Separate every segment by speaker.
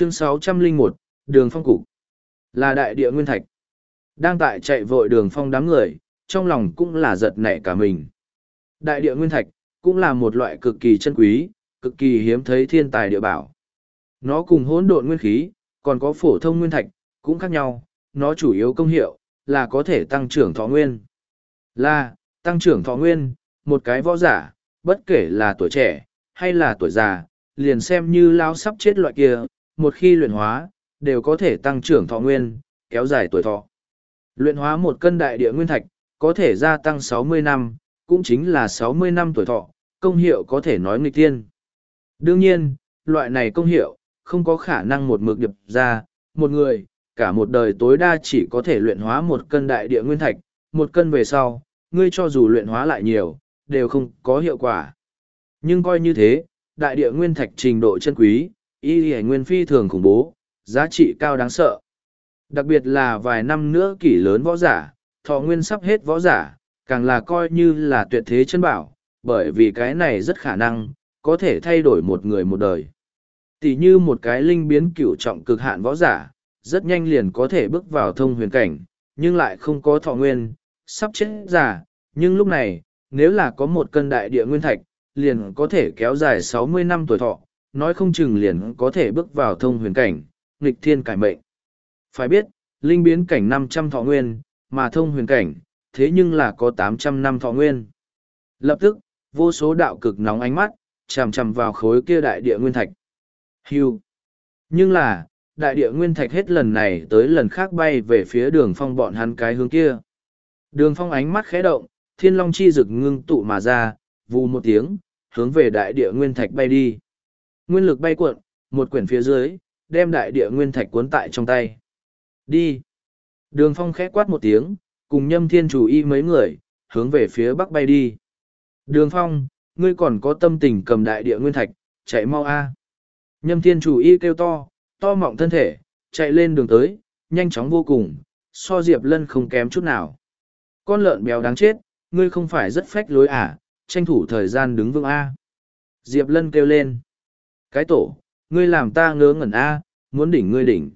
Speaker 1: chương 601, đường phong cục. Là đại địa nguyên thạch. Đang tại chạy vội đường phong đám người trong lòng cũng là giật nảy cả mình. Đại địa nguyên thạch cũng là một loại cực kỳ chân quý cực kỳ hiếm thấy thiên tài địa bảo. Nó cùng hỗn độn nguyên khí còn có phổ thông nguyên thạch cũng khác nhau. Nó chủ yếu công hiệu là có thể tăng trưởng thọ nguyên. Là tăng trưởng thọ nguyên một cái võ giả bất kể là tuổi trẻ hay là tuổi già liền xem như lao sắp chết loại kia một khi luyện hóa, đều có thể tăng trưởng thọ nguyên, kéo dài tuổi thọ. Luyện hóa một cân đại địa nguyên thạch, có thể gia tăng 60 năm, cũng chính là 60 năm tuổi thọ, công hiệu có thể nói nghịch tiên. Đương nhiên, loại này công hiệu, không có khả năng một mực điệp ra, một người, cả một đời tối đa chỉ có thể luyện hóa một cân đại địa nguyên thạch, một cân về sau, ngươi cho dù luyện hóa lại nhiều, đều không có hiệu quả. Nhưng coi như thế, đại địa nguyên thạch trình độ chân quý, y y nguyên phi thường khủng bố, giá trị cao đáng sợ. Đặc biệt là vài năm nữa kỷ lớn võ giả, thọ nguyên sắp hết võ giả, càng là coi như là tuyệt thế chân bảo, bởi vì cái này rất khả năng, có thể thay đổi một người một đời. Tỷ như một cái linh biến cửu trọng cực hạn võ giả, rất nhanh liền có thể bước vào thông huyền cảnh, nhưng lại không có thọ nguyên, sắp chết giả, nhưng lúc này, nếu là có một cân đại địa nguyên thạch, liền có thể kéo dài sáu mươi năm tuổi thọ, nói không chừng liền có thể bước vào thông huyền cảnh, nghịch thiên cải mệnh. Phải biết, linh biến cảnh năm trăm thọ nguyên, mà thông huyền cảnh, thế nhưng là có tám trăm năm thọ nguyên. Lập tức, vô số đạo cực nóng ánh mắt, chằm chằm vào khối kia đại địa nguyên thạch. Hưu. Nhưng là, đại địa nguyên thạch hết lần này tới lần khác bay về phía đường phong bọn hắn cái hướng kia. Đường phong ánh mắt khẽ động, thiên long chi rực ngưng tụ mà ra, vù một tiếng, hướng về đại địa nguyên thạch bay đi nguyên lực bay cuộn, một quyển phía dưới, đem đại địa nguyên thạch cuốn tại trong tay. Đi! Đường phong khẽ quát một tiếng, cùng nhâm thiên chủ y mấy người, hướng về phía bắc bay đi. Đường phong, ngươi còn có tâm tình cầm đại địa nguyên thạch, chạy mau a. Nhâm thiên chủ y kêu to, to mọng thân thể, chạy lên đường tới, nhanh chóng vô cùng, so Diệp Lân không kém chút nào. Con lợn béo đáng chết, ngươi không phải rất phách lối à, tranh thủ thời gian đứng vững a. Diệp Lân kêu lên. Cái tổ, ngươi làm ta ngớ ngẩn a, muốn đỉnh ngươi đỉnh.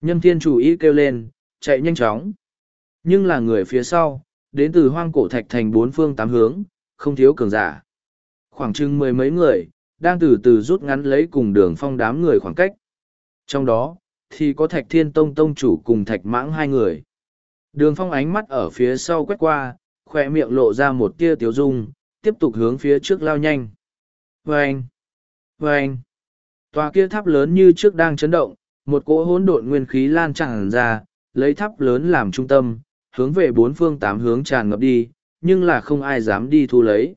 Speaker 1: Nhâm thiên chủ ý kêu lên, chạy nhanh chóng. Nhưng là người phía sau, đến từ hoang cổ thạch thành bốn phương tám hướng, không thiếu cường giả. Khoảng chừng mười mấy người, đang từ từ rút ngắn lấy cùng đường phong đám người khoảng cách. Trong đó, thì có thạch thiên tông tông chủ cùng thạch mãng hai người. Đường phong ánh mắt ở phía sau quét qua, khoe miệng lộ ra một tia tiếu dung, tiếp tục hướng phía trước lao nhanh. Vâng! Và anh, tòa kia tháp lớn như trước đang chấn động, một cỗ hỗn độn nguyên khí lan tràn ra, lấy tháp lớn làm trung tâm, hướng về bốn phương tám hướng tràn ngập đi, nhưng là không ai dám đi thu lấy.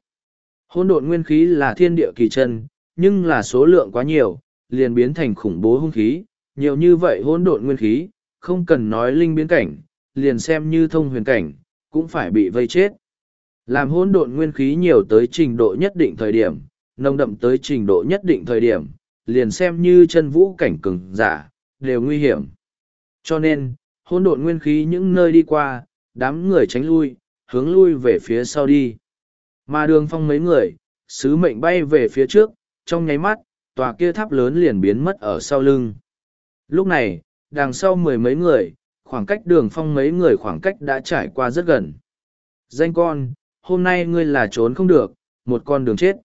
Speaker 1: Hỗn độn nguyên khí là thiên địa kỳ chân, nhưng là số lượng quá nhiều, liền biến thành khủng bố hung khí, nhiều như vậy hỗn độn nguyên khí, không cần nói linh biến cảnh, liền xem như thông huyền cảnh, cũng phải bị vây chết. Làm hỗn độn nguyên khí nhiều tới trình độ nhất định thời điểm, nồng đậm tới trình độ nhất định thời điểm, liền xem như chân vũ cảnh cường giả, đều nguy hiểm. Cho nên, hỗn độn nguyên khí những nơi đi qua, đám người tránh lui, hướng lui về phía sau đi. Mà đường phong mấy người, sứ mệnh bay về phía trước, trong nháy mắt, tòa kia tháp lớn liền biến mất ở sau lưng. Lúc này, đằng sau mười mấy người, khoảng cách đường phong mấy người khoảng cách đã trải qua rất gần. Danh con, hôm nay ngươi là trốn không được, một con đường chết.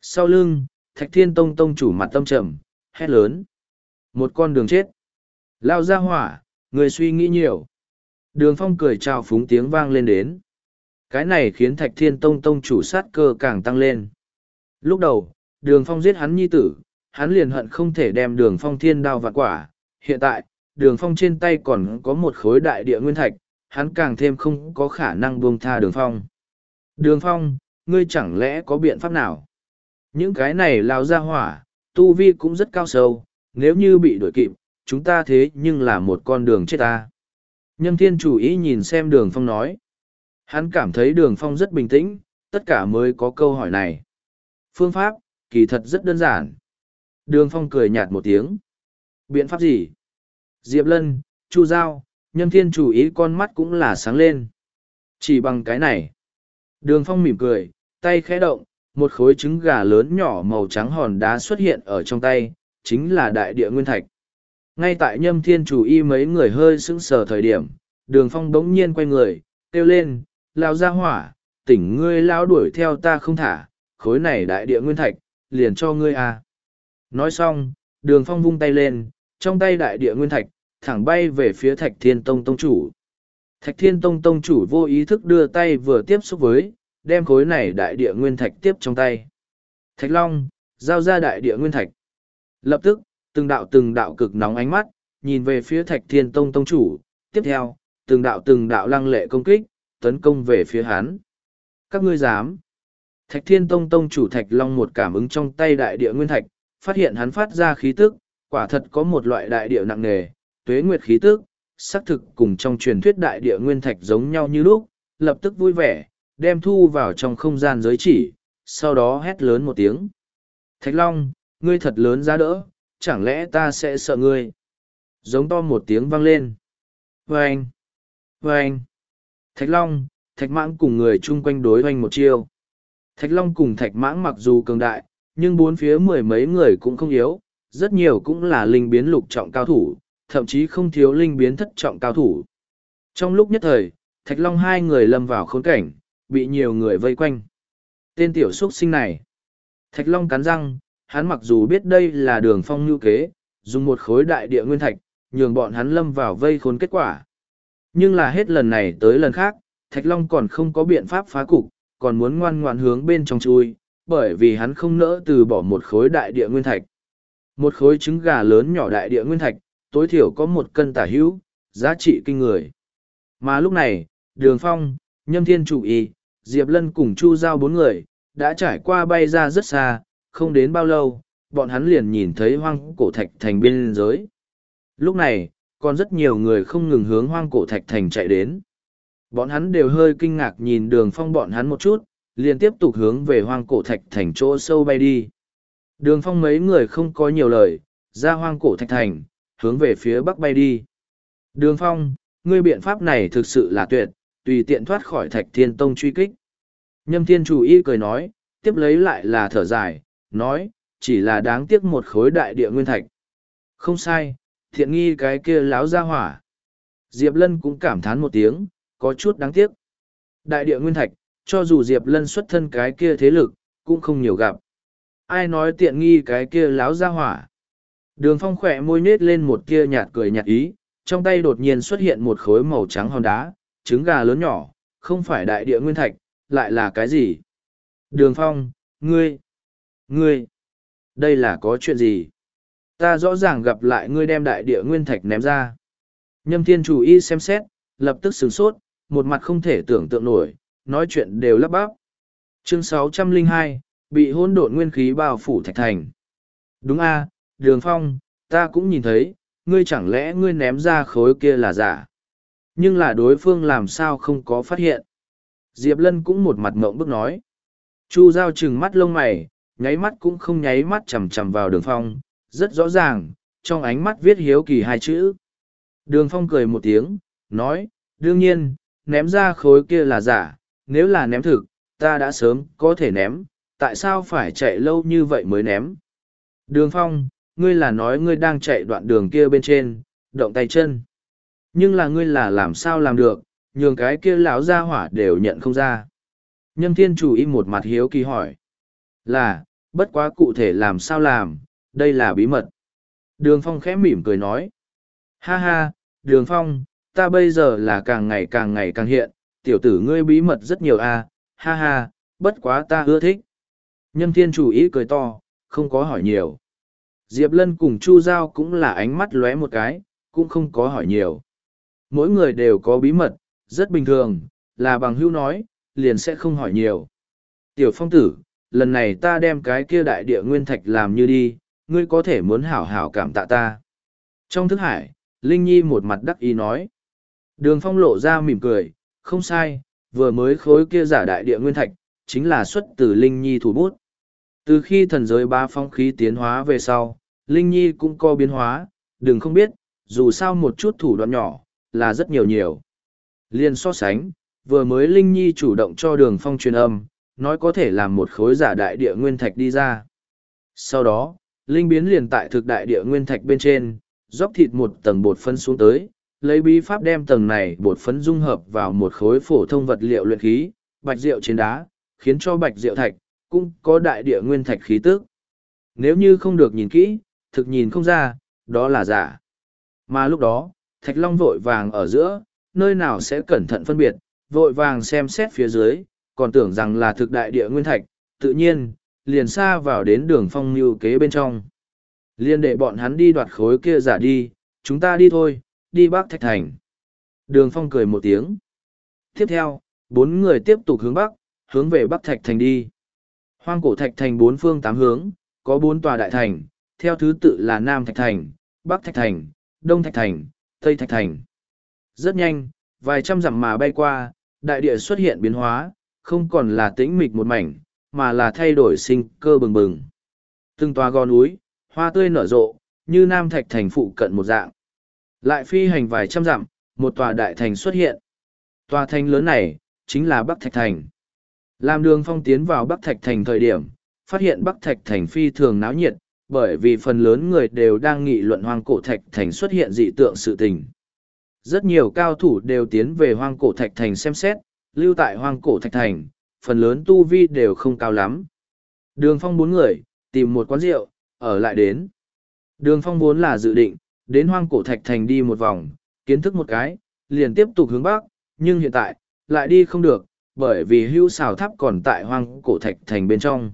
Speaker 1: Sau lưng, Thạch Thiên Tông Tông chủ mặt tâm trầm, hét lớn. Một con đường chết. Lao ra hỏa, người suy nghĩ nhiều. Đường phong cười chào phúng tiếng vang lên đến. Cái này khiến Thạch Thiên Tông Tông chủ sát cơ càng tăng lên. Lúc đầu, đường phong giết hắn nhi tử, hắn liền hận không thể đem đường phong thiên đao vạn quả. Hiện tại, đường phong trên tay còn có một khối đại địa nguyên thạch, hắn càng thêm không có khả năng buông tha đường phong. Đường phong, ngươi chẳng lẽ có biện pháp nào? Những cái này lao ra hỏa, tu vi cũng rất cao sâu, nếu như bị đuổi kịp, chúng ta thế nhưng là một con đường chết ta. Nhâm thiên chủ ý nhìn xem đường phong nói. Hắn cảm thấy đường phong rất bình tĩnh, tất cả mới có câu hỏi này. Phương pháp, kỳ thật rất đơn giản. Đường phong cười nhạt một tiếng. Biện pháp gì? Diệp Lân, Chu Giao, nhâm thiên chủ ý con mắt cũng là sáng lên. Chỉ bằng cái này. Đường phong mỉm cười, tay khẽ động, một khối trứng gà lớn nhỏ màu trắng hòn đá xuất hiện ở trong tay, chính là đại địa nguyên thạch. Ngay tại nhâm thiên chủ y mấy người hơi sững sờ thời điểm, đường phong bỗng nhiên quay người, kêu lên, lao ra hỏa, tỉnh ngươi lao đuổi theo ta không thả, khối này đại địa nguyên thạch, liền cho ngươi à. Nói xong, đường phong vung tay lên, trong tay đại địa nguyên thạch, thẳng bay về phía thạch thiên tông tông chủ. Thạch thiên tông tông chủ vô ý thức đưa tay vừa tiếp xúc với, đem khối này đại địa nguyên thạch tiếp trong tay. Thạch long, giao ra đại địa nguyên thạch. Lập tức, từng đạo từng đạo cực nóng ánh mắt, nhìn về phía thạch thiên tông tông chủ, tiếp theo, từng đạo từng đạo lăng lệ công kích, tấn công về phía hắn. Các ngươi dám. Thạch thiên tông tông chủ thạch long một cảm ứng trong tay đại địa nguyên thạch, phát hiện hắn phát ra khí tức, quả thật có một loại đại địa nặng nề, tuế nguyệt khí tức, xác thực cùng trong truyền thuyết đại địa nguyên thạch giống nhau như lúc, lập tức vui vẻ, đem thu vào trong không gian giới chỉ, sau đó hét lớn một tiếng. Thạch Long, ngươi thật lớn ra đỡ, chẳng lẽ ta sẽ sợ ngươi? Giống to một tiếng vang lên. Vâng! Vâng! Thạch Long, Thạch Mãng cùng người chung quanh đối hoành một chiêu. Thạch Long cùng Thạch Mãng mặc dù cường đại, nhưng bốn phía mười mấy người cũng không yếu, rất nhiều cũng là linh biến lục trọng cao thủ, thậm chí không thiếu linh biến thất trọng cao thủ. Trong lúc nhất thời, Thạch Long hai người lâm vào khốn cảnh, bị nhiều người vây quanh. Tên tiểu xuất sinh này. Thạch Long cắn răng, hắn mặc dù biết đây là đường phong nhu kế, dùng một khối đại địa nguyên thạch, nhường bọn hắn lâm vào vây khốn kết quả. Nhưng là hết lần này tới lần khác, Thạch Long còn không có biện pháp phá cục, còn muốn ngoan ngoan hướng bên trong chui, bởi vì hắn không nỡ từ bỏ một khối đại địa nguyên thạch. Một khối trứng gà lớn nhỏ đại địa nguyên thạch, tối thiểu có một cân tả hữu, giá trị kinh người. Mà lúc này, Đường Phong, Nhâm Thiên Chủ Y, Diệp Lân cùng Chu Giao bốn người, đã trải qua bay ra rất xa, không đến bao lâu, bọn hắn liền nhìn thấy hoang cổ thạch thành biên giới. Lúc này, còn rất nhiều người không ngừng hướng hoang cổ thạch thành chạy đến. Bọn hắn đều hơi kinh ngạc nhìn đường phong bọn hắn một chút, liền tiếp tục hướng về hoang cổ thạch thành chỗ sâu bay đi. Đường phong mấy người không có nhiều lời, ra hoang cổ thạch thành, hướng về phía bắc bay đi. Đường phong, ngươi biện pháp này thực sự là tuyệt, tùy tiện thoát khỏi thạch thiên tông truy kích. Nhâm thiên chủ y cười nói, tiếp lấy lại là thở dài, nói, chỉ là đáng tiếc một khối đại địa nguyên thạch. Không sai, thiện nghi cái kia láo ra hỏa. Diệp Lân cũng cảm thán một tiếng, có chút đáng tiếc. Đại địa nguyên thạch, cho dù Diệp Lân xuất thân cái kia thế lực, cũng không nhiều gặp. Ai nói tiện nghi cái kia láo ra hỏa. Đường phong khỏe môi nết lên một kia nhạt cười nhạt ý, trong tay đột nhiên xuất hiện một khối màu trắng hòn đá, trứng gà lớn nhỏ, không phải đại địa nguyên thạch, lại là cái gì? Đường phong, ngươi, ngươi, đây là có chuyện gì? Ta rõ ràng gặp lại ngươi đem đại địa nguyên thạch ném ra. Nhâm thiên chủ y xem xét, lập tức sửng sốt, một mặt không thể tưởng tượng nổi, nói chuyện đều lắp bắp. Chương 602, bị hỗn độn nguyên khí bao phủ thạch thành. Đúng a, đường phong, ta cũng nhìn thấy, ngươi chẳng lẽ ngươi ném ra khối kia là giả. Nhưng là đối phương làm sao không có phát hiện. Diệp Lân cũng một mặt mộng bức nói. Chu Giao chừng mắt lông mày, nháy mắt cũng không nháy mắt chầm chầm vào đường phong, rất rõ ràng, trong ánh mắt viết hiếu kỳ hai chữ. Đường phong cười một tiếng, nói, đương nhiên, ném ra khối kia là giả, nếu là ném thực, ta đã sớm có thể ném, tại sao phải chạy lâu như vậy mới ném. Đường phong, ngươi là nói ngươi đang chạy đoạn đường kia bên trên, động tay chân. Nhưng là ngươi là làm sao làm được, nhường cái kia lão gia hỏa đều nhận không ra. Nhâm thiên chủ y một mặt hiếu kỳ hỏi. Là, bất quá cụ thể làm sao làm, đây là bí mật. Đường phong khẽ mỉm cười nói. Ha ha, đường phong, ta bây giờ là càng ngày càng ngày càng hiện, tiểu tử ngươi bí mật rất nhiều a ha ha, bất quá ta ưa thích. Nhâm thiên chủ ý cười to, không có hỏi nhiều. Diệp Lân cùng Chu Giao cũng là ánh mắt lóe một cái, cũng không có hỏi nhiều. Mỗi người đều có bí mật, rất bình thường, là bằng hữu nói, liền sẽ không hỏi nhiều. Tiểu phong tử, lần này ta đem cái kia đại địa nguyên thạch làm như đi, ngươi có thể muốn hảo hảo cảm tạ ta. Trong thức hải, Linh Nhi một mặt đắc ý nói. Đường phong lộ ra mỉm cười, không sai, vừa mới khối kia giả đại địa nguyên thạch, chính là xuất từ Linh Nhi thủ bút. Từ khi thần giới ba phong khí tiến hóa về sau, Linh Nhi cũng có biến hóa, đừng không biết, dù sao một chút thủ đoạn nhỏ, là rất nhiều nhiều. Liên so sánh, vừa mới Linh Nhi chủ động cho đường phong truyền âm, nói có thể làm một khối giả đại địa nguyên thạch đi ra. Sau đó, Linh biến liền tại thực đại địa nguyên thạch bên trên, dốc thịt một tầng bột phân xuống tới, lấy bí pháp đem tầng này bột phấn dung hợp vào một khối phổ thông vật liệu luyện khí, bạch rượu trên đá, khiến cho bạch rượu thạch, cũng có đại địa nguyên thạch khí tức. Nếu như không được nhìn kỹ, thực nhìn không ra, đó là giả. Mà lúc đó, thạch long vội vàng ở giữa, nơi nào sẽ cẩn thận phân biệt, vội vàng xem xét phía dưới, còn tưởng rằng là thực đại địa nguyên thạch, tự nhiên, liền xa vào đến đường phong mưu kế bên trong. Liên để bọn hắn đi đoạt khối kia giả đi, chúng ta đi thôi, đi Bắc Thạch Thành. Đường phong cười một tiếng. Tiếp theo, bốn người tiếp tục hướng Bắc, hướng về Bắc Thạch Thành đi. Hoang cổ Thạch Thành bốn phương tám hướng, có bốn tòa đại thành, theo thứ tự là Nam Thạch Thành, Bắc Thạch Thành, Đông Thạch Thành, Tây Thạch Thành. Rất nhanh, vài trăm dặm mà bay qua, đại địa xuất hiện biến hóa, không còn là tĩnh mịch một mảnh, mà là thay đổi sinh cơ bừng bừng. Từng tòa gò núi, hoa tươi nở rộ, như Nam Thạch Thành phụ cận một dạng. Lại phi hành vài trăm dặm, một tòa đại thành xuất hiện. Tòa thành lớn này, chính là Bắc Thạch Thành. Làm đường phong tiến vào Bắc Thạch Thành thời điểm, phát hiện Bắc Thạch Thành phi thường náo nhiệt, bởi vì phần lớn người đều đang nghị luận hoang cổ Thạch Thành xuất hiện dị tượng sự tình. Rất nhiều cao thủ đều tiến về hoang cổ Thạch Thành xem xét, lưu tại hoang cổ Thạch Thành, phần lớn tu vi đều không cao lắm. Đường phong bốn người, tìm một quán rượu, ở lại đến. Đường phong vốn là dự định, đến hoang cổ thạch thành đi một vòng, kiến thức một cái, liền tiếp tục hướng bắc, nhưng hiện tại, lại đi không được, bởi vì hưu xào tháp còn tại hoang cổ thạch thành bên trong.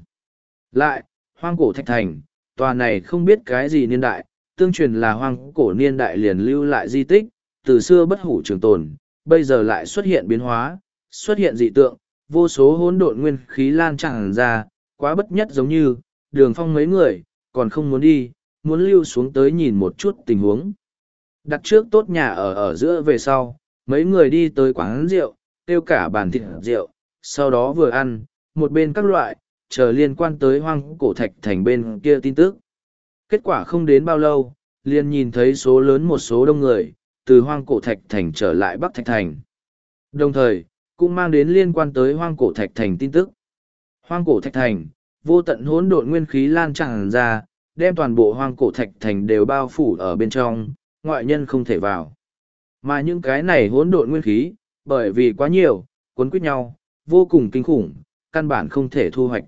Speaker 1: Lại, hoang cổ thạch thành, tòa này không biết cái gì niên đại, tương truyền là hoang cổ niên đại liền lưu lại di tích, từ xưa bất hủ trường tồn, bây giờ lại xuất hiện biến hóa, xuất hiện dị tượng, vô số hỗn độn nguyên khí lan tràn ra, quá bất nhất giống như, đường phong mấy người, còn không muốn đi, muốn lưu xuống tới nhìn một chút tình huống. Đặt trước tốt nhà ở ở giữa về sau, mấy người đi tới quán rượu, tiêu cả bàn thịt rượu, sau đó vừa ăn, một bên các loại, chờ liên quan tới hoang cổ thạch thành bên kia tin tức. Kết quả không đến bao lâu, liền nhìn thấy số lớn một số đông người, từ hoang cổ thạch thành trở lại Bắc Thạch Thành. Đồng thời, cũng mang đến liên quan tới hoang cổ thạch thành tin tức. Hoang cổ thạch thành, vô tận hỗn độn nguyên khí lan tràn ra, đem toàn bộ hoang cổ thạch thành đều bao phủ ở bên trong, ngoại nhân không thể vào. Mà những cái này hỗn độn nguyên khí, bởi vì quá nhiều, cuốn quýt nhau, vô cùng kinh khủng, căn bản không thể thu hoạch.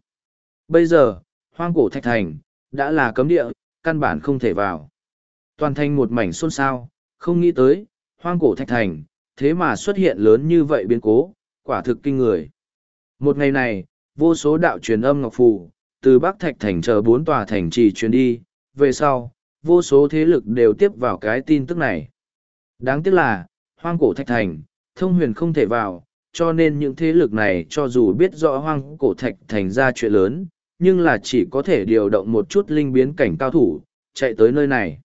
Speaker 1: Bây giờ, hoang cổ thạch thành, đã là cấm địa, căn bản không thể vào. Toàn thành một mảnh xôn xao, không nghĩ tới, hoang cổ thạch thành, thế mà xuất hiện lớn như vậy biến cố, quả thực kinh người. Một ngày này, vô số đạo truyền âm ngọc phù, từ Bắc Thạch Thành chờ bốn tòa thành trì truyền đi, về sau, vô số thế lực đều tiếp vào cái tin tức này. Đáng tiếc là, hoang cổ Thạch Thành, thông huyền không thể vào, cho nên những thế lực này cho dù biết rõ hoang cổ Thạch Thành ra chuyện lớn, nhưng là chỉ có thể điều động một chút linh biến cảnh cao thủ, chạy tới nơi này.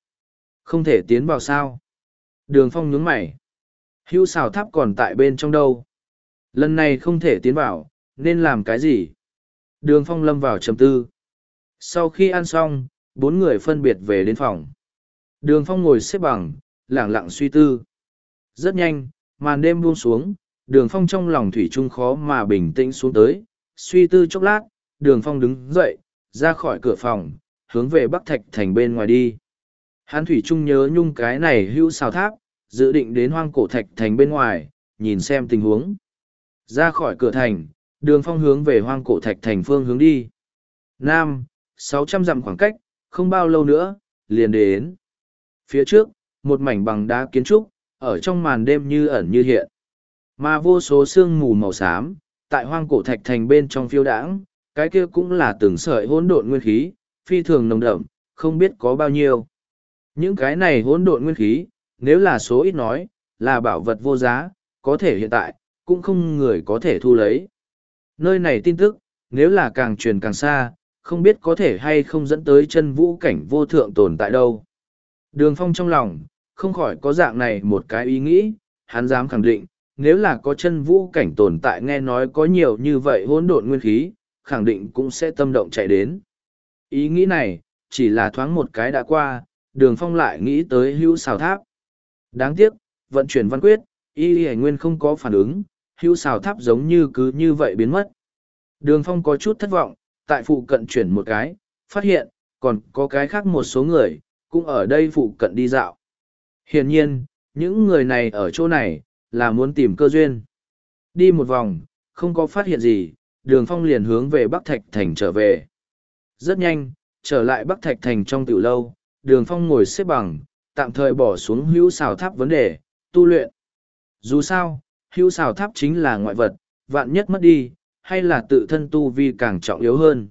Speaker 1: Không thể tiến vào sao. Đường phong nhướng mày. Hưu xào tháp còn tại bên trong đâu. Lần này không thể tiến vào, nên làm cái gì? Đường phong lâm vào trầm tư. Sau khi ăn xong, bốn người phân biệt về đến phòng. Đường phong ngồi xếp bằng, lẳng lặng suy tư. Rất nhanh, màn đêm buông xuống, đường phong trong lòng thủy chung khó mà bình tĩnh xuống tới. Suy tư chốc lát, đường phong đứng dậy, ra khỏi cửa phòng, hướng về Bắc Thạch thành bên ngoài đi. Hán thủy trung nhớ nhung cái này hữu xào tháp, dự định đến hoang cổ thạch thành bên ngoài, nhìn xem tình huống. Ra khỏi cửa thành, đường phong hướng về hoang cổ thạch thành phương hướng đi. Nam, sáu trăm dặm khoảng cách, không bao lâu nữa, liền đến. Phía trước, một mảnh bằng đá kiến trúc, ở trong màn đêm như ẩn như hiện. Mà vô số sương mù màu xám, tại hoang cổ thạch thành bên trong phiêu đãng, cái kia cũng là từng sợi hỗn độn nguyên khí, phi thường nồng đậm, không biết có bao nhiêu. Những cái này hỗn độn nguyên khí, nếu là số ít nói, là bảo vật vô giá, có thể hiện tại, cũng không người có thể thu lấy. Nơi này tin tức, nếu là càng truyền càng xa, không biết có thể hay không dẫn tới chân vũ cảnh vô thượng tồn tại đâu. Đường phong trong lòng, không khỏi có dạng này một cái ý nghĩ, hắn dám khẳng định, nếu là có chân vũ cảnh tồn tại nghe nói có nhiều như vậy hỗn độn nguyên khí, khẳng định cũng sẽ tâm động chạy đến. Ý nghĩ này, chỉ là thoáng một cái đã qua, đường phong lại nghĩ tới hữu xào tháp. Đáng tiếc, vận chuyển văn quyết, y y nguyên không có phản ứng, hữu xào tháp giống như cứ như vậy biến mất. Đường phong có chút thất vọng, tại phụ cận chuyển một cái, phát hiện, còn có cái khác một số người, cũng ở đây phụ cận đi dạo. Hiển nhiên, những người này ở chỗ này, là muốn tìm cơ duyên. Đi một vòng, không có phát hiện gì, đường phong liền hướng về Bắc Thạch Thành trở về. Rất nhanh, trở lại Bắc Thạch Thành trong tiểu lâu, đường phong ngồi xếp bằng, tạm thời bỏ xuống hữu xào tháp vấn đề, tu luyện. Dù sao, hữu xào tháp chính là ngoại vật, vạn nhất mất đi, hay là tự thân tu vi càng trọng yếu hơn.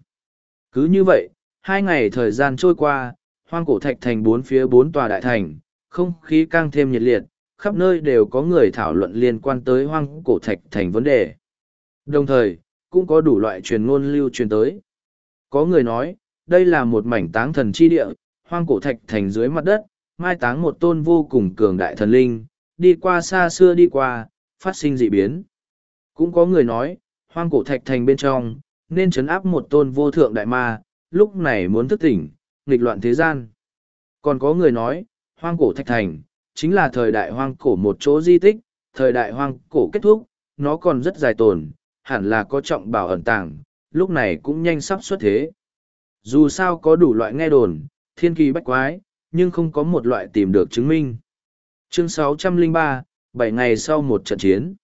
Speaker 1: Cứ như vậy, hai ngày thời gian trôi qua, hoang cổ thạch thành bốn phía bốn tòa đại thành, không khí càng thêm nhiệt liệt, khắp nơi đều có người thảo luận liên quan tới hoang cổ thạch thành vấn đề. Đồng thời, cũng có đủ loại truyền ngôn lưu truyền tới. Có người nói, đây là một mảnh táng thần chi địa, hoang cổ thạch thành dưới mặt đất, mai táng một tôn vô cùng cường đại thần linh, đi qua xa xưa đi qua, phát sinh dị biến. Cũng có người nói, hoang cổ thạch thành bên trong, nên chấn áp một tôn vô thượng đại ma, lúc này muốn thức tỉnh, nghịch loạn thế gian. Còn có người nói, hoang cổ thạch thành, chính là thời đại hoang cổ một chỗ di tích, thời đại hoang cổ kết thúc, nó còn rất dài tồn, hẳn là có trọng bảo ẩn tàng, lúc này cũng nhanh sắp xuất thế. Dù sao có đủ loại nghe đồn, thiên kỳ bách quái, nhưng không có một loại tìm được chứng minh. Chương 603, bảy ngày sau một trận chiến.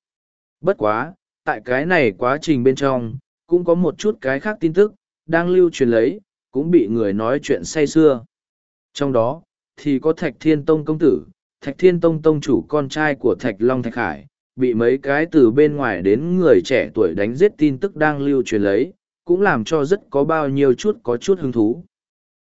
Speaker 1: Bất quá, tại cái này quá trình bên trong, cũng có một chút cái khác tin tức, đang lưu truyền lấy, cũng bị người nói chuyện say xưa. Trong đó, thì có Thạch Thiên Tông công tử, Thạch Thiên Tông tông chủ con trai của Thạch Long Thạch Hải, bị mấy cái từ bên ngoài đến người trẻ tuổi đánh giết tin tức đang lưu truyền lấy, cũng làm cho rất có bao nhiêu chút có chút hứng thú.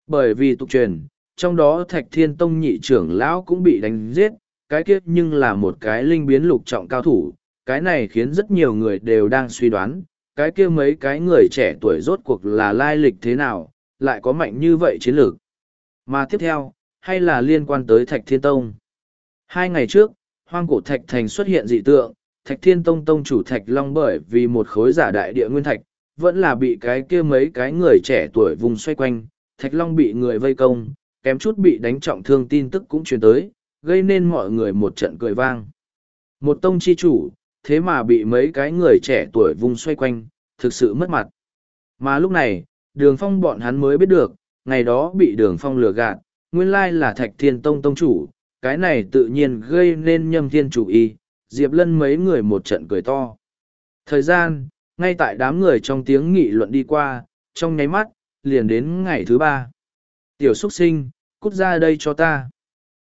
Speaker 1: Bởi vì tục truyền, trong đó Thạch Thiên Tông nhị trưởng lão cũng bị đánh giết, cái kiếp nhưng là một cái linh biến lục trọng cao thủ, cái này khiến rất nhiều người đều đang suy đoán, cái kia mấy cái người trẻ tuổi rốt cuộc là lai lịch thế nào, lại có mạnh như vậy chiến lược. Mà tiếp theo, hay là liên quan tới Thạch Thiên Tông. Hai ngày trước, hoang cổ Thạch Thành xuất hiện dị tượng, Thạch Thiên Tông Tông chủ Thạch Long bởi vì một khối giả đại địa nguyên thạch, vẫn là bị cái kia mấy cái người trẻ tuổi vùng xoay quanh, Thạch Long bị người vây công, kém chút bị đánh trọng thương tin tức cũng truyền tới, gây nên mọi người một trận cười vang. Một tông chi chủ, thế mà bị mấy cái người trẻ tuổi vùng xoay quanh, thực sự mất mặt. Mà lúc này, đường phong bọn hắn mới biết được, ngày đó bị đường phong lừa gạt, nguyên lai là thạch thiên tông tông chủ, cái này tự nhiên gây nên nhâm thiên chủ y, diệp lân mấy người một trận cười to. Thời gian, ngay tại đám người trong tiếng nghị luận đi qua, trong nháy mắt, liền đến ngày thứ ba. Tiểu xuất sinh, cút ra đây cho ta.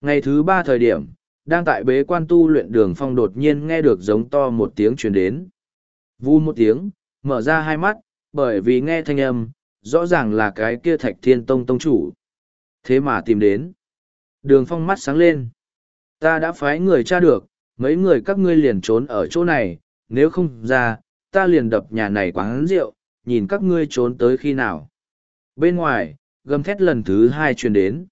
Speaker 1: Ngày thứ ba thời điểm, đang tại bế quan tu luyện đường phong đột nhiên nghe được giống to một tiếng truyền đến. Vu một tiếng, mở ra hai mắt, bởi vì nghe thanh âm, rõ ràng là cái kia thạch thiên tông tông chủ. Thế mà tìm đến. Đường phong mắt sáng lên. Ta đã phái người tra được, mấy người các ngươi liền trốn ở chỗ này, nếu không ra, ta liền đập nhà này quán rượu, nhìn các ngươi trốn tới khi nào. Bên ngoài, gầm thét lần thứ hai truyền đến.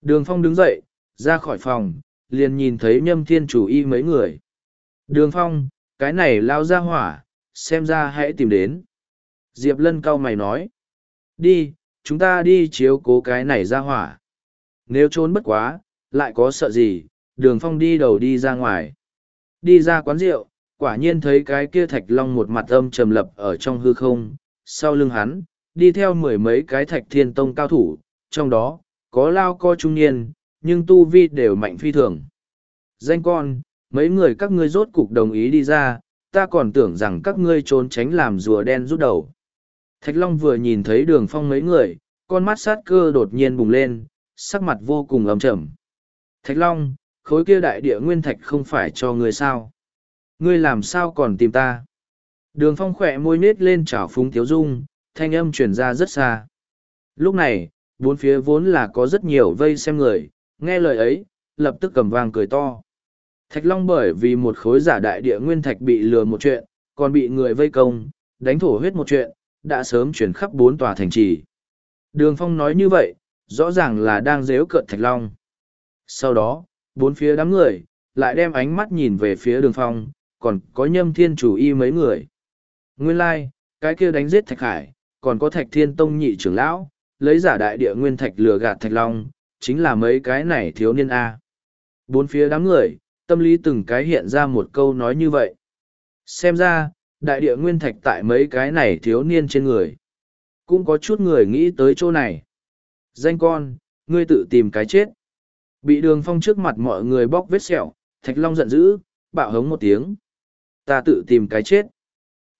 Speaker 1: Đường phong đứng dậy, ra khỏi phòng, liền nhìn thấy nhâm thiên chủ y mấy người. Đường phong, cái này lao ra hỏa, xem ra hãy tìm đến. Diệp lân cau mày nói. Đi, chúng ta đi chiếu cố cái này ra hỏa. Nếu trốn bất quá, lại có sợ gì, đường phong đi đầu đi ra ngoài. Đi ra quán rượu, quả nhiên thấy cái kia thạch long một mặt âm trầm lập ở trong hư không, sau lưng hắn, đi theo mười mấy cái thạch thiên tông cao thủ, trong đó, có lao co trung niên, nhưng tu vi đều mạnh phi thường. Danh con, mấy người các ngươi rốt cục đồng ý đi ra, ta còn tưởng rằng các ngươi trốn tránh làm rùa đen rút đầu. Thạch Long vừa nhìn thấy đường phong mấy người, con mắt sát cơ đột nhiên bùng lên, sắc mặt vô cùng ấm trầm. Thạch Long, khối kia đại địa nguyên thạch không phải cho ngươi sao? Ngươi làm sao còn tìm ta? Đường phong khỏe môi nết lên trào phúng tiếu dung, thanh âm truyền ra rất xa. Lúc này, bốn phía vốn là có rất nhiều vây xem người, nghe lời ấy, lập tức cầm vàng cười to. Thạch Long bởi vì một khối giả đại địa nguyên thạch bị lừa một chuyện, còn bị người vây công, đánh thổ huyết một chuyện, đã sớm chuyển khắp bốn tòa thành trì. Đường Phong nói như vậy, rõ ràng là đang dếu cợt Thạch Long. Sau đó, bốn phía đám người, lại đem ánh mắt nhìn về phía đường Phong, còn có nhâm thiên chủ y mấy người. Nguyên lai, like, cái kia đánh giết Thạch Hải, còn có Thạch Thiên Tông nhị trưởng lão, lấy giả đại địa nguyên thạch lừa gạt Thạch Long, chính là mấy cái này thiếu niên A. Bốn phía đám người, tâm lý từng cái hiện ra một câu nói như vậy. Xem ra, đại địa nguyên thạch tại mấy cái này thiếu niên trên người. Cũng có chút người nghĩ tới chỗ này. Danh con, ngươi tự tìm cái chết. Bị đường phong trước mặt mọi người bóc vết sẹo, Thạch Long giận dữ, bạo hống một tiếng. Ta tự tìm cái chết.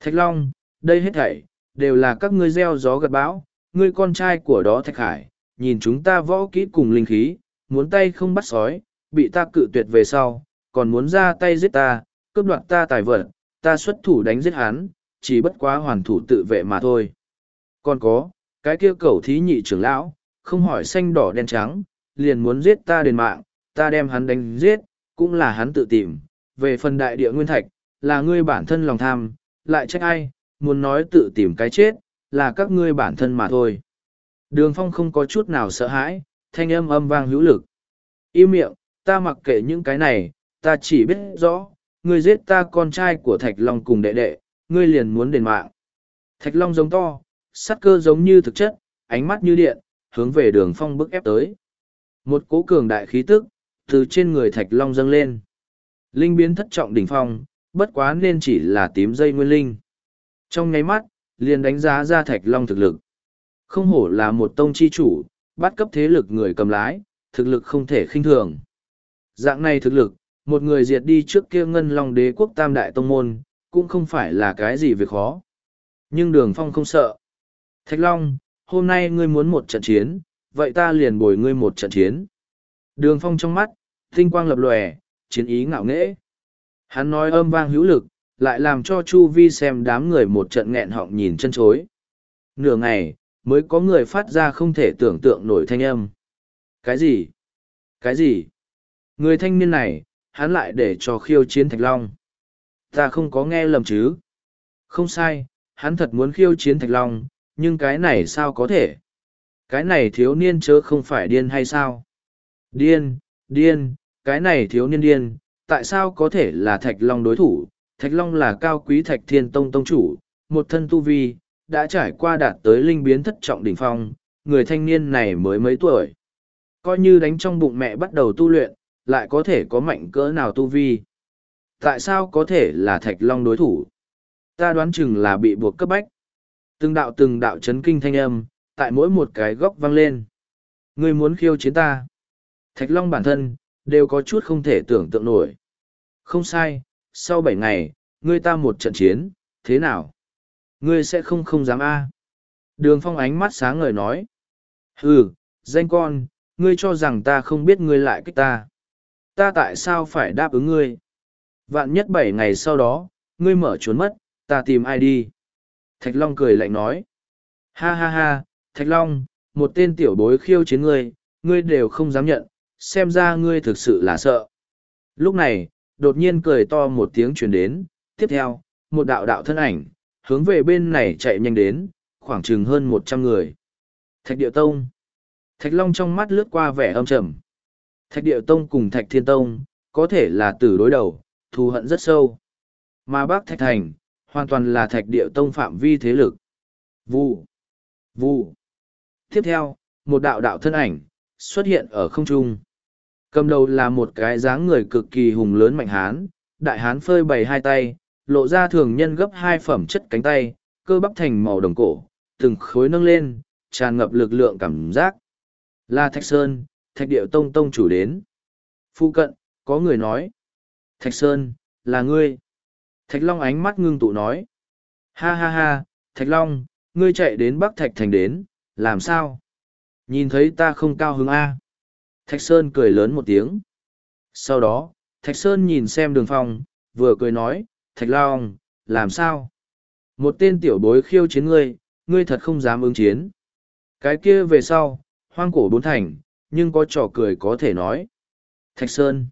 Speaker 1: Thạch Long, đây hết thảy, đều là các ngươi gieo gió gặt bão, ngươi con trai của đó Thạch Hải, nhìn chúng ta võ kỹ cùng linh khí, muốn tay không bắt sói, bị ta cự tuyệt về sau, còn muốn ra tay giết ta, cướp đoạt ta tài vật, ta xuất thủ đánh giết hắn, chỉ bất quá hoàn thủ tự vệ mà thôi. Còn có, cái kia cầu thí nhị trưởng lão, không hỏi xanh đỏ đen trắng, liền muốn giết ta đền mạng, ta đem hắn đánh giết, cũng là hắn tự tìm. Về phần đại địa nguyên thạch, là ngươi bản thân lòng tham, lại trách ai, muốn nói tự tìm cái chết, là các ngươi bản thân mà thôi. Đường phong không có chút nào sợ hãi, thanh âm âm vang hữu lực. Im miệng, ta mặc kệ những cái này, ta chỉ biết rõ, ngươi giết ta con trai của Thạch Long cùng đệ đệ, ngươi liền muốn đền mạng. Thạch Long giống to, sắt cơ giống như thực chất, ánh mắt như điện, hướng về đường phong bức ép tới. Một cố cường đại khí tức, từ trên người Thạch Long dâng lên. Linh biến thất trọng đỉnh phong, bất quá nên chỉ là tím dây nguyên linh. Trong nháy mắt, liền đánh giá ra Thạch Long thực lực. Không hổ là một tông chi chủ, bắt cấp thế lực người cầm lái, thực lực không thể khinh thường. Dạng này thực lực, một người diệt đi trước kia ngân long đế quốc tam đại tông môn, cũng không phải là cái gì việc khó. Nhưng đường phong không sợ. Thạch Long, hôm nay ngươi muốn một trận chiến, vậy ta liền bồi ngươi một trận chiến. Đường phong trong mắt, tinh quang lập lòe, chiến ý ngạo nghễ. Hắn nói âm vang hữu lực, lại làm cho Chu Vi xem đám người một trận nghẹn họng nhìn chân chối. Nửa ngày, mới có người phát ra không thể tưởng tượng nổi thanh âm. Cái gì? Cái gì? Người thanh niên này, hắn lại để cho khiêu chiến Thạch Long. Ta không có nghe lầm chứ? Không sai, hắn thật muốn khiêu chiến Thạch Long, nhưng cái này sao có thể? Cái này thiếu niên chớ không phải điên hay sao? Điên, điên, cái này thiếu niên điên, tại sao có thể là Thạch Long đối thủ? Thạch Long là cao quý Thạch Thiên Tông Tông chủ, một thân tu vi, đã trải qua đạt tới linh biến thất trọng đỉnh phong, người thanh niên này mới mấy tuổi. Coi như đánh trong bụng mẹ bắt đầu tu luyện, lại có thể có mạnh cỡ nào tu vi. Tại sao có thể là Thạch Long đối thủ? Ta đoán chừng là bị buộc cấp bách. Từng đạo từng đạo chấn kinh thanh âm, tại mỗi một cái góc vang lên. Ngươi muốn khiêu chiến ta. Thạch Long bản thân, đều có chút không thể tưởng tượng nổi. Không sai, sau bảy ngày, ngươi ta một trận chiến, thế nào? Ngươi sẽ không không dám a Đường phong ánh mắt sáng ngời nói. Ừ, danh con, ngươi cho rằng ta không biết ngươi lại kích ta. Ta tại sao phải đáp ứng ngươi? Vạn nhất bảy ngày sau đó, ngươi mở trốn mất, ta tìm ai đi? Thạch Long cười lạnh nói. Ha ha ha, Thạch Long, một tên tiểu bối khiêu chiến ngươi, ngươi đều không dám nhận, xem ra ngươi thực sự là sợ. Lúc này, đột nhiên cười to một tiếng truyền đến, tiếp theo, một đạo đạo thân ảnh, hướng về bên này chạy nhanh đến, khoảng chừng hơn một trăm người. Thạch Điệu Tông. Thạch Long trong mắt lướt qua vẻ âm trầm. Thạch Điệu Tông cùng Thạch Thiên Tông, có thể là tử đối đầu, thù hận rất sâu. Mà bác Thạch Thành, hoàn toàn là Thạch địa Tông phạm vi thế lực. Vụ. Vụ. Tiếp theo, một đạo đạo thân ảnh, xuất hiện ở không trung. Cầm đầu là một cái dáng người cực kỳ hùng lớn mạnh hán, đại hán phơi bày hai tay, lộ ra thường nhân gấp hai phẩm chất cánh tay, cơ bắp thành màu đồng cổ, từng khối nâng lên, tràn ngập lực lượng cảm giác. Là Thạch Sơn, Thạch Điệu Tông Tông chủ đến. Phu cận, có người nói. Thạch Sơn, là ngươi. Thạch Long ánh mắt ngưng tụ nói. Ha ha ha, Thạch Long, ngươi chạy đến Bắc Thạch Thành đến, làm sao? Nhìn thấy ta không cao hứng A. Thạch Sơn cười lớn một tiếng. Sau đó, Thạch Sơn nhìn xem đường phong, vừa cười nói, Thạch Long, làm sao? Một tên tiểu bối khiêu chiến ngươi, ngươi thật không dám ứng chiến. Cái kia về sau, hoang cổ bốn thành, nhưng có trò cười có thể nói. Thạch Sơn.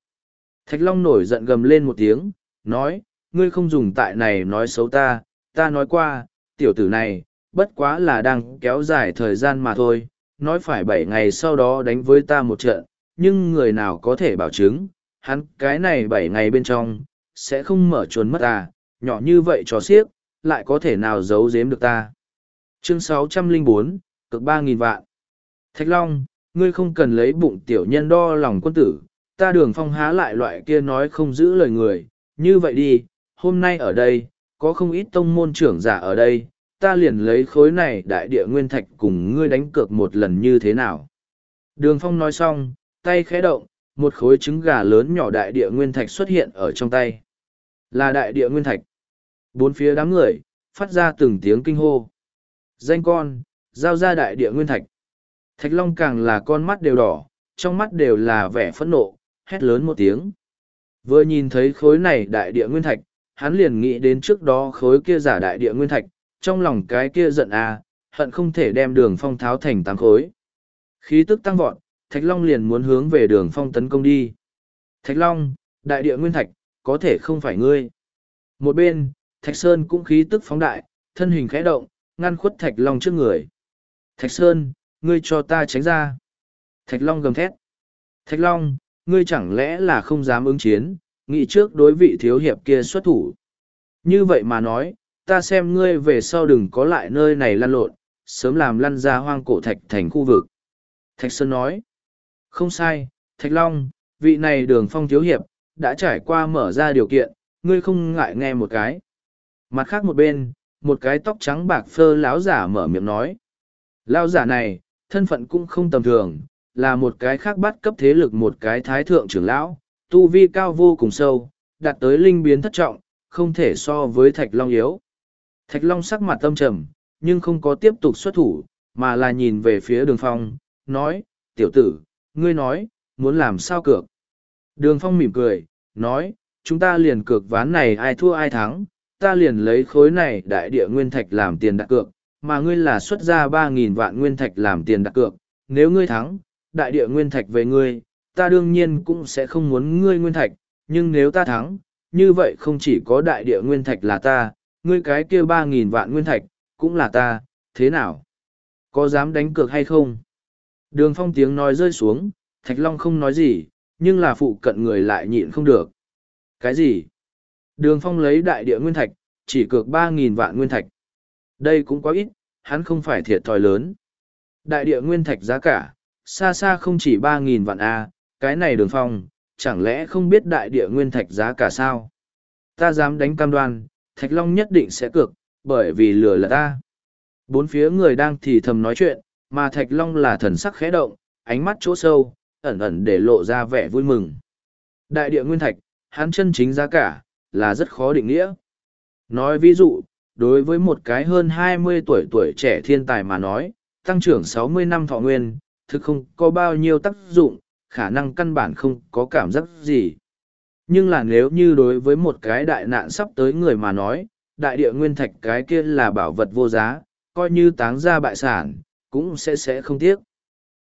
Speaker 1: Thạch Long nổi giận gầm lên một tiếng, nói, ngươi không dùng tại này nói xấu ta, ta nói qua, tiểu tử này, bất quá là đang kéo dài thời gian mà thôi, nói phải bảy ngày sau đó đánh với ta một trận, nhưng người nào có thể bảo chứng, hắn cái này bảy ngày bên trong, sẽ không mở chuồn mất à? nhỏ như vậy cho xiếc, lại có thể nào giấu giếm được ta. Chương 604, cực 3.000 vạn. Thạch Long, ngươi không cần lấy bụng tiểu nhân đo lòng quân tử, ta đường phong há lại loại kia nói không giữ lời người, như vậy đi, hôm nay ở đây, có không ít tông môn trưởng giả ở đây, ta liền lấy khối này đại địa nguyên thạch cùng ngươi đánh cược một lần như thế nào. Đường phong nói xong, tay khẽ động, một khối trứng gà lớn nhỏ đại địa nguyên thạch xuất hiện ở trong tay. Là đại địa nguyên thạch. Bốn phía đám người, phát ra từng tiếng kinh hô. Danh con, giao ra đại địa nguyên thạch. Thạch Long càng là con mắt đều đỏ, trong mắt đều là vẻ phẫn nộ, hét lớn một tiếng. Vừa nhìn thấy khối này đại địa nguyên thạch, hắn liền nghĩ đến trước đó khối kia giả đại địa nguyên thạch, trong lòng cái kia giận à, hận không thể đem đường phong tháo thành tám khối. Khí tức tăng vọt, Thạch Long liền muốn hướng về đường phong tấn công đi. Thạch Long, đại địa nguyên thạch, có thể không phải ngươi. Một bên, Thạch Sơn cũng khí tức phóng đại, thân hình khẽ động, ngăn khuất Thạch Long trước người. Thạch Sơn, ngươi cho ta tránh ra. Thạch Long gầm thét. Thạch Long, ngươi chẳng lẽ là không dám ứng chiến, nghĩ trước đối vị thiếu hiệp kia xuất thủ. Như vậy mà nói, ta xem ngươi về sau đừng có lại nơi này lăn lộn, sớm làm lăn ra hoang cổ thạch thành khu vực. Thạch Sơn nói. Không sai, Thạch Long, vị này đường phong thiếu hiệp, đã trải qua mở ra điều kiện, ngươi không ngại nghe một cái. Mặt khác một bên, một cái tóc trắng bạc phơ láo giả mở miệng nói. Lao giả này, thân phận cũng không tầm thường, là một cái khác bắt cấp thế lực một cái thái thượng trưởng lão, tu vi cao vô cùng sâu, đạt tới linh biến thất trọng, không thể so với Thạch Long yếu. Thạch Long sắc mặt tâm trầm, nhưng không có tiếp tục xuất thủ, mà là nhìn về phía đường phong, nói, tiểu tử, ngươi nói, muốn làm sao cược. Đường phong mỉm cười, nói, chúng ta liền cược ván này ai thua ai thắng, ta liền lấy khối này đại địa nguyên thạch làm tiền đặt cược, mà ngươi là xuất ra ba nghìn vạn nguyên thạch làm tiền đặt cược, nếu ngươi thắng, đại địa nguyên thạch về ngươi, ta đương nhiên cũng sẽ không muốn ngươi nguyên thạch, nhưng nếu ta thắng, như vậy không chỉ có đại địa nguyên thạch là ta, ngươi cái kia ba nghìn vạn nguyên thạch, cũng là ta, thế nào? Có dám đánh cược hay không? Đường phong tiếng nói rơi xuống, Thạch Long không nói gì, nhưng là phụ cận người lại nhịn không được. Cái gì? Đường phong lấy đại địa nguyên thạch, chỉ cược ba nghìn vạn nguyên thạch. Đây cũng quá ít, hắn không phải thiệt thòi lớn. Đại địa nguyên thạch giá cả, xa xa không chỉ ba nghìn vạn A, cái này đường phong, chẳng lẽ không biết đại địa nguyên thạch giá cả sao? Ta dám đánh cam đoan, Thạch Long nhất định sẽ cược, bởi vì lừa là ta. Bốn phía người đang thì thầm nói chuyện, mà Thạch Long là thần sắc khẽ động, ánh mắt chỗ sâu, ẩn ẩn để lộ ra vẻ vui mừng. Đại địa nguyên thạch, hắn chân chính giá cả, là rất khó định nghĩa. Nói ví dụ, đối với một cái hơn hai mươi tuổi tuổi trẻ thiên tài mà nói, tăng trưởng sáu mươi năm thọ nguyên, thực không có bao nhiêu tác dụng, khả năng căn bản không có cảm giác gì. Nhưng là nếu như đối với một cái đại nạn sắp tới người mà nói, đại địa nguyên thạch cái kia là bảo vật vô giá, coi như táng ra bại sản, cũng sẽ sẽ không tiếc.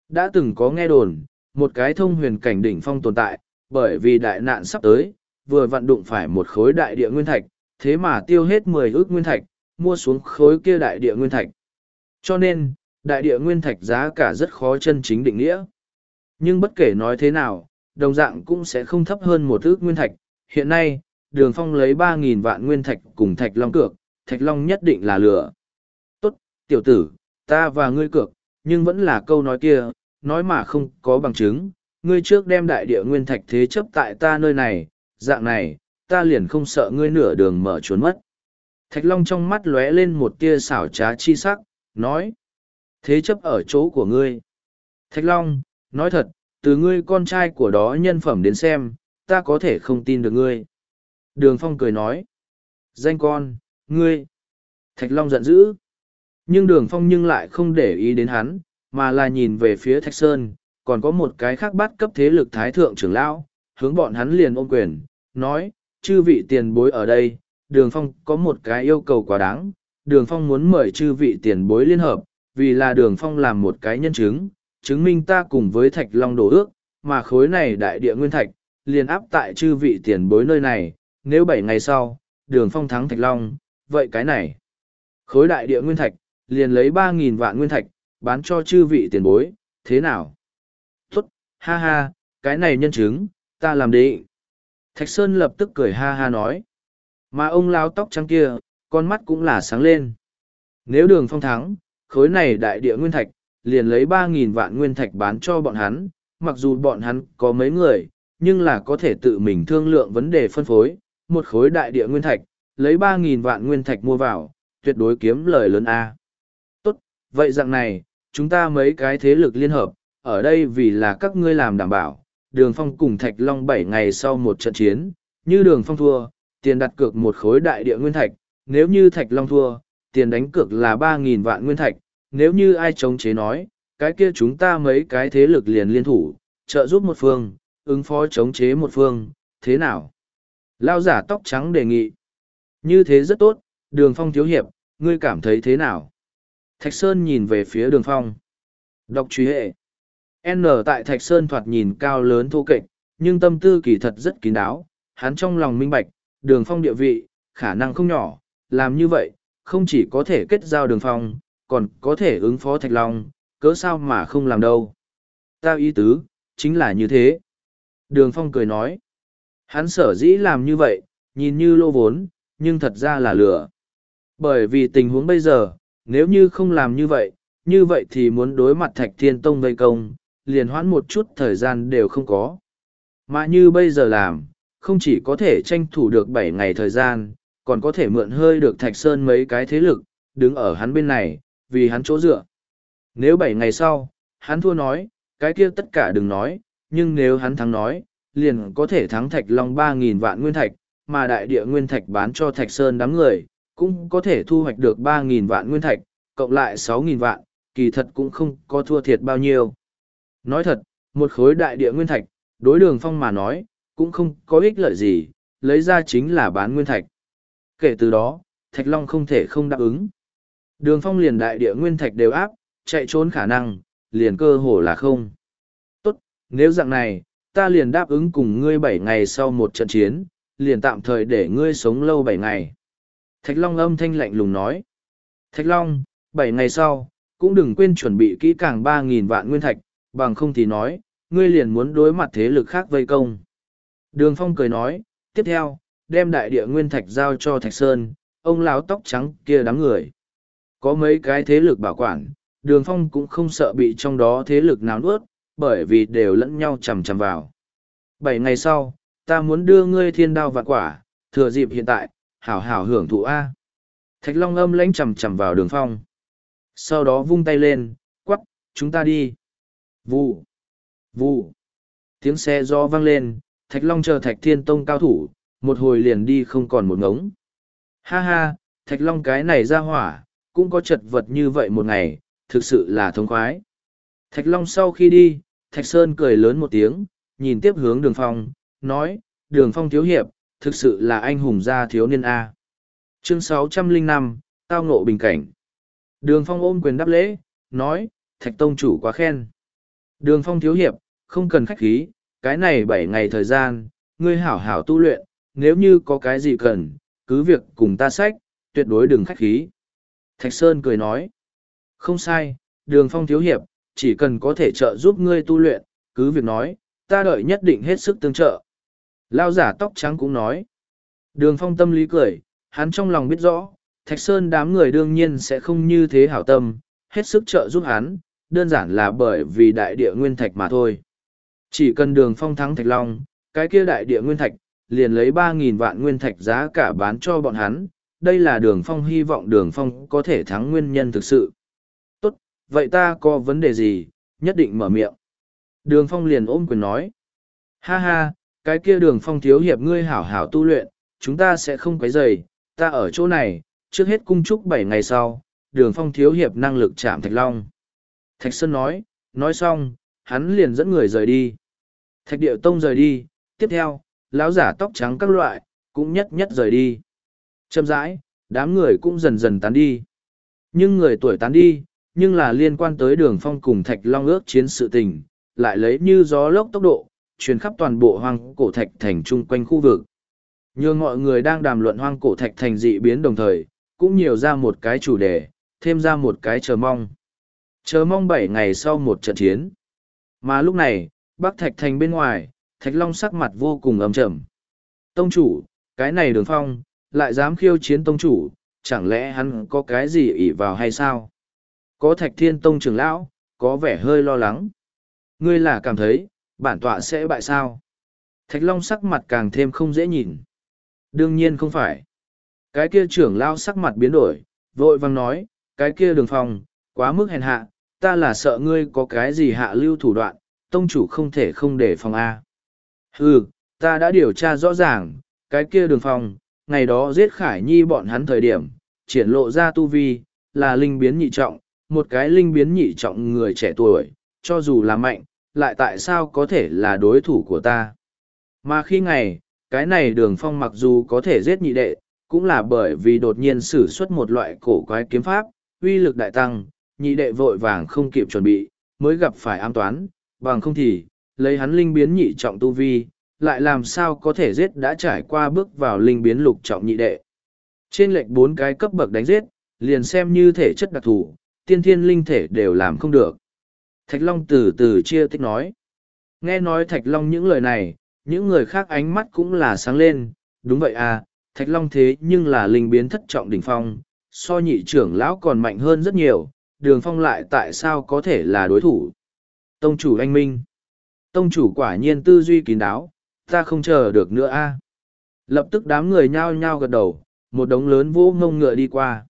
Speaker 1: Đã từng có nghe đồn, một cái thông huyền cảnh đỉnh phong tồn tại, bởi vì đại nạn sắp tới, vừa vận đụng phải một khối đại địa nguyên thạch, thế mà tiêu hết mười ước nguyên thạch, mua xuống khối kia đại địa nguyên thạch. Cho nên, đại địa nguyên thạch giá cả rất khó chân chính định nghĩa. Nhưng bất kể nói thế nào, đồng dạng cũng sẽ không thấp hơn một ước nguyên thạch. Hiện nay, đường phong lấy ba nghìn vạn nguyên thạch cùng thạch long cược, thạch long nhất định là lửa. Tốt, tiểu tử, ta và ngươi cược, nhưng vẫn là câu nói kia, nói mà không có bằng chứng. Ngươi trước đem đại địa nguyên thạch thế chấp tại ta nơi này, dạng này, ta liền không sợ ngươi nửa đường mở trốn mất. Thạch Long trong mắt lóe lên một tia xảo trá chi sắc, nói. Thế chấp ở chỗ của ngươi. Thạch Long, nói thật, từ ngươi con trai của đó nhân phẩm đến xem, ta có thể không tin được ngươi. Đường Phong cười nói. Danh con, ngươi. Thạch Long giận dữ. Nhưng Đường Phong nhưng lại không để ý đến hắn, mà là nhìn về phía Thạch Sơn, còn có một cái khác bắt cấp thế lực thái thượng trưởng lão, hướng bọn hắn liền ôm quyền, nói, chư vị tiền bối ở đây, Đường Phong có một cái yêu cầu quá đáng, Đường Phong muốn mời chư vị tiền bối liên hợp, vì là Đường Phong làm một cái nhân chứng, chứng minh ta cùng với Thạch Long đổ ước, mà khối này đại địa nguyên thạch, liền áp tại chư vị tiền bối nơi này, nếu bảy ngày sau, Đường Phong thắng Thạch Long, vậy cái này, khối đại địa nguyên thạch, liền lấy ba nghìn vạn nguyên thạch, bán cho chư vị tiền bối, thế nào? Tốt, ha ha, cái này nhân chứng, ta làm đi. Thạch Sơn lập tức cười ha ha nói. Mà ông lao tóc trắng kia, con mắt cũng là sáng lên. Nếu đường phong thắng, khối này đại địa nguyên thạch, liền lấy ba nghìn vạn nguyên thạch bán cho bọn hắn, mặc dù bọn hắn có mấy người, nhưng là có thể tự mình thương lượng vấn đề phân phối, một khối đại địa nguyên thạch, lấy ba nghìn vạn nguyên thạch mua vào, tuyệt đối kiếm lời lớn A. Tốt, vậy dạng này, chúng ta mấy cái thế lực liên hợp, ở đây vì là các ngươi làm đảm bảo, đường phong cùng Thạch Long bảy ngày sau một trận chiến, như đường phong thua, tiền đặt cược một khối đại địa nguyên thạch, nếu như Thạch Long thua, tiền đánh cược là ba nghìn vạn nguyên thạch, nếu như ai chống chế nói, cái kia chúng ta mấy cái thế lực liền liên thủ, trợ giúp một phương, ứng phó chống chế một phương, thế nào? Lao giả tóc trắng đề nghị. Như thế rất tốt, đường phong thiếu hiệp, ngươi cảm thấy thế nào? Thạch Sơn nhìn về phía đường phong. Đọc truy hệ. N tại Thạch Sơn thoạt nhìn cao lớn thô kệch, nhưng tâm tư kỳ thật rất kín đáo, hắn trong lòng minh bạch, đường phong địa vị, khả năng không nhỏ, làm như vậy, không chỉ có thể kết giao đường phong, còn có thể ứng phó Thạch Long, cớ sao mà không làm đâu. Ta ý tứ, chính là như thế. Đường phong cười nói. Hắn sở dĩ làm như vậy, nhìn như lô vốn, nhưng thật ra là lừa. Bởi vì tình huống bây giờ, nếu như không làm như vậy, như vậy thì muốn đối mặt Thạch Thiên Tông vây công, liền hoãn một chút thời gian đều không có. Mà như bây giờ làm, không chỉ có thể tranh thủ được bảy ngày thời gian, còn có thể mượn hơi được Thạch Sơn mấy cái thế lực, đứng ở hắn bên này, vì hắn chỗ dựa. Nếu bảy ngày sau, hắn thua nói, cái kia tất cả đừng nói, nhưng nếu hắn thắng nói, liền có thể thắng Thạch Long ba nghìn vạn nguyên thạch, mà đại địa nguyên thạch bán cho Thạch Sơn đám người, cũng có thể thu hoạch được ba nghìn vạn nguyên thạch, cộng lại sáu nghìn vạn, kỳ thật cũng không có thua thiệt bao nhiêu. Nói thật, một khối đại địa nguyên thạch, đối đường phong mà nói, cũng không có ích lợi gì, lấy ra chính là bán nguyên thạch. Kể từ đó, Thạch Long không thể không đáp ứng. Đường phong liền đại địa nguyên thạch đều áp, chạy trốn khả năng, liền cơ hồ là không. Tốt, nếu dạng này, ta liền đáp ứng cùng ngươi bảy ngày sau một trận chiến, liền tạm thời để ngươi sống lâu bảy ngày. Thạch Long âm thanh lạnh lùng nói. Thạch Long, bảy ngày sau, cũng đừng quên chuẩn bị kỹ càng ba nghìn vạn nguyên thạch, bằng không thì nói, ngươi liền muốn đối mặt thế lực khác vây công. Đường Phong cười nói, tiếp theo, đem đại địa nguyên thạch giao cho Thạch Sơn, ông lão tóc trắng kia đám người. Có mấy cái thế lực bảo quản, đường Phong cũng không sợ bị trong đó thế lực nào nuốt, bởi vì đều lẫn nhau chầm chầm vào. Bảy ngày sau, ta muốn đưa ngươi thiên đao vạn quả, thừa dịp hiện tại, hảo hảo hưởng thụ A. Thạch Long âm lãnh chầm chầm vào đường Phong. Sau đó vung tay lên, quắc, chúng ta đi. Vụ, vụ. Tiếng xe do vang lên, Thạch Long chờ Thạch Thiên Tông cao thủ, một hồi liền đi không còn một ngống. Ha ha, Thạch Long cái này ra hỏa, cũng có chật vật như vậy một ngày, thực sự là thông khoái. Thạch Long sau khi đi, Thạch Sơn cười lớn một tiếng, nhìn tiếp hướng đường phong, nói, đường phong thiếu hiệp, thực sự là anh hùng gia thiếu niên A. Chương 605, Tao ngộ bình cảnh. Đường phong ôm quyền đáp lễ, nói, Thạch Tông chủ quá khen. Đường phong thiếu hiệp, không cần khách khí, cái này bảy ngày thời gian, ngươi hảo hảo tu luyện, nếu như có cái gì cần, cứ việc cùng ta sách, tuyệt đối đừng khách khí. Thạch Sơn cười nói, không sai, đường phong thiếu hiệp, chỉ cần có thể trợ giúp ngươi tu luyện, cứ việc nói, ta đợi nhất định hết sức tương trợ. Lao giả tóc trắng cũng nói, đường phong tâm lý cười, hắn trong lòng biết rõ, Thạch Sơn đám người đương nhiên sẽ không như thế hảo tâm, hết sức trợ giúp hắn, đơn giản là bởi vì đại địa nguyên thạch mà thôi. Chỉ cần đường phong thắng Thạch Long, cái kia đại địa nguyên thạch, liền lấy ba nghìn vạn nguyên thạch giá cả bán cho bọn hắn, đây là đường phong hy vọng đường phong có thể thắng nguyên nhân thực sự. Tốt, vậy ta có vấn đề gì, nhất định mở miệng. Đường phong liền ôm quyền nói. Ha ha, cái kia đường phong thiếu hiệp ngươi hảo hảo tu luyện, chúng ta sẽ không quấy dày ta ở chỗ này, trước hết cung chúc bảy ngày sau, đường phong thiếu hiệp năng lực chạm thạch long. Thạch Sơn nói, nói xong, hắn liền dẫn người rời đi. Thạch điệu tông rời đi, tiếp theo, lão giả tóc trắng các loại, cũng nhất nhất rời đi. Chậm rãi, đám người cũng dần dần tán đi. Nhưng người tuổi tán đi, nhưng là liên quan tới đường phong cùng thạch long ước chiến sự tình, lại lấy như gió lốc tốc độ, truyền khắp toàn bộ hoang cổ thạch thành chung quanh khu vực. Như mọi người đang đàm luận hoang cổ thạch thành dị biến đồng thời, cũng nhiều ra một cái chủ đề, thêm ra một cái chờ mong. Chờ mong bảy ngày sau một trận chiến. Mà lúc này, Bắc Thạch Thành bên ngoài, Thạch Long sắc mặt vô cùng ấm trầm Tông chủ, cái này đường phong, lại dám khiêu chiến tông chủ, chẳng lẽ hắn có cái gì ỷ vào hay sao? Có Thạch Thiên Tông trưởng lão, có vẻ hơi lo lắng. Ngươi là cảm thấy, bản tọa sẽ bại sao? Thạch Long sắc mặt càng thêm không dễ nhìn. Đương nhiên không phải. Cái kia trưởng lão sắc mặt biến đổi, vội vang nói, cái kia đường phong, quá mức hèn hạ, ta là sợ ngươi có cái gì hạ lưu thủ đoạn, tông chủ không thể không để phòng A. Ừ, ta đã điều tra rõ ràng, cái kia đường phong, ngày đó giết khải nhi bọn hắn thời điểm, triển lộ ra tu vi, là linh biến nhị trọng, một cái linh biến nhị trọng người trẻ tuổi, cho dù là mạnh, lại tại sao có thể là đối thủ của ta. Mà khi ngày, cái này đường phong mặc dù có thể giết nhị đệ, cũng là bởi vì đột nhiên sử xuất một loại cổ quái kiếm pháp, uy lực đại tăng, nhị đệ vội vàng không kịp chuẩn bị, mới gặp phải am toán, bằng không thì, lấy hắn linh biến nhị trọng tu vi, lại làm sao có thể giết đã trải qua bước vào linh biến lục trọng nhị đệ. Trên lệnh bốn cái cấp bậc đánh giết, liền xem như thể chất đặc thù, tiên thiên linh thể đều làm không được. Thạch Long từ từ chia tích nói. Nghe nói Thạch Long những lời này, những người khác ánh mắt cũng là sáng lên, đúng vậy à, Thạch Long thế nhưng là linh biến thất trọng đỉnh phong, so nhị trưởng lão còn mạnh hơn rất nhiều, đường phong lại tại sao có thể là đối thủ. Tông chủ anh Minh. Tông chủ quả nhiên tư duy kín đáo, ta không chờ được nữa a. Lập tức đám người nhao nhao gật đầu, một đống lớn vỗ ngông ngựa đi qua.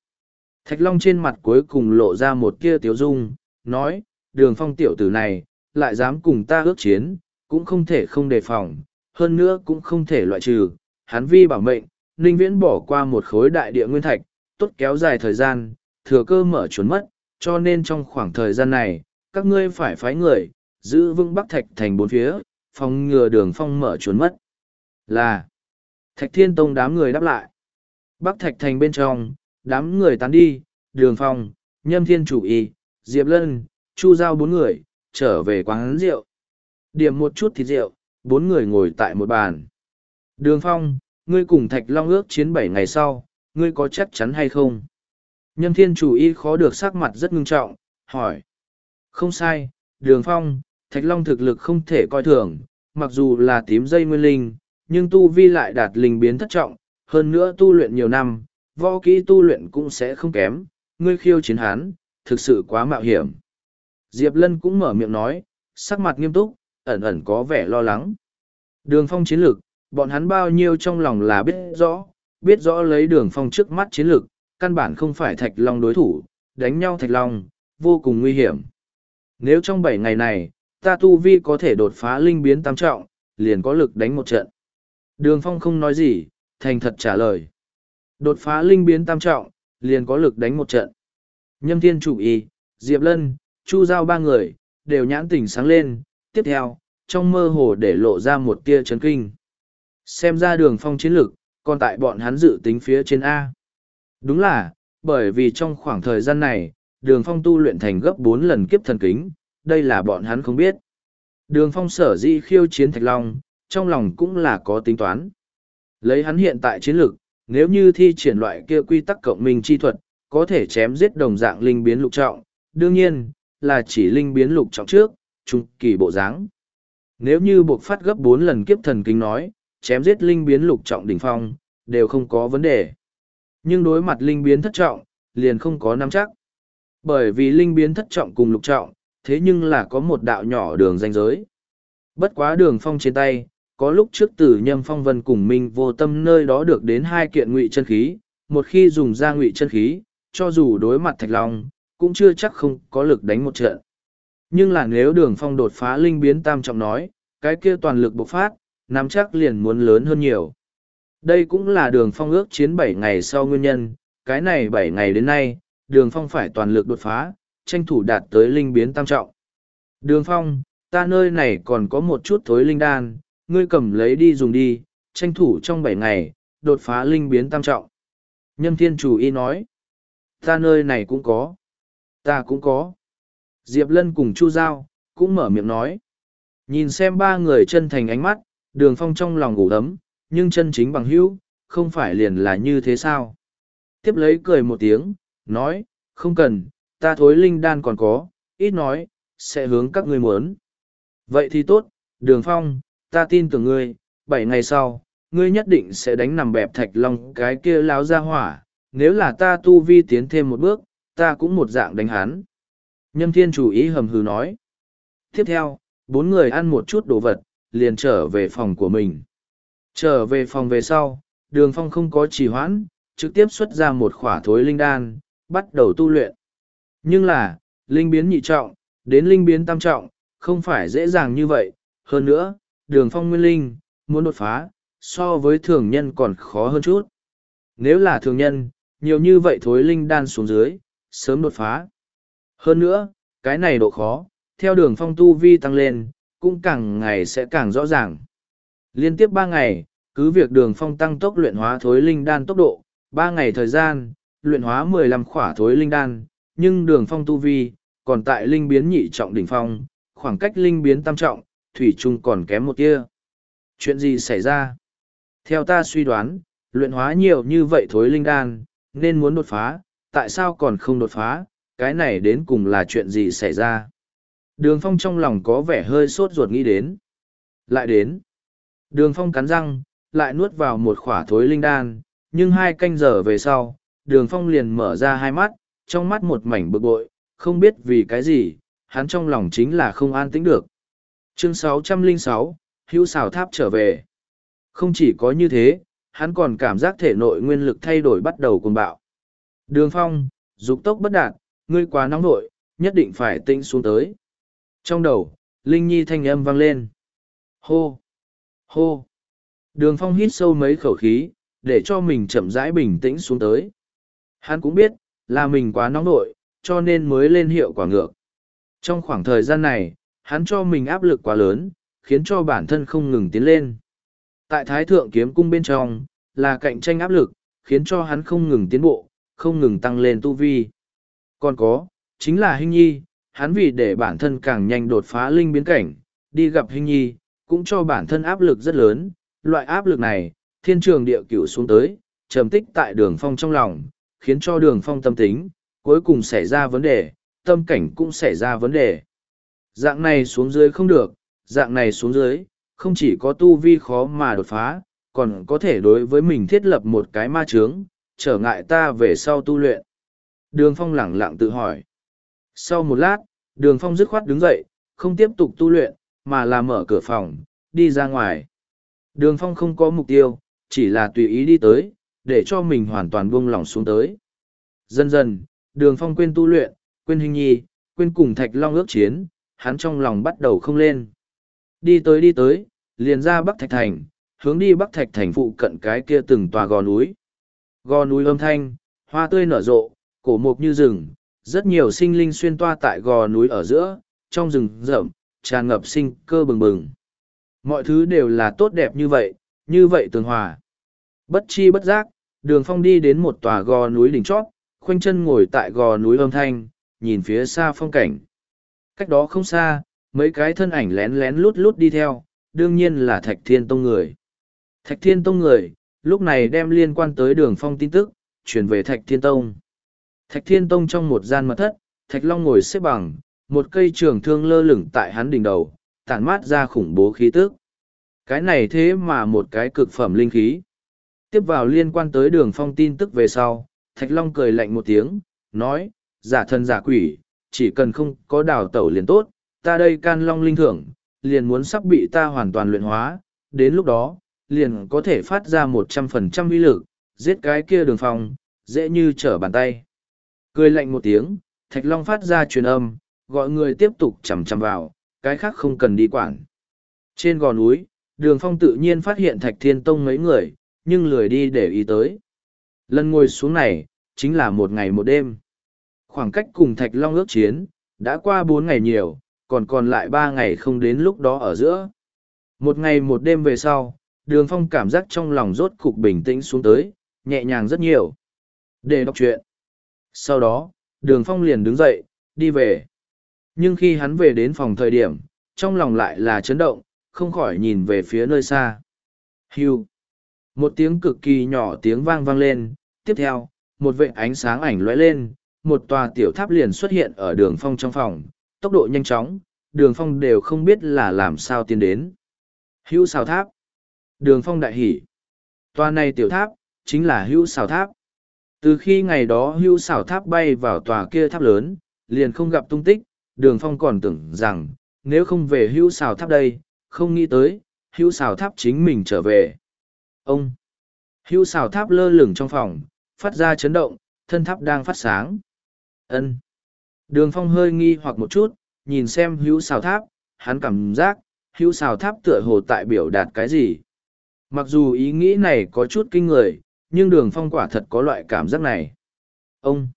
Speaker 1: Thạch Long trên mặt cuối cùng lộ ra một kia tiếu dung, nói, đường phong tiểu tử này, lại dám cùng ta ước chiến, cũng không thể không đề phòng, hơn nữa cũng không thể loại trừ. Hắn vi bảo mệnh, Ninh Viễn bỏ qua một khối đại địa nguyên thạch, tốt kéo dài thời gian, thừa cơ mở trốn mất, cho nên trong khoảng thời gian này, các ngươi phải phái người, giữ vững Bắc Thạch thành bốn phía, phòng ngừa đường phong mở trốn mất. Là, Thạch Thiên Tông đám người đáp lại. Bắc Thạch thành bên trong, đám người tán đi, đường phong, nhâm thiên chủ y, Diệp Lân, Chu Giao bốn người, trở về quán rượu. Điểm một chút thịt rượu, bốn người ngồi tại một bàn. Đường phong, ngươi cùng Thạch Long ước chiến bảy ngày sau, ngươi có chắc chắn hay không? Nhâm thiên chủ y khó được sắc mặt rất ngưng trọng, hỏi. Không sai, đường phong, Thạch Long thực lực không thể coi thường, mặc dù là tím dây nguyên linh, nhưng tu vi lại đạt linh biến thất trọng, hơn nữa tu luyện nhiều năm, võ kỹ tu luyện cũng sẽ không kém, ngươi khiêu chiến hán, thực sự quá mạo hiểm. Diệp Lân cũng mở miệng nói, sắc mặt nghiêm túc, ẩn ẩn có vẻ lo lắng. Đường phong chiến lược, bọn hắn bao nhiêu trong lòng là biết rõ, biết rõ lấy đường phong trước mắt chiến lược, căn bản không phải Thạch Long đối thủ, đánh nhau Thạch Long, vô cùng nguy hiểm. Nếu trong bảy ngày này, ta tu vi có thể đột phá linh biến tam trọng, liền có lực đánh một trận. Đường Phong không nói gì, thành thật trả lời. Đột phá linh biến tam trọng, liền có lực đánh một trận. Nhâm Thiên chủ y, Diệp Lân, Chu Giao ba người, đều nhãn tỉnh sáng lên. Tiếp theo, trong mơ hồ để lộ ra một tia chấn kinh. Xem ra đường phong chiến lực, còn tại bọn hắn dự tính phía trên A. Đúng là, bởi vì trong khoảng thời gian này, đường phong tu luyện thành gấp bốn lần kiếp thần kính, đây là bọn hắn không biết. Đường phong sở di khiêu chiến Thạch Long, trong lòng cũng là có tính toán. Lấy hắn hiện tại chiến lược, nếu như thi triển loại kia quy tắc cộng minh chi thuật, có thể chém giết đồng dạng linh biến lục trọng, đương nhiên, là chỉ linh biến lục trọng trước, trung kỳ bộ dáng. Nếu như buộc phát gấp bốn lần kiếp thần kinh nói, chém giết linh biến lục trọng đỉnh phong, đều không có vấn đề. Nhưng đối mặt linh biến thất trọng, liền không có nắm chắc. Bởi vì linh biến thất trọng cùng lục trọng, thế nhưng là có một đạo nhỏ đường danh giới. Bất quá đường phong trên tay, có lúc trước từ nhâm phong vân cùng minh vô tâm nơi đó được đến hai kiện ngụy chân khí, một khi dùng ra ngụy chân khí, cho dù đối mặt thạch long, cũng chưa chắc không có lực đánh một trận. Nhưng là nếu đường phong đột phá linh biến tam trọng nói, cái kia toàn lực bộc phát, nắm chắc liền muốn lớn hơn nhiều. Đây cũng là đường phong ước chiến bảy ngày sau nguyên nhân, cái này bảy ngày đến nay, đường phong phải toàn lực đột phá, tranh thủ đạt tới linh biến tam trọng. Đường phong, ta nơi này còn có một chút thối linh đan, ngươi cầm lấy đi dùng đi, tranh thủ trong bảy ngày, đột phá linh biến tam trọng. Nhâm thiên chủ y nói, ta nơi này cũng có, ta cũng có. Diệp Lân cùng Chu Giao, cũng mở miệng nói. Nhìn xem ba người chân thành ánh mắt, đường phong trong lòng ngủ ấm, nhưng chân chính bằng hữu, không phải liền là như thế sao? Tiếp lấy cười một tiếng, nói, không cần, ta thối linh đan còn có, ít nói, sẽ hướng các ngươi muốn. Vậy thì tốt, đường phong, ta tin tưởng ngươi, bảy ngày sau, ngươi nhất định sẽ đánh nằm bẹp thạch long cái kia láo ra hỏa, nếu là ta tu vi tiến thêm một bước, ta cũng một dạng đánh hắn. Nhâm thiên chủ ý hầm hừ nói. Tiếp theo, bốn người ăn một chút đồ vật, liền trở về phòng của mình. Trở về phòng về sau, đường phong không có trì hoãn, trực tiếp xuất ra một khỏa thối linh đan, bắt đầu tu luyện. Nhưng là, Linh biến nhị trọng, đến linh biến tam trọng, không phải dễ dàng như vậy. Hơn nữa, đường phong nguyên linh, muốn đột phá, so với thường nhân còn khó hơn chút. Nếu là thường nhân, nhiều như vậy thối linh đan xuống dưới, sớm đột phá. Hơn nữa, cái này độ khó, theo đường phong tu vi tăng lên, cũng càng ngày sẽ càng rõ ràng. Liên tiếp ba ngày, cứ việc đường phong tăng tốc luyện hóa thối linh đan tốc độ, ba ngày thời gian, luyện hóa mười lăm khỏa thối linh đan, nhưng đường phong tu vi, còn tại linh biến nhị trọng đỉnh phong, khoảng cách linh biến tam trọng, thủy chung còn kém một tia. Chuyện gì xảy ra? Theo ta suy đoán, luyện hóa nhiều như vậy thối linh đan, nên muốn đột phá, tại sao còn không đột phá, cái này đến cùng là chuyện gì xảy ra? Đường phong trong lòng có vẻ hơi sốt ruột nghĩ đến. Lại đến. Đường phong cắn răng, lại nuốt vào một khỏa thối linh đan, nhưng hai canh giờ về sau, đường phong liền mở ra hai mắt, trong mắt một mảnh bực bội, không biết vì cái gì, hắn trong lòng chính là không an tĩnh được. Chương 606, hữu xào tháp trở về. Không chỉ có như thế, hắn còn cảm giác thể nội nguyên lực thay đổi bắt đầu cuồng bạo. Đường phong, dục tốc bất đạt, ngươi quá nóng nội, nhất định phải tĩnh xuống tới. Trong đầu, Linh Nhi thanh âm vang lên. Hô! Hô! Đường phong hít sâu mấy khẩu khí, để cho mình chậm rãi bình tĩnh xuống tới. Hắn cũng biết, là mình quá nóng nội, cho nên mới lên hiệu quả ngược. Trong khoảng thời gian này, hắn cho mình áp lực quá lớn, khiến cho bản thân không ngừng tiến lên. Tại Thái Thượng Kiếm Cung bên trong, là cạnh tranh áp lực, khiến cho hắn không ngừng tiến bộ, không ngừng tăng lên tu vi. Còn có, chính là Hinh Nhi, hắn vì để bản thân càng nhanh đột phá linh biến cảnh, đi gặp Hinh Nhi, cũng cho bản thân áp lực rất lớn. Loại áp lực này, thiên trường địa cửu xuống tới, trầm tích tại đường phong trong lòng, khiến cho đường phong tâm tính, cuối cùng xảy ra vấn đề, tâm cảnh cũng xảy ra vấn đề. Dạng này xuống dưới không được, dạng này xuống dưới, không chỉ có tu vi khó mà đột phá, còn có thể đối với mình thiết lập một cái ma chướng, trở ngại ta về sau tu luyện. Đường phong lẳng lặng tự hỏi. Sau một lát, đường phong dứt khoát đứng dậy, không tiếp tục tu luyện, mà là mở cửa phòng, đi ra ngoài. Đường phong không có mục tiêu, chỉ là tùy ý đi tới, để cho mình hoàn toàn buông lỏng xuống tới. Dần dần, đường phong quên tu luyện, quên hình nhi, quên cùng thạch long ước chiến, hắn trong lòng bắt đầu không lên. Đi tới đi tới, liền ra Bắc Thạch Thành, hướng đi Bắc Thạch Thành phụ cận cái kia từng tòa gò núi. Gò núi âm thanh, hoa tươi nở rộ, cổ mục như rừng, rất nhiều sinh linh xuyên toa tại gò núi ở giữa, trong rừng rậm, tràn ngập sinh cơ bừng bừng. Mọi thứ đều là tốt đẹp như vậy, như vậy tường hòa. Bất chi bất giác, đường phong đi đến một tòa gò núi đỉnh chót, khoanh chân ngồi tại gò núi âm thanh, nhìn phía xa phong cảnh. Cách đó không xa, mấy cái thân ảnh lén lén lút lút đi theo, đương nhiên là Thạch Thiên Tông người. Thạch Thiên Tông người, lúc này đem liên quan tới đường phong tin tức, chuyển về Thạch Thiên Tông. Thạch Thiên Tông trong một gian mật thất, Thạch Long ngồi xếp bằng, một cây trường thương lơ lửng tại hắn đỉnh đầu, tản mát ra khủng bố khí tức. Cái này thế mà một cái cực phẩm linh khí. Tiếp vào liên quan tới đường phong tin tức về sau, Thạch Long cười lạnh một tiếng, nói, giả thân giả quỷ, chỉ cần không có đào tẩu liền tốt, ta đây can long linh thưởng, liền muốn sắp bị ta hoàn toàn luyện hóa, đến lúc đó, liền có thể phát ra một trăm phần trăm uy lực, giết cái kia đường phong, dễ như trở bàn tay. Cười lạnh một tiếng, Thạch Long phát ra truyền âm, gọi người tiếp tục chằm chằm vào, cái khác không cần đi quản. Trên gò núi, đường phong tự nhiên phát hiện Thạch Thiên Tông mấy người, nhưng lười đi để ý tới. Lần ngồi xuống này, chính là một ngày một đêm. Khoảng cách cùng Thạch Long ước chiến, đã qua bốn ngày nhiều, còn còn lại ba ngày không đến lúc đó ở giữa. Một ngày một đêm về sau, đường phong cảm giác trong lòng rốt cục bình tĩnh xuống tới, nhẹ nhàng rất nhiều. Để đọc chuyện. Sau đó, đường phong liền đứng dậy, đi về. Nhưng khi hắn về đến phòng thời điểm, trong lòng lại là chấn động, không khỏi nhìn về phía nơi xa. Hưu. Một tiếng cực kỳ nhỏ tiếng vang vang lên, tiếp theo, một vệ ánh sáng ảnh lóe lên, một tòa tiểu tháp liền xuất hiện ở đường phong trong phòng, tốc độ nhanh chóng, đường phong đều không biết là làm sao tiến đến. Hữu xào tháp. Đường phong đại hỉ. Tòa này tiểu tháp, chính là hữu xào tháp. Từ khi ngày đó hữu xào tháp bay vào tòa kia tháp lớn, liền không gặp tung tích, đường phong còn tưởng rằng, nếu không về hữu xào tháp đây, không nghĩ tới, hữu xào tháp chính mình trở về. Ông! Hữu xào tháp lơ lửng trong phòng, phát ra chấn động, thân tháp đang phát sáng. Ân. Đường phong hơi nghi hoặc một chút, nhìn xem hữu xào tháp, hắn cảm giác, hữu xào tháp tựa hồ tại biểu đạt cái gì. Mặc dù ý nghĩ này có chút kinh người, nhưng đường phong quả thật có loại cảm giác này. Ông!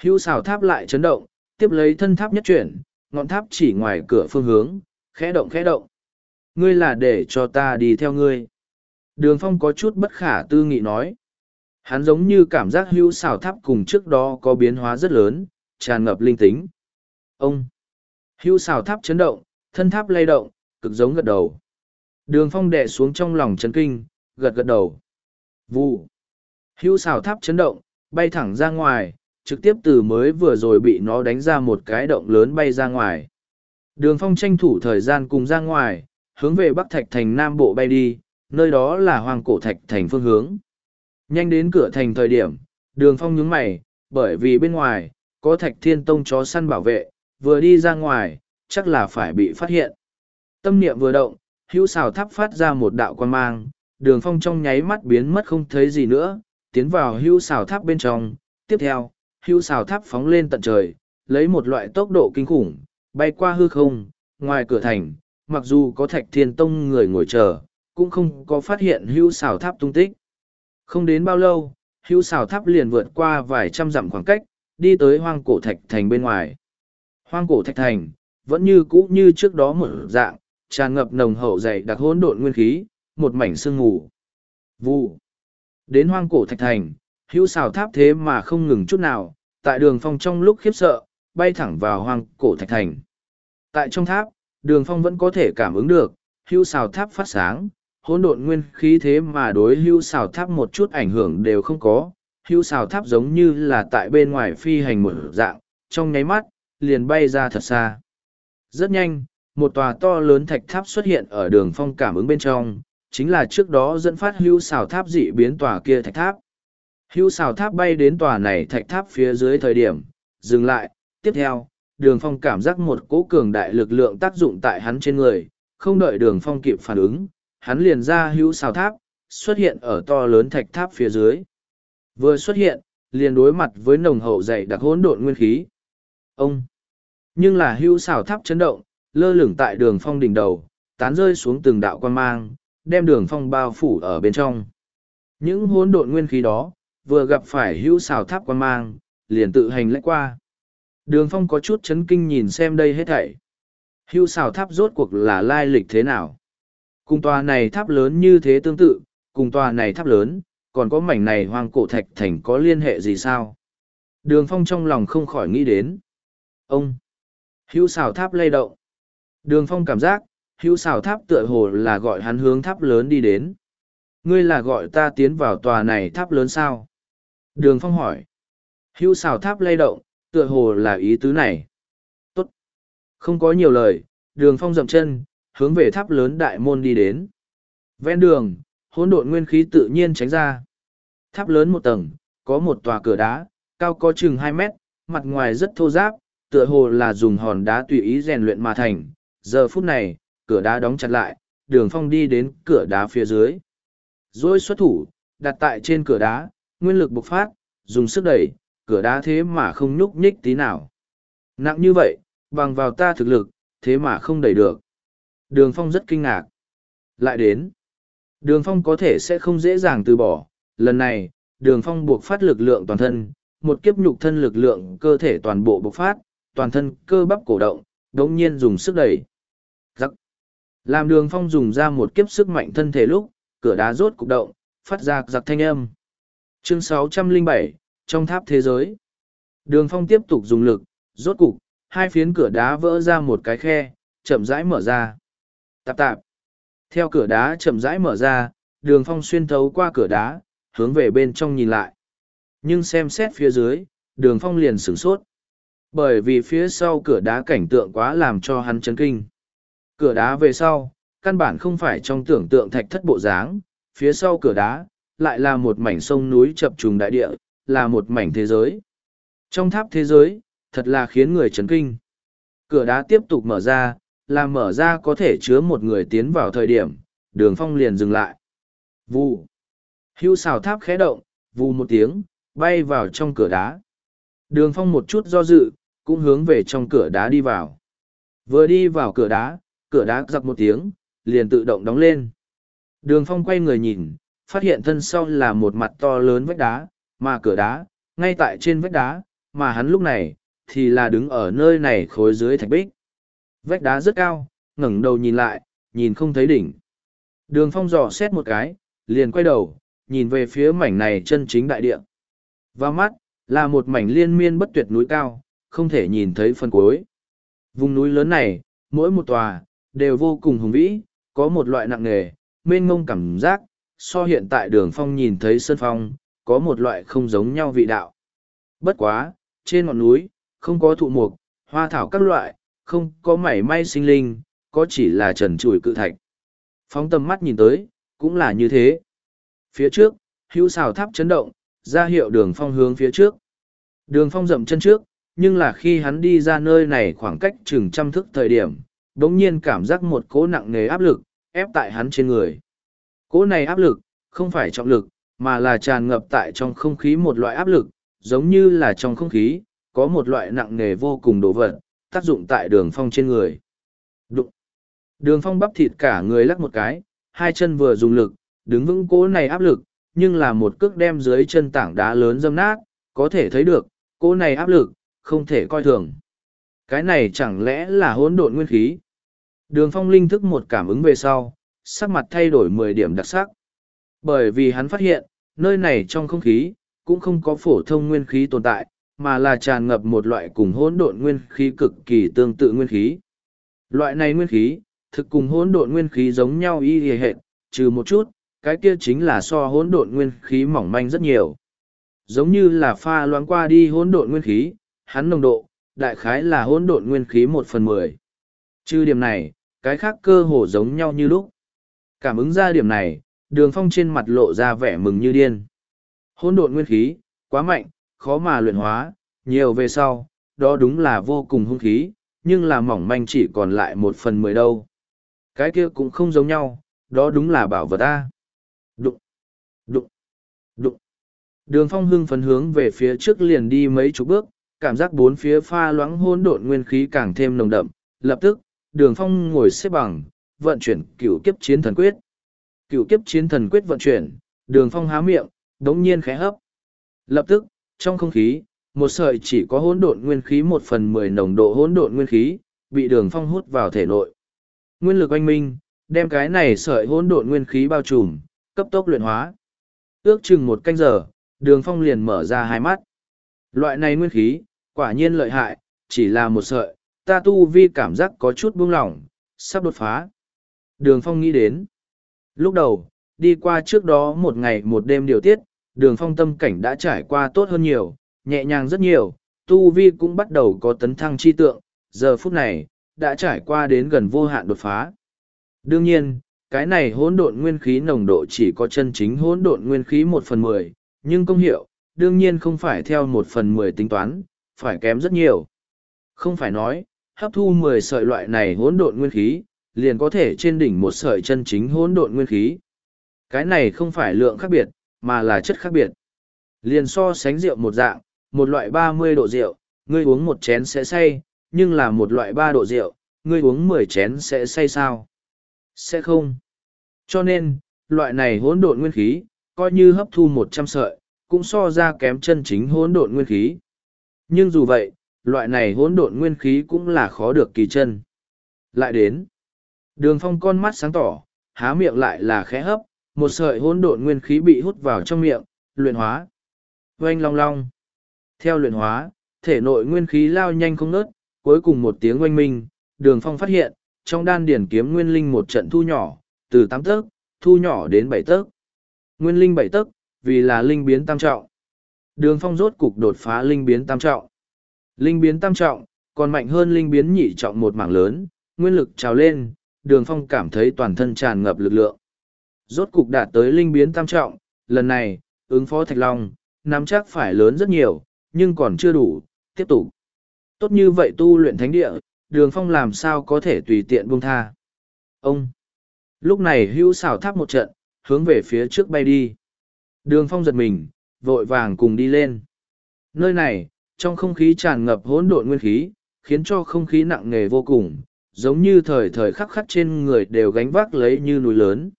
Speaker 1: Hữu xào tháp lại chấn động, tiếp lấy thân tháp nhất chuyển, ngọn tháp chỉ ngoài cửa phương hướng, khẽ động khẽ động. Ngươi là để cho ta đi theo ngươi. Đường phong có chút bất khả tư nghị nói. Hắn giống như cảm giác hữu xào tháp cùng trước đó có biến hóa rất lớn, tràn ngập linh tính. Ông! Hữu xào tháp chấn động, thân tháp lay động, cực giống gật đầu. Đường phong đè xuống trong lòng chấn kinh, gật gật đầu. Vụ! Hữu xào tháp chấn động, bay thẳng ra ngoài, trực tiếp từ mới vừa rồi bị nó đánh ra một cái động lớn bay ra ngoài. Đường phong tranh thủ thời gian cùng ra ngoài, hướng về Bắc Thạch Thành Nam Bộ bay đi, nơi đó là Hoàng Cổ Thạch Thành phương hướng. Nhanh đến cửa thành thời điểm, đường phong nhướng mày, bởi vì bên ngoài, có Thạch Thiên Tông chó săn bảo vệ, vừa đi ra ngoài, chắc là phải bị phát hiện. Tâm niệm vừa động, hữu xào tháp phát ra một đạo quan mang, đường phong trong nháy mắt biến mất không thấy gì nữa, tiến vào hữu xào tháp bên trong. Tiếp theo, hưu xào tháp phóng lên tận trời, lấy một loại tốc độ kinh khủng, bay qua hư không, ngoài cửa thành, mặc dù có thạch thiên tông người ngồi chờ, cũng không có phát hiện hưu xào tháp tung tích. Không đến bao lâu, hưu xào tháp liền vượt qua vài trăm dặm khoảng cách, đi tới hoang cổ thạch thành bên ngoài. Hoang cổ thạch thành, vẫn như cũ như trước đó một dạng, tràn ngập nồng hậu dày đặc hỗn độn nguyên khí, một mảnh sương ngủ. Vụ. Đến hoang cổ thạch thành, hữu xào tháp thế mà không ngừng chút nào, tại đường phong trong lúc khiếp sợ, bay thẳng vào hoang cổ thạch thành. Tại trong tháp, đường phong vẫn có thể cảm ứng được, hữu xào tháp phát sáng, hỗn độn nguyên khí thế mà đối hưu xào tháp một chút ảnh hưởng đều không có. hưu xào tháp giống như là tại bên ngoài phi hành một dạng, trong nháy mắt, liền bay ra thật xa. Rất nhanh, một tòa to lớn thạch tháp xuất hiện ở đường phong cảm ứng bên trong, chính là trước đó dẫn phát hưu xào tháp dị biến tòa kia thạch tháp. Hưu xào tháp bay đến tòa này thạch tháp phía dưới thời điểm, dừng lại, tiếp theo, đường phong cảm giác một cỗ cường đại lực lượng tác dụng tại hắn trên người, không đợi đường phong kịp phản ứng, hắn liền ra hưu xào tháp, xuất hiện ở to lớn thạch tháp phía dưới. Vừa xuất hiện, liền đối mặt với nồng hậu dày đặc hỗn độn nguyên khí. Ông! Nhưng là hưu xào tháp chấn động, lơ lửng tại đường phong đỉnh đầu, tán rơi xuống từng đạo quan mang, đem đường phong bao phủ ở bên trong. Những hỗn độn nguyên khí đó, vừa gặp phải hữu xào tháp quan mang, liền tự hành lách qua. Đường phong có chút chấn kinh nhìn xem đây hết thảy. Hữu xào tháp rốt cuộc là lai lịch thế nào? Cùng tòa này tháp lớn như thế tương tự, cùng tòa này tháp lớn, còn có mảnh này hoang cổ thạch thành có liên hệ gì sao? Đường phong trong lòng không khỏi nghĩ đến. Ông! Hữu xào tháp lay động. Đường phong cảm giác, hữu xào tháp tựa hồ là gọi hắn hướng tháp lớn đi đến. Ngươi là gọi ta tiến vào tòa này tháp lớn sao? Đường Phong hỏi. Hưu xào tháp lay động, tựa hồ là ý tứ này. Tốt. Không có nhiều lời, đường Phong dậm chân, hướng về tháp lớn đại môn đi đến. Ven đường, hỗn độn nguyên khí tự nhiên tránh ra. Tháp lớn một tầng, có một tòa cửa đá, cao có chừng hai mét, mặt ngoài rất thô ráp, tựa hồ là dùng hòn đá tùy ý rèn luyện mà thành. Giờ phút này, cửa đá đóng chặt lại, đường phong đi đến cửa đá phía dưới. Rồi xuất thủ, đặt tại trên cửa đá, nguyên lực bộc phát, dùng sức đẩy, cửa đá thế mà không nhúc nhích tí nào. Nặng như vậy, bằng vào ta thực lực, thế mà không đẩy được. Đường Phong rất kinh ngạc. Lại đến. Đường Phong có thể sẽ không dễ dàng từ bỏ. Lần này, đường Phong buộc phát lực lượng toàn thân, một kiếp nhục thân lực lượng cơ thể toàn bộ bộc phát, toàn thân cơ bắp cổ động, đống nhiên dùng sức đẩy. Giắc. Làm đường Phong dùng ra một kiếp sức mạnh thân thể lúc, cửa đá rốt cục động, phát ra giặc thanh âm. Chương 607, trong tháp thế giới. Đường phong tiếp tục dùng lực, rốt cục, hai phiến cửa đá vỡ ra một cái khe, chậm rãi mở ra. Tạp tạp. Theo cửa đá chậm rãi mở ra, đường phong xuyên thấu qua cửa đá, hướng về bên trong nhìn lại. Nhưng xem xét phía dưới, đường phong liền sửng sốt. Bởi vì phía sau cửa đá cảnh tượng quá làm cho hắn chấn kinh. Cửa đá về sau, căn bản không phải trong tưởng tượng thạch thất bộ dáng, phía sau cửa đá, lại là một mảnh sông núi chập trùng đại địa, là một mảnh thế giới. Trong tháp thế giới, thật là khiến người chấn kinh. Cửa đá tiếp tục mở ra, là mở ra có thể chứa một người tiến vào thời điểm, đường phong liền dừng lại. Vù. Hưu xào tháp khẽ động, vù một tiếng, bay vào trong cửa đá. Đường phong một chút do dự, cũng hướng về trong cửa đá đi vào. Vừa đi vào cửa đá, cửa đá giặc một tiếng, liền tự động đóng lên. Đường phong quay người nhìn, phát hiện thân sau là một mặt to lớn vách đá, mà cửa đá, ngay tại trên vách đá, mà hắn lúc này, thì là đứng ở nơi này khối dưới thạch bích. Vách đá rất cao, ngẩng đầu nhìn lại, nhìn không thấy đỉnh. Đường phong dò xét một cái, liền quay đầu, nhìn về phía mảnh này chân chính đại địa. Vào mắt, là một mảnh liên miên bất tuyệt núi cao, không thể nhìn thấy phần cuối. Vùng núi lớn này, mỗi một tòa, đều vô cùng hùng vĩ, có một loại nặng nề, mênh ngông cảm giác, so hiện tại đường phong nhìn thấy sơn phong, có một loại không giống nhau vị đạo. Bất quá, trên ngọn núi, không có thụ mục, hoa thảo các loại, không có mảy may sinh linh, có chỉ là trần trụi cự thạch. Phóng tầm mắt nhìn tới, cũng là như thế. Phía trước, hữu xào tháp chấn động, ra hiệu đường phong hướng phía trước. Đường phong dậm chân trước, nhưng là khi hắn đi ra nơi này khoảng cách chừng trăm thức thời điểm, đống nhiên cảm giác một cỗ nặng nề áp lực, ép tại hắn trên người. Cỗ này áp lực, không phải trọng lực, mà là tràn ngập tại trong không khí một loại áp lực, giống như là trong không khí, có một loại nặng nề vô cùng đồ vật, tác dụng tại đường phong trên người. Đụng. Đường phong bắp thịt cả người lắc một cái, hai chân vừa dùng lực, đứng vững cỗ này áp lực, nhưng là một cước đem dưới chân tảng đá lớn dâm nát, có thể thấy được, cỗ này áp lực, không thể coi thường. Cái này chẳng lẽ là hỗn độn nguyên khí? Đường phong linh thức một cảm ứng về sau, sắc mặt thay đổi mười điểm đặc sắc. Bởi vì hắn phát hiện, nơi này trong không khí, cũng không có phổ thông nguyên khí tồn tại, mà là tràn ngập một loại cùng hỗn độn nguyên khí cực kỳ tương tự nguyên khí. Loại này nguyên khí, thực cùng hỗn độn nguyên khí giống nhau y hề hệt, trừ một chút, cái kia chính là so hỗn độn nguyên khí mỏng manh rất nhiều. Giống như là pha loãng qua đi hỗn độn nguyên khí, hắn nồng độ, đại khái là hỗn độn nguyên khí một phần mười. Trừ điểm này, cái khác cơ hồ giống nhau như lúc. Cảm ứng ra điểm này, đường phong trên mặt lộ ra vẻ mừng như điên. Hỗn độn nguyên khí, quá mạnh, khó mà luyện hóa, nhiều về sau, đó đúng là vô cùng hung khí, nhưng là mỏng manh chỉ còn lại một phần mười đâu. Cái kia cũng không giống nhau, đó đúng là bảo vật ta Đụng, đụng, đụng. Đường phong hưng phấn hướng về phía trước liền đi mấy chục bước, cảm giác bốn phía pha loãng hỗn độn nguyên khí càng thêm nồng đậm, lập tức, đường phong ngồi xếp bằng, vận chuyển cửu kiếp chiến thần quyết. cửu kiếp chiến thần quyết vận chuyển, đường phong há miệng, đống nhiên khẽ hấp. Lập tức, trong không khí, một sợi chỉ có hỗn độn nguyên khí một phần mười nồng độ hỗn độn nguyên khí, bị đường phong hút vào thể nội. Nguyên lực oanh minh, đem cái này sợi hỗn độn nguyên khí bao trùm, cấp tốc luyện hóa. Ước chừng một canh giờ, đường phong liền mở ra hai mắt. Loại này nguyên khí, quả nhiên lợi hại, chỉ là một sợi, ta tu vi cảm giác có chút buông lỏng, sắp đột phá. Đường phong nghĩ đến. Lúc đầu, đi qua trước đó một ngày một đêm điều tiết, đường phong tâm cảnh đã trải qua tốt hơn nhiều, nhẹ nhàng rất nhiều, tu vi cũng bắt đầu có tấn thăng chi tượng, giờ phút này, đã trải qua đến gần vô hạn đột phá. Đương nhiên, cái này hỗn độn nguyên khí nồng độ chỉ có chân chính hỗn độn nguyên khí một phần mười, nhưng công hiệu, đương nhiên không phải theo một phần mười tính toán, phải kém rất nhiều. Không phải nói, hấp thu mười sợi loại này hỗn độn nguyên khí, liền có thể trên đỉnh một sợi chân chính hỗn độn nguyên khí. Cái này không phải lượng khác biệt, mà là chất khác biệt. Liền so sánh rượu một dạng, một loại ba mươi độ rượu, ngươi uống một chén sẽ say, nhưng là một loại ba độ rượu, ngươi uống mười chén sẽ say sao? Sẽ không. Cho nên, loại này hỗn độn nguyên khí, coi như hấp thu một trăm sợi, cũng so ra kém chân chính hỗn độn nguyên khí. Nhưng dù vậy, loại này hỗn độn nguyên khí cũng là khó được kỳ chân. Lại đến, đường phong con mắt sáng tỏ, há miệng lại là khẽ hấp, một sợi hỗn độn nguyên khí bị hút vào trong miệng, luyện hóa. Oanh long long. Theo luyện hóa, thể nội nguyên khí lao nhanh không ngớt, cuối cùng một tiếng oanh minh, đường phong phát hiện, trong đan điển kiếm nguyên linh một trận thu nhỏ, từ tám tấc, thu nhỏ đến bảy tấc. Nguyên linh bảy tấc, vì là linh biến tam trọng. Đường phong rốt cục đột phá linh biến tam trọng. Linh biến tam trọng, còn mạnh hơn linh biến nhị trọng một mảng lớn, nguyên lực trào lên, đường phong cảm thấy toàn thân tràn ngập lực lượng. Rốt cục đạt tới linh biến tam trọng, lần này, ứng phó thạch long, nắm chắc phải lớn rất nhiều, nhưng còn chưa đủ, tiếp tục. Tốt như vậy tu luyện thánh địa, đường phong làm sao có thể tùy tiện buông tha. Ông! Lúc này hưu xảo tháp một trận, hướng về phía trước bay đi. Đường phong giật mình, vội vàng cùng đi lên. Nơi này, trong không khí tràn ngập hỗn độn nguyên khí, khiến cho không khí nặng nề vô cùng, giống như thời thời khắc khắc trên người đều gánh vác lấy như núi lớn.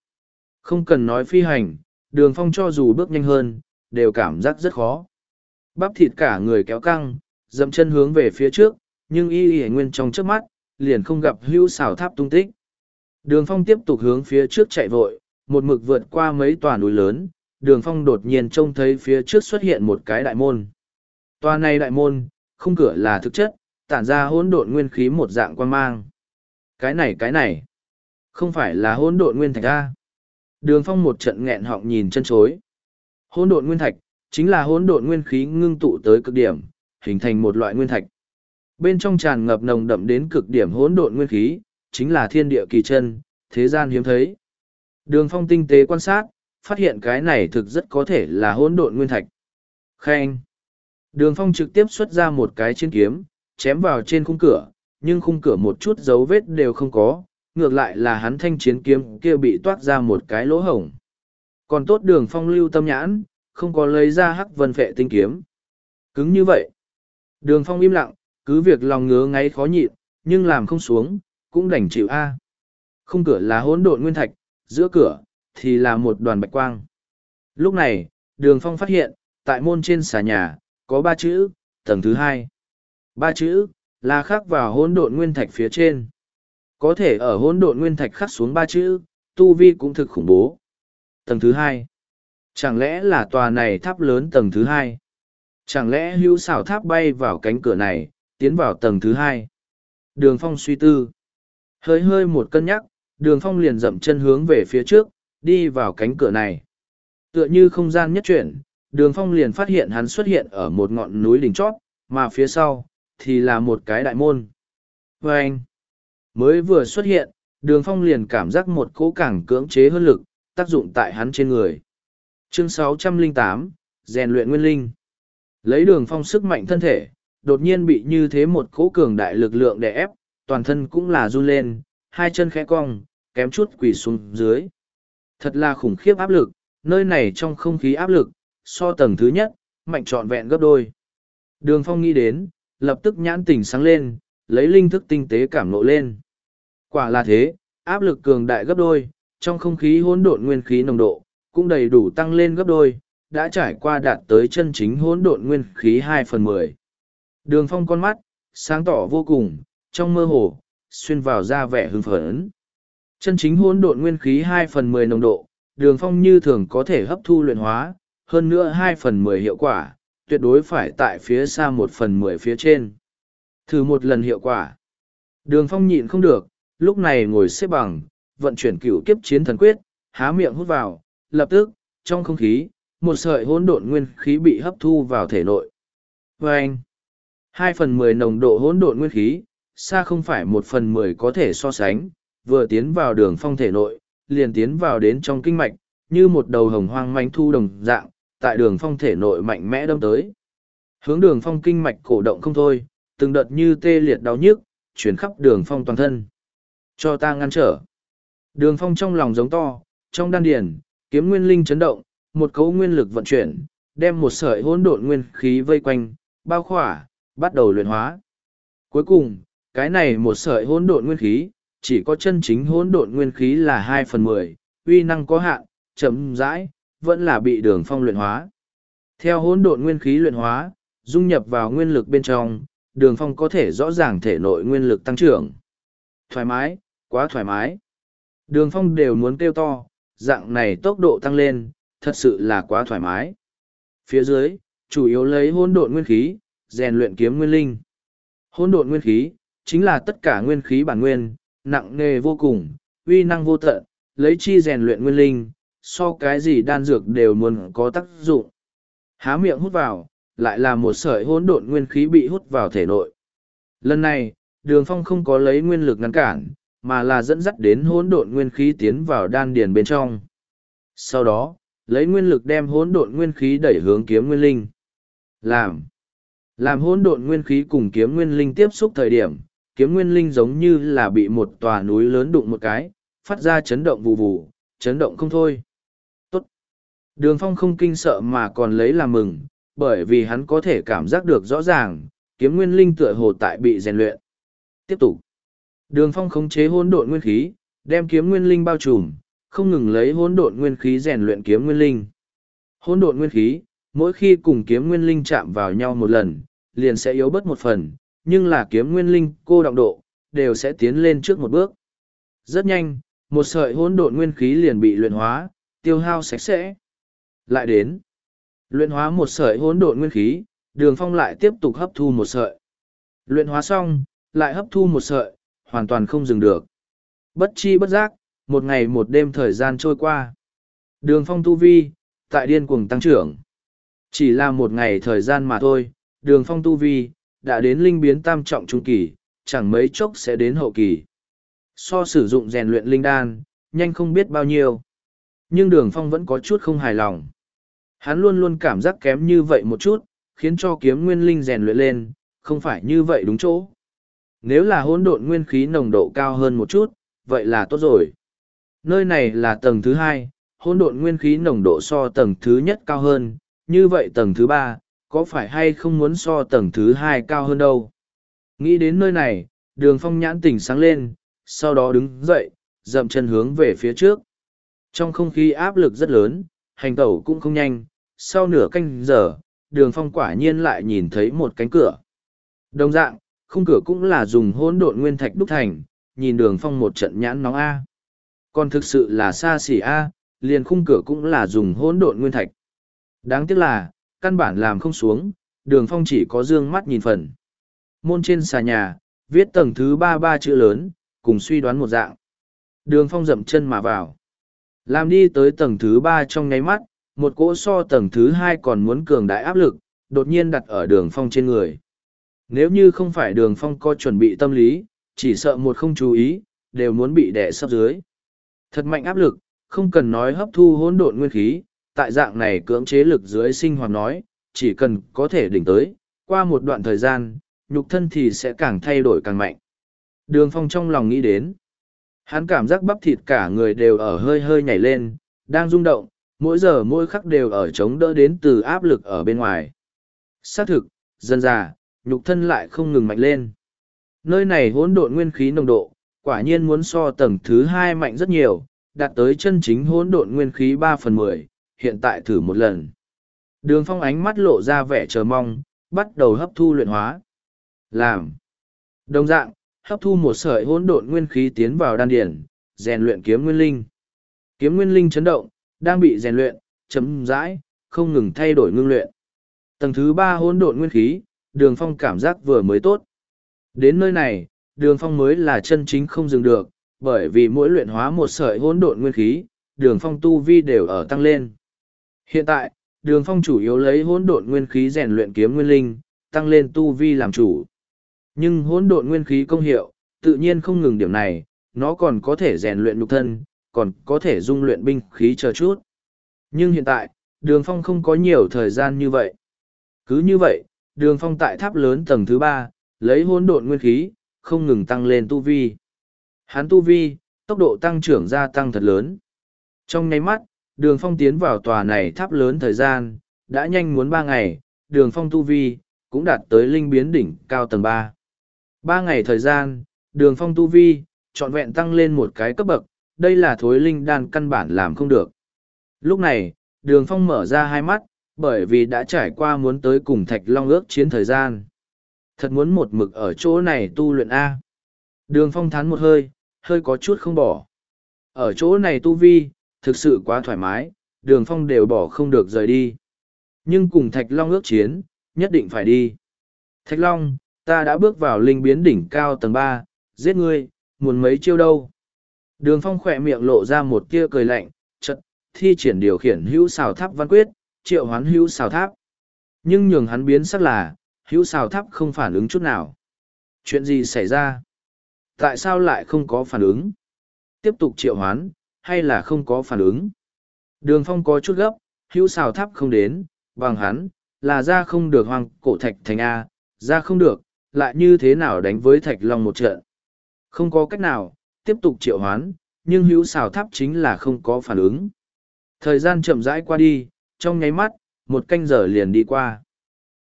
Speaker 1: Không cần nói phi hành, đường phong cho dù bước nhanh hơn, đều cảm giác rất khó. Bắp thịt cả người kéo căng, dậm chân hướng về phía trước, nhưng y y nguyên trong trước mắt, liền không gặp hưu xảo tháp tung tích. Đường phong tiếp tục hướng phía trước chạy vội, một mực vượt qua mấy tòa núi lớn, đường phong đột nhiên trông thấy phía trước xuất hiện một cái đại môn. Tòa này đại môn, không cửa là thực chất, tản ra hỗn độn nguyên khí một dạng quan mang. Cái này cái này, không phải là hỗn độn nguyên thạch a. Đường phong một trận nghẹn họng nhìn chân chối. Hỗn độn nguyên thạch, chính là hỗn độn nguyên khí ngưng tụ tới cực điểm, hình thành một loại nguyên thạch. Bên trong tràn ngập nồng đậm đến cực điểm hỗn độn nguyên khí, chính là thiên địa kỳ chân, thế gian hiếm thấy. Đường phong tinh tế quan sát, phát hiện cái này thực rất có thể là hỗn độn nguyên thạch. Khen. Đường phong trực tiếp xuất ra một cái chiến kiếm, chém vào trên khung cửa, nhưng khung cửa một chút dấu vết đều không có, ngược lại là hắn thanh chiến kiếm kia bị toát ra một cái lỗ hổng. Còn tốt đường phong lưu tâm nhãn, không có lấy ra hắc vân phệ tinh kiếm. Cứng như vậy. Đường phong im lặng, cứ việc lòng ngứa ngáy khó nhịn, nhưng làm không xuống, cũng đành chịu A. Không cửa là hỗn độn nguyên thạch, giữa cửa, thì là một đoàn bạch quang. Lúc này, đường phong phát hiện, tại môn trên xà nhà, có ba chữ, tầng thứ hai. Ba chữ, là khắc vào hỗn độn nguyên thạch phía trên. Có thể ở hỗn độn nguyên thạch khắc xuống ba chữ, tu vi cũng thực khủng bố. Tầng thứ hai. Chẳng lẽ là tòa này tháp lớn tầng thứ hai? Chẳng lẽ hữu xảo tháp bay vào cánh cửa này, tiến vào tầng thứ hai? Đường phong suy tư. Hơi hơi một cân nhắc, đường phong liền dậm chân hướng về phía trước, đi vào cánh cửa này. Tựa như không gian nhất chuyển, đường phong liền phát hiện hắn xuất hiện ở một ngọn núi đỉnh chót, mà phía sau, thì là một cái đại môn. Và anh, mới vừa xuất hiện, đường phong liền cảm giác một cỗ cảng cưỡng chế hơn lực, tác dụng tại hắn trên người. Chương 608, rèn luyện nguyên linh. Lấy đường phong sức mạnh thân thể, đột nhiên bị như thế một cỗ cường đại lực lượng đè ép, toàn thân cũng là run lên, hai chân khẽ cong, kém chút quỳ xuống dưới. Thật là khủng khiếp áp lực, nơi này trong không khí áp lực, so tầng thứ nhất, mạnh trọn vẹn gấp đôi. Đường phong nghĩ đến, lập tức nhãn tỉnh sáng lên, lấy linh thức tinh tế cảm nộ lên. Quả là thế, áp lực cường đại gấp đôi, trong không khí hỗn độn nguyên khí nồng độ, cũng đầy đủ tăng lên gấp đôi, đã trải qua đạt tới chân chính hỗn độn nguyên khí hai phần mười. Đường phong con mắt, sáng tỏ vô cùng, trong mơ hồ, xuyên vào ra vẻ hưng phấn. Chân chính hỗn độn nguyên khí hai phần mười nồng độ, đường phong như thường có thể hấp thu luyện hóa, hơn nữa hai phần mười hiệu quả, tuyệt đối phải tại phía xa một phần mười phía trên. Thử một lần hiệu quả. Đường phong nhịn không được, lúc này ngồi xếp bằng, vận chuyển cửu kiếp chiến thần quyết, há miệng hút vào, lập tức, trong không khí, một sợi hỗn độn nguyên khí bị hấp thu vào thể nội. Và anh, hai phần mười nồng độ hỗn độn nguyên khí, xa không phải một phần mười có thể so sánh, vừa tiến vào đường phong thể nội, liền tiến vào đến trong kinh mạch, như một đầu hồng hoang manh thu đồng dạng, tại đường phong thể nội mạnh mẽ đâm tới. Hướng đường phong kinh mạch cổ động không thôi, từng đợt như tê liệt đau nhức, chuyển khắp đường phong toàn thân. Cho ta ngăn trở. Đường phong trong lòng giống to, trong đan điền, kiếm nguyên linh chấn động, một cấu nguyên lực vận chuyển, đem một sợi hỗn độn nguyên khí vây quanh, bao khỏa, bắt đầu luyện hóa. Cuối cùng, cái này một sợi hỗn độn nguyên khí, chỉ có chân chính hỗn độn nguyên khí là hai phần mười, uy năng có hạn, chậm rãi, vẫn là bị đường phong luyện hóa. Theo hỗn độn nguyên khí luyện hóa, dung nhập vào nguyên lực bên trong, đường phong có thể rõ ràng thể nội nguyên lực tăng trưởng. Thoải mái, quá thoải mái. Đường phong đều muốn kêu to, dạng này tốc độ tăng lên, thật sự là quá thoải mái. Phía dưới, chủ yếu lấy hỗn độn nguyên khí, rèn luyện kiếm nguyên linh. Hỗn độn nguyên khí, chính là tất cả nguyên khí bản nguyên, nặng nề vô cùng, uy năng vô tận, lấy chi rèn luyện nguyên linh, so cái gì đan dược đều muốn có tác dụng. Há miệng hút vào, lại là một sợi hỗn độn nguyên khí bị hút vào thể nội. Lần này, đường phong không có lấy nguyên lực ngăn cản, mà là dẫn dắt đến hỗn độn nguyên khí tiến vào đan điền bên trong. Sau đó, lấy nguyên lực đem hỗn độn nguyên khí đẩy hướng kiếm nguyên linh. Làm. Làm hỗn độn nguyên khí cùng kiếm nguyên linh tiếp xúc thời điểm, kiếm nguyên linh giống như là bị một tòa núi lớn đụng một cái, phát ra chấn động vù vù, chấn động không thôi. Tốt. Đường phong không kinh sợ mà còn lấy làm mừng, bởi vì hắn có thể cảm giác được rõ ràng, kiếm nguyên linh tựa hồ tại bị rèn luyện. Tiếp tục. Đường phong khống chế hỗn độn nguyên khí, đem kiếm nguyên linh bao trùm, không ngừng lấy hỗn độn nguyên khí rèn luyện kiếm nguyên linh. Hỗn độn nguyên khí, mỗi khi cùng kiếm nguyên linh chạm vào nhau một lần, liền sẽ yếu bớt một phần, nhưng là kiếm nguyên linh cô động độ, đều sẽ tiến lên trước một bước. Rất nhanh, một sợi hỗn độn nguyên khí liền bị luyện hóa, tiêu hao sạch sẽ. Lại đến, luyện hóa một sợi hỗn độn nguyên khí, đường phong lại tiếp tục hấp thu một sợi. Luyện hóa xong, lại hấp thu một sợi, hoàn toàn không dừng được. Bất chi bất giác, một ngày một đêm thời gian trôi qua. Đường phong tu vi, tại điên cuồng tăng trưởng. Chỉ là một ngày thời gian mà thôi, đường phong tu vi, đã đến linh biến tam trọng trung kỳ, chẳng mấy chốc sẽ đến hậu kỳ. So sử dụng rèn luyện linh đan, nhanh không biết bao nhiêu. Nhưng đường phong vẫn có chút không hài lòng. Hắn luôn luôn cảm giác kém như vậy một chút, khiến cho kiếm nguyên linh rèn luyện lên, không phải như vậy đúng chỗ. Nếu là hỗn độn nguyên khí nồng độ cao hơn một chút, vậy là tốt rồi. Nơi này là tầng thứ hai, hỗn độn nguyên khí nồng độ so tầng thứ nhất cao hơn, như vậy tầng thứ ba, có phải hay không muốn so tầng thứ hai cao hơn đâu? Nghĩ đến nơi này, đường phong nhãn tỉnh sáng lên, sau đó đứng dậy, dậm chân hướng về phía trước. Trong không khí áp lực rất lớn, hành tẩu cũng không nhanh, sau nửa canh giờ, đường phong quả nhiên lại nhìn thấy một cánh cửa. Đồng dạng, khung cửa cũng là dùng hỗn độn nguyên thạch đúc thành, nhìn đường phong một trận nhãn nóng A. Còn thực sự là xa xỉ A, liền khung cửa cũng là dùng hỗn độn nguyên thạch. Đáng tiếc là, căn bản làm không xuống, đường phong chỉ có dương mắt nhìn phần. Môn trên xà nhà, viết tầng thứ ba ba chữ lớn, cùng suy đoán một dạng. Đường phong dậm chân mà vào. Làm đi tới tầng thứ ba trong nháy mắt, một cỗ so tầng thứ hai còn muốn cường đại áp lực, đột nhiên đặt ở đường phong trên người. Nếu như không phải đường phong có chuẩn bị tâm lý, chỉ sợ một không chú ý, đều muốn bị đẻ sấp dưới. Thật mạnh áp lực, không cần nói hấp thu hỗn độn nguyên khí, tại dạng này cưỡng chế lực dưới sinh hoạt nói, chỉ cần có thể đỉnh tới, qua một đoạn thời gian, nhục thân thì sẽ càng thay đổi càng mạnh. Đường phong trong lòng nghĩ đến. Hắn cảm giác bắp thịt cả người đều ở hơi hơi nhảy lên, đang rung động, mỗi giờ mỗi khắc đều ở chống đỡ đến từ áp lực ở bên ngoài. Xác thực, dần già, nhục thân lại không ngừng mạnh lên. Nơi này hỗn độn nguyên khí nồng độ, quả nhiên muốn so tầng thứ hai mạnh rất nhiều, đạt tới chân chính hỗn độn nguyên khí ba phần mười. hiện tại thử một lần. Đường phong ánh mắt lộ ra vẻ chờ mong, bắt đầu hấp thu luyện hóa. Làm. Đồng dạng, hấp thu một sợi hỗn độn nguyên khí tiến vào đan điển, rèn luyện kiếm nguyên linh. Kiếm nguyên linh chấn động, đang bị rèn luyện, chấm rãi, không ngừng thay đổi ngưng luyện. Tầng thứ ba hỗn độn nguyên khí, đường phong cảm giác vừa mới tốt. Đến nơi này, đường phong mới là chân chính không dừng được, bởi vì mỗi luyện hóa một sợi hỗn độn nguyên khí, đường phong tu vi đều ở tăng lên. Hiện tại, đường phong chủ yếu lấy hỗn độn nguyên khí rèn luyện kiếm nguyên linh, tăng lên tu vi làm chủ. Nhưng hỗn độn nguyên khí công hiệu, tự nhiên không ngừng điểm này, nó còn có thể rèn luyện nhục thân, còn có thể dung luyện binh khí chờ chút. Nhưng hiện tại, đường phong không có nhiều thời gian như vậy. Cứ như vậy, đường phong tại tháp lớn tầng thứ ba lấy hỗn độn nguyên khí không ngừng tăng lên tu vi hắn tu vi tốc độ tăng trưởng gia tăng thật lớn trong nháy mắt đường phong tiến vào tòa này tháp lớn thời gian đã nhanh muốn ba ngày đường phong tu vi cũng đạt tới linh biến đỉnh cao tầng ba ba ngày thời gian đường phong tu vi trọn vẹn tăng lên một cái cấp bậc đây là thối linh đan căn bản làm không được. Lúc này, đường phong mở ra hai mắt, bởi vì đã trải qua muốn tới cùng thạch long ước chiến thời gian. Thật muốn một mực ở chỗ này tu luyện a. Đường phong thán một hơi hơi có chút không bỏ. Ở chỗ này tu vi, thực sự quá thoải mái, đường phong đều bỏ không được rời đi. Nhưng cùng thạch long ước chiến, nhất định phải đi. Thạch long, ta đã bước vào linh biến đỉnh cao tầng ba, giết ngươi, muốn mấy chiêu đâu? Đường phong khỏe miệng lộ ra một tia cười lạnh chật thi triển điều khiển hữu xào tháp văn quyết triệu hoán hữu xào tháp. Nhưng nhường hắn biến sắc là, hữu xào tháp không phản ứng chút nào. Chuyện gì xảy ra? Tại sao lại không có phản ứng? Tiếp tục triệu hoán, hay là không có phản ứng? Đường phong có chút gấp, hữu xào tháp không đến, bằng hắn, là ra không được Hoàng cổ thạch thành A, ra không được, lại như thế nào đánh với thạch long một trận. Không có cách nào, tiếp tục triệu hoán, nhưng hữu xào tháp chính là không có phản ứng. Thời gian chậm rãi qua đi, trong nháy mắt, một canh giờ liền đi qua.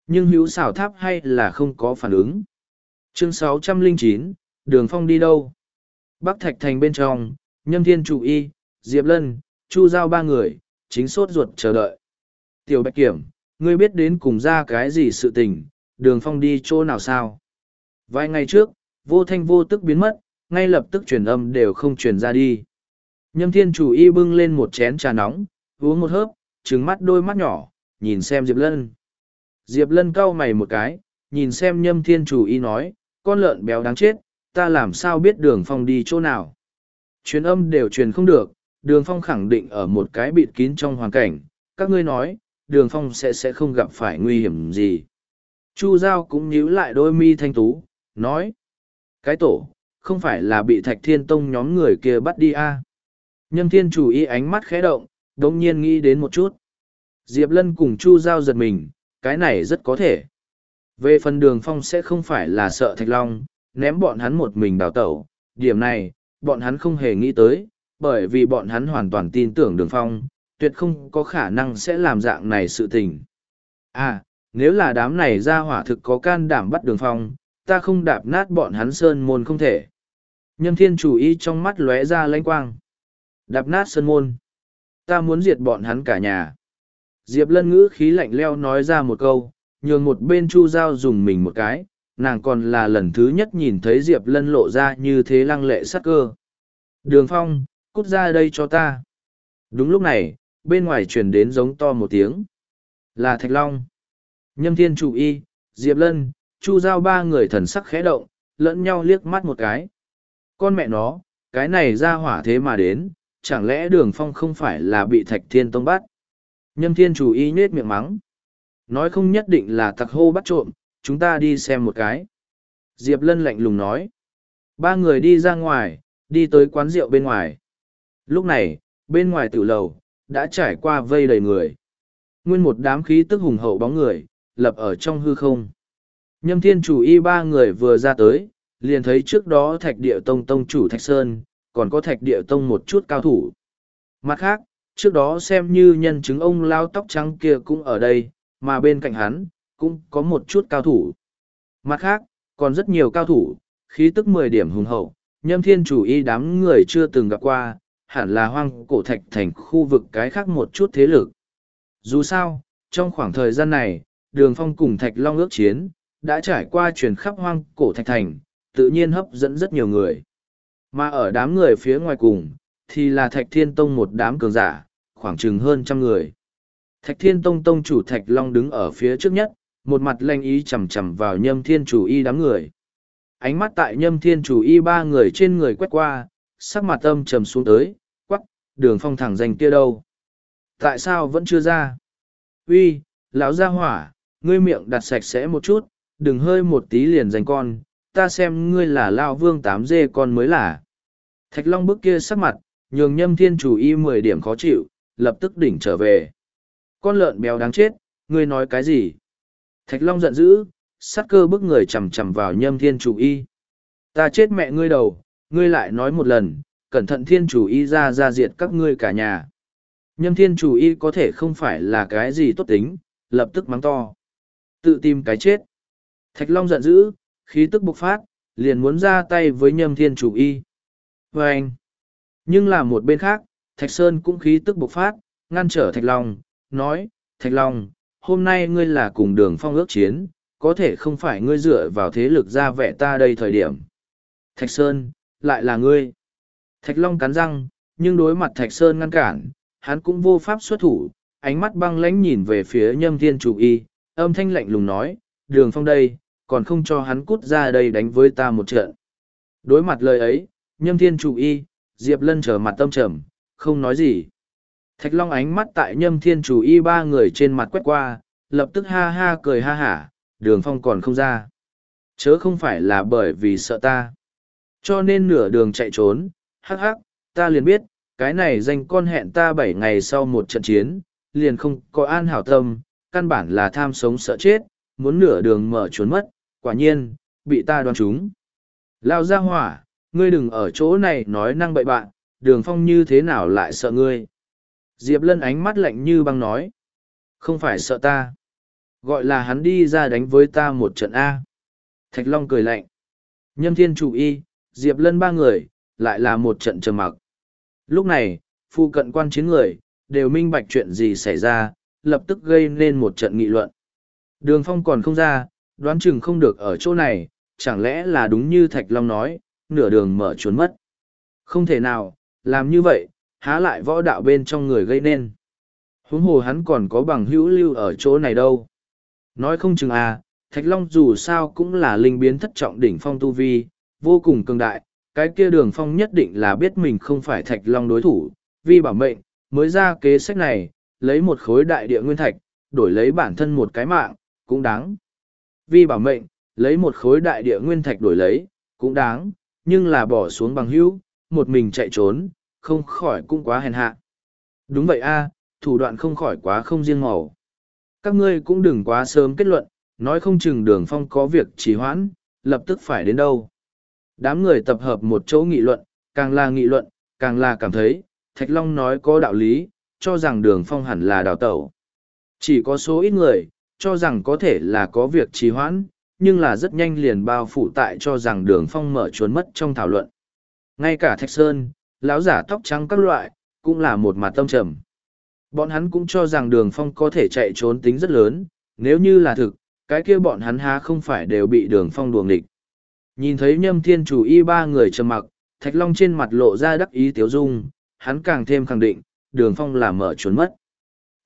Speaker 1: nhưng hữu xảo tháp hay là không có phản ứng chương 609, đường phong đi đâu bắc thạch thành bên trong nhâm thiên chủ y diệp lân chu giao ba người chính sốt ruột chờ đợi tiểu bạch kiểm ngươi biết đến cùng ra cái gì sự tình đường phong đi chỗ nào sao vài ngày trước vô thanh vô tức biến mất ngay lập tức truyền âm đều không truyền ra đi. Nhâm thiên chủ y bưng lên một chén trà nóng, uống một hớp trứng mắt đôi mắt nhỏ, nhìn xem diệp lân. Diệp lân cau mày một cái, nhìn xem nhâm thiên chủ y nói, con lợn béo đáng chết, ta làm sao biết đường phong đi chỗ nào? Truyền âm đều truyền không được, đường phong khẳng định ở một cái bịt kín trong hoàn cảnh. Các ngươi nói, đường phong sẽ sẽ không gặp phải nguy hiểm gì. Chu giao cũng nhíu lại đôi mi thanh tú, nói, cái tổ không phải là bị thạch thiên tông nhóm người kia bắt đi à. nhâm thiên chủ y ánh mắt khẽ động đ ỗ n g nhiên nghĩ đến một chút. Diệp lân cùng chu giao giật mình, cái này rất có thể. Về phần đường phong sẽ không phải là sợ thạch long, ném bọn hắn một mình đào tẩu. Điểm này, bọn hắn không hề nghĩ tới, bởi vì bọn hắn hoàn toàn tin tưởng đường phong, tuyệt không có khả năng sẽ làm dạng này sự tình. À nếu là đám này ra hỏa thực có can đảm bắt đường phong, ta không đạp nát bọn hắn sơn môn không thể. Nhâm thiên chủ ý trong mắt lóe ra lãnh quang. Đạp nát sân môn. Ta muốn diệt bọn hắn cả nhà. Diệp lân ngữ khí lạnh leo nói ra một câu, nhường một bên chu giao dùng mình một cái, nàng còn là lần thứ nhất nhìn thấy Diệp lân lộ ra như thế lăng lệ sắc cơ. Đường phong, cút ra đây cho ta. Đúng lúc này, bên ngoài truyền đến giống to một tiếng. Là Thạch Long. Nhâm thiên chủ y, Diệp lân, chu giao ba người thần sắc khẽ động, lẫn nhau liếc mắt một cái. Con mẹ nó, cái này ra hỏa thế mà đến, chẳng lẽ đường phong không phải là bị thạch thiên tông bắt? Nhâm thiên chủ y nhết miệng mắng. Nói không nhất định là tặc hô bắt trộm, chúng ta đi xem một cái. Diệp lân lạnh lùng nói. Ba người đi ra ngoài, đi tới quán rượu bên ngoài. Lúc này, bên ngoài tử lầu, đã trải qua vây đầy người. Nguyên một đám khí tức hùng hậu bóng người, lập ở trong hư không. Nhâm thiên chủ y ba người vừa ra tới, liền thấy trước đó thạch địa tông tông chủ thạch sơn, còn có thạch địa tông một chút cao thủ. Mặt khác, trước đó xem như nhân chứng ông lao tóc trắng kia cũng ở đây, mà bên cạnh hắn, cũng có một chút cao thủ. Mặt khác, còn rất nhiều cao thủ, khí tức mười điểm hùng hậu, nhâm thiên chủ y đám người chưa từng gặp qua, hẳn là hoang cổ thạch thành khu vực cái khác một chút thế lực. Dù sao, trong khoảng thời gian này, đường phong cùng thạch long ước chiến, đã trải qua truyền khắp hoang cổ thạch thành tự nhiên hấp dẫn rất nhiều người. Mà ở đám người phía ngoài cùng, thì là Thạch Thiên Tông một đám cường giả, khoảng chừng hơn trăm người. Thạch Thiên Tông Tông chủ Thạch Long đứng ở phía trước nhất, một mặt lanh ý chầm chầm vào nhâm thiên chủ y đám người. Ánh mắt tại nhâm thiên chủ y ba người trên người quét qua, sắc mặt âm trầm xuống tới, quắc, đường phong thẳng danh kia đâu. Tại sao vẫn chưa ra? Uy, lão gia hỏa, ngươi miệng đặt sạch sẽ một chút, đừng hơi một tí liền danh con, ta xem ngươi là lao vương tám dê con mới là. Thạch Long bước kia sắc mặt, nhường nhâm thiên chủ y mười điểm khó chịu, lập tức đỉnh trở về. Con lợn béo đáng chết, ngươi nói cái gì? Thạch Long giận dữ, sát cơ bức người chầm chầm vào nhâm thiên chủ y. Ta chết mẹ ngươi đầu, ngươi lại nói một lần, cẩn thận thiên chủ y ra ra diệt các ngươi cả nhà. Nhâm thiên chủ y có thể không phải là cái gì tốt tính, lập tức mắng to. Tự tìm cái chết. Thạch Long giận dữ, khí tức bộc phát, liền muốn ra tay với nhâm thiên chủ y. Và anh, nhưng là một bên khác, Thạch Sơn cũng khí tức bộc phát, ngăn trở Thạch Long, nói, Thạch Long, hôm nay ngươi là cùng đường phong ước chiến, có thể không phải ngươi dựa vào thế lực ra vẻ ta đây thời điểm. Thạch Sơn, lại là ngươi. Thạch Long cắn răng, nhưng đối mặt Thạch Sơn ngăn cản, hắn cũng vô pháp xuất thủ, ánh mắt băng lãnh nhìn về phía nhâm thiên chủ y, âm thanh lạnh lùng nói, đường phong đây, còn không cho hắn cút ra đây đánh với ta một trận. Đối mặt lời ấy, nhâm thiên chủ y, Diệp Lân trở mặt tâm trầm, không nói gì. Thạch Long ánh mắt tại nhâm thiên chủ y ba người trên mặt quét qua, lập tức ha ha cười ha hả, đường phong còn không ra. Chớ không phải là bởi vì sợ ta. Cho nên nửa đường chạy trốn, hắc hắc, ta liền biết, cái này danh con hẹn ta bảy ngày sau một trận chiến, liền không có an hảo tâm, căn bản là tham sống sợ chết, muốn nửa đường mở trốn mất, quả nhiên, bị ta đoán trúng. Lao ra hỏa, ngươi đừng ở chỗ này nói năng bậy bạn, đường phong như thế nào lại sợ ngươi. Diệp lân ánh mắt lạnh như băng nói. Không phải sợ ta. Gọi là hắn đi ra đánh với ta một trận A. Thạch Long cười lạnh. Nhâm thiên chủ y, Diệp Lân ba người, lại là một trận trầm mặc. Lúc này, phu cận quan chiến người, đều minh bạch chuyện gì xảy ra, lập tức gây nên một trận nghị luận. Đường phong còn không ra, đoán chừng không được ở chỗ này, chẳng lẽ là đúng như Thạch Long nói, nửa đường mở trốn mất. Không thể nào, làm như vậy, há lại võ đạo bên trong người gây nên. Huống hồ hắn còn có bằng hữu lưu ở chỗ này đâu. Nói không chừng à, Thạch Long dù sao cũng là linh biến thất trọng đỉnh phong tu vi, vô cùng cường đại, cái kia đường phong nhất định là biết mình không phải Thạch Long đối thủ, vì bảo mệnh, mới ra kế sách này, lấy một khối đại địa nguyên thạch, đổi lấy bản thân một cái mạng, cũng đáng. Vì bảo mệnh, lấy một khối đại địa nguyên thạch đổi lấy, cũng đáng, nhưng là bỏ xuống bằng hữu, một mình chạy trốn, không khỏi cũng quá hèn hạ. Đúng vậy a, thủ đoạn không khỏi quá không riêng màu. Các ngươi cũng đừng quá sớm kết luận, nói không chừng đường phong có việc trì hoãn, lập tức phải đến đâu. Đám người tập hợp một chỗ nghị luận, càng là nghị luận, càng là cảm thấy, Thạch Long nói có đạo lý, cho rằng đường phong hẳn là đào tẩu. Chỉ có số ít người, cho rằng có thể là có việc trì hoãn, nhưng là rất nhanh liền bao phủ tại cho rằng đường phong mở trốn mất trong thảo luận. Ngay cả Thạch Sơn, lão giả tóc trắng các loại, cũng là một mặt tâm trầm. Bọn hắn cũng cho rằng đường phong có thể chạy trốn tính rất lớn, nếu như là thực, cái kia bọn hắn há không phải đều bị đường phong đuồng địch. Nhìn thấy nhâm thiên chủ y ba người trầm mặc, Thạch Long trên mặt lộ ra đắc ý tiếu dung, hắn càng thêm khẳng định, đường phong là mở trốn mất.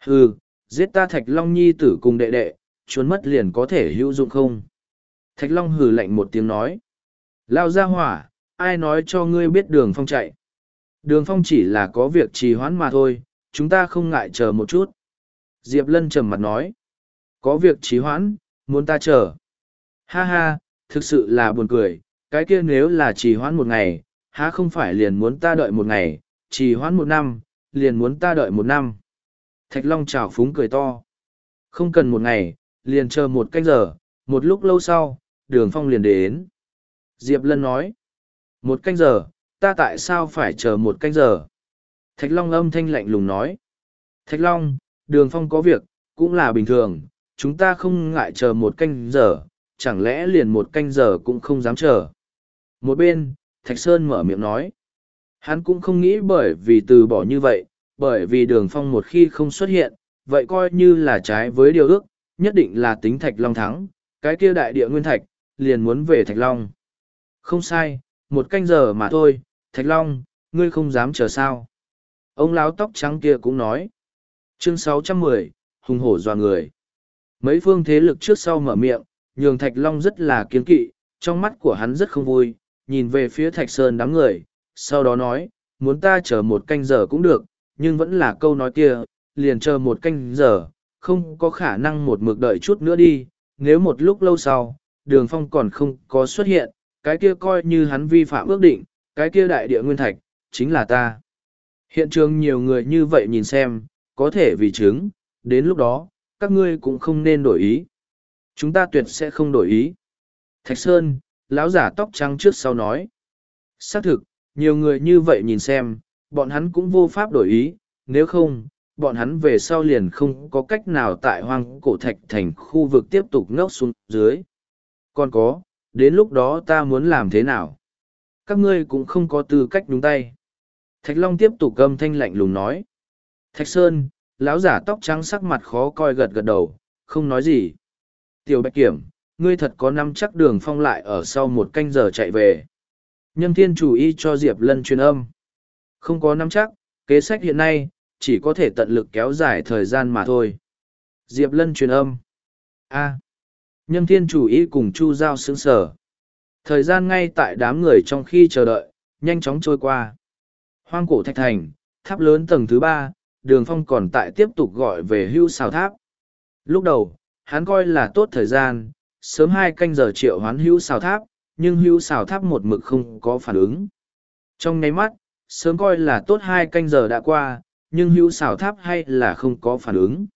Speaker 1: Hừ, giết ta Thạch Long nhi tử cùng đệ đệ, trốn mất liền có thể hữu dụng không? Thạch Long hừ lạnh một tiếng nói. Lao ra hỏa, ai nói cho ngươi biết đường phong chạy? Đường phong chỉ là có việc trì hoãn mà thôi, chúng ta không ngại chờ một chút. Diệp Lân trầm mặt nói. Có việc trì hoãn, muốn ta chờ. Ha ha, thực sự là buồn cười, cái kia nếu là trì hoãn một ngày, há không phải liền muốn ta đợi một ngày, trì hoãn một năm, liền muốn ta đợi một năm. Thạch Long chào phúng cười to. Không cần một ngày, liền chờ một canh giờ, một lúc lâu sau, đường phong liền đến. Diệp Lân nói. Một canh giờ, ta tại sao phải chờ một canh giờ? Thạch Long âm thanh lạnh lùng nói. Thạch Long, đường phong có việc, cũng là bình thường, chúng ta không ngại chờ một canh giờ, chẳng lẽ liền một canh giờ cũng không dám chờ. Một bên, Thạch Sơn mở miệng nói. Hắn cũng không nghĩ bởi vì từ bỏ như vậy, bởi vì đường phong một khi không xuất hiện, vậy coi như là trái với điều ước, nhất định là tính Thạch Long thắng, cái kia đại địa nguyên Thạch, liền muốn về Thạch Long. Không sai, một canh giờ mà thôi, Thạch Long, ngươi không dám chờ sao. Ông láo tóc trắng kia cũng nói. Chương 610, hùng hổ dọa người. Mấy phương thế lực trước sau mở miệng, nhường Thạch Long rất là kiến kỵ, trong mắt của hắn rất không vui, nhìn về phía Thạch Sơn đám người, sau đó nói, muốn ta chờ một canh giờ cũng được, nhưng vẫn là câu nói kia, liền chờ một canh giờ, không có khả năng một mực đợi chút nữa đi, nếu một lúc lâu sau, đường phong còn không có xuất hiện, cái kia coi như hắn vi phạm ước định, cái kia đại địa nguyên thạch, chính là ta. Hiện trường nhiều người như vậy nhìn xem, có thể vì chứng, đến lúc đó, các ngươi cũng không nên đổi ý. Chúng ta tuyệt sẽ không đổi ý. Thạch Sơn, lão giả tóc trắng trước sau nói. Xác thực, nhiều người như vậy nhìn xem, bọn hắn cũng vô pháp đổi ý, nếu không, bọn hắn về sau liền không có cách nào tại hoang cổ thạch thành khu vực tiếp tục ngốc xuống dưới. Còn có, đến lúc đó ta muốn làm thế nào? Các ngươi cũng không có tư cách đúng tay. Thạch Long tiếp tục gầm thanh lạnh lùng nói. Thạch Sơn, lão giả tóc trắng sắc mặt khó coi gật gật đầu, không nói gì. Tiểu Bạch Kiểm, ngươi thật có năm chắc đường phong lại ở sau một canh giờ chạy về. Nhâm thiên chủ y cho Diệp Lân truyền âm. Không có nắm chắc, kế sách hiện nay, chỉ có thể tận lực kéo dài thời gian mà thôi. Diệp Lân truyền âm. A. À. Nhâm thiên chủ ý cùng Chu Giao sướng sở. Thời gian ngay tại đám người trong khi chờ đợi, nhanh chóng trôi qua. Hoang cổ thạch thành, tháp lớn tầng thứ ba, đường phong còn tại tiếp tục gọi về hưu xào tháp. Lúc đầu, hắn coi là tốt thời gian, sớm hai canh giờ triệu hoán Hưu xào tháp, nhưng Hưu xào tháp một mực không có phản ứng. Trong nháy mắt, sớm coi là tốt hai canh giờ đã qua, nhưng hữu xào tháp hay là không có phản ứng.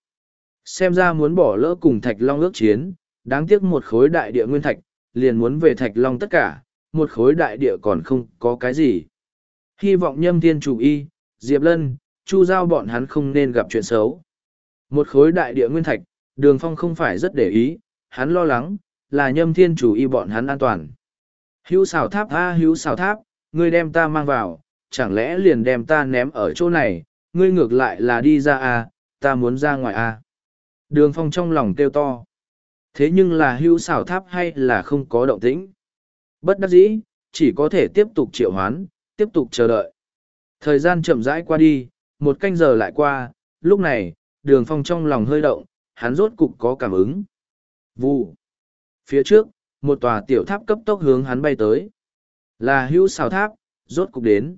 Speaker 1: Xem ra muốn bỏ lỡ cùng Thạch Long ước chiến, đáng tiếc một khối đại địa nguyên thạch, liền muốn về Thạch Long tất cả, một khối đại địa còn không có cái gì. Hy vọng nhâm thiên chủ y, Diệp Lân, Chu Giao bọn hắn không nên gặp chuyện xấu. Một khối đại địa nguyên thạch, đường phong không phải rất để ý, hắn lo lắng, là nhâm thiên chủ y bọn hắn an toàn. Hữu xào tháp a hữu xào tháp, ngươi đem ta mang vào, chẳng lẽ liền đem ta ném ở chỗ này, ngươi ngược lại là đi ra a ta muốn ra ngoài a Đường phong trong lòng kêu to. Thế nhưng là hưu xào tháp hay là không có động tĩnh? Bất đắc dĩ, chỉ có thể tiếp tục triệu hoán, tiếp tục chờ đợi. Thời gian chậm rãi qua đi, một canh giờ lại qua, lúc này, đường phong trong lòng hơi động, hắn rốt cục có cảm ứng. Vụ. Phía trước, một tòa tiểu tháp cấp tốc hướng hắn bay tới. Là hưu xào tháp, rốt cục đến.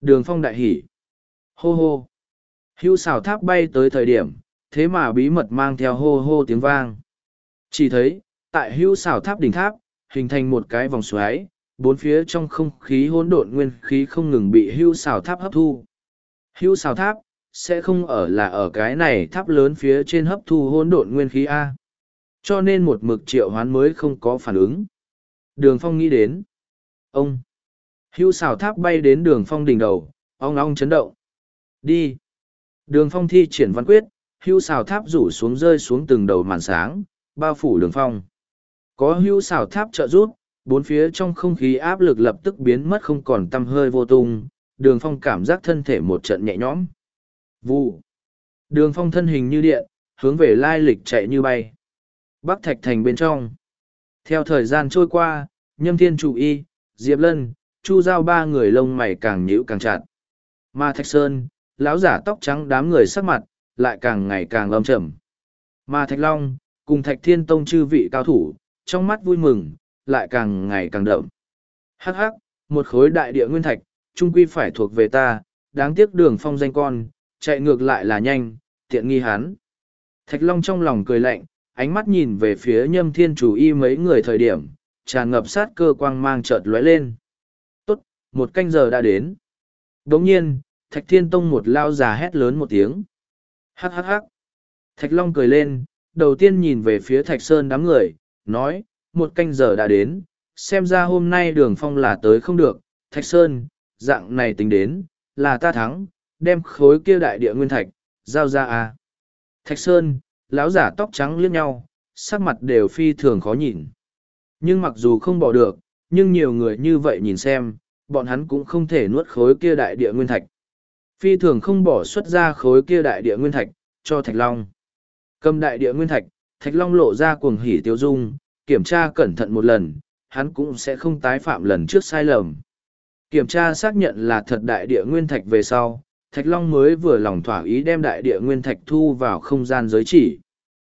Speaker 1: Đường phong đại hỉ. Hô hô. Hữu xào tháp bay tới thời điểm, thế mà bí mật mang theo hô hô tiếng vang. Chỉ thấy, tại hữu xào tháp đỉnh tháp, hình thành một cái vòng xoáy, bốn phía trong không khí hỗn độn nguyên khí không ngừng bị hữu xào tháp hấp thu. Hữu xào tháp, sẽ không ở là ở cái này tháp lớn phía trên hấp thu hỗn độn nguyên khí A. Cho nên một mực triệu hoán mới không có phản ứng. Đường phong nghĩ đến. Ông. Hưu xào tháp bay đến đường phong đỉnh đầu, ong ong chấn động. Đi. Đường phong thi triển văn quyết, Hưu xào tháp rủ xuống rơi xuống từng đầu màn sáng, bao phủ đường phong. Có Hưu xào tháp trợ giúp, bốn phía trong không khí áp lực lập tức biến mất không còn tăm hơi vô tung, đường phong cảm giác thân thể một trận nhẹ nhõm. Vụ. Đường phong thân hình như điện, hướng về lai lịch chạy như bay. Bắc Thạch Thành bên trong. Theo thời gian trôi qua, Nhâm Thiên Chủ Y, Diệp Lân, Chu Giao ba người lông mày càng nhíu càng chặt. Mà Thạch Sơn, lão giả tóc trắng đám người sắc mặt, lại càng ngày càng lâm trầm. Mà Thạch Long, cùng Thạch Thiên Tông chư vị cao thủ, trong mắt vui mừng, lại càng ngày càng đậm. Hắc hắc, một khối đại địa nguyên thạch, trung quy phải thuộc về ta, đáng tiếc đường phong danh con, chạy ngược lại là nhanh, tiện nghi hắn. Thạch Long trong lòng cười lạnh, ánh mắt nhìn về phía nhâm thiên chủ y mấy người thời điểm, tràn ngập sát cơ quang mang chợt lóe lên. Một canh giờ đã đến. Đồng nhiên, Thạch Thiên Tông một lao già hét lớn một tiếng. Hắc hắc hắc. Thạch Long cười lên, đầu tiên nhìn về phía Thạch Sơn đám người, nói, một canh giờ đã đến, xem ra hôm nay đường phong là tới không được, Thạch Sơn, dạng này tính đến, là ta thắng, đem khối kia đại địa nguyên thạch, giao ra à. Thạch Sơn, lão giả tóc trắng liếc nhau, sắc mặt đều phi thường khó nhìn. Nhưng mặc dù không bỏ được, nhưng nhiều người như vậy nhìn xem, bọn hắn cũng không thể nuốt khối kia đại địa nguyên thạch. Phi thường không bỏ xuất ra khối kia đại địa nguyên thạch, cho Thạch Long. Cầm đại địa nguyên thạch, Thạch Long lộ ra cuồng hỉ tiêu dung, kiểm tra cẩn thận một lần, hắn cũng sẽ không tái phạm lần trước sai lầm. Kiểm tra xác nhận là thật đại địa nguyên thạch về sau, Thạch Long mới vừa lòng thỏa ý đem đại địa nguyên thạch thu vào không gian giới chỉ.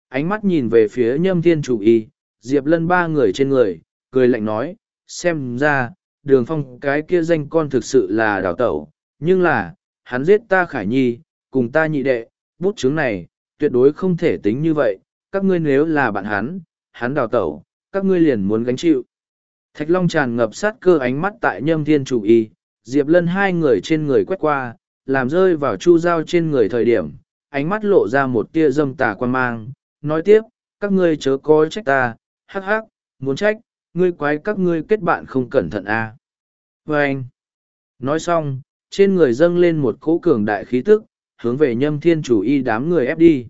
Speaker 1: Ánh mắt nhìn về phía nhâm thiên chủ y, Diệp Lân ba người trên người, cười lạnh nói, xem ra, đường phong cái kia danh con thực sự là đào tẩu, nhưng là, hắn giết ta khải nhi, cùng ta nhị đệ, bút chứng này, tuyệt đối không thể tính như vậy, các ngươi nếu là bạn hắn, hắn đào tẩu, các ngươi liền muốn gánh chịu. Thạch Long tràn ngập sát cơ ánh mắt tại nhâm thiên chủ y, Diệp Lân hai người trên người quét qua, làm rơi vào chu dao trên người thời điểm, ánh mắt lộ ra một tia dâm tà quan mang, nói tiếp, các ngươi chớ coi trách ta, hắc hắc, muốn trách, ngươi quái các ngươi kết bạn không cẩn thận à. Và anh, nói xong, trên người dâng lên một cỗ cường đại khí tức, hướng về nhâm thiên chủ y đám người ép đi.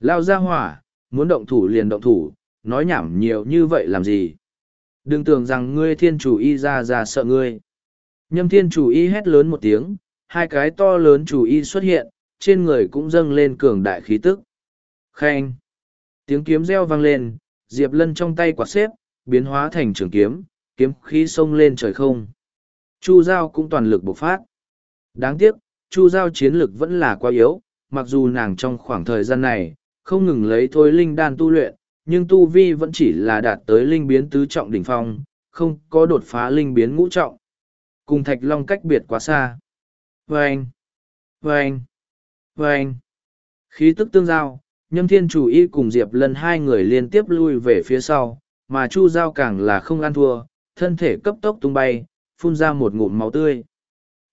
Speaker 1: Lao ra hỏa, muốn động thủ liền động thủ, nói nhảm nhiều như vậy làm gì. Đừng tưởng rằng ngươi thiên chủ y ra ra sợ ngươi. Nhâm thiên chủ y hét lớn một tiếng, hai cái to lớn chủ y xuất hiện, trên người cũng dâng lên cường đại khí tức. Khanh! Tiếng kiếm reo vang lên, Diệp Lân trong tay quạt xếp, biến hóa thành trường kiếm, kiếm khí xông lên trời không. Chu Giao cũng toàn lực bộc phát. Đáng tiếc, Chu Giao chiến lực vẫn là quá yếu, mặc dù nàng trong khoảng thời gian này, không ngừng lấy thôi linh đan tu luyện, nhưng tu vi vẫn chỉ là đạt tới linh biến tứ trọng đỉnh phong, không có đột phá linh biến ngũ trọng. Cùng Thạch Long cách biệt quá xa. Vâng! Vâng! Vâng! Khí tức tương giao, nhâm thiên chủ y cùng Diệp Lân hai người liên tiếp lui về phía sau, mà Chu Giao càng là không ăn thua, thân thể cấp tốc tung bay, phun ra một ngụm máu tươi.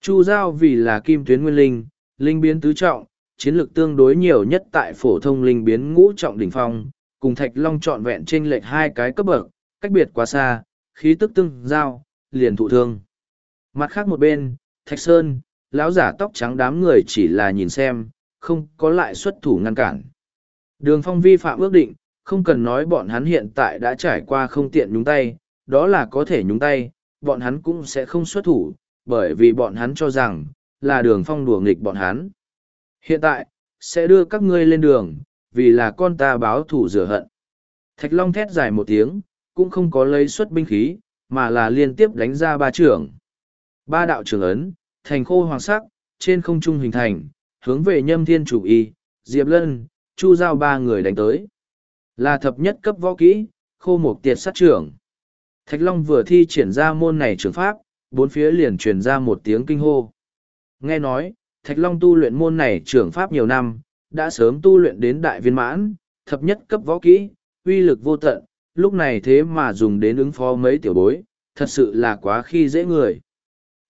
Speaker 1: Chu Giao vì là kim tuyến nguyên linh, linh biến tứ trọng, chiến lược tương đối nhiều nhất tại phổ thông linh biến ngũ trọng đỉnh phong, cùng Thạch Long trọn vẹn trên lệch hai cái cấp bậc, cách biệt quá xa, khí tức tương giao, liền thụ thương. Mặt khác một bên, Thạch Sơn, lão giả tóc trắng đám người chỉ là nhìn xem, không có lại xuất thủ ngăn cản. Đường phong vi phạm ước định, không cần nói bọn hắn hiện tại đã trải qua không tiện nhúng tay, đó là có thể nhúng tay, bọn hắn cũng sẽ không xuất thủ, bởi vì bọn hắn cho rằng, là đường phong đùa nghịch bọn hắn. Hiện tại, sẽ đưa các ngươi lên đường, vì là con ta báo thủ rửa hận. Thạch Long thét dài một tiếng, cũng không có lấy xuất binh khí, mà là liên tiếp đánh ra ba trưởng. Ba đạo trưởng ấn, thành khô hoàng sắc, trên không trung hình thành, hướng về nhâm thiên chủ y, Diệp Lân, Chu Giao ba người đánh tới. Là thập nhất cấp võ kỹ, khô một tiệt sát trưởng. Thạch Long vừa thi triển ra môn này trường pháp, bốn phía liền truyền ra một tiếng kinh hô. Nghe nói, Thạch Long tu luyện môn này trường pháp nhiều năm, đã sớm tu luyện đến đại viên mãn, thập nhất cấp võ kỹ, uy lực vô tận, lúc này thế mà dùng đến ứng phó mấy tiểu bối, thật sự là quá khi dễ người.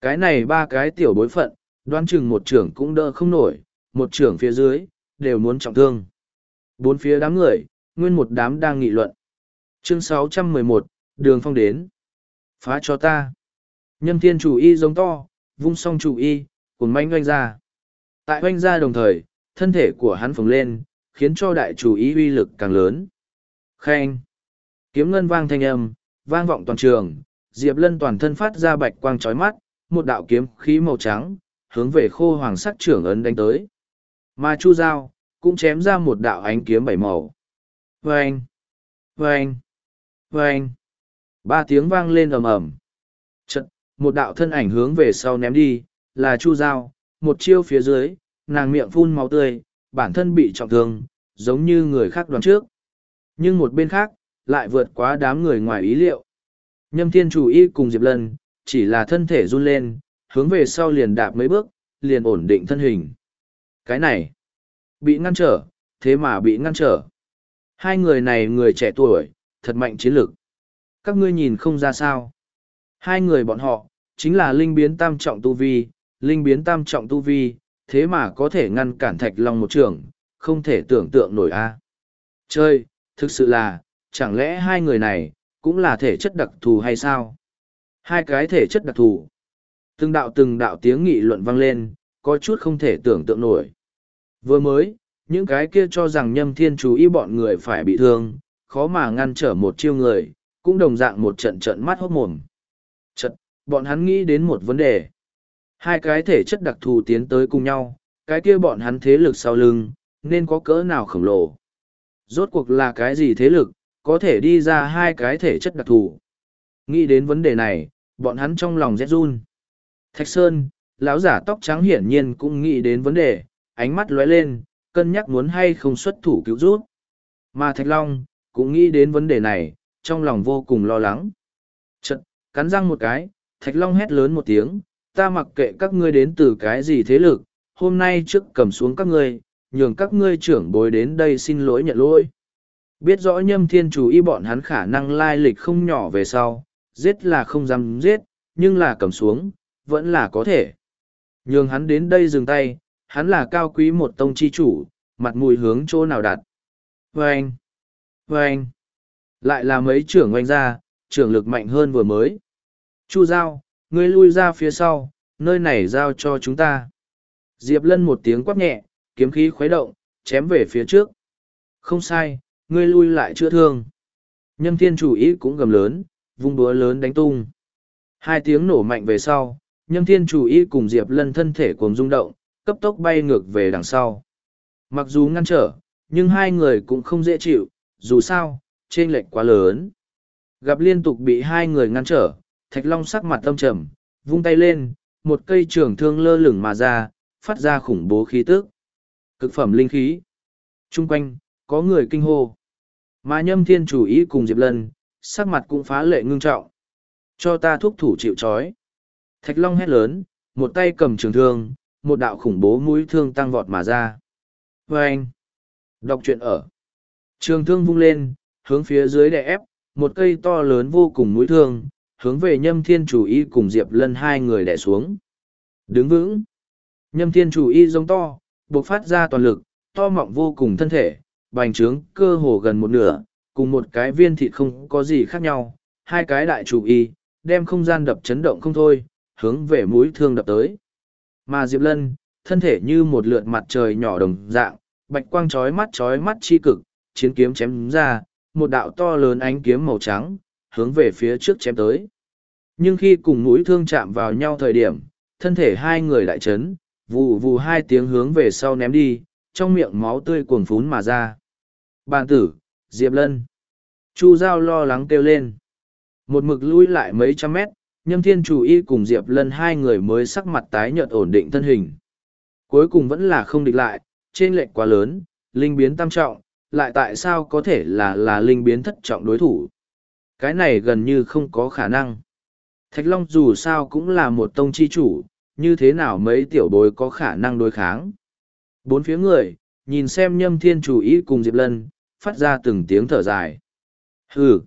Speaker 1: Cái này ba cái tiểu bối phận, đoán chừng một trưởng cũng đỡ không nổi, một trưởng phía dưới, đều muốn trọng thương. Bốn phía đám người, nguyên một đám đang nghị luận. Chương 611, Đường Phong đến. Phá cho ta. Nhâm thiên chủ y giống to, vung song chủ y, cùng manh oanh ra. Tại oanh ra đồng thời, thân thể của hắn phồng lên, khiến cho đại chủ ý uy lực càng lớn. Khen! Kiếm ngân vang thanh âm, vang vọng toàn trường, Diệp Lân toàn thân phát ra bạch quang trói mắt, một đạo kiếm khí màu trắng, hướng về khô hoàng sắc trưởng ấn đánh tới. Mà Chu Giao, cũng chém ra một đạo ánh kiếm bảy màu. Vâng! Vâng! Vâng! Ba tiếng vang lên ầm ầm. Chật, một đạo thân ảnh hướng về sau ném đi, là Chu Giao, một chiêu phía dưới, nàng miệng phun máu tươi, bản thân bị trọng thương, giống như người khác đoán trước. Nhưng một bên khác, lại vượt quá đám người ngoài ý liệu. Nhâm thiên chủ y cùng Diệp Lân, chỉ là thân thể run lên, hướng về sau liền đạp mấy bước, liền ổn định thân hình. Cái này, bị ngăn trở, thế mà bị ngăn trở. Hai người này người trẻ tuổi, thật mạnh chiến lực. Các ngươi nhìn không ra sao. Hai người bọn họ, chính là linh biến tam trọng tu vi, linh biến tam trọng tu vi, thế mà có thể ngăn cản thạch long một trường, không thể tưởng tượng nổi a. Chơi, thực sự là, chẳng lẽ hai người này, cũng là thể chất đặc thù hay sao? Hai cái thể chất đặc thù. Từng đạo từng đạo tiếng nghị luận vang lên, có chút không thể tưởng tượng nổi. Vừa mới, những cái kia cho rằng nhâm thiên chú ý bọn người phải bị thương, khó mà ngăn trở một chiêu người, cũng đồng dạng một trận trận mắt hốt mồm. Trận, bọn hắn nghĩ đến một vấn đề. Hai cái thể chất đặc thù tiến tới cùng nhau, cái kia bọn hắn thế lực sau lưng, nên có cỡ nào khổng lồ. Rốt cuộc là cái gì thế lực, có thể đi ra hai cái thể chất đặc thù. Nghĩ đến vấn đề này, bọn hắn trong lòng rét run. Thạch Sơn, lão giả tóc trắng hiển nhiên cũng nghĩ đến vấn đề, ánh mắt lóe lên, cân nhắc muốn hay không xuất thủ cứu rút. Mà Thạch Long, cũng nghĩ đến vấn đề này, trong lòng vô cùng lo lắng. Chật, cắn răng một cái, Thạch Long hét lớn một tiếng, ta mặc kệ các ngươi đến từ cái gì thế lực, hôm nay trước cầm xuống các ngươi, nhường các ngươi trưởng bối đến đây xin lỗi nhận lỗi. Biết rõ nhâm thiên chủ y bọn hắn khả năng lai lịch không nhỏ về sau, giết là không dám giết, nhưng là cầm xuống, vẫn là có thể. Nhường hắn đến đây dừng tay, hắn là cao quý một tông chi chủ, mặt mùi hướng chỗ nào đặt. Vâng! Vâng! Lại là mấy trưởng oanh ra, trưởng lực mạnh hơn vừa mới. Chu Giao, ngươi lui ra phía sau, nơi này giao cho chúng ta. Diệp Lân một tiếng quát nhẹ, kiếm khí khuấy động, chém về phía trước. Không sai, ngươi lui lại chữa thương. Nhâm thiên chủ ý cũng gầm lớn, vung búa lớn đánh tung. Hai tiếng nổ mạnh về sau, nhâm thiên chủ ý cùng Diệp Lân thân thể cùng rung động, cấp tốc bay ngược về đằng sau. Mặc dù ngăn trở, nhưng hai người cũng không dễ chịu, dù sao, trên lệch quá lớn. Gặp liên tục bị hai người ngăn trở, Thạch Long sắc mặt tâm trầm, vung tay lên, một cây trường thương lơ lửng mà ra, phát ra khủng bố khí tức. Cực phẩm linh khí. Trung quanh, có người kinh hô. Mà nhâm thiên chủ ý cùng Diệp Lân, sắc mặt cũng phá lệ ngưng trọng. Cho ta thuốc thủ chịu trói. Thạch Long hét lớn, một tay cầm trường thương, một đạo khủng bố mũi thương tăng vọt mà ra. Và anh, đọc truyện ở. Trường thương vung lên, hướng phía dưới đè ép, một cây to lớn vô cùng mũi thương, hướng về nhâm thiên chủ y cùng Diệp Lân hai người đè xuống. Đứng vững. Nhâm thiên chủ y giống to, buộc phát ra toàn lực, to mọng vô cùng thân thể, bành trướng cơ hồ gần một nửa, cùng một cái viên thịt không có gì khác nhau, hai cái đại chủ y, đem không gian đập chấn động không thôi, hướng về mũi thương đập tới. Mà Diệp Lân, thân thể như một lượt mặt trời nhỏ đồng dạng, bạch quang chói mắt chói mắt chi cực, chiến kiếm chém ra, một đạo to lớn ánh kiếm màu trắng, hướng về phía trước chém tới. Nhưng khi cùng mũi thương chạm vào nhau thời điểm, thân thể hai người lại chấn, vù vù hai tiếng hướng về sau ném đi, trong miệng máu tươi cuồng phún mà ra. Bàn tử, Diệp Lân. Chu Giao lo lắng kêu lên. Một mực lui lại mấy trăm mét, Nhâm Thiên Chủ Y cùng Diệp Lân hai người mới sắc mặt tái nhợt ổn định thân hình. Cuối cùng vẫn là không địch lại, trên lệnh quá lớn, linh biến tam trọng, lại tại sao có thể là là linh biến thất trọng đối thủ. Cái này gần như không có khả năng. Thạch Long dù sao cũng là một tông chi chủ, như thế nào mấy tiểu bối có khả năng đối kháng. Bốn phía người, nhìn xem nhâm thiên chủ ý cùng Diệp Lân, phát ra từng tiếng thở dài. Hừ!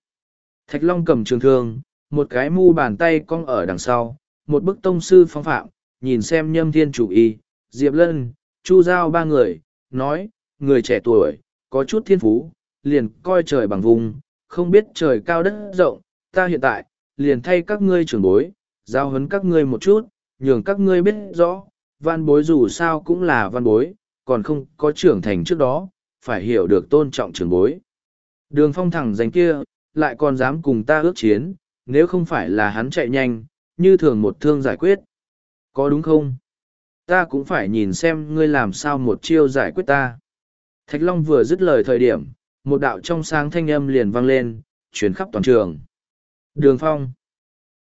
Speaker 1: Thạch Long cầm trường thương, một cái mu bàn tay cong ở đằng sau, một bức tông sư phong phạm, nhìn xem nhâm thiên chủ y, Diệp Lân, Chu Giao ba người, nói, người trẻ tuổi, có chút thiên phú, liền coi trời bằng vùng, không biết trời cao đất rộng, ta hiện tại, liền thay các ngươi trưởng bối, giao huấn các ngươi một chút, nhường các ngươi biết rõ, văn bối dù sao cũng là văn bối, còn không có trưởng thành trước đó, phải hiểu được tôn trọng trưởng bối. Đường phong thẳng dành kia, lại còn dám cùng ta ước chiến, nếu không phải là hắn chạy nhanh, như thường một thương giải quyết. Có đúng không? Ta cũng phải nhìn xem ngươi làm sao một chiêu giải quyết ta. Thạch Long vừa dứt lời thời điểm, một đạo trong sáng thanh âm liền vang lên, chuyển khắp toàn trường. Đường Phong.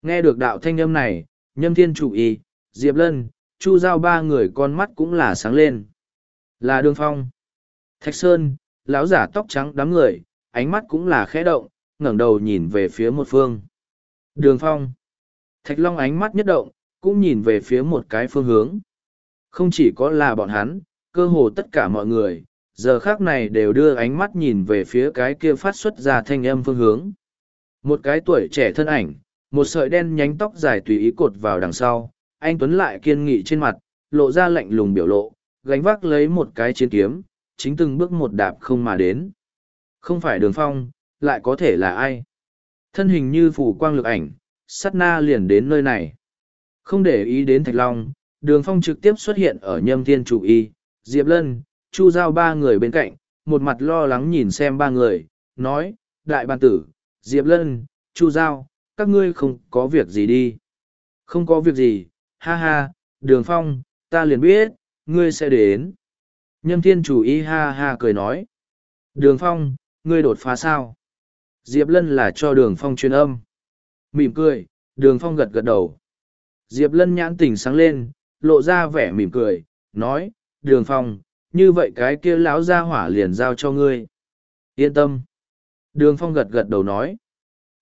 Speaker 1: Nghe được đạo thanh âm này, Nhâm Thiên chủ y, Diệp Lân, Chu Giao ba người con mắt cũng là sáng lên. Là Đường Phong. Thạch Sơn, lão giả tóc trắng đám người, ánh mắt cũng là khẽ động, ngẩng đầu nhìn về phía một phương. Đường Phong. Thạch Long ánh mắt nhất động, cũng nhìn về phía một cái phương hướng. Không chỉ có là bọn hắn, cơ hồ tất cả mọi người, giờ khác này đều đưa ánh mắt nhìn về phía cái kia phát xuất ra thanh âm phương hướng. Một cái tuổi trẻ thân ảnh, một sợi đen nhánh tóc dài tùy ý cột vào đằng sau, anh Tuấn lại kiên nghị trên mặt, lộ ra lạnh lùng biểu lộ, gánh vác lấy một cái chiến kiếm, chính từng bước một đạp không mà đến. Không phải đường phong, lại có thể là ai? Thân hình như phủ quang lực ảnh, sát na liền đến nơi này. Không để ý đến Thạch Long, đường phong trực tiếp xuất hiện ở nhâm thiên chủ y, Diệp Lân, Chu Giao ba người bên cạnh, một mặt lo lắng nhìn xem ba người, nói, đại bàn tử, Diệp Lân, Chu Giao, các ngươi không có việc gì đi. Không có việc gì, ha ha, đường phong, ta liền biết, ngươi sẽ đến. Nhâm thiên chủ y ha ha cười nói. Đường phong, ngươi đột phá sao? Diệp Lân là cho đường phong truyền âm. Mỉm cười, đường phong gật gật đầu. Diệp Lân nhãn tỉnh sáng lên, lộ ra vẻ mỉm cười, nói, đường phong, như vậy cái kia lão gia hỏa liền giao cho ngươi. Yên tâm. Đường phong gật gật đầu nói.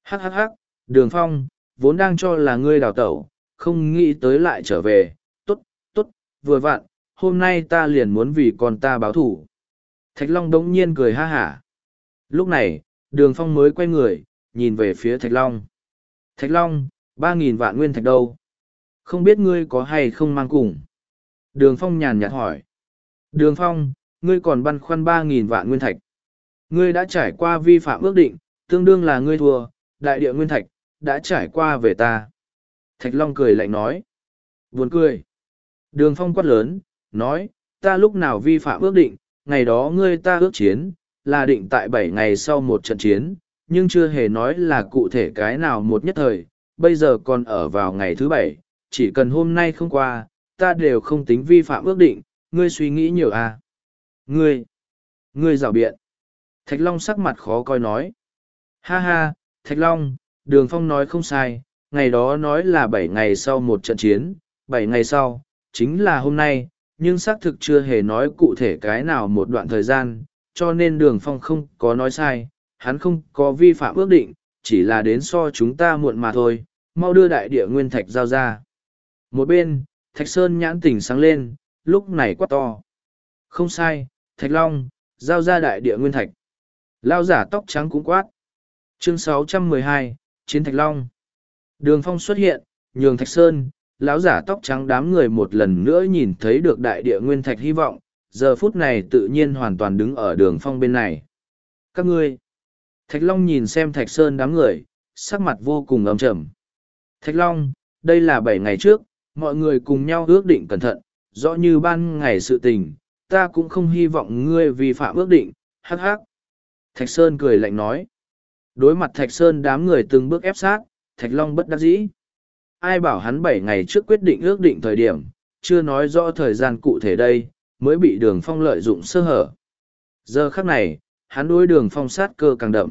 Speaker 1: Hắc hắc hắc, đường phong, vốn đang cho là ngươi đào tẩu, không nghĩ tới lại trở về, tốt, tốt, vừa vặn, hôm nay ta liền muốn vì con ta báo thủ. Thạch Long đống nhiên cười ha hả. Lúc này, đường phong mới quay người, nhìn về phía Thạch Long. Thạch Long, ba nghìn vạn nguyên thạch đâu? Không biết ngươi có hay không mang cùng? Đường phong nhàn nhạt hỏi. Đường phong, ngươi còn băn khoăn ba nghìn vạn nguyên thạch. Ngươi đã trải qua vi phạm ước định, tương đương là ngươi thua, đại địa nguyên thạch, đã trải qua về ta. Thạch Long cười lạnh nói. Buồn cười. Đường phong quát lớn, nói, ta lúc nào vi phạm ước định, ngày đó ngươi ta ước chiến, là định tại bảy ngày sau một trận chiến, nhưng chưa hề nói là cụ thể cái nào một nhất thời, bây giờ còn ở vào ngày thứ bảy, chỉ cần hôm nay không qua, ta đều không tính vi phạm ước định, ngươi suy nghĩ nhiều à. Ngươi, ngươi rào biện. Thạch Long sắc mặt khó coi nói. Ha ha, Thạch Long, Đường Phong nói không sai, ngày đó nói là bảy ngày sau một trận chiến, bảy ngày sau, chính là hôm nay, nhưng xác thực chưa hề nói cụ thể cái nào một đoạn thời gian, cho nên Đường Phong không có nói sai, hắn không có vi phạm ước định, chỉ là đến so chúng ta muộn mà thôi, mau đưa đại địa nguyên thạch giao ra. Một bên, Thạch Sơn nhãn tỉnh sáng lên, lúc này quát to. Không sai, Thạch Long, giao ra đại địa nguyên thạch. Lao giả tóc trắng cũng quát. Chương 612, Chiến Thạch Long. Đường phong xuất hiện, nhường Thạch Sơn, lão giả tóc trắng đám người một lần nữa nhìn thấy được đại địa nguyên thạch hy vọng, giờ phút này tự nhiên hoàn toàn đứng ở đường phong bên này. Các ngươi, Thạch Long nhìn xem Thạch Sơn đám người, sắc mặt vô cùng ấm trầm. Thạch Long, đây là bảy ngày trước, mọi người cùng nhau ước định cẩn thận, rõ như ban ngày sự tình, ta cũng không hy vọng ngươi vi phạm ước định, hắc hắc. Thạch Sơn cười lạnh nói. Đối mặt Thạch Sơn đám người từng bước ép sát, Thạch Long bất đắc dĩ. Ai bảo hắn bảy ngày trước quyết định ước định thời điểm, chưa nói rõ thời gian cụ thể đây, mới bị đường phong lợi dụng sơ hở. Giờ khắc này, hắn đối đường phong sát cơ càng đậm.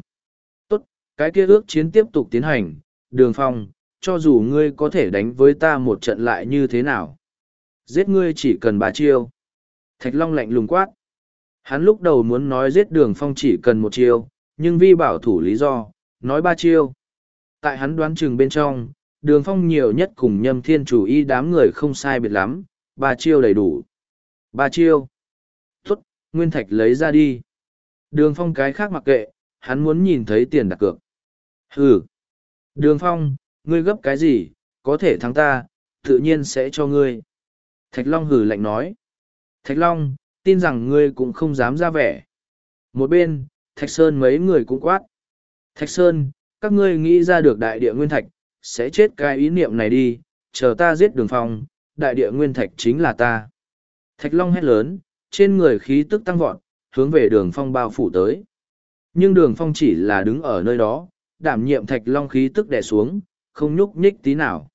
Speaker 1: Tốt, cái kia ước chiến tiếp tục tiến hành, đường phong, cho dù ngươi có thể đánh với ta một trận lại như thế nào. Giết ngươi chỉ cần ba chiêu. Thạch Long lạnh lùng quát. Hắn lúc đầu muốn nói giết đường phong chỉ cần một chiêu, nhưng vi bảo thủ lý do, nói ba chiêu. Tại hắn đoán chừng bên trong, đường phong nhiều nhất cùng nhâm thiên chủ y đám người không sai biệt lắm, ba chiêu đầy đủ. Ba chiêu. Tốt, Nguyên Thạch lấy ra đi. Đường phong cái khác mặc kệ, hắn muốn nhìn thấy tiền đặt cược. Hừ. Đường phong, ngươi gấp cái gì, có thể thắng ta, tự nhiên sẽ cho ngươi. Thạch Long hừ lạnh nói. Thạch Long, tin rằng ngươi cũng không dám ra vẻ. Một bên, Thạch Sơn mấy người cũng quát. Thạch Sơn, các ngươi nghĩ ra được đại địa nguyên thạch, sẽ chết cái ý niệm này đi, chờ ta giết đường phong, đại địa nguyên thạch chính là ta. Thạch Long hét lớn, trên người khí tức tăng vọt, hướng về đường phong bao phủ tới. Nhưng đường phong chỉ là đứng ở nơi đó, đảm nhiệm Thạch Long khí tức đè xuống, không nhúc nhích tí nào.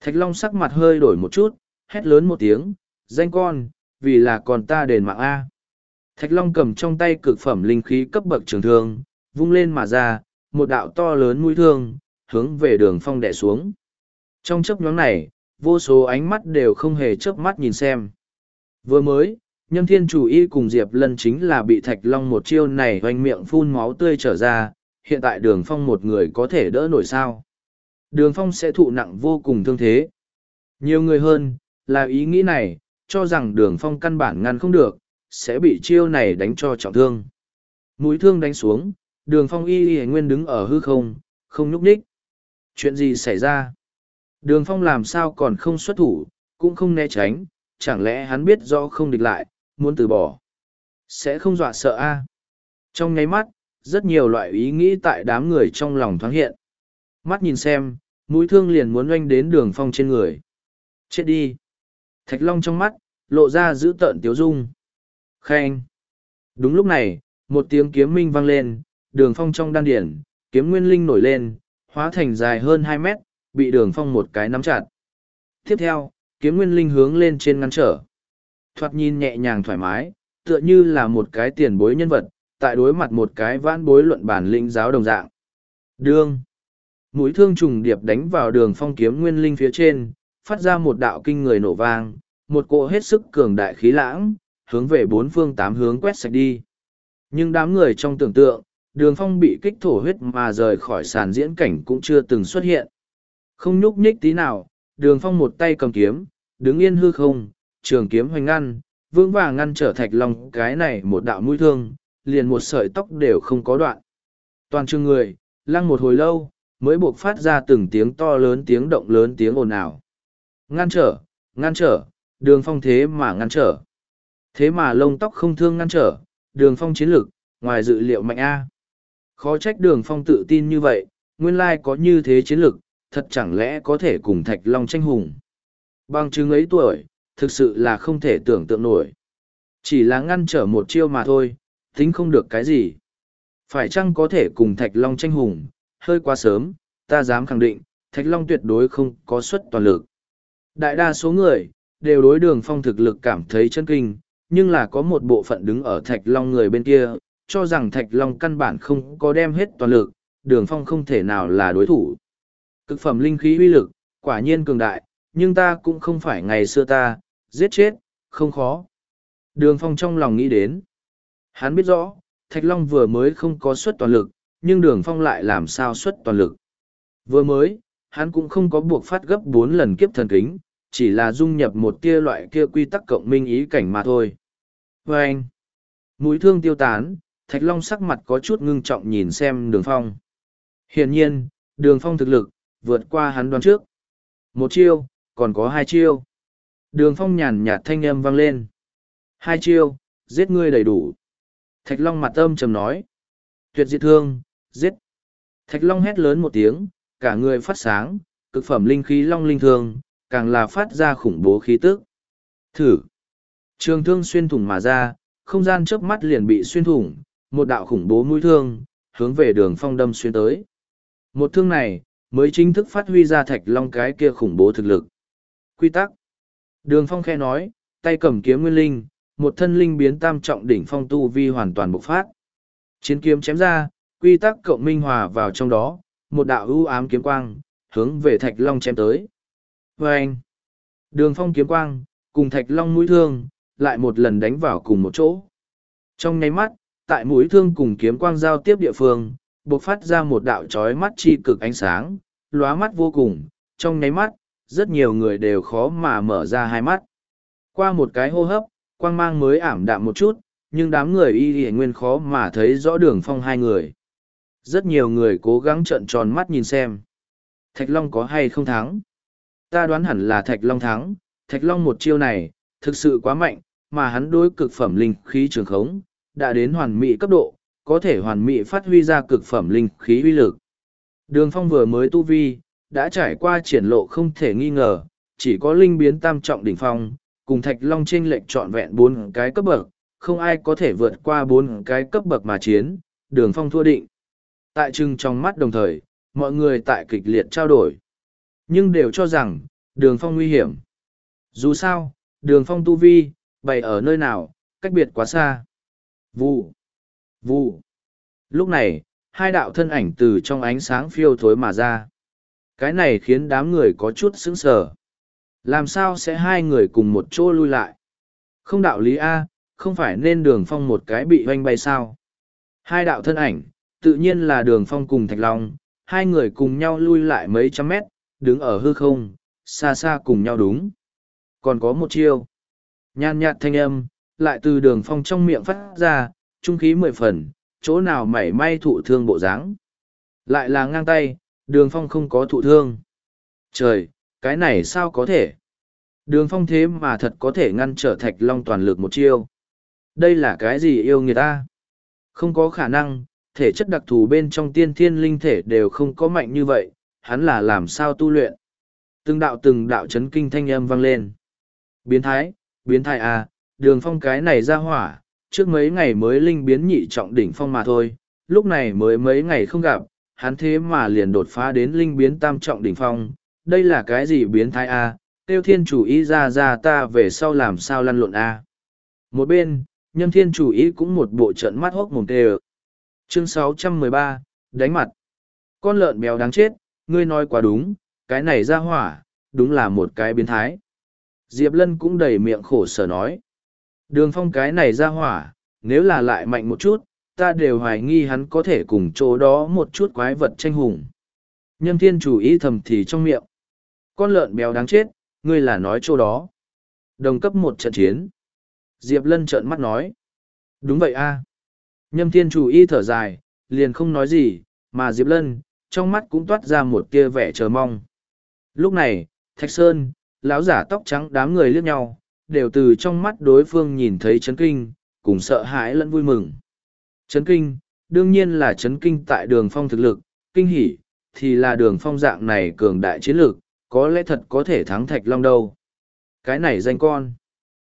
Speaker 1: Thạch Long sắc mặt hơi đổi một chút, hét lớn một tiếng, danh con, vì là còn ta đền mạng A. Thạch Long cầm trong tay cực phẩm linh khí cấp bậc trường thương, vung lên mà ra, một đạo to lớn mũi thương, hướng về đường phong đẻ xuống. Trong chấp nhóm này, vô số ánh mắt đều không hề chớp mắt nhìn xem. Vừa mới, nhâm thiên chủ y cùng Diệp Lân chính là bị Thạch Long một chiêu này hoành miệng phun máu tươi trở ra, hiện tại đường phong một người có thể đỡ nổi sao. Đường phong sẽ thụ nặng vô cùng thương thế. Nhiều người hơn, là ý nghĩ này, cho rằng đường phong căn bản ngăn không được, sẽ bị chiêu này đánh cho trọng thương. Mũi thương đánh xuống, đường phong y y nguyên đứng ở hư không, không nhúc nhích. Chuyện gì xảy ra? Đường phong làm sao còn không xuất thủ, cũng không né tránh, chẳng lẽ hắn biết do không địch lại, muốn từ bỏ. Sẽ không dọa sợ a Trong nháy mắt, rất nhiều loại ý nghĩ tại đám người trong lòng thoáng hiện. Mắt nhìn xem, mũi thương liền muốn oanh đến đường phong trên người. Chết đi! Thạch Long trong mắt, lộ ra giữ tợn tiếu dung. Khen! Đúng lúc này, một tiếng kiếm minh vang lên, đường phong trong đan điển, kiếm nguyên linh nổi lên, hóa thành dài hơn hai mét, bị đường phong một cái nắm chặt. Tiếp theo, kiếm nguyên linh hướng lên trên ngăn trở. Thoạt nhìn nhẹ nhàng thoải mái, tựa như là một cái tiền bối nhân vật, tại đối mặt một cái vãn bối luận bản linh giáo đồng dạng. Đương. Mũi thương trùng điệp đánh vào đường phong kiếm nguyên linh phía trên, phát ra một đạo kinh người nổ vang, một cỗ hết sức cường đại khí lãng, hướng về bốn phương tám hướng quét sạch đi. Nhưng đám người trong tưởng tượng, đường phong bị kích thổ huyết mà rời khỏi sàn diễn cảnh cũng chưa từng xuất hiện. Không nhúc nhích tí nào, đường phong một tay cầm kiếm, đứng yên hư không, trường kiếm hoành ngăn, vững vàng ngăn trở thạch long cái này một đạo mũi thương, liền một sợi tóc đều không có đoạn. Toàn trường người, lăng một hồi lâu, mới buộc phát ra từng tiếng to lớn tiếng động lớn tiếng ồn ào. Ngăn trở, ngăn trở, đường phong thế mà ngăn trở. Thế mà lông tóc không thương ngăn trở, đường phong chiến lược, ngoài dự liệu mạnh A. Khó trách đường phong tự tin như vậy, nguyên lai có như thế chiến lược, thật chẳng lẽ có thể cùng thạch long tranh hùng. Bằng chứng ấy tuổi, thực sự là không thể tưởng tượng nổi. Chỉ là ngăn trở một chiêu mà thôi, tính không được cái gì. Phải chăng có thể cùng thạch long tranh hùng, hơi quá sớm, ta dám khẳng định, thạch long tuyệt đối không có suất toàn lực. Đại đa số người, đều đối đường phong thực lực cảm thấy chân kinh, nhưng là có một bộ phận đứng ở thạch long người bên kia, cho rằng thạch long căn bản không có đem hết toàn lực, đường phong không thể nào là đối thủ. Cực phẩm linh khí uy lực, quả nhiên cường đại, nhưng ta cũng không phải ngày xưa ta, giết chết, không khó. Đường phong trong lòng nghĩ đến. Hắn biết rõ, Thạch Long vừa mới không có suất toàn lực, nhưng đường phong lại làm sao suất toàn lực. Vừa mới, hắn cũng không có buộc phát gấp bốn lần kiếp thần kính, chỉ là dung nhập một tia loại kia quy tắc cộng minh ý cảnh mà thôi. Và anh, mũi thương tiêu tán, Thạch Long sắc mặt có chút ngưng trọng nhìn xem đường phong. Hiển nhiên, đường phong thực lực, vượt qua hắn đoán trước. Một chiêu, còn có hai chiêu. Đường phong nhàn nhạt thanh âm vang lên. Hai chiêu, giết ngươi đầy đủ. Thạch Long mặt âm trầm nói. Tuyệt diệt thương, giết. Thạch Long hét lớn một tiếng, cả người phát sáng, cực phẩm linh khí long linh thương, càng là phát ra khủng bố khí tức. Thử. Trường thương xuyên thủng mà ra, không gian chớp mắt liền bị xuyên thủng, một đạo khủng bố mũi thương, hướng về đường phong đâm xuyên tới. Một thương này, mới chính thức phát huy ra thạch long cái kia khủng bố thực lực. Quy tắc. Đường phong khe nói, tay cầm kiếm nguyên linh, một thân linh biến tam trọng đỉnh phong tu vi hoàn toàn bộc phát. Chiến kiếm chém ra, quy tắc cộng minh hòa vào trong đó, một đạo ưu ám kiếm quang, hướng về thạch long chém tới. Và anh, đường phong kiếm quang, cùng thạch long mũi thương, lại một lần đánh vào cùng một chỗ. Trong nháy mắt, tại mũi thương cùng kiếm quang giao tiếp địa phương, bộc phát ra một đạo trói mắt chi cực ánh sáng, lóa mắt vô cùng, trong nháy mắt, rất nhiều người đều khó mà mở ra hai mắt. Qua một cái hô hấp, quang mang mới ảm đạm một chút, nhưng đám người y y nguyên khó mà thấy rõ đường phong hai người. Rất nhiều người cố gắng trợn tròn mắt nhìn xem. Thạch Long có hay không thắng? Ta đoán hẳn là Thạch Long thắng, Thạch Long một chiêu này, thực sự quá mạnh, mà hắn đối cực phẩm linh khí trường khống, đã đến hoàn mỹ cấp độ, có thể hoàn mỹ phát huy ra cực phẩm linh khí uy lực. Đường phong vừa mới tu vi, đã trải qua triển lộ không thể nghi ngờ, chỉ có linh biến tam trọng đỉnh phong, cùng thạch long trên lệnh trọn vẹn bốn cái cấp bậc, không ai có thể vượt qua bốn cái cấp bậc mà chiến, đường phong thua định. Tại trưng trong mắt đồng thời, mọi người tại kịch liệt trao đổi. Nhưng đều cho rằng, đường phong nguy hiểm. Dù sao, đường phong tu vi, bày ở nơi nào, cách biệt quá xa. Vụ, vụ. Lúc này, hai đạo thân ảnh từ trong ánh sáng phiêu thối mà ra. Cái này khiến đám người có chút sững sờ. Làm sao sẽ hai người cùng một chỗ lui lại? Không đạo lý A, không phải nên đường phong một cái bị hoanh bay sao? Hai đạo thân ảnh, tự nhiên là đường phong cùng thạch long, hai người cùng nhau lui lại mấy trăm mét, đứng ở hư không, xa xa cùng nhau đúng. Còn có một chiêu. nhàn nhạt thanh âm, lại từ đường phong trong miệng phát ra, trung khí mười phần, chỗ nào mảy may thụ thương bộ dáng Lại là ngang tay, đường phong không có thụ thương. Trời, cái này sao có thể? Đường phong thế mà thật có thể ngăn trở thạch long toàn lực một chiêu. Đây là cái gì yêu người ta? Không có khả năng, thể chất đặc thù bên trong tiên thiên linh thể đều không có mạnh như vậy, hắn là làm sao tu luyện. Từng đạo từng đạo chấn kinh thanh âm vang lên. Biến thái, biến thái à, đường phong cái này ra hỏa, trước mấy ngày mới linh biến nhị trọng đỉnh phong mà thôi, lúc này mới mấy ngày không gặp, hắn thế mà liền đột phá đến linh biến tam trọng đỉnh phong, đây là cái gì biến thái a? À? Tiêu thiên chủ ý ra ra ta về sau làm sao lăn lộn a? À? Một bên, nhâm thiên chủ ý cũng một bộ trận mắt hốc mồm tê ờ. Chương 613, đánh mặt. Con lợn béo đáng chết, ngươi nói quá đúng, cái này ra hỏa, đúng là một cái biến thái. Diệp Lân cũng đầy miệng khổ sở nói. Đường phong cái này ra hỏa, nếu là lại mạnh một chút, ta đều hoài nghi hắn có thể cùng chỗ đó một chút quái vật tranh hùng. Nhâm thiên chủ ý thầm thì trong miệng. Con lợn béo đáng chết, ngươi là nói chỗ đó. Đồng cấp một trận chiến. Diệp Lân trợn mắt nói. Đúng vậy a. Nhâm thiên chủ y thở dài, liền không nói gì, mà Diệp Lân, trong mắt cũng toát ra một tia vẻ chờ mong. Lúc này, Thạch Sơn, lão giả tóc trắng đám người liếc nhau, đều từ trong mắt đối phương nhìn thấy chấn kinh, cùng sợ hãi lẫn vui mừng. Chấn kinh, đương nhiên là chấn kinh tại đường phong thực lực, kinh hỉ, thì là đường phong dạng này cường đại chiến lược, có lẽ thật có thể thắng Thạch Long đâu. Cái này danh con.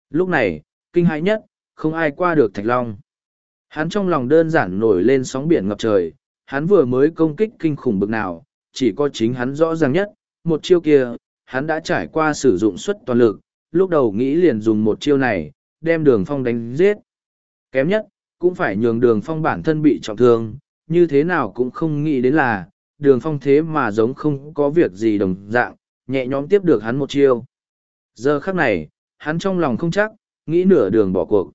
Speaker 1: Lúc này, kinh hãi nhất, không ai qua được Thạch Long. Hắn trong lòng đơn giản nổi lên sóng biển ngập trời, hắn vừa mới công kích kinh khủng bực nào, chỉ có chính hắn rõ ràng nhất, một chiêu kia, hắn đã trải qua sử dụng suất toàn lực, lúc đầu nghĩ liền dùng một chiêu này, đem đường phong đánh giết. Kém nhất, cũng phải nhường đường phong bản thân bị trọng thương, như thế nào cũng không nghĩ đến là, đường phong thế mà giống không có việc gì đồng dạng, nhẹ nhõm tiếp được hắn một chiêu. Giờ khắc này, hắn trong lòng không chắc, nghĩ nửa đường bỏ cuộc.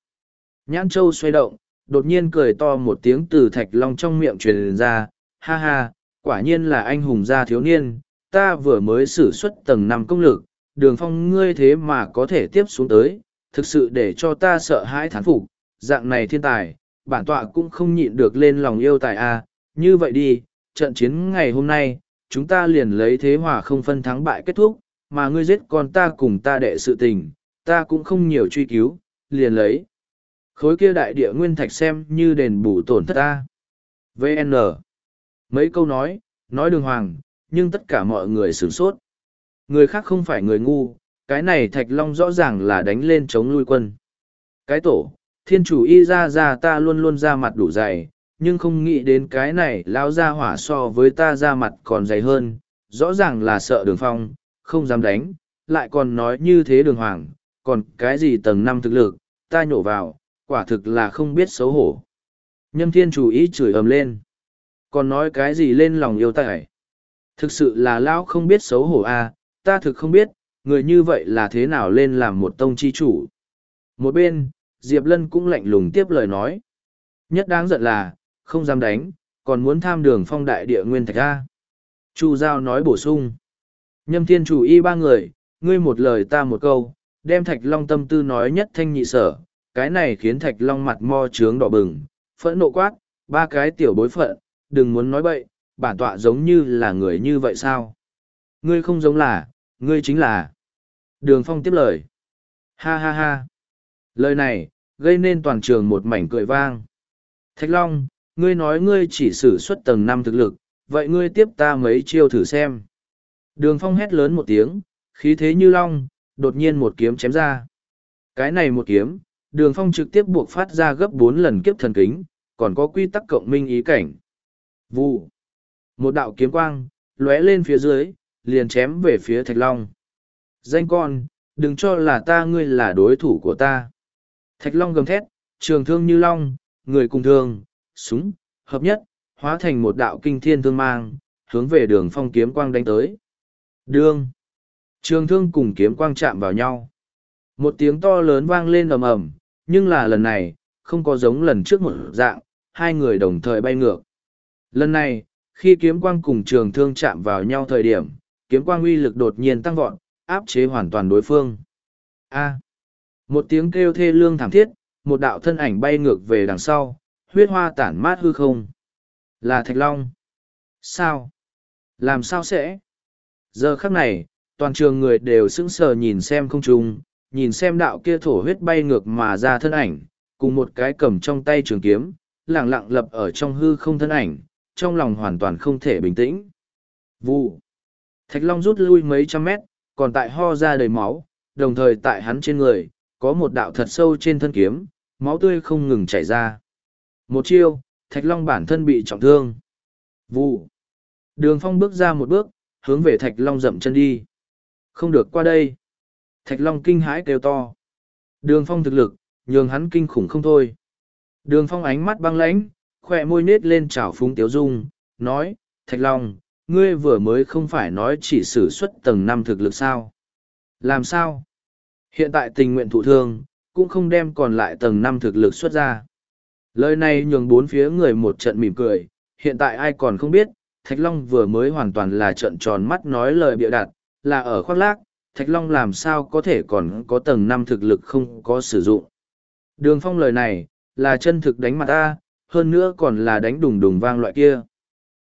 Speaker 1: Nhãn châu xoay động, đột nhiên cười to một tiếng từ thạch long trong miệng truyền ra, ha ha, quả nhiên là anh hùng gia thiếu niên, ta vừa mới xử suất tầng năm công lực, đường phong ngươi thế mà có thể tiếp xuống tới, thực sự để cho ta sợ hãi thán phục, dạng này thiên tài, bản tọa cũng không nhịn được lên lòng yêu tài a như vậy đi, trận chiến ngày hôm nay, chúng ta liền lấy thế hòa không phân thắng bại kết thúc, mà ngươi giết con ta cùng ta đệ sự tình, ta cũng không nhiều truy cứu, liền lấy. Khối kia đại địa nguyên thạch xem như đền bù tổn thất ta. VN. Mấy câu nói, nói đường hoàng, nhưng tất cả mọi người sửng sốt. Người khác không phải người ngu, cái này thạch long rõ ràng là đánh lên chống lui quân. cái tổ, thiên chủ y ra ra ta luôn luôn ra mặt đủ dày, nhưng không nghĩ đến cái này lao ra hỏa so với ta ra mặt còn dày hơn, rõ ràng là sợ đường phong, không dám đánh, lại còn nói như thế đường hoàng, còn cái gì tầng năm thực lực, ta nhổ vào, quả thực là không biết xấu hổ. Nhâm thiên chủ ý chửi ầm lên. Còn nói cái gì lên lòng yêu tài. Thực sự là lão không biết xấu hổ à, ta thực không biết, người như vậy là thế nào lên làm một tông chi chủ. Một bên, Diệp Lân cũng lạnh lùng tiếp lời nói. Nhất đáng giận là, không dám đánh, còn muốn tham đường phong đại địa nguyên thạch a. Chu Giao nói bổ sung. Nhâm thiên chủ y ba người, ngươi một lời ta một câu, đem thạch long tâm tư nói nhất thanh nhị sở, cái này khiến thạch long mặt mo trướng đỏ bừng, phẫn nộ quát, ba cái tiểu bối phận, đừng muốn nói bậy, bản tọa giống như là người như vậy sao? Ngươi không giống là, ngươi chính là. Đường phong tiếp lời. Ha ha ha. Lời này, gây nên toàn trường một mảnh cười vang. Thạch Long, ngươi nói ngươi chỉ sử xuất tầng năm thực lực, vậy ngươi tiếp ta mấy chiêu thử xem. Đường phong hét lớn một tiếng, khí thế như long, đột nhiên một kiếm chém ra. Cái này một kiếm, đường phong trực tiếp buộc phát ra gấp bốn lần kiếp thần kính, còn có quy tắc cộng minh ý cảnh. Vu, Một đạo kiếm quang, lóe lên phía dưới, liền chém về phía Thạch Long. Danh con, đừng cho là ta ngươi là đối thủ của ta. Thạch Long gầm thét, trường thương như long, người cùng thương, súng, hợp nhất, hóa thành một đạo kinh thiên thương mang, hướng về đường phong kiếm quang đánh tới. Đương. Trường thương cùng kiếm quang chạm vào nhau. Một tiếng to lớn vang lên ầm ầm, nhưng là lần này, không có giống lần trước một dạng, hai người đồng thời bay ngược. Lần này, khi kiếm quang cùng trường thương chạm vào nhau thời điểm, kiếm quang uy lực đột nhiên tăng vọt, áp chế hoàn toàn đối phương. A. Một tiếng kêu thê lương thảm thiết, một đạo thân ảnh bay ngược về đằng sau, huyết hoa tản mát hư không. Là Thạch Long. Sao? Làm sao sẽ? Giờ khắc này, toàn trường người đều sững sờ nhìn xem không trung, nhìn xem đạo kia thổ huyết bay ngược mà ra thân ảnh, cùng một cái cầm trong tay trường kiếm, lặng lặng lập ở trong hư không thân ảnh, trong lòng hoàn toàn không thể bình tĩnh. Vụ. Thạch Long rút lui mấy trăm mét, còn tại ho ra đầy máu, đồng thời tại hắn trên người, có một đạo thật sâu trên thân kiếm, máu tươi không ngừng chảy ra. Một chiêu, Thạch Long bản thân bị trọng thương. Vụ. Đường Phong bước ra một bước, hướng về Thạch Long dậm chân đi. Không được qua đây. Thạch Long kinh hãi kêu to. Đường Phong thực lực, nhường hắn kinh khủng không thôi. Đường Phong ánh mắt băng lãnh, khỏe môi nết lên trào phúng tiếu dung, nói, Thạch Long, ngươi vừa mới không phải nói chỉ sử xuất tầng năm thực lực sao. Làm sao? Hiện tại tình nguyện thụ thương, cũng không đem còn lại tầng năm thực lực xuất ra. Lời này nhường bốn phía người một trận mỉm cười, hiện tại ai còn không biết, Thạch Long vừa mới hoàn toàn là trận tròn mắt nói lời bịa đặt, là ở khoác lác, Thạch Long làm sao có thể còn có tầng năm thực lực không có sử dụng. Đường phong lời này, là chân thực đánh mặt ta, hơn nữa còn là đánh đùng đùng vang loại kia.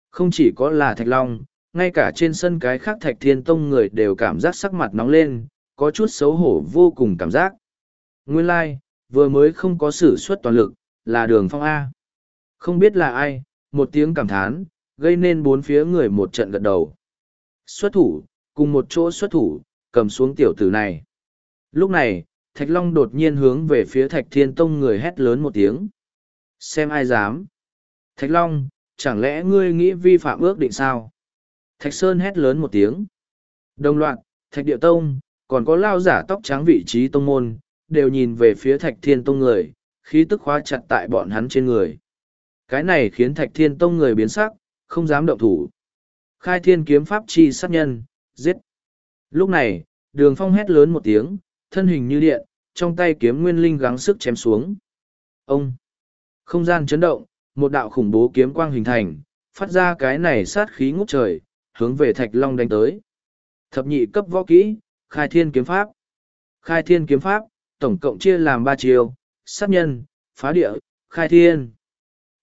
Speaker 1: Không chỉ có là Thạch Long, ngay cả trên sân cái khác Thạch Thiên Tông người đều cảm giác sắc mặt nóng lên, có chút xấu hổ vô cùng cảm giác. Nguyên lai, like, vừa mới không có sử xuất toàn lực, là đường phong A. Không biết là ai, một tiếng cảm thán, gây nên bốn phía người một trận gật đầu. Xuất thủ, cùng một chỗ xuất thủ, cầm xuống tiểu tử này. Lúc này, Thạch Long đột nhiên hướng về phía Thạch Thiên Tông người hét lớn một tiếng. Xem ai dám. Thạch Long, chẳng lẽ ngươi nghĩ vi phạm ước định sao? Thạch Sơn hét lớn một tiếng. Đồng loạt, Thạch Địa Tông, còn có lao giả tóc trắng vị trí tông môn, đều nhìn về phía Thạch Thiên Tông người, khí tức khóa chặt tại bọn hắn trên người. Cái này khiến Thạch Thiên Tông người biến sắc, không dám động thủ. Khai thiên kiếm pháp chi sát nhân, giết. Lúc này, đường phong hét lớn một tiếng, thân hình như điện, trong tay kiếm nguyên linh gắng sức chém xuống. Ông! Không gian chấn động, một đạo khủng bố kiếm quang hình thành, phát ra cái này sát khí ngút trời, hướng về Thạch Long đánh tới. Thập nhị cấp võ kỹ, khai thiên kiếm pháp. Khai thiên kiếm pháp, tổng cộng chia làm ba chiêu, sát nhân, phá địa, khai thiên.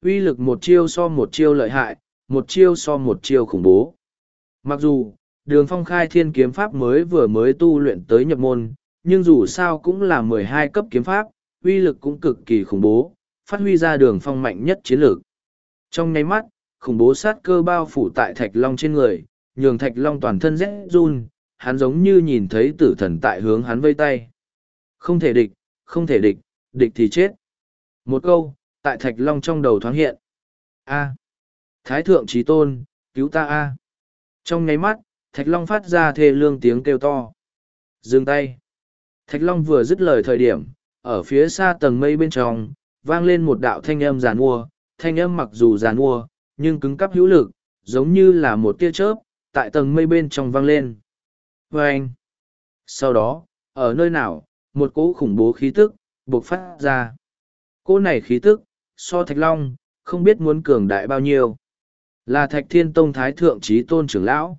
Speaker 1: Uy lực một chiêu so một chiêu lợi hại, một chiêu so một chiêu khủng bố. Mặc dù, đường phong khai thiên kiếm pháp mới vừa mới tu luyện tới nhập môn, nhưng dù sao cũng là mười hai cấp kiếm pháp, uy lực cũng cực kỳ khủng bố, phát huy ra đường phong mạnh nhất chiến lược. Trong nháy mắt, khủng bố sát cơ bao phủ tại thạch long trên người, nhường thạch long toàn thân rét run, hắn giống như nhìn thấy tử thần tại hướng hắn vây tay. Không thể địch, không thể địch, địch thì chết. Một câu, tại Thạch Long trong đầu thoáng hiện. A. Thái thượng trí tôn, cứu ta A. Trong nháy mắt, Thạch Long phát ra thê lương tiếng kêu to. Dừng tay. Thạch Long vừa dứt lời thời điểm, ở phía xa tầng mây bên trong, vang lên một đạo thanh âm giàn mua, thanh âm mặc dù giàn mua, nhưng cứng cắp hữu lực, giống như là một tia chớp, tại tầng mây bên trong vang lên. Vâng! anh. Sau đó, ở nơi nào, một cỗ khủng bố khí tức, bộc phát ra. Cỗ này khí tức, so Thạch Long, không biết muốn cường đại bao nhiêu. Là Thạch Thiên Tông Thái Thượng Trí Tôn trưởng lão.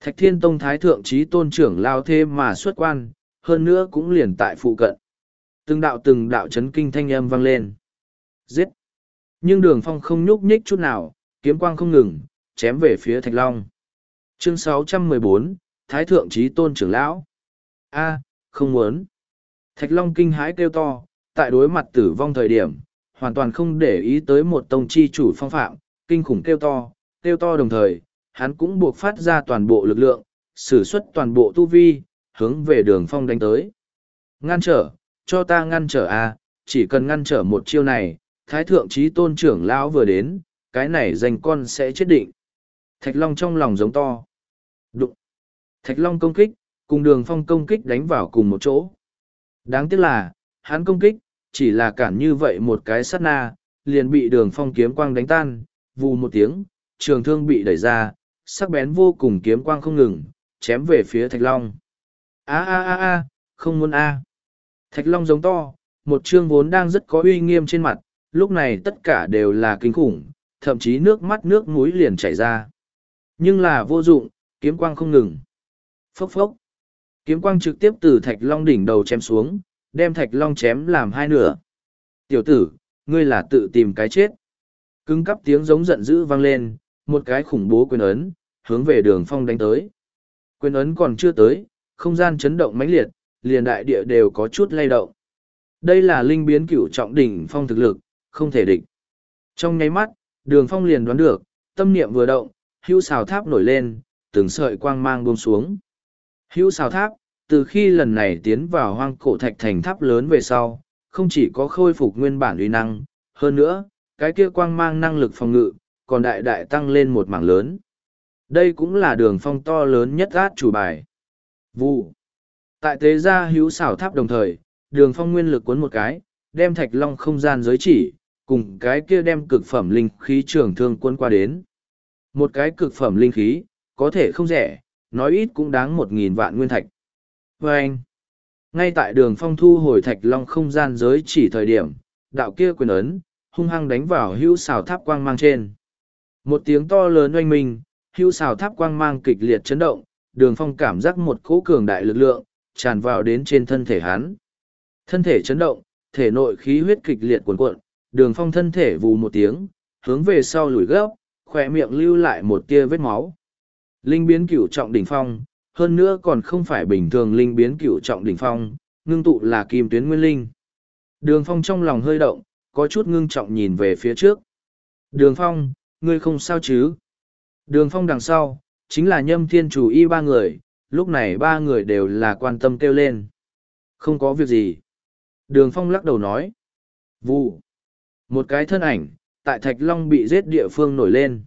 Speaker 1: Thạch Thiên Tông Thái Thượng Trí Tôn trưởng lao thế mà xuất quan, hơn nữa cũng liền tại phụ cận. Từng đạo từng đạo chấn kinh thanh âm vang lên. Giết! Nhưng đường phong không nhúc nhích chút nào, kiếm quang không ngừng, chém về phía Thạch Long. Chương 614, Thái Thượng Trí Tôn trưởng lão. A, không muốn. Thạch Long kinh hãi kêu to, tại đối mặt tử vong thời điểm, hoàn toàn không để ý tới một tông chi chủ phong phạm, kinh khủng kêu to, kêu to đồng thời, hắn cũng buộc phát ra toàn bộ lực lượng, sử xuất toàn bộ tu vi, hướng về đường phong đánh tới. Ngăn trở, cho ta ngăn trở a chỉ cần ngăn trở một chiêu này, thái thượng trí tôn trưởng lão vừa đến, cái này dành con sẽ chết định. Thạch Long trong lòng giống to. Đụng. Thạch Long công kích, cùng đường phong công kích đánh vào cùng một chỗ. Đáng tiếc là, hắn công kích, chỉ là cản như vậy một cái sát na, liền bị đường phong kiếm quang đánh tan, vù một tiếng, trường thương bị đẩy ra, sắc bén vô cùng kiếm quang không ngừng, chém về phía Thạch Long. A a a a, không muốn a. Thạch Long giống to, một chương vốn đang rất có uy nghiêm trên mặt, lúc này tất cả đều là kinh khủng, thậm chí nước mắt nước mũi liền chảy ra. Nhưng là vô dụng, kiếm quang không ngừng. Phốc phốc. Kiếm quang trực tiếp từ Thạch Long đỉnh đầu chém xuống, đem Thạch Long chém làm hai nửa. Tiểu tử, ngươi là tự tìm cái chết. Cứng cắp tiếng giống giận dữ vang lên, một cái khủng bố quyền ấn, hướng về đường phong đánh tới. Quyền ấn còn chưa tới, không gian chấn động mãnh liệt, liền đại địa đều có chút lay động. Đây là linh biến cửu trọng đỉnh phong thực lực, không thể địch. Trong nháy mắt, đường phong liền đoán được, tâm niệm vừa động, hữu xào tháp nổi lên, từng sợi quang mang buông xuống. hữu xào tháp, từ khi lần này tiến vào hoang cổ thạch thành tháp lớn về sau, không chỉ có khôi phục nguyên bản uy năng, hơn nữa, cái kia quang mang năng lực phòng ngự, còn đại đại tăng lên một mảng lớn. Đây cũng là đường phong to lớn nhất át chủ bài. vu Tại tế gia hữu xảo tháp đồng thời, đường phong nguyên lực cuốn một cái, đem thạch long không gian giới chỉ, cùng cái kia đem cực phẩm linh khí trường thương quân qua đến. Một cái cực phẩm linh khí, có thể không rẻ, nói ít cũng đáng một nghìn vạn nguyên thạch. vê anh, ngay tại đường phong thu hồi thạch long không gian giới chỉ thời điểm, đạo kia quyền ấn, hung hăng đánh vào hữu xào tháp quang mang trên. Một tiếng to lớn oanh minh, hưu xào tháp quang mang kịch liệt chấn động, đường phong cảm giác một cỗ cường đại lực lượng, tràn vào đến trên thân thể hắn. Thân thể chấn động, thể nội khí huyết kịch liệt cuồn cuộn, đường phong thân thể vù một tiếng, hướng về sau lùi gấp, khỏe miệng lưu lại một tia vết máu. Linh biến cửu trọng đỉnh phong, hơn nữa còn không phải bình thường linh biến cửu trọng đỉnh phong, ngưng tụ là kim tuyến nguyên linh. Đường phong trong lòng hơi động, có chút ngưng trọng nhìn về phía trước. Đường phong, ngươi không sao chứ? Đường phong đằng sau, chính là nhâm thiên chủ y ba người, lúc này ba người đều là quan tâm kêu lên. Không có việc gì. Đường phong lắc đầu nói. Vụ. Một cái thân ảnh, tại Thạch Long bị giết địa phương nổi lên.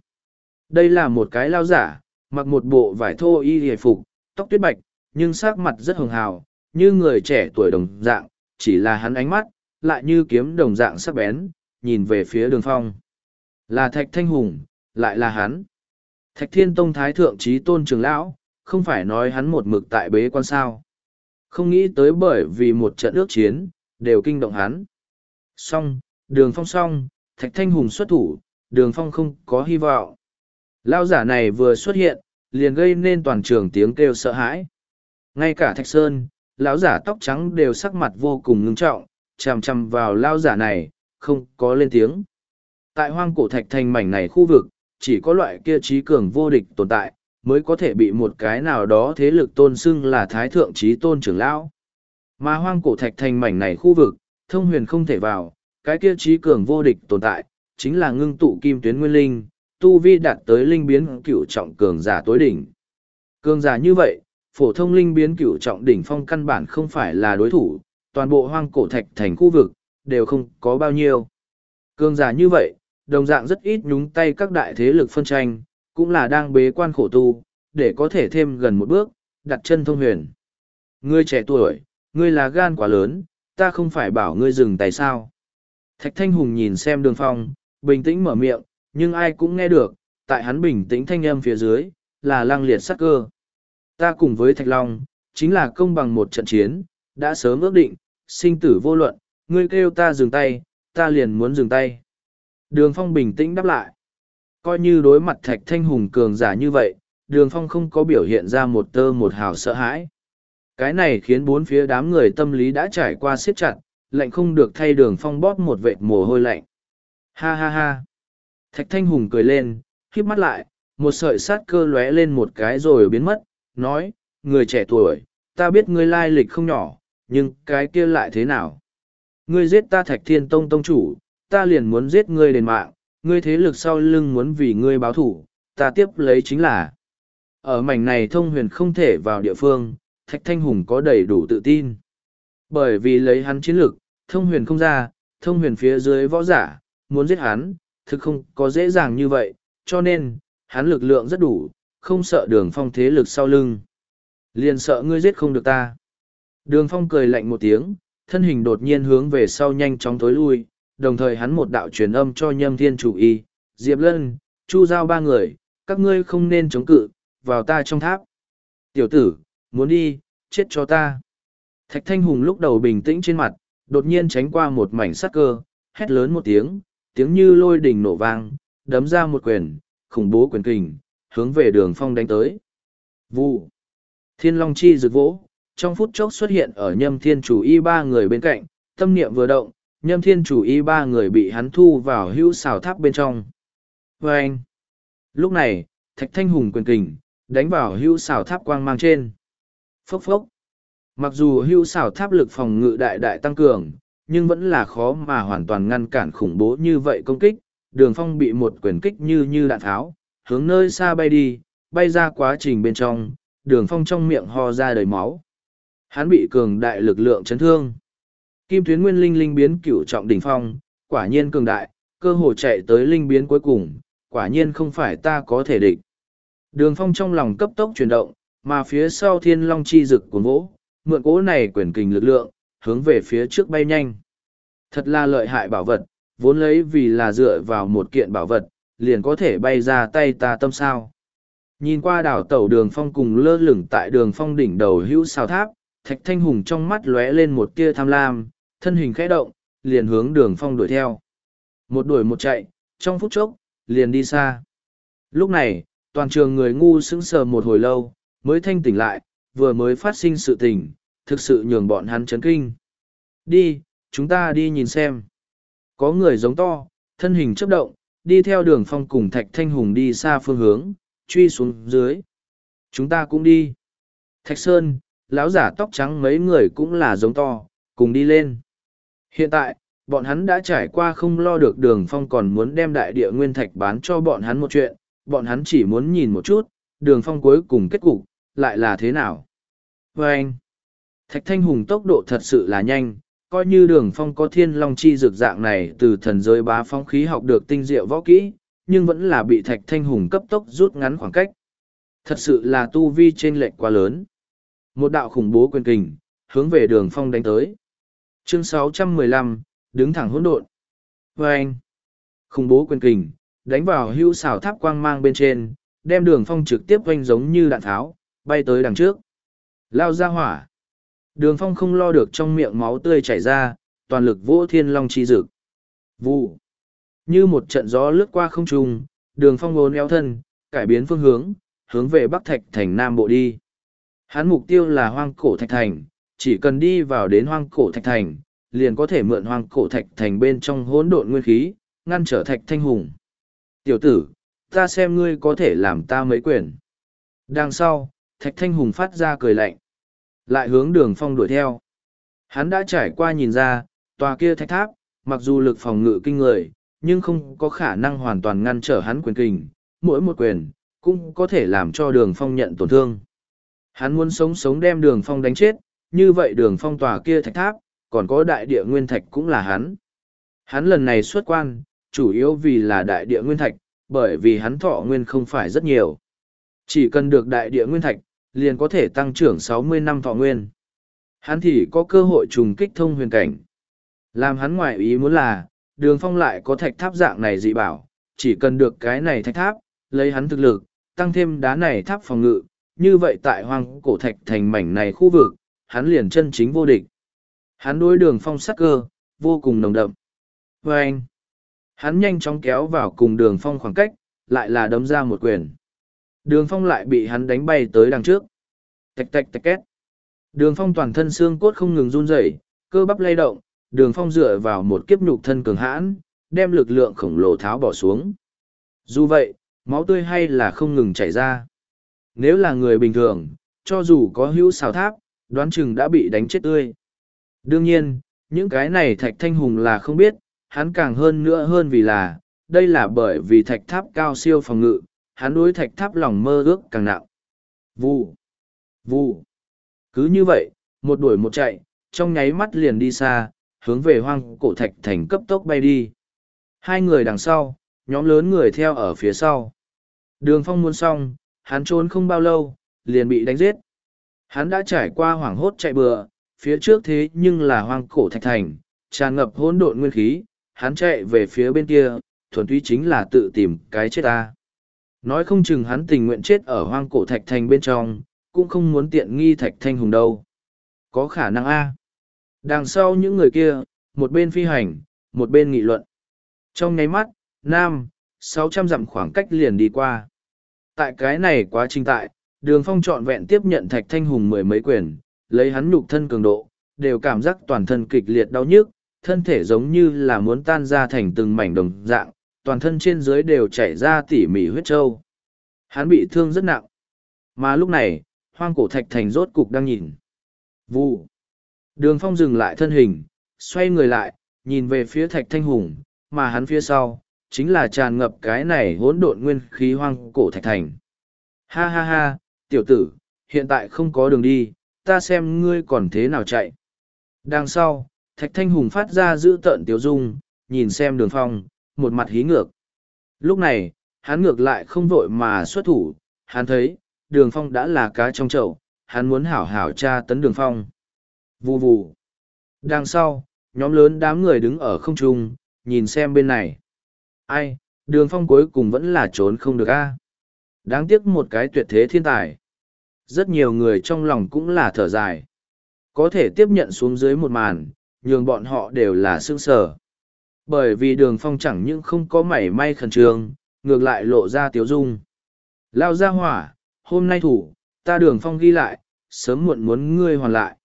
Speaker 1: Đây là một cái lao giả, mặc một bộ vải thô y hề phục, tóc tuyết bạch, nhưng sắc mặt rất hường hào, như người trẻ tuổi đồng dạng, chỉ là hắn ánh mắt, lại như kiếm đồng dạng sắc bén, nhìn về phía đường phong. Là Thạch Thanh Hùng, lại là hắn. Thạch Thiên Tông Thái Thượng Trí Tôn Trường Lão, không phải nói hắn một mực tại bế quan sao. Không nghĩ tới bởi vì một trận ước chiến, đều kinh động hắn. Xong, đường phong xong, Thạch Thanh Hùng xuất thủ, đường phong không có hy vọng. Lao giả này vừa xuất hiện, liền gây nên toàn trường tiếng kêu sợ hãi. Ngay cả Thạch Sơn, lão giả tóc trắng đều sắc mặt vô cùng ngưng trọng, chằm chằm vào lao giả này, không có lên tiếng. Tại hoang cổ thạch thành mảnh này khu vực, chỉ có loại kia trí cường vô địch tồn tại, mới có thể bị một cái nào đó thế lực tôn xưng là thái thượng trí tôn trưởng lão. Mà hoang cổ thạch thành mảnh này khu vực, thông huyền không thể vào, cái kia trí cường vô địch tồn tại, chính là ngưng tụ kim tuyến nguyên linh, tu vi đạt tới linh biến cửu trọng cường giả tối đỉnh. Cường giả như vậy, phổ thông linh biến cửu trọng đỉnh phong căn bản không phải là đối thủ, toàn bộ hoang cổ thạch thành khu vực, đều không có bao nhiêu. cường giả như vậy, đồng dạng rất ít nhúng tay các đại thế lực phân tranh, cũng là đang bế quan khổ tu, để có thể thêm gần một bước, đặt chân thông huyền. Ngươi trẻ tuổi, ngươi là gan quá lớn, ta không phải bảo ngươi dừng tay sao. Thạch Thanh Hùng nhìn xem đường phong, bình tĩnh mở miệng, nhưng ai cũng nghe được, tại hắn bình tĩnh thanh âm phía dưới, là lang liệt sắc cơ. Ta cùng với Thạch Long, chính là công bằng một trận chiến, đã sớm ước định, sinh tử vô luận, ngươi kêu ta dừng tay, ta liền muốn dừng tay. Đường Phong bình tĩnh đáp lại. Coi như đối mặt Thạch Thanh Hùng cường giả như vậy, Đường Phong không có biểu hiện ra một tơ một hào sợ hãi. Cái này khiến bốn phía đám người tâm lý đã trải qua siết chặt, lạnh không được thay Đường Phong bóp một vệt mồ hôi lạnh. Ha ha ha. Thạch Thanh Hùng cười lên, khiếp mắt lại, một sợi sát cơ lóe lên một cái rồi biến mất, nói, người trẻ tuổi, ta biết ngươi lai lịch không nhỏ, nhưng cái kia lại thế nào? Ngươi giết ta Thạch Thiên Tông Tông chủ, ta liền muốn giết ngươi đền mạng, ngươi thế lực sau lưng muốn vì ngươi báo thủ, ta tiếp lấy chính là. Ở mảnh này thông huyền không thể vào địa phương, Thạch Thanh Hùng có đầy đủ tự tin. Bởi vì lấy hắn chiến lực, thông huyền không ra, thông huyền phía dưới võ giả, muốn giết hắn, thực không có dễ dàng như vậy, cho nên, hắn lực lượng rất đủ, không sợ đường phong thế lực sau lưng. Liền sợ ngươi giết không được ta. Đường phong cười lạnh một tiếng, thân hình đột nhiên hướng về sau nhanh chóng tối lui, đồng thời hắn một đạo truyền âm cho nhâm thiên chủ y, Diệp Lân, Chu Giao ba người, các ngươi không nên chống cự, vào ta trong tháp. Tiểu tử, muốn đi, chết cho ta. Thạch Thanh Hùng lúc đầu bình tĩnh trên mặt, đột nhiên tránh qua một mảnh sắt cơ, hét lớn một tiếng, tiếng như lôi đình nổ vang, đấm ra một quyền, khủng bố quyền kình, hướng về đường phong đánh tới. Vụ. Thiên Long Chi rực vỗ, trong phút chốc xuất hiện ở nhâm thiên chủ y ba người bên cạnh, tâm niệm vừa động, nhâm thiên chủ y ba người bị hắn thu vào hữu xào tháp bên trong. Và anh. Lúc này, thạch thanh hùng quyền kình, đánh vào hữu xào tháp quang mang trên. Phốc phốc. Mặc dù hữu xào tháp lực phòng ngự đại đại tăng cường, nhưng vẫn là khó mà hoàn toàn ngăn cản khủng bố như vậy công kích. Đường phong bị một quyền kích như như đạn tháo, hướng nơi xa bay đi, bay ra quá trình bên trong, đường phong trong miệng ho ra đầy máu. Hắn bị cường đại lực lượng chấn thương. Kim tuyến nguyên linh linh biến cửu trọng đỉnh phong, quả nhiên cường đại, cơ hồ chạy tới linh biến cuối cùng, quả nhiên không phải ta có thể địch. Đường phong trong lòng cấp tốc chuyển động, mà phía sau thiên long chi rực cuốn vỗ, mượn cỗ này quyển kình lực lượng, hướng về phía trước bay nhanh. Thật là lợi hại bảo vật, vốn lấy vì là dựa vào một kiện bảo vật, liền có thể bay ra tay ta tâm sao. Nhìn qua đảo tàu đường phong cùng lơ lửng tại đường phong đỉnh đầu hữu sao tháp, thạch thanh hùng trong mắt lóe lên một tia tham lam, thân hình khẽ động, liền hướng đường phong đuổi theo. Một đuổi một chạy, trong phút chốc, liền đi xa. Lúc này, toàn trường người ngu sững sờ một hồi lâu, mới thanh tỉnh lại, vừa mới phát sinh sự tình, thực sự nhường bọn hắn chấn kinh. Đi, chúng ta đi nhìn xem. Có người giống to, thân hình chấp động, đi theo đường phong cùng thạch thanh hùng đi xa phương hướng, truy xuống dưới. Chúng ta cũng đi. Thạch Sơn, lão giả tóc trắng mấy người cũng là giống to, cùng đi lên. Hiện tại, bọn hắn đã trải qua không lo được đường phong còn muốn đem đại địa nguyên thạch bán cho bọn hắn một chuyện, bọn hắn chỉ muốn nhìn một chút, đường phong cuối cùng kết cục, lại là thế nào. Và anh, thạch thanh hùng tốc độ thật sự là nhanh, coi như đường phong có thiên long chi dược dạng này từ thần giới bá phong khí học được tinh diệu võ kỹ, nhưng vẫn là bị thạch thanh hùng cấp tốc rút ngắn khoảng cách. Thật sự là tu vi trên lệch quá lớn. Một đạo khủng bố quyền kình, hướng về đường phong đánh tới. Chương 615, đứng thẳng hỗn độn. vê anh, khủng bố quyền kình, đánh vào hưu xảo tháp quang mang bên trên, đem đường phong trực tiếp quanh giống như đạn tháo, bay tới đằng trước. Lao ra hỏa. Đường phong không lo được trong miệng máu tươi chảy ra, toàn lực vỗ thiên long chi dực. Vụ. Như một trận gió lướt qua không trung, đường phong ngốn eo thân, cải biến phương hướng, hướng về Bắc Thạch thành Nam Bộ đi. Hắn mục tiêu là hoang cổ Thạch Thành, chỉ cần đi vào đến hoang cổ Thạch Thành, liền có thể mượn hoang cổ Thạch Thành bên trong hỗn độn nguyên khí, ngăn trở Thạch Thanh Hùng. Tiểu tử, ta xem ngươi có thể làm ta mấy quyền. Đằng sau, Thạch Thanh Hùng phát ra cười lạnh. Lại hướng đường phong đuổi theo. Hắn đã trải qua nhìn ra, tòa kia thạch tháp, mặc dù lực phòng ngự kinh người, nhưng không có khả năng hoàn toàn ngăn trở hắn quyền kình, mỗi một quyền, cũng có thể làm cho đường phong nhận tổn thương. Hắn muốn sống sống đem đường phong đánh chết, như vậy đường phong tòa kia thạch tháp, còn có đại địa nguyên thạch cũng là hắn. Hắn lần này xuất quan, chủ yếu vì là đại địa nguyên thạch, bởi vì hắn thọ nguyên không phải rất nhiều. Chỉ cần được đại địa nguyên thạch, liền có thể tăng trưởng sáu mươi năm thọ nguyên. Hắn thì có cơ hội trùng kích thông huyền cảnh. Làm hắn ngoại ý muốn là, đường phong lại có thạch tháp dạng này dị bảo, chỉ cần được cái này thạch tháp, lấy hắn thực lực, tăng thêm đá này tháp phòng ngự, như vậy tại hoang cổ thạch thành mảnh này khu vực, hắn liền chân chính vô địch. Hắn đối đường phong sắc cơ, vô cùng nồng đậm. Và anh, hắn nhanh chóng kéo vào cùng đường phong khoảng cách, lại là đấm ra một quyền. Đường phong lại bị hắn đánh bay tới đằng trước. Tạch tạch tạch két. Đường phong toàn thân xương cốt không ngừng run rẩy, cơ bắp lay động, đường phong dựa vào một kiếp nhục thân cường hãn, đem lực lượng khổng lồ tháo bỏ xuống. Dù vậy, máu tươi hay là không ngừng chảy ra. Nếu là người bình thường, cho dù có hữu xào tháp, đoán chừng đã bị đánh chết tươi. Đương nhiên, những cái này thạch thanh hùng là không biết, hắn càng hơn nữa hơn vì là, đây là bởi vì thạch tháp cao siêu phòng ngự, hắn đối thạch tháp lòng mơ ước càng nặng. Vù, vù, Cứ như vậy, một đuổi một chạy, trong nháy mắt liền đi xa, hướng về hoang cổ thạch thành cấp tốc bay đi. Hai người đằng sau, nhóm lớn người theo ở phía sau. Đường phong muốn xong, hắn trốn không bao lâu, liền bị đánh giết. Hắn đã trải qua hoảng hốt chạy bừa, phía trước thế nhưng là hoang cổ thạch thành, tràn ngập hỗn độn nguyên khí, hắn chạy về phía bên kia, thuần túy chính là tự tìm cái chết ta. Nói không chừng hắn tình nguyện chết ở hoang cổ thạch thành bên trong, cũng không muốn tiện nghi thạch thanh hùng đâu. Có khả năng A. Đằng sau những người kia, một bên phi hành, một bên nghị luận. Trong nháy mắt, Nam, sáu trăm dặm khoảng cách liền đi qua. Tại cái này quá trình tại, đường phong trọn vẹn tiếp nhận thạch thanh hùng mười mấy quyền, lấy hắn nhục thân cường độ, đều cảm giác toàn thân kịch liệt đau nhức, thân thể giống như là muốn tan ra thành từng mảnh đồng dạng, toàn thân trên dưới đều chảy ra tỉ mỉ huyết trâu. Hắn bị thương rất nặng. Mà lúc này, hoang cổ thạch thành rốt cục đang nhìn. vu, Đường phong dừng lại thân hình, xoay người lại, nhìn về phía thạch thanh hùng, mà hắn phía sau, chính là tràn ngập cái này hỗn độn nguyên khí hoang cổ thạch thành. Ha ha ha, tiểu tử, hiện tại không có đường đi, ta xem ngươi còn thế nào chạy. Đằng sau, thạch thanh hùng phát ra giữ tợn tiểu dung, nhìn xem đường phong, một mặt hí ngược. Lúc này, hắn ngược lại không vội mà xuất thủ, hắn thấy, đường phong đã là cá trong chậu, hắn muốn hảo hảo tra tấn đường phong. Vù vù. Đằng sau, nhóm lớn đám người đứng ở không trung, nhìn xem bên này. Ai, đường phong cuối cùng vẫn là trốn không được a Đáng tiếc một cái tuyệt thế thiên tài. Rất nhiều người trong lòng cũng là thở dài. Có thể tiếp nhận xuống dưới một màn, nhường bọn họ đều là sương sở. Bởi vì đường phong chẳng những không có mảy may khẩn trương, ngược lại lộ ra tiếu dung. Lao ra hỏa, hôm nay thủ, ta đường phong ghi lại, sớm muộn muốn ngươi hoàn lại.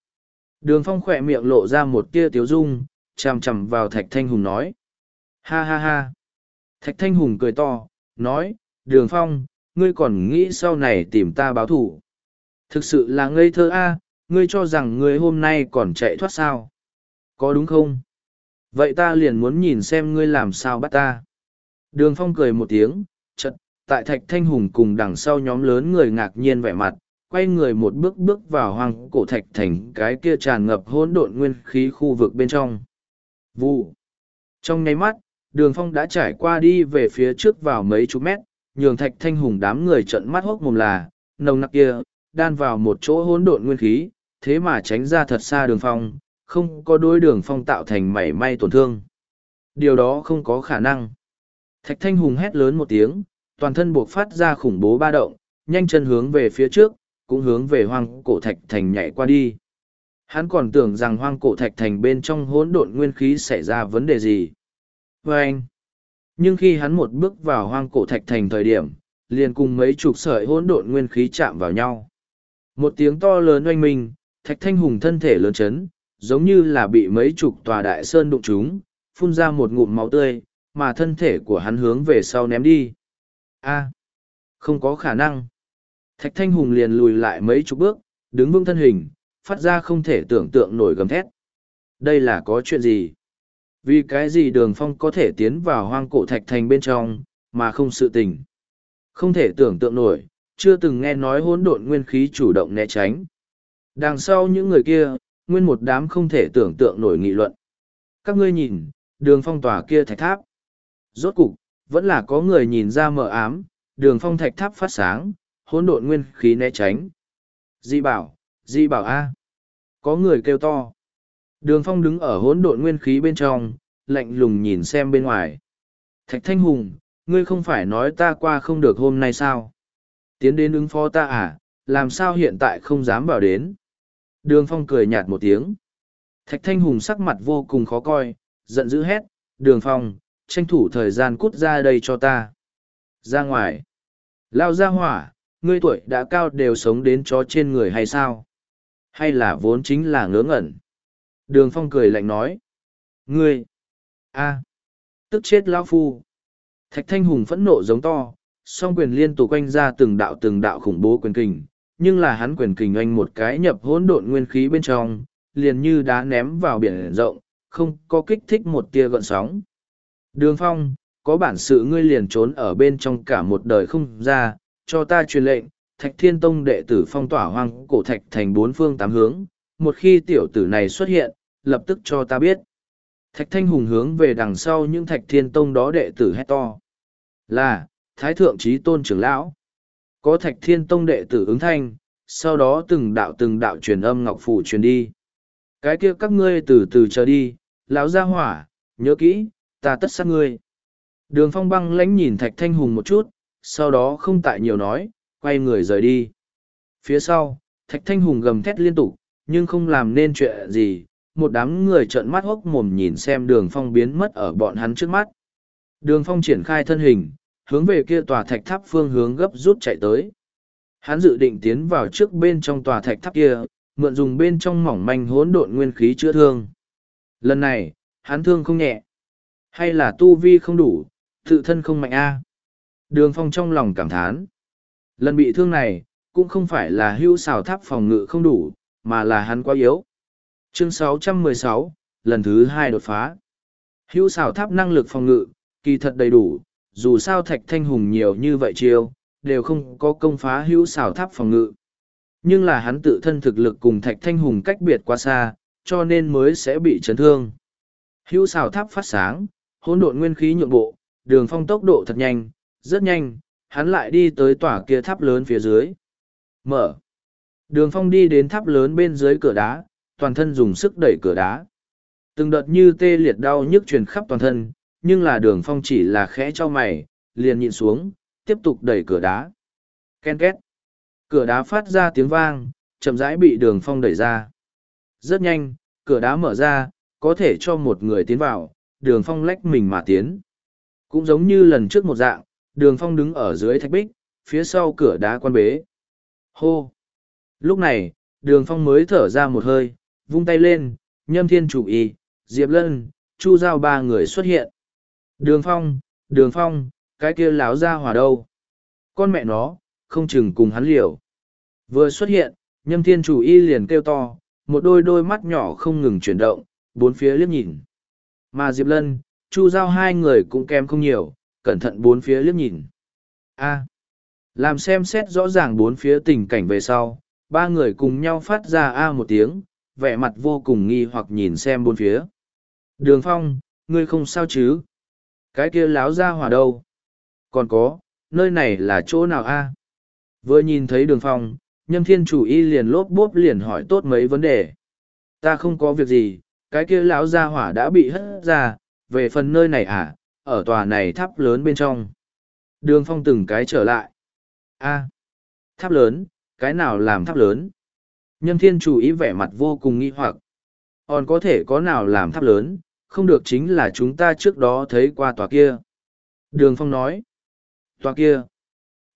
Speaker 1: Đường phong khỏe miệng lộ ra một tia tiếu dung, chằm chằm vào thạch thanh hùng nói. Ha ha ha. Thạch thanh hùng cười to, nói, đường phong, ngươi còn nghĩ sau này tìm ta báo thủ. Thực sự là ngây thơ a, ngươi cho rằng ngươi hôm nay còn chạy thoát sao? Có đúng không? Vậy ta liền muốn nhìn xem ngươi làm sao bắt ta. Đường phong cười một tiếng, chật, tại thạch thanh hùng cùng đằng sau nhóm lớn người ngạc nhiên vẻ mặt, quay người một bước bước vào hoang cổ thạch thành cái kia tràn ngập hỗn độn nguyên khí khu vực bên trong. Vụ. Trong nháy mắt, đường phong đã trải qua đi về phía trước vào mấy chục mét, nhường thạch thanh hùng đám người trận mắt hốc mồm là, nồng nặc kia, đan vào một chỗ hỗn độn nguyên khí, thế mà tránh ra thật xa đường phong, không có đối đường phong tạo thành mảy may tổn thương. Điều đó không có khả năng. Thạch thanh hùng hét lớn một tiếng, toàn thân buộc phát ra khủng bố ba động, nhanh chân hướng về phía trước, cũng hướng về hoang cổ thạch thành nhảy qua đi. Hắn còn tưởng rằng hoang cổ thạch thành bên trong hỗn độn nguyên khí xảy ra vấn đề gì. Và anh, nhưng khi hắn một bước vào hoang cổ thạch thành thời điểm, liền cùng mấy chục sợi hỗn độn nguyên khí chạm vào nhau. Một tiếng to lớn oanh minh, thạch thanh hùng thân thể lớn chấn, giống như là bị mấy chục tòa đại sơn đụng trúng, phun ra một ngụm máu tươi, mà thân thể của hắn hướng về sau ném đi. A, không có khả năng. Thạch thanh hùng liền lùi lại mấy chục bước, đứng vững thân hình, phát ra không thể tưởng tượng nổi gầm thét. Đây là có chuyện gì? Vì cái gì đường phong có thể tiến vào hoang cổ thạch thành bên trong, mà không sự tình? Không thể tưởng tượng nổi, chưa từng nghe nói hỗn độn nguyên khí chủ động né tránh. Đằng sau những người kia, nguyên một đám không thể tưởng tượng nổi nghị luận. Các ngươi nhìn, đường phong tòa kia thạch tháp. Rốt cục, vẫn là có người nhìn ra mờ ám, đường phong thạch tháp phát sáng, hỗn độn nguyên khí né tránh. Di bảo, di bảo A. Có người kêu to. Đường phong đứng ở hỗn độn nguyên khí bên trong, lạnh lùng nhìn xem bên ngoài. Thạch Thanh Hùng, ngươi không phải nói ta qua không được hôm nay sao? Tiến đến ứng phó ta à, làm sao hiện tại không dám vào đến? Đường Phong cười nhạt một tiếng. Thạch Thanh Hùng sắc mặt vô cùng khó coi, giận dữ hét, Đường Phong, tranh thủ thời gian cút ra đây cho ta. Ra ngoài. Lao ra hỏa, ngươi tuổi đã cao đều sống đến chó trên người hay sao? Hay là vốn chính là ngớ ngẩn? Đường Phong cười lạnh nói. Ngươi! a Tức chết lao phu! Thạch Thanh Hùng phẫn nộ giống to, song quyền liên tục quanh ra từng đạo từng đạo khủng bố quyền kình, nhưng là hắn quyền kình anh một cái nhập hỗn độn nguyên khí bên trong, liền như đá ném vào biển rộng, không có kích thích một tia gợn sóng. Đường Phong, có bản sự ngươi liền trốn ở bên trong cả một đời không ra, cho ta truyền lệnh, Thạch Thiên Tông đệ tử phong tỏa hoang cổ thạch thành bốn phương tám hướng, một khi tiểu tử này xuất hiện, lập tức cho ta biết. Thạch Thanh Hùng hướng về đằng sau những Thạch Thiên Tông đó đệ tử hét to. Là, Thái Thượng Trí Tôn trưởng lão. Có Thạch Thiên Tông đệ tử ứng thanh, sau đó từng đạo từng đạo truyền âm ngọc phủ truyền đi. Cái kia các ngươi từ từ chờ đi, lão gia hỏa, nhớ kỹ, ta tất sát ngươi. Đường phong băng lãnh nhìn Thạch Thanh Hùng một chút, sau đó không tại nhiều nói, quay người rời đi. Phía sau, Thạch Thanh Hùng gầm thét liên tục, nhưng không làm nên chuyện gì, một đám người trợn mắt hốc mồm nhìn xem đường phong biến mất ở bọn hắn trước mắt. Đường phong triển khai thân hình, hướng về kia tòa thạch tháp phương hướng gấp rút chạy tới. Hắn dự định tiến vào trước bên trong tòa thạch tháp kia, mượn dùng bên trong mỏng manh hỗn độn nguyên khí chữa thương. Lần này, hắn thương không nhẹ. Hay là tu vi không đủ, tự thân không mạnh a Đường phong trong lòng cảm thán. Lần bị thương này, cũng không phải là hưu xào tháp phòng ngự không đủ, mà là hắn quá yếu. Chương 616, lần thứ hai đột phá. Hưu xào tháp năng lực phòng ngự, kỳ thật đầy đủ, dù sao thạch thanh hùng nhiều như vậy chiêu, đều không có công phá hữu xảo tháp phòng ngự. Nhưng là hắn tự thân thực lực cùng thạch thanh hùng cách biệt quá xa, cho nên mới sẽ bị chấn thương. Hữu xảo tháp phát sáng, hỗn độn nguyên khí nhượng bộ, đường phong tốc độ thật nhanh, rất nhanh, hắn lại đi tới tòa kia tháp lớn phía dưới. Mở. Đường phong đi đến tháp lớn bên dưới cửa đá, toàn thân dùng sức đẩy cửa đá. Từng đợt như tê liệt đau nhức truyền khắp toàn thân, nhưng là đường phong chỉ là khẽ cho mày, liền nhịn xuống, tiếp tục đẩy cửa đá. Ken két. Cửa đá phát ra tiếng vang, chậm rãi bị đường phong đẩy ra. Rất nhanh, cửa đá mở ra, có thể cho một người tiến vào, đường phong lách mình mà tiến. Cũng giống như lần trước một dạng, đường phong đứng ở dưới thạch bích, phía sau cửa đá quan bế. Hô! Lúc này, đường phong mới thở ra một hơi, vung tay lên, nhâm thiên chủ y, diệp lân, chu giao ba người xuất hiện. Đường phong, đường phong, cái kia láo ra hỏa đâu? Con mẹ nó, không chừng cùng hắn liều. Vừa xuất hiện, nhâm thiên chủ y liền kêu to, một đôi đôi mắt nhỏ không ngừng chuyển động, bốn phía liếc nhìn. Mà Diệp Lân, Chu Giao hai người cũng kém không nhiều, cẩn thận bốn phía liếc nhìn. A. làm xem xét rõ ràng bốn phía tình cảnh về sau, ba người cùng nhau phát ra A một tiếng, vẻ mặt vô cùng nghi hoặc nhìn xem bốn phía. Đường Phong, ngươi không sao chứ? Cái kia láo ra hỏa đâu? Còn có, nơi này là chỗ nào a? Vừa nhìn thấy đường phong, nhâm thiên chủ y liền lốp bốp liền hỏi tốt mấy vấn đề. Ta không có việc gì, cái kia lão gia hỏa đã bị hất ra, về phần nơi này à ở tòa này tháp lớn bên trong. Đường phong từng cái trở lại. A, tháp lớn, cái nào làm tháp lớn? Nhâm thiên chủ ý vẻ mặt vô cùng nghi hoặc. Còn có thể có nào làm tháp lớn không được chính là chúng ta trước đó thấy qua tòa kia. Đường Phong nói, tòa kia,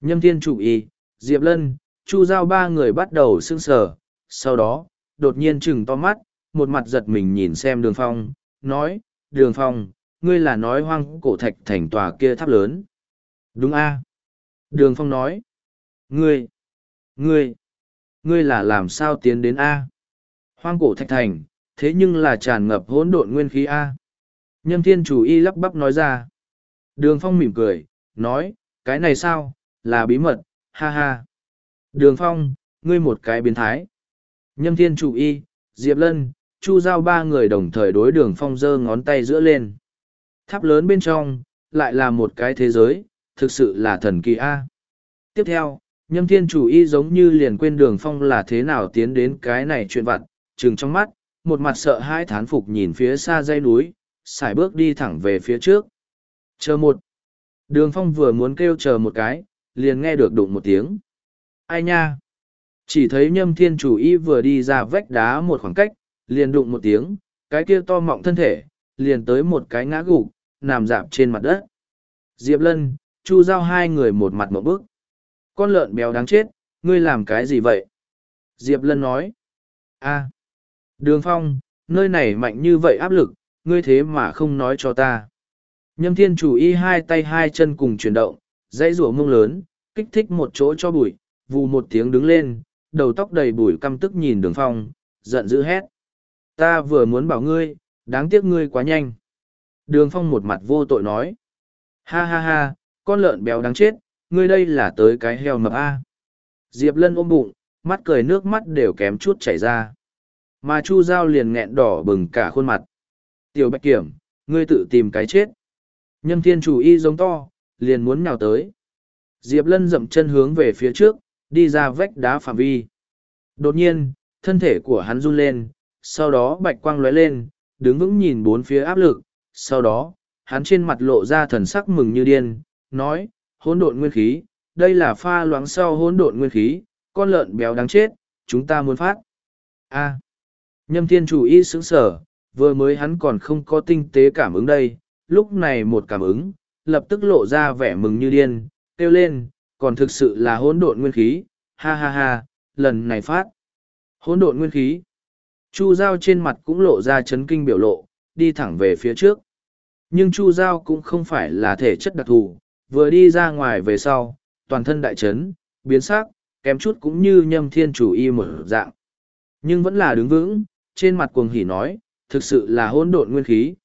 Speaker 1: nhâm thiên chủ y, Diệp Lân, Chu Giao ba người bắt đầu sưng sờ, sau đó, đột nhiên chừng to mắt, một mặt giật mình nhìn xem đường Phong, nói, đường Phong, ngươi là nói hoang cổ thạch thành tòa kia tháp lớn. Đúng a Đường Phong nói, ngươi, ngươi, ngươi là làm sao tiến đến A. Hoang cổ thạch thành, thế nhưng là tràn ngập hỗn độn nguyên khí a. Nhâm thiên chủ y lắp bắp nói ra. Đường phong mỉm cười nói cái này sao? Là bí mật ha ha. Đường phong ngươi một cái biến thái. Nhâm thiên chủ y Diệp Lân, Chu Giao ba người đồng thời đối đường phong giơ ngón tay giữa lên. Tháp lớn bên trong, lại là một cái thế giới, thực sự là thần kỳ A. Tiếp theo, nhâm thiên chủ y giống như liền quên đường phong là thế nào tiến đến cái này chuyện vặt, chừng trong mắt, một mặt sợ hai thán phục nhìn phía xa dây núi, xài bước đi thẳng về phía trước. Chờ một. Đường phong vừa muốn kêu chờ một cái, liền nghe được đụng một tiếng. Ai nha? Chỉ thấy nhâm thiên chủ y vừa đi ra vách đá một khoảng cách, liền đụng một tiếng, cái kia to mọng thân thể, liền tới một cái ngã gục, nằm dạp trên mặt đất. Diệp Lân, Chu Giao hai người một mặt một bước. Con lợn béo đáng chết, ngươi làm cái gì vậy? Diệp Lân nói. a Đường Phong, nơi này mạnh như vậy áp lực, ngươi thế mà không nói cho ta. Nhâm thiên chủ y hai tay hai chân cùng chuyển động, dãy rủa mông lớn, kích thích một chỗ cho bụi, vù một tiếng đứng lên, đầu tóc đầy bụi căm tức nhìn đường phong, giận dữ hét. Ta vừa muốn bảo ngươi, đáng tiếc ngươi quá nhanh. Đường phong một mặt vô tội nói. Ha ha ha, con lợn béo đáng chết, ngươi đây là tới cái heo mập a. Diệp lân ôm bụng, mắt cười nước mắt đều kém chút chảy ra. Mà Chu Giao liền nghẹn đỏ bừng cả khuôn mặt. Tiểu Bạch Kiểm, ngươi tự tìm cái chết. Nhâm thiên chủ y giống to, liền muốn nhào tới. Diệp Lân dậm chân hướng về phía trước, đi ra vách đá phạm vi. Đột nhiên, thân thể của hắn run lên, sau đó bạch quang lóe lên, đứng vững nhìn bốn phía áp lực, sau đó, hắn trên mặt lộ ra thần sắc mừng như điên, nói, hỗn độn nguyên khí, đây là pha loãng sau hỗn độn nguyên khí, con lợn béo đáng chết, chúng ta muốn phát. A. Nhâm thiên chủ y sững sở, vừa mới hắn còn không có tinh tế cảm ứng đây, lúc này một cảm ứng, lập tức lộ ra vẻ mừng như điên, kêu lên, còn thực sự là hỗn độn nguyên khí, ha ha ha, lần này phát. Hỗn độn nguyên khí. Chu Giao trên mặt cũng lộ ra chấn kinh biểu lộ, đi thẳng về phía trước. Nhưng Chu Giao cũng không phải là thể chất đặc thù, vừa đi ra ngoài về sau, toàn thân đại chấn, biến sắc, kém chút cũng như nhâm thiên chủ y một dạng. Nhưng vẫn là đứng vững, trên mặt cuồng hỉ nói, thực sự là hỗn độn nguyên khí.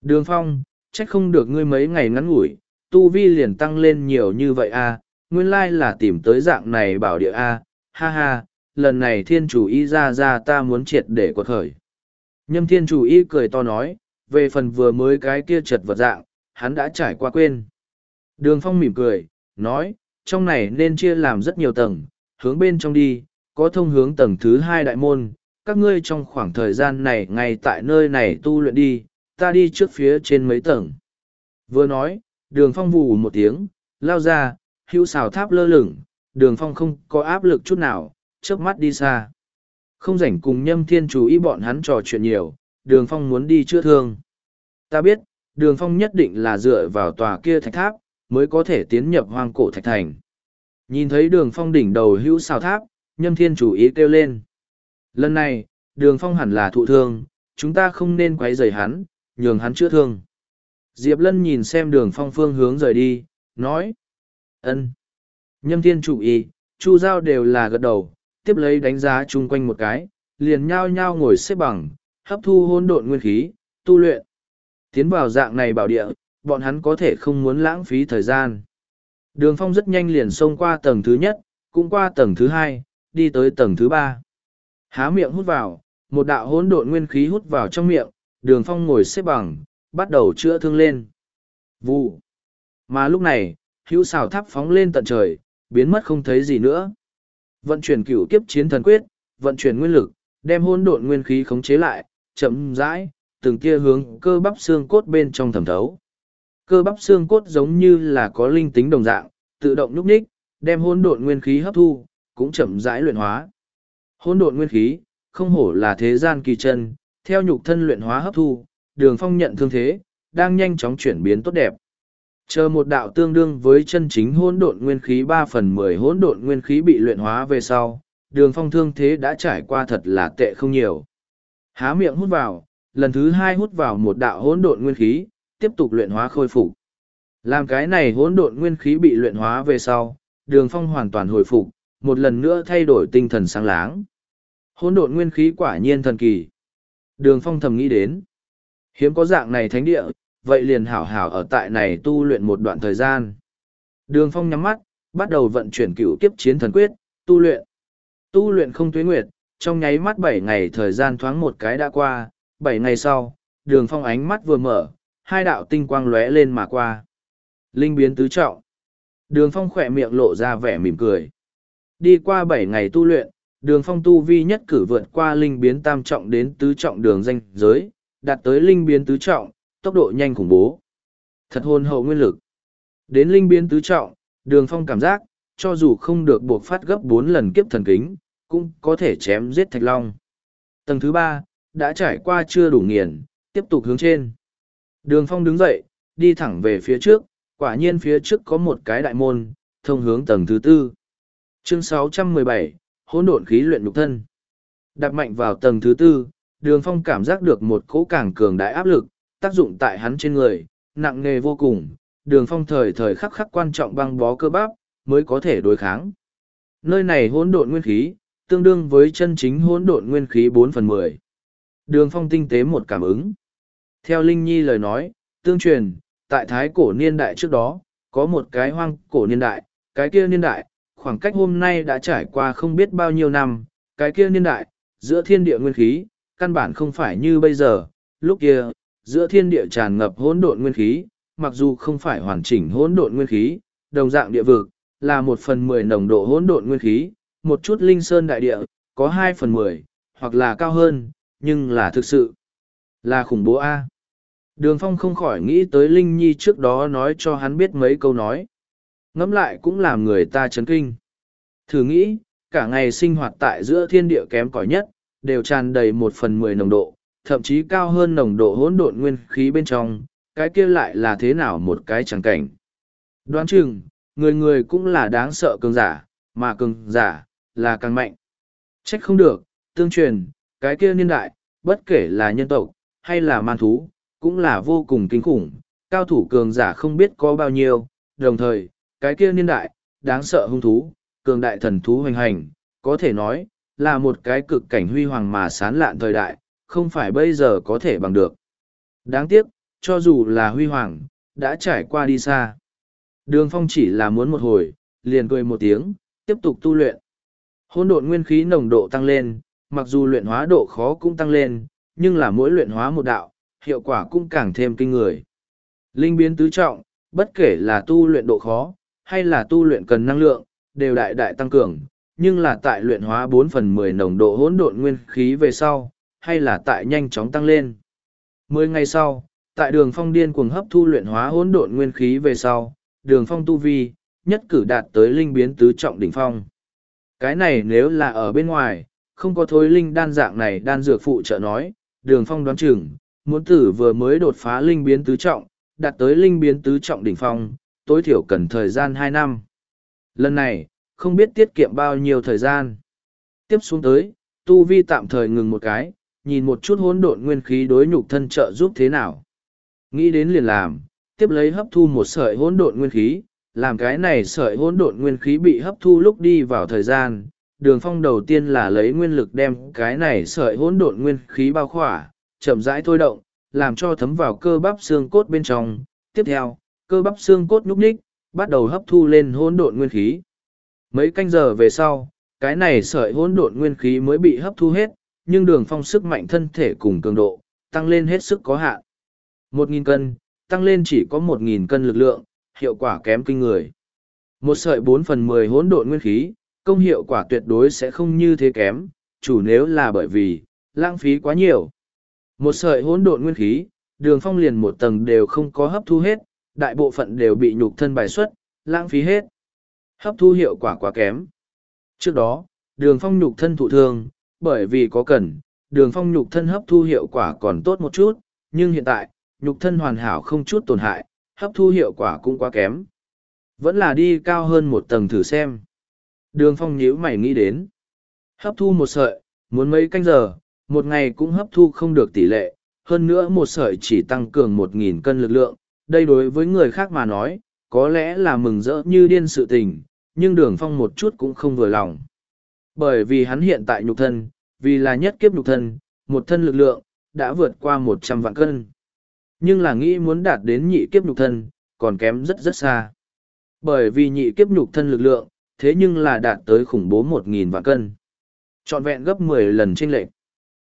Speaker 1: Đường Phong, trách không được ngươi mấy ngày ngắn ngủi, tu vi liền tăng lên nhiều như vậy a à, nguyên lai là tìm tới dạng này bảo địa a ha ha, lần này thiên chủ y ra ra ta muốn triệt để quật khởi. Nhâm thiên chủ y cười to nói, về phần vừa mới cái kia chật vật dạng, hắn đã trải qua quên. Đường phong mỉm cười, nói, trong này nên chia làm rất nhiều tầng, hướng bên trong đi, có thông hướng tầng thứ hai đại môn, các ngươi trong khoảng thời gian này ngay tại nơi này tu luyện đi, ta đi trước phía trên mấy tầng. Vừa nói, đường phong vù một tiếng, lao ra, hữu xào tháp lơ lửng, đường phong không có áp lực chút nào, chớp mắt đi xa. Không rảnh cùng nhâm thiên chú ý bọn hắn trò chuyện nhiều, đường phong muốn đi chữa thương. Ta biết, đường phong nhất định là dựa vào tòa kia thạch tháp, mới có thể tiến nhập hoang cổ thạch thành. Nhìn thấy đường phong đỉnh đầu hữu xào tháp, nhâm thiên chủ ý kêu lên. Lần này, đường phong hẳn là thụ thương, chúng ta không nên quấy rầy hắn, nhường hắn chữa thương. Diệp Lân nhìn xem đường phong phương hướng rời đi, nói. ân Nhâm thiên chủ ý, chu giao đều là gật đầu, tiếp lấy đánh giá chung quanh một cái, liền nhao nhao ngồi xếp bằng, hấp thu hôn độn nguyên khí, tu luyện. Tiến vào dạng này bảo địa, bọn hắn có thể không muốn lãng phí thời gian. Đường phong rất nhanh liền xông qua tầng thứ nhất, cũng qua tầng thứ hai, đi tới tầng thứ ba. Há miệng hút vào, một đạo hỗn độn nguyên khí hút vào trong miệng, đường phong ngồi xếp bằng, bắt đầu chữa thương lên. Vụ. Mà lúc này, hữu xào tháp phóng lên tận trời, biến mất không thấy gì nữa. Vận chuyển cửu kiếp chiến thần quyết, vận chuyển nguyên lực, đem hỗn độn nguyên khí khống chế lại, chậm rãi, từng tia hướng cơ bắp xương cốt bên trong thẩm thấu. Cơ bắp xương cốt giống như là có linh tính đồng dạng, tự động nhúc nhích, đem hỗn độn nguyên khí hấp thu, cũng chậm rãi luyện hóa. Hỗn độn nguyên khí, không hổ là thế gian kỳ chân, theo nhục thân luyện hóa hấp thu, Đường Phong nhận thương thế, đang nhanh chóng chuyển biến tốt đẹp. Chờ một đạo tương đương với chân chính hỗn độn nguyên khí ba phần mười hỗn độn nguyên khí bị luyện hóa về sau, Đường Phong thương thế đã trải qua thật là tệ không nhiều. Há miệng hút vào, lần thứ hai hút vào một đạo hỗn độn nguyên khí, tiếp tục luyện hóa khôi phục. Làm cái này hỗn độn nguyên khí bị luyện hóa về sau, Đường Phong hoàn toàn hồi phục, một lần nữa thay đổi tinh thần sáng láng. Hỗn độn nguyên khí quả nhiên thần kỳ. Đường Phong thầm nghĩ đến. Hiếm có dạng này thánh địa, vậy liền hảo hảo ở tại này tu luyện một đoạn thời gian. Đường Phong nhắm mắt, bắt đầu vận chuyển cửu kiếp chiến thần quyết, tu luyện. Tu luyện không tuế nguyệt, trong nháy mắt bảy ngày thời gian thoáng một cái đã qua, bảy ngày sau, đường phong ánh mắt vừa mở, hai đạo tinh quang lóe lên mà qua. Linh biến tứ trọng. Đường phong khỏe miệng lộ ra vẻ mỉm cười. Đi qua bảy ngày tu luyện, đường phong tu vi nhất cử vượt qua linh biến tam trọng đến tứ trọng đường danh giới, đạt tới linh biến tứ trọng, tốc độ nhanh khủng bố. Thật hồn hậu nguyên lực. Đến linh biến tứ trọng, đường phong cảm giác, cho dù không được buộc phát gấp bốn lần kiếp thần kính, cũng có thể chém giết thạch long. Tầng thứ ba đã trải qua chưa đủ nghiền, tiếp tục hướng trên. Đường phong đứng dậy, đi thẳng về phía trước, quả nhiên phía trước có một cái đại môn, thông hướng tầng thứ tư. Chương 617, hỗn độn khí luyện nhục thân. Đặt mạnh vào tầng thứ tư, đường phong cảm giác được một cỗ càng cường đại áp lực, tác dụng tại hắn trên người, nặng nề vô cùng. Đường phong thời thời khắc khắc quan trọng băng bó cơ bắp, mới có thể đối kháng. Nơi này hỗn độn nguyên khí, tương đương với chân chính hỗn độn nguyên khí bốn phần mười. Đường phong tinh tế một cảm ứng. Theo Linh Nhi lời nói, tương truyền, tại thái cổ niên đại trước đó, có một cái hoang cổ niên đại, cái kia niên đại, khoảng cách hôm nay đã trải qua không biết bao nhiêu năm, cái kia niên đại, giữa thiên địa nguyên khí, căn bản không phải như bây giờ, lúc kia, giữa thiên địa tràn ngập hỗn độn nguyên khí, mặc dù không phải hoàn chỉnh hỗn độn nguyên khí, đồng dạng địa vực, là một phần mười nồng độ hỗn độn nguyên khí, một chút linh sơn đại địa, có hai phần mười, hoặc là cao hơn, nhưng là thực sự, là khủng bố A. Đường Phong không khỏi nghĩ tới Linh Nhi trước đó nói cho hắn biết mấy câu nói. Ngẫm lại cũng làm người ta chấn kinh. Thử nghĩ, cả ngày sinh hoạt tại giữa thiên địa kém cỏi nhất, đều tràn đầy một phần mười nồng độ, thậm chí cao hơn nồng độ hỗn độn nguyên khí bên trong, cái kia lại là thế nào một cái chẳng cảnh. Đoán chừng, người người cũng là đáng sợ cường giả, mà cường giả, là càng mạnh. Trách không được, tương truyền, cái kia niên đại, bất kể là nhân tộc, hay là man thú, cũng là vô cùng kinh khủng, cao thủ cường giả không biết có bao nhiêu, đồng thời, cái kia niên đại, đáng sợ hung thú, cường đại thần thú hoành hành, có thể nói, là một cái cực cảnh huy hoàng mà sán lạn thời đại, không phải bây giờ có thể bằng được. Đáng tiếc, cho dù là huy hoàng, đã trải qua đi xa. Đường phong chỉ là muốn một hồi, liền cười một tiếng, tiếp tục tu luyện. Hôn độn nguyên khí nồng độ tăng lên, mặc dù luyện hóa độ khó cũng tăng lên, nhưng là mỗi luyện hóa một đạo, hiệu quả cũng càng thêm kinh người. Linh biến tứ trọng, bất kể là tu luyện độ khó, hay là tu luyện cần năng lượng, đều đại đại tăng cường, nhưng là tại luyện hóa bốn phần mười nồng độ hỗn độn nguyên khí về sau, hay là tại nhanh chóng tăng lên. Mười ngày sau, tại đường phong điên cuồng hấp thu luyện hóa hỗn độn nguyên khí về sau, đường phong tu vi, nhất cử đạt tới linh biến tứ trọng đỉnh phong. Cái này nếu là ở bên ngoài, không có thối linh đan dạng này đan dược phụ trợ nói, đường phong đoán chừng, muốn tử vừa mới đột phá linh biến tứ trọng, đạt tới linh biến tứ trọng đỉnh phong, tối thiểu cần thời gian hai năm. Lần này, không biết tiết kiệm bao nhiêu thời gian. Tiếp xuống tới, tu vi tạm thời ngừng một cái, nhìn một chút hỗn độn nguyên khí đối nhục thân trợ giúp thế nào. Nghĩ đến liền làm, tiếp lấy hấp thu một sợi hỗn độn nguyên khí, làm cái này sợi hỗn độn nguyên khí bị hấp thu lúc đi vào thời gian. Đường phong đầu tiên là lấy nguyên lực đem cái này sợi hỗn độn nguyên khí bao khỏa, chậm rãi thôi động, làm cho thấm vào cơ bắp xương cốt bên trong. Tiếp theo, cơ bắp xương cốt nhúc nhích, bắt đầu hấp thu lên hỗn độn nguyên khí. Mấy canh giờ về sau, cái này sợi hỗn độn nguyên khí mới bị hấp thu hết, nhưng đường phong sức mạnh thân thể cùng cường độ, tăng lên hết sức có hạn. Một nghìn cân, tăng lên chỉ có một nghìn cân lực lượng, hiệu quả kém kinh người. Một sợi bốn phần mười hỗn độn nguyên khí, công hiệu quả tuyệt đối sẽ không như thế kém, chủ nếu là bởi vì, lãng phí quá nhiều. Một sợi hỗn độn nguyên khí, đường phong liền một tầng đều không có hấp thu hết, đại bộ phận đều bị nhục thân bài xuất, lãng phí hết. Hấp thu hiệu quả quá kém. Trước đó, đường phong nhục thân thụ thương, bởi vì có cần, đường phong nhục thân hấp thu hiệu quả còn tốt một chút, nhưng hiện tại, nhục thân hoàn hảo không chút tổn hại, hấp thu hiệu quả cũng quá kém. Vẫn là đi cao hơn một tầng thử xem. Đường phong nhíu mày nghĩ đến. Hấp thu một sợi, muốn mấy canh giờ, một ngày cũng hấp thu không được tỷ lệ, hơn nữa một sợi chỉ tăng cường một nghìn cân lực lượng. Đây đối với người khác mà nói, có lẽ là mừng rỡ như điên sự tình, nhưng đường phong một chút cũng không vừa lòng. Bởi vì hắn hiện tại nhục thân, vì là nhất kiếp nhục thân, một thân lực lượng, đã vượt qua một trăm vạn cân. Nhưng là nghĩ muốn đạt đến nhị kiếp nhục thân, còn kém rất rất xa. Bởi vì nhị kiếp nhục thân lực lượng, thế nhưng là đạt tới khủng bố một nghìn vạn cân. Trọn vẹn gấp mười lần trên lệch.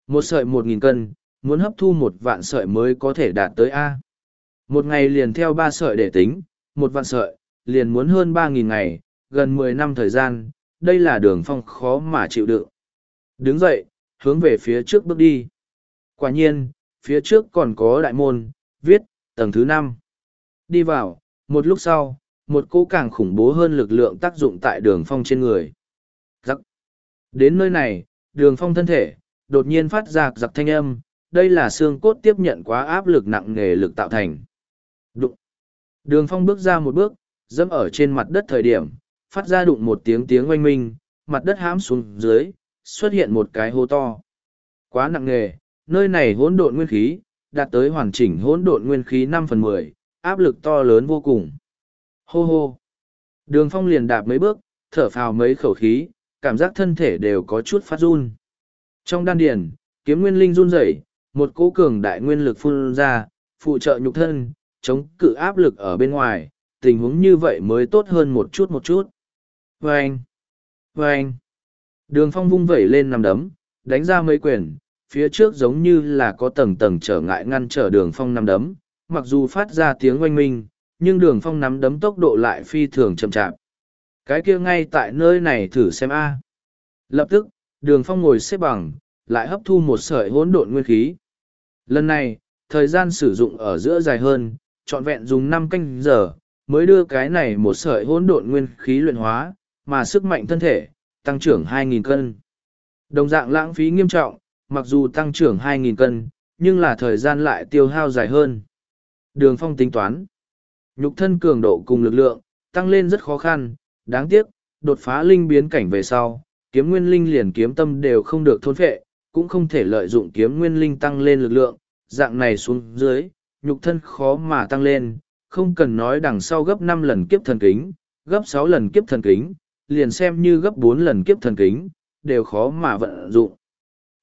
Speaker 1: Một sợi một nghìn cân, muốn hấp thu một vạn sợi mới có thể đạt tới A. Một ngày liền theo ba sợi để tính, một vạn sợi, liền muốn hơn ba nghìn ngày, gần mười năm thời gian, đây là đường phong khó mà chịu đựng. Đứng dậy, hướng về phía trước bước đi. Quả nhiên, phía trước còn có đại môn, viết, tầng thứ năm. Đi vào, một lúc sau, một cỗ càng khủng bố hơn lực lượng tác dụng tại đường phong trên người. Giặc. Đến nơi này, đường phong thân thể, đột nhiên phát ra giặc thanh âm, đây là xương cốt tiếp nhận quá áp lực nặng nề lực tạo thành. Đụng. Đường phong bước ra một bước, dẫm ở trên mặt đất thời điểm, phát ra đụng một tiếng tiếng oanh minh, mặt đất hãm xuống dưới, xuất hiện một cái hố to. Quá nặng nề, nơi này hỗn độn nguyên khí, đạt tới hoàn chỉnh hỗn độn nguyên khí năm phần mười, áp lực to lớn vô cùng. Hô hô. Đường phong liền đạp mấy bước, thở phào mấy khẩu khí, cảm giác thân thể đều có chút phát run. Trong đan điền, kiếm nguyên linh run rẩy, một cỗ cường đại nguyên lực phun ra, phụ trợ nhục thân, chống cự áp lực ở bên ngoài, tình huống như vậy mới tốt hơn một chút một chút. Vâng! Vâng! Đường phong vung vẩy lên nằm đấm, đánh ra mấy quyền, phía trước giống như là có tầng tầng trở ngại ngăn trở đường phong nằm đấm, mặc dù phát ra tiếng oanh minh, nhưng đường phong nắm đấm tốc độ lại phi thường chậm chạp. Cái kia ngay tại nơi này thử xem a. Lập tức, đường phong ngồi xếp bằng, lại hấp thu một sợi hỗn độn nguyên khí. Lần này, thời gian sử dụng ở giữa dài hơn, trọn vẹn dùng năm canh giờ, mới đưa cái này một sợi hỗn độn nguyên khí luyện hóa, mà sức mạnh thân thể, tăng trưởng 2.000 cân. Đồng dạng lãng phí nghiêm trọng, mặc dù tăng trưởng 2.000 cân, nhưng là thời gian lại tiêu hao dài hơn. Đường phong tính toán. Nhục thân cường độ cùng lực lượng, tăng lên rất khó khăn, đáng tiếc, đột phá linh biến cảnh về sau, kiếm nguyên linh liền kiếm tâm đều không được thôn phệ, cũng không thể lợi dụng kiếm nguyên linh tăng lên lực lượng, dạng này xuống dưới, nhục thân khó mà tăng lên, không cần nói đằng sau gấp năm lần kiếp thần kính, gấp sáu lần kiếp thần kính, liền xem như gấp bốn lần kiếp thần kính, đều khó mà vận dụng.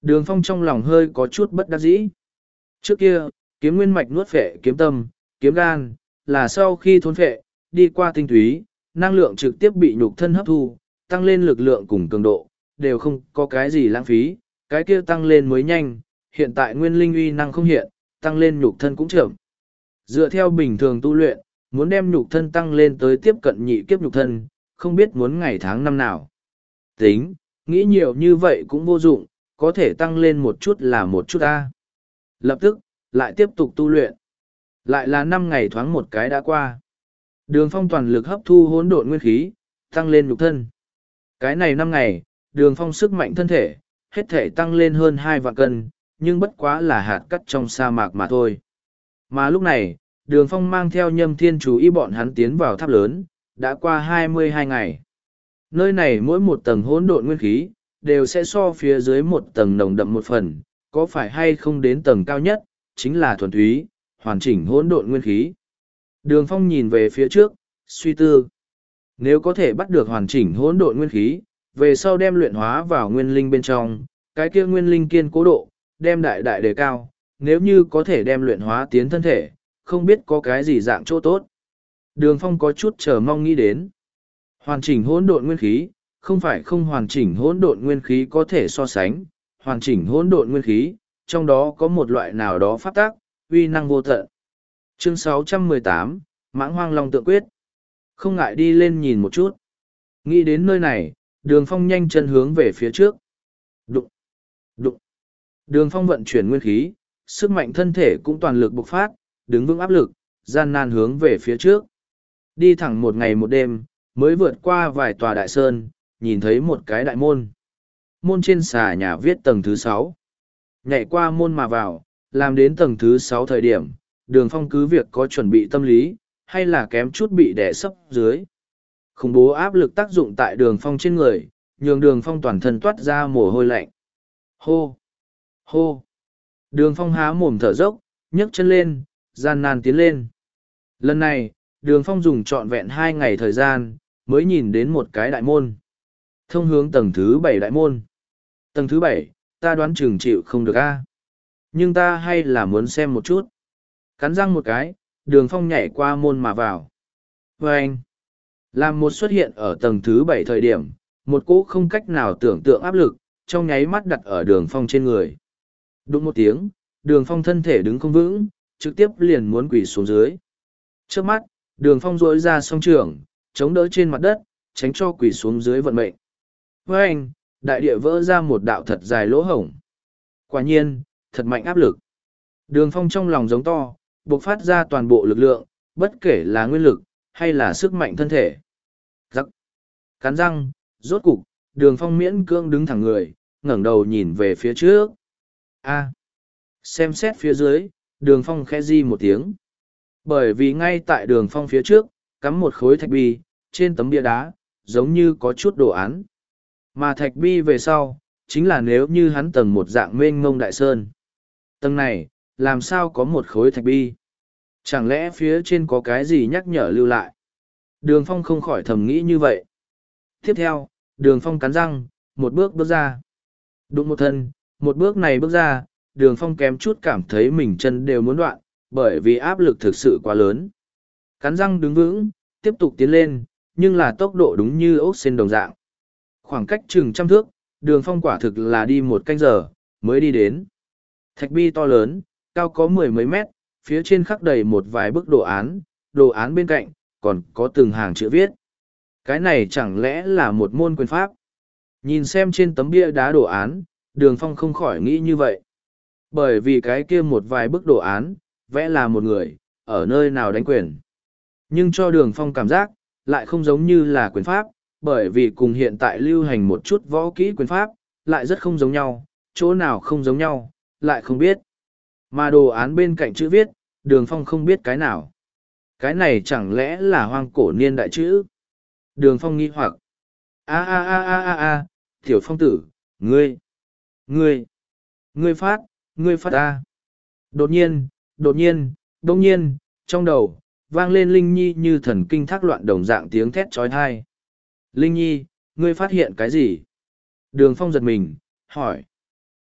Speaker 1: Đường phong trong lòng hơi có chút bất đắc dĩ. Trước kia, kiếm nguyên mạch nuốt phệ kiếm tâm, kiếm gan, là sau khi thôn phệ, đi qua tinh túy, năng lượng trực tiếp bị nhục thân hấp thu, tăng lên lực lượng cùng cường độ, đều không có cái gì lãng phí, cái kia tăng lên mới nhanh, hiện tại nguyên linh uy năng không hiện, tăng lên nhục thân cũng chậm. Dựa theo bình thường tu luyện, muốn đem nhục thân tăng lên tới tiếp cận nhị kiếp nhục thân, không biết muốn ngày tháng năm nào. Tính, nghĩ nhiều như vậy cũng vô dụng, có thể tăng lên một chút là một chút A. Lập tức, lại tiếp tục tu luyện. Lại là năm ngày thoáng một cái đã qua. Đường phong toàn lực hấp thu hỗn độn nguyên khí, tăng lên nhục thân. Cái này năm ngày, đường phong sức mạnh thân thể, hết thể tăng lên hơn hai vạn cân, nhưng bất quá là hạt cắt trong sa mạc mà thôi. Mà lúc này, đường phong mang theo nhâm thiên chú ý bọn hắn tiến vào tháp lớn, đã qua hai mươi hai ngày. Nơi này mỗi một tầng hỗn độn nguyên khí, đều sẽ so phía dưới một tầng nồng đậm một phần, có phải hay không đến tầng cao nhất, chính là thuần túy, hoàn chỉnh hỗn độn nguyên khí. Đường phong nhìn về phía trước, suy tư. Nếu có thể bắt được hoàn chỉnh hỗn độn nguyên khí, về sau đem luyện hóa vào nguyên linh bên trong, cái kia nguyên linh kiên cố độ, đem đại đại đề cao, nếu như có thể đem luyện hóa tiến thân thể, không biết có cái gì dạng chỗ tốt. Đường phong có chút chờ mong nghĩ đến. Hoàn chỉnh hỗn độn nguyên khí, không phải không hoàn chỉnh hỗn độn nguyên khí có thể so sánh, hoàn chỉnh hỗn độn nguyên khí, trong đó có một loại nào đó phát tác, uy năng vô tận. Chương 618, Mãng Hoang Long Tượng Quyết. Không ngại đi lên nhìn một chút. Nghĩ đến nơi này, đường phong nhanh chân hướng về phía trước. Đường phong vận chuyển nguyên khí, sức mạnh thân thể cũng toàn lực bộc phát, đứng vững áp lực, gian nan hướng về phía trước. Đi thẳng một ngày một đêm, mới vượt qua vài tòa đại sơn, nhìn thấy một cái đại môn. Môn trên xà nhà viết tầng thứ sáu. Nhảy qua môn mà vào, làm đến tầng thứ sáu thời điểm, đường phong cứ việc có chuẩn bị tâm lý, hay là kém chút bị đẻ sấp dưới. Khủng bố áp lực tác dụng tại đường phong trên người, nhường đường phong toàn thân toát ra mồ hôi lạnh. Hô! Hô! Đường phong há mồm thở dốc, nhấc chân lên, gian nan tiến lên. Lần này, đường phong dùng trọn vẹn hai ngày thời gian, mới nhìn đến một cái đại môn. Thông hướng tầng thứ bảy đại môn. Tầng thứ bảy, ta đoán chừng chịu không được a Nhưng ta hay là muốn xem một chút. Cắn răng một cái, đường phong nhảy qua môn mà vào. Và anh, làm một xuất hiện ở tầng thứ bảy thời điểm, một cỗ không cách nào tưởng tượng áp lực, trong nháy mắt đặt ở đường phong trên người. Đúng một tiếng, đường phong thân thể đứng không vững, trực tiếp liền muốn quỳ xuống dưới. Trước mắt, đường phong rỗi ra song trường, chống đỡ trên mặt đất, tránh cho quỳ xuống dưới vận mệnh. Với anh, đại địa vỡ ra một đạo thật dài lỗ hổng. Quả nhiên, thật mạnh áp lực. Đường phong trong lòng giống to, buộc phát ra toàn bộ lực lượng, bất kể là nguyên lực, hay là sức mạnh thân thể. Giắc. Cắn răng, rốt cục, đường phong miễn cưỡng đứng thẳng người, ngẩng đầu nhìn về phía trước. A. Xem xét phía dưới, đường phong khẽ di một tiếng. Bởi vì ngay tại đường phong phía trước, cắm một khối thạch bi, trên tấm bia đá, giống như có chút đồ án. Mà thạch bi về sau, chính là nếu như hắn tầng một dạng mênh ngông đại sơn. Tầng này, làm sao có một khối thạch bi? Chẳng lẽ phía trên có cái gì nhắc nhở lưu lại? Đường phong không khỏi thầm nghĩ như vậy. Tiếp theo, đường phong cắn răng, một bước bước ra. Đụng một thân, một bước này bước ra, đường phong kém chút cảm thấy mình chân đều muốn đoạn, bởi vì áp lực thực sự quá lớn. Cắn răng đứng vững, tiếp tục tiến lên, nhưng là tốc độ đúng như ốc xên đồng dạng. Khoảng cách chừng trăm thước, đường phong quả thực là đi một canh giờ, mới đi đến. Thạch bi to lớn, cao có mười mấy mét, phía trên khắc đầy một vài bức đồ án, đồ án bên cạnh, còn có từng hàng chữ viết. Cái này chẳng lẽ là một môn quyền pháp? Nhìn xem trên tấm bia đá đồ án, đường phong không khỏi nghĩ như vậy. Bởi vì cái kia một vài bức đồ án, vẽ là một người, ở nơi nào đánh quyền. Nhưng cho đường phong cảm giác, lại không giống như là quyền pháp, bởi vì cùng hiện tại lưu hành một chút võ kỹ quyền pháp, lại rất không giống nhau, chỗ nào không giống nhau, lại không biết. Mà đồ án bên cạnh chữ viết, đường phong không biết cái nào. Cái này chẳng lẽ là hoang cổ niên đại chữ? Đường phong nghi hoặc. a a a a a a, tiểu phong tử, ngươi, ngươi, ngươi phát, ngươi phát ta. Đột nhiên, đột nhiên, đông nhiên, trong đầu, vang lên Linh Nhi như thần kinh thác loạn đồng dạng tiếng thét trói thai. Linh Nhi, ngươi phát hiện cái gì? Đường phong giật mình, hỏi.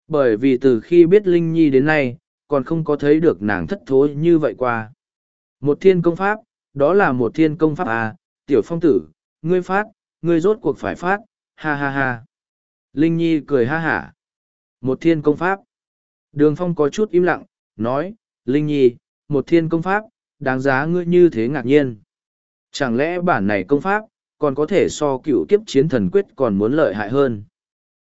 Speaker 1: Bởi vì từ khi biết Linh Nhi đến nay, còn không có thấy được nàng thất thối như vậy qua. Một thiên công pháp, đó là một thiên công pháp à, tiểu phong tử, ngươi phát, ngươi rốt cuộc phải phát, ha ha ha. Linh Nhi cười ha hả. Một thiên công pháp. Đường phong có chút im lặng, nói, Linh Nhi, một thiên công pháp, đáng giá ngươi như thế ngạc nhiên. Chẳng lẽ bản này công pháp, còn có thể so cựu kiếp chiến thần quyết còn muốn lợi hại hơn.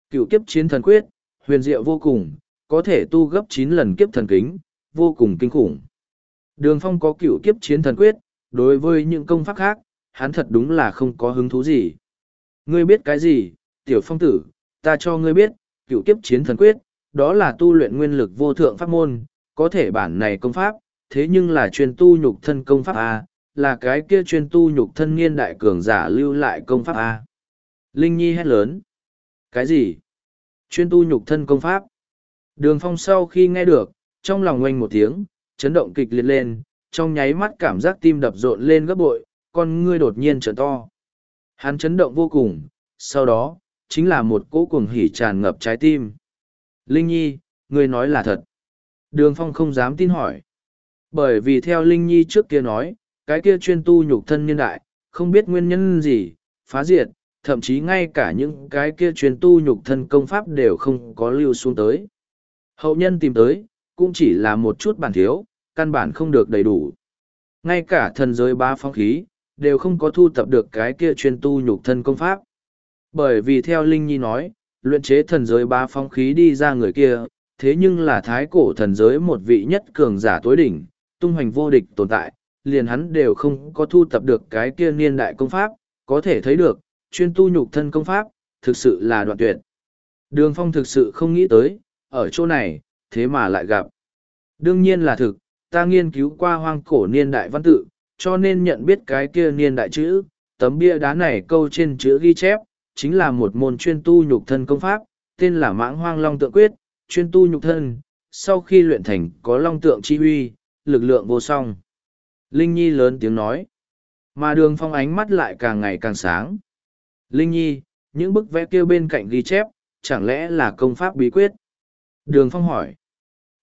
Speaker 1: Cựu kiếp chiến thần quyết, huyền diệu vô cùng, có thể tu gấp chín lần kiếp thần kính, vô cùng kinh khủng. Đường phong có cựu kiếp chiến thần quyết, đối với những công pháp khác, hắn thật đúng là không có hứng thú gì. Ngươi biết cái gì, tiểu phong tử, ta cho ngươi biết, cựu kiếp chiến thần quyết, đó là tu luyện nguyên lực vô thượng pháp môn, có thể bản này công pháp, thế nhưng là chuyên tu nhục thân công pháp A, là cái kia chuyên tu nhục thân niên đại cường giả lưu lại công pháp A. Linh Nhi hét lớn. Cái gì? Chuyên tu nhục thân công pháp. Đường phong sau khi nghe được, trong lòng oanh một tiếng, chấn động kịch liệt lên, trong nháy mắt cảm giác tim đập rộn lên gấp bội, con ngươi đột nhiên trở to. Hắn chấn động vô cùng, sau đó, chính là một cỗ cuồng hỉ tràn ngập trái tim. Linh Nhi, ngươi nói là thật. Đường Phong không dám tin hỏi. Bởi vì theo Linh Nhi trước kia nói, cái kia chuyên tu nhục thân niên đại, không biết nguyên nhân gì, phá diệt, thậm chí ngay cả những cái kia chuyên tu nhục thân công pháp đều không có lưu xuống tới. Hậu nhân tìm tới, cũng chỉ là một chút bản thiếu, căn bản không được đầy đủ. Ngay cả thần giới ba phong khí, đều không có thu tập được cái kia chuyên tu nhục thân công pháp. Bởi vì theo Linh Nhi nói, luyện chế thần giới ba phong khí đi ra người kia, thế nhưng là thái cổ thần giới một vị nhất cường giả tối đỉnh, tung hoành vô địch tồn tại, liền hắn đều không có thu tập được cái kia niên đại công pháp, có thể thấy được, chuyên tu nhục thân công pháp, thực sự là đoạn tuyệt. Đường phong thực sự không nghĩ tới, ở chỗ này, thế mà lại gặp. Đương nhiên là thực, ta nghiên cứu qua hoang cổ niên đại văn tự, cho nên nhận biết cái kia niên đại chữ, tấm bia đá này câu trên chữ ghi chép, chính là một môn chuyên tu nhục thân công pháp, tên là mãng hoang long tượng quyết, chuyên tu nhục thân, sau khi luyện thành có long tượng chi huy, lực lượng vô song. Linh Nhi lớn tiếng nói, mà đường phong ánh mắt lại càng ngày càng sáng. Linh Nhi, những bức vẽ kia bên cạnh ghi chép, chẳng lẽ là công pháp bí quyết? Đường phong hỏi,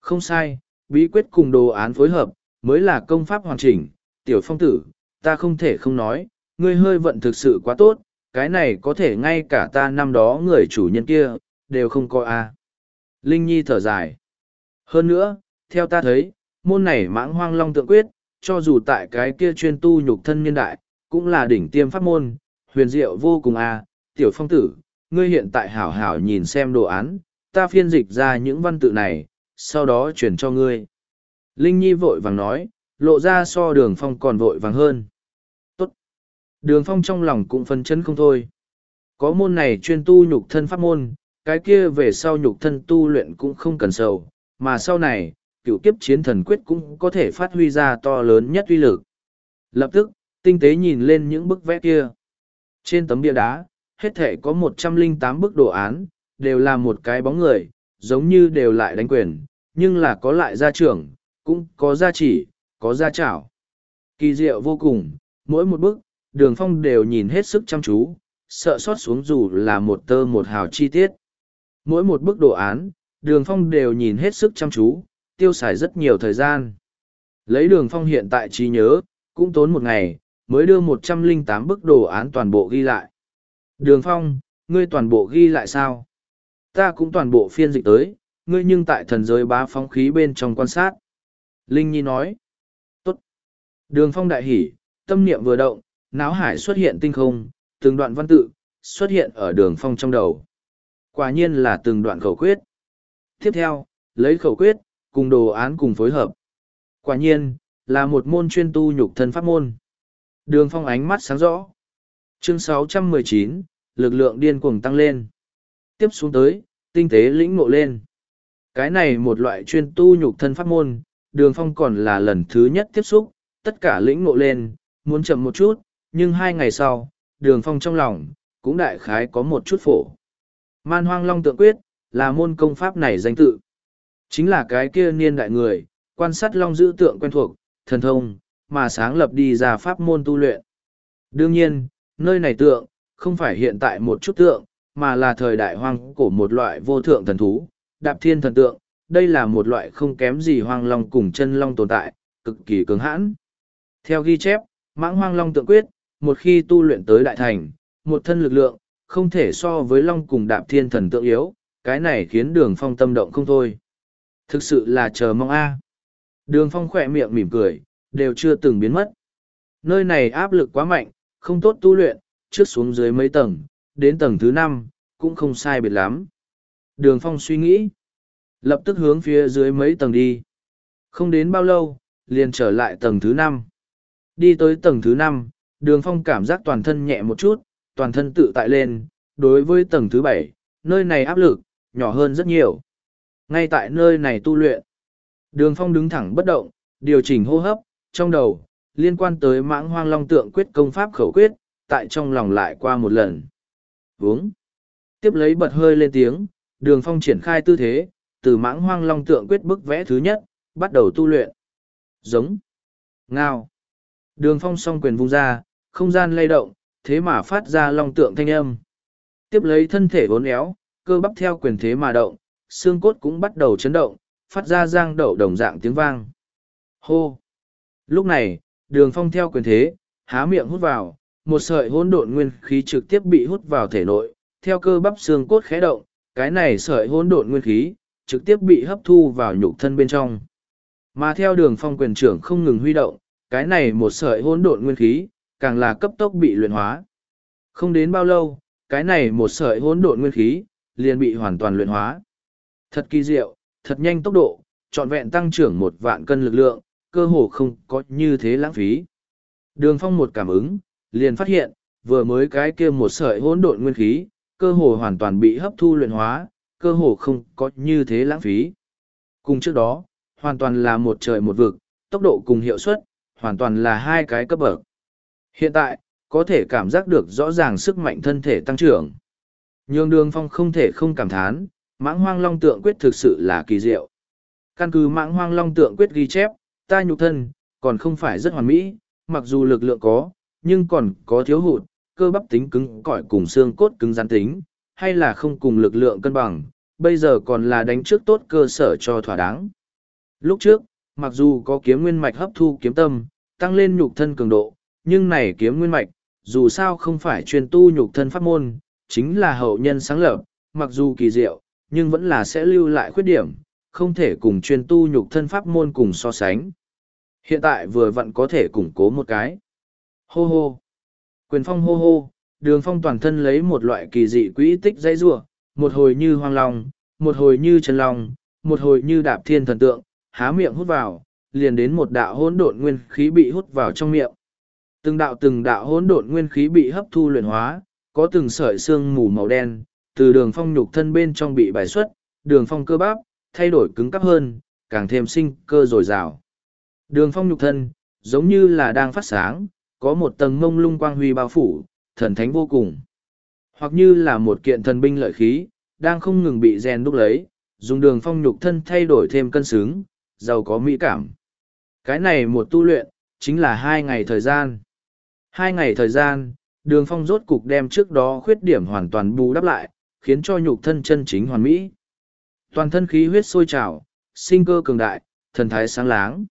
Speaker 1: không sai, bí quyết cùng đồ án phối hợp, mới là công pháp hoàn chỉnh. Tiểu phong tử, ta không thể không nói, ngươi hơi vận thực sự quá tốt, cái này có thể ngay cả ta năm đó người chủ nhân kia, đều không có a Linh Nhi thở dài. Hơn nữa, theo ta thấy, môn này mãng hoang long tượng quyết, cho dù tại cái kia chuyên tu nhục thân niên đại, cũng là đỉnh tiêm pháp môn, huyền diệu vô cùng a tiểu phong tử, ngươi hiện tại hảo hảo nhìn xem đồ án, ta phiên dịch ra những văn tự này, sau đó chuyển cho ngươi. Linh Nhi vội vàng nói, lộ ra so đường phong còn vội vàng hơn. Đường phong trong lòng cũng phân chấn không thôi. Có môn này chuyên tu nhục thân pháp môn, cái kia về sau nhục thân tu luyện cũng không cần sầu, mà sau này, cựu kiếp chiến thần quyết cũng có thể phát huy ra to lớn nhất uy lực. Lập tức, tinh tế nhìn lên những bức vẽ kia. Trên tấm bia đá, hết thể có một trăm linh tám bức đồ án, đều là một cái bóng người, giống như đều lại đánh quyền, nhưng là có lại gia trưởng, cũng có gia chỉ, có gia trảo. Kỳ diệu vô cùng, mỗi một bức, đường phong đều nhìn hết sức chăm chú, sợ sót xuống dù là một tơ một hào chi tiết. Mỗi một bức đồ án, đường phong đều nhìn hết sức chăm chú, tiêu xài rất nhiều thời gian. Lấy đường phong hiện tại trí nhớ, cũng tốn một ngày, mới đưa một trăm linh tám bức đồ án toàn bộ ghi lại. Đường phong, ngươi toàn bộ ghi lại sao? Ta cũng toàn bộ phiên dịch tới, ngươi nhưng tại thần giới bá phóng khí bên trong quan sát. Linh Nhi nói. Tốt. Đường phong đại hỉ, tâm niệm vừa động, náo hải xuất hiện tinh không, từng đoạn văn tự, xuất hiện ở đường phong trong đầu. Quả nhiên là từng đoạn khẩu quyết. Tiếp theo, lấy khẩu quyết, cùng đồ án cùng phối hợp. Quả nhiên, là một môn chuyên tu nhục thân pháp môn. Đường phong ánh mắt sáng rõ. Chương 619, lực lượng điên cuồng tăng lên. Tiếp xuống tới, tinh tế lĩnh ngộ lên. Cái này một loại chuyên tu nhục thân pháp môn, đường phong còn là lần thứ nhất tiếp xúc, tất cả lĩnh ngộ lên, muốn chậm một chút, nhưng hai ngày sau, đường phong trong lòng, cũng đại khái có một chút phổ. Man hoang long tượng quyết, là môn công pháp này danh tự. Chính là cái kia niên đại người, quan sát long giữ tượng quen thuộc, thần thông, mà sáng lập đi ra pháp môn tu luyện. Đương nhiên, nơi này tượng, không phải hiện tại một chút tượng, mà là thời đại hoang cổ một loại vô thượng thần thú, đạp thiên thần tượng. Đây là một loại không kém gì hoang long cùng chân long tồn tại, cực kỳ cứng hãn. Theo ghi chép, mãng hoang long tượng quyết, một khi tu luyện tới đại thành, một thân lực lượng, không thể so với long cùng đạp thiên thần tượng yếu, cái này khiến đường phong tâm động không thôi. Thực sự là chờ mong a. Đường phong khỏe miệng mỉm cười, đều chưa từng biến mất. Nơi này áp lực quá mạnh, không tốt tu luyện, trước xuống dưới mấy tầng, đến tầng thứ năm cũng không sai biệt lắm. Đường phong suy nghĩ, lập tức hướng phía dưới mấy tầng đi. Không đến bao lâu, liền trở lại tầng thứ năm. Đi tới tầng thứ năm, đường phong cảm giác toàn thân nhẹ một chút, toàn thân tự tại lên, đối với tầng thứ bảy, nơi này áp lực, nhỏ hơn rất nhiều. Ngay tại nơi này tu luyện, đường phong đứng thẳng bất động, điều chỉnh hô hấp, trong đầu, liên quan tới mãng hoang long tượng quyết công pháp khẩu quyết, tại trong lòng lại qua một lần. Vướng. Tiếp lấy bật hơi lên tiếng, đường phong triển khai tư thế, từ mãng hoang long tượng quyết bức vẽ thứ nhất, bắt đầu tu luyện. Giống. Ngao. Đường phong song quyền vung ra, không gian lay động, thế mà phát ra long tượng thanh âm. Tiếp lấy thân thể vốn éo, cơ bắp theo quyền thế mà động, xương cốt cũng bắt đầu chấn động, phát ra giang đậu đồng dạng tiếng vang. Hô! Lúc này, đường phong theo quyền thế, há miệng hút vào, một sợi hỗn độn nguyên khí trực tiếp bị hút vào thể nội, theo cơ bắp xương cốt khẽ động, cái này sợi hỗn độn nguyên khí, trực tiếp bị hấp thu vào nhục thân bên trong. Mà theo đường phong quyền trưởng không ngừng huy động, cái này một sợi hỗn độn nguyên khí, càng là cấp tốc bị luyện hóa. Không đến bao lâu, cái này một sợi hỗn độn nguyên khí, liền bị hoàn toàn luyện hóa. Thật kỳ diệu, thật nhanh tốc độ, trọn vẹn tăng trưởng một vạn cân lực lượng, cơ hồ không có như thế lãng phí. Đường phong một cảm ứng, liền phát hiện, vừa mới cái kia một sợi hỗn độn nguyên khí, cơ hồ hoàn toàn bị hấp thu luyện hóa, cơ hồ không có như thế lãng phí. Cùng trước đó, hoàn toàn là một trời một vực, tốc độ cùng hiệu suất, hoàn toàn là hai cái cấp bậc. Hiện tại, có thể cảm giác được rõ ràng sức mạnh thân thể tăng trưởng. Nhường đường phong không thể không cảm thán, mãng hoang long tượng quyết thực sự là kỳ diệu. Căn cứ mãng hoang long tượng quyết ghi chép, ta nhục thân, còn không phải rất hoàn mỹ, mặc dù lực lượng có, nhưng còn có thiếu hụt, cơ bắp tính cứng cỏi cùng xương cốt cứng rắn tính, hay là không cùng lực lượng cân bằng, bây giờ còn là đánh trước tốt cơ sở cho thỏa đáng. Lúc trước, mặc dù có kiếm nguyên mạch hấp thu kiếm tâm, tăng lên nhục thân cường độ, nhưng này kiếm nguyên mạch, dù sao không phải chuyên tu nhục thân pháp môn, chính là hậu nhân sáng lập, mặc dù kỳ diệu, nhưng vẫn là sẽ lưu lại khuyết điểm, không thể cùng chuyên tu nhục thân pháp môn cùng so sánh. Hiện tại vừa vặn có thể củng cố một cái. Hô hô. Quyền phong hô hô, đường phong toàn thân lấy một loại kỳ dị quỹ tích dây rua, một hồi như hoang long, một hồi như chân long, một hồi như đạp thiên thần tượng, há miệng hút vào, liền đến một đạo hỗn độn nguyên khí bị hút vào trong miệng. Từng đạo từng đạo hỗn độn nguyên khí bị hấp thu luyện hóa, có từng sợi xương mù màu đen, từ đường phong nhục thân bên trong bị bài xuất, đường phong cơ bắp, thay đổi cứng cắp hơn, càng thêm sinh cơ dồi dào. Đường phong nhục thân, giống như là đang phát sáng, có một tầng mông lung quang huy bao phủ, thần thánh vô cùng. Hoặc như là một kiện thần binh lợi khí, đang không ngừng bị rèn đúc lấy, dùng đường phong nhục thân thay đổi thêm cân xứng, giàu có mỹ cảm. Cái này một tu luyện, chính là hai ngày thời gian. Hai ngày thời gian, đường phong rốt cục đem trước đó khuyết điểm hoàn toàn bù đắp lại, khiến cho nhục thân chân chính hoàn mỹ. Toàn thân khí huyết sôi trào, sinh cơ cường đại, thần thái sáng láng.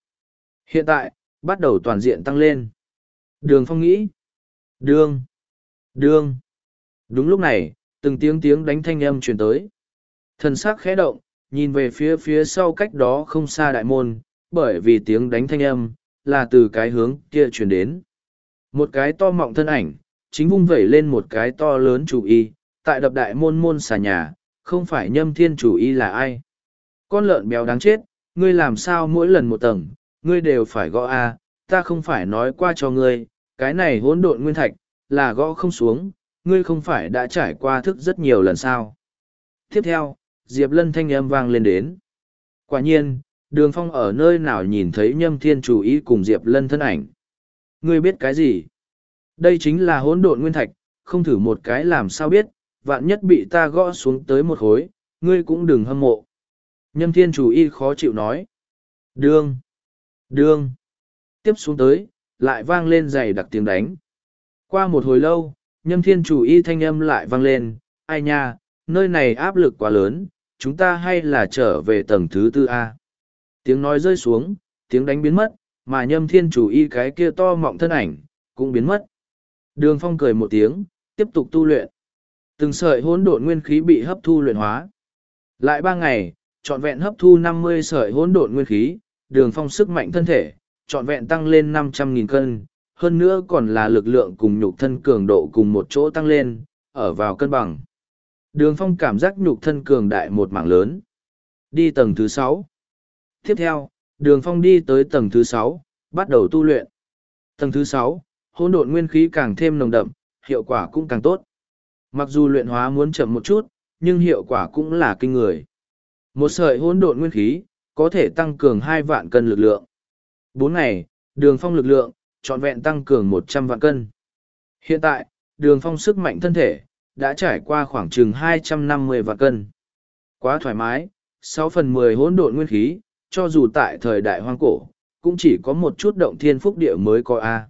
Speaker 1: Hiện tại, bắt đầu toàn diện tăng lên. Đường phong nghĩ. Đường. Đường. Đúng lúc này, từng tiếng tiếng đánh thanh âm truyền tới. Thần sắc khẽ động, nhìn về phía phía sau cách đó không xa đại môn, bởi vì tiếng đánh thanh âm, là từ cái hướng kia truyền đến. Một cái to mọng thân ảnh, chính vung vẩy lên một cái to lớn chủ y, tại đập đại môn môn xà nhà, không phải nhâm thiên chủ y là ai. Con lợn béo đáng chết, ngươi làm sao mỗi lần một tầng, ngươi đều phải gõ A, ta không phải nói qua cho ngươi, cái này hỗn độn nguyên thạch, là gõ không xuống, ngươi không phải đã trải qua thức rất nhiều lần sao. Tiếp theo, Diệp Lân thanh âm vang lên đến. Quả nhiên, đường phong ở nơi nào nhìn thấy nhâm thiên chủ ý cùng Diệp Lân thân ảnh. Ngươi biết cái gì? Đây chính là hỗn độn nguyên thạch, không thử một cái làm sao biết, vạn nhất bị ta gõ xuống tới một khối, ngươi cũng đừng hâm mộ. Nhâm thiên chủ y khó chịu nói. Đương! Đương! Tiếp xuống tới, lại vang lên dày đặc tiếng đánh. Qua một hồi lâu, nhâm thiên chủ y thanh âm lại vang lên, ai nha, nơi này áp lực quá lớn, chúng ta hay là trở về tầng thứ tư A. Tiếng nói rơi xuống, tiếng đánh biến mất, mà nhâm thiên chủ y cái kia to mọng thân ảnh, cũng biến mất. Đường phong cười một tiếng, tiếp tục tu luyện. Từng sợi hỗn độn nguyên khí bị hấp thu luyện hóa. Lại ba ngày, trọn vẹn hấp thu năm mươi sợi hỗn độn nguyên khí, đường phong sức mạnh thân thể, trọn vẹn tăng lên năm trăm nghìn cân, hơn nữa còn là lực lượng cùng nhục thân cường độ cùng một chỗ tăng lên, ở vào cân bằng. Đường phong cảm giác nhục thân cường đại một mảng lớn. Đi tầng thứ sáu. Tiếp theo, đường phong đi tới tầng thứ sáu, bắt đầu tu luyện. Tầng thứ sáu, hỗn độn nguyên khí càng thêm nồng đậm, hiệu quả cũng càng tốt. Mặc dù luyện hóa muốn chậm một chút, nhưng hiệu quả cũng là kinh người. Một sợi hỗn độn nguyên khí, có thể tăng cường hai vạn cân lực lượng. Bốn ngày, đường phong lực lượng, trọn vẹn tăng cường một trăm vạn cân. Hiện tại, đường phong sức mạnh thân thể, đã trải qua khoảng chừng hai trăm năm mươi vạn cân. Quá thoải mái, sáu phần mười hỗn độn nguyên khí, cho dù tại thời đại hoang cổ, cũng chỉ có một chút động thiên phúc địa mới có A.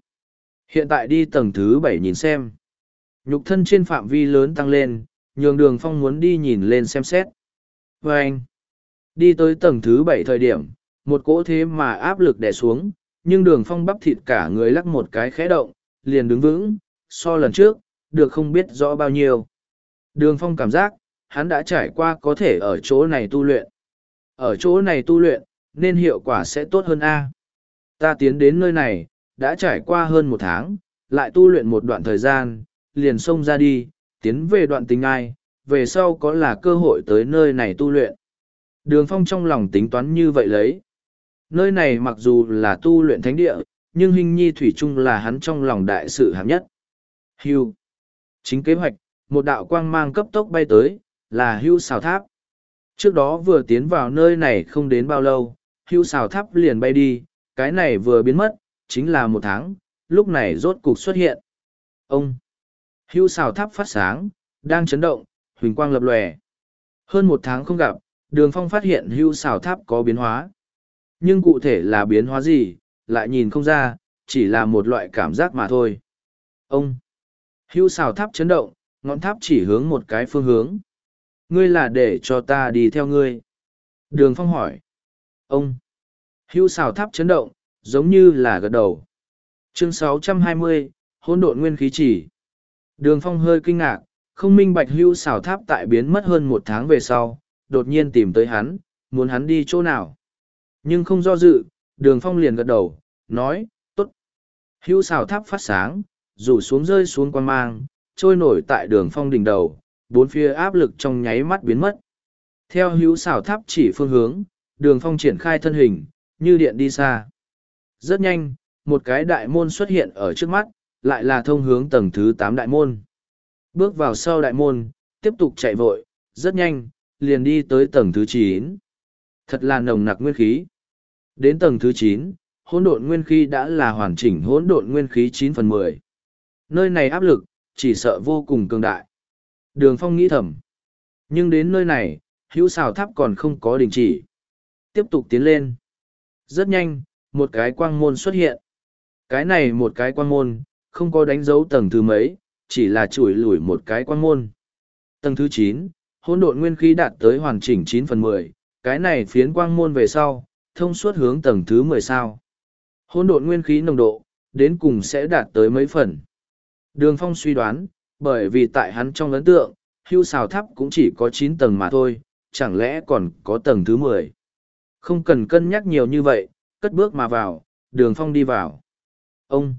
Speaker 1: Hiện tại đi tầng thứ bảy nhìn xem. Nhục thân trên phạm vi lớn tăng lên, nhường đường phong muốn đi nhìn lên xem xét. Và anh, đi tới tầng thứ bảy thời điểm, một cỗ thế mà áp lực đè xuống, nhưng đường phong bắp thịt cả người lắc một cái khẽ động, liền đứng vững, so lần trước, được không biết rõ bao nhiêu. Đường phong cảm giác, hắn đã trải qua có thể ở chỗ này tu luyện. Ở chỗ này tu luyện, nên hiệu quả sẽ tốt hơn A. Ta tiến đến nơi này, đã trải qua hơn một tháng, lại tu luyện một đoạn thời gian, liền xông ra đi, tiến về đoạn tình ai, về sau có là cơ hội tới nơi này tu luyện. Đường phong trong lòng tính toán như vậy lấy. Nơi này mặc dù là tu luyện thánh địa, nhưng hình nhi thủy chung là hắn trong lòng đại sự hạng nhất. Hưu. Chính kế hoạch, một đạo quang mang cấp tốc bay tới, là hưu xào tháp. Trước đó vừa tiến vào nơi này không đến bao lâu, hưu xào tháp liền bay đi, cái này vừa biến mất, chính là một tháng, lúc này rốt cục xuất hiện. Ông! Hưu xào tháp phát sáng, đang chấn động, huỳnh quang lập lòe. Hơn một tháng không gặp, đường phong phát hiện hưu xào tháp có biến hóa. Nhưng cụ thể là biến hóa gì, lại nhìn không ra, chỉ là một loại cảm giác mà thôi. Ông! Hưu xào tháp chấn động, ngọn tháp chỉ hướng một cái phương hướng. Ngươi là để cho ta đi theo ngươi. Đường phong hỏi. Ông! Hưu xào tháp chấn động, giống như là gật đầu. Chương 620, hôn độn nguyên khí chỉ. Đường phong hơi kinh ngạc, không minh bạch hưu xào tháp tại biến mất hơn một tháng về sau, đột nhiên tìm tới hắn, muốn hắn đi chỗ nào. Nhưng không do dự, đường phong liền gật đầu, nói, tốt. Hưu xào tháp phát sáng, rủ xuống rơi xuống quan mang, trôi nổi tại đường phong đỉnh đầu, bốn phía áp lực trong nháy mắt biến mất. Theo hữu xảo tháp chỉ phương hướng, đường phong triển khai thân hình, như điện đi xa. Rất nhanh, một cái đại môn xuất hiện ở trước mắt, lại là thông hướng tầng thứ tám đại môn. Bước vào sau đại môn, tiếp tục chạy vội, rất nhanh, liền đi tới tầng thứ chín. Thật là nồng nặc nguyên khí. Đến tầng thứ chín, hỗn độn nguyên khí đã là hoàn chỉnh hỗn độn nguyên khí chín phần mười. Nơi này áp lực, chỉ sợ vô cùng cường đại. Đường phong nghĩ thầm. Nhưng đến nơi này, hữu xào tháp còn không có đình chỉ. Tiếp tục tiến lên. Rất nhanh, một cái quang môn xuất hiện. Cái này một cái quang môn, không có đánh dấu tầng thứ mấy, chỉ là chủi lủi một cái quang môn. Tầng thứ chín, hỗn độn nguyên khí đạt tới hoàn chỉnh chín phần mười, cái này phiến quang môn về sau, thông suốt hướng tầng thứ mười sao. Hỗn độn nguyên khí nồng độ, đến cùng sẽ đạt tới mấy phần. Đường Phong suy đoán, bởi vì tại hắn trong ấn tượng, hưu xào tháp cũng chỉ có chín tầng mà thôi, chẳng lẽ còn có tầng thứ mười không cần cân nhắc nhiều như vậy, cất bước mà vào, đường phong đi vào. Ông!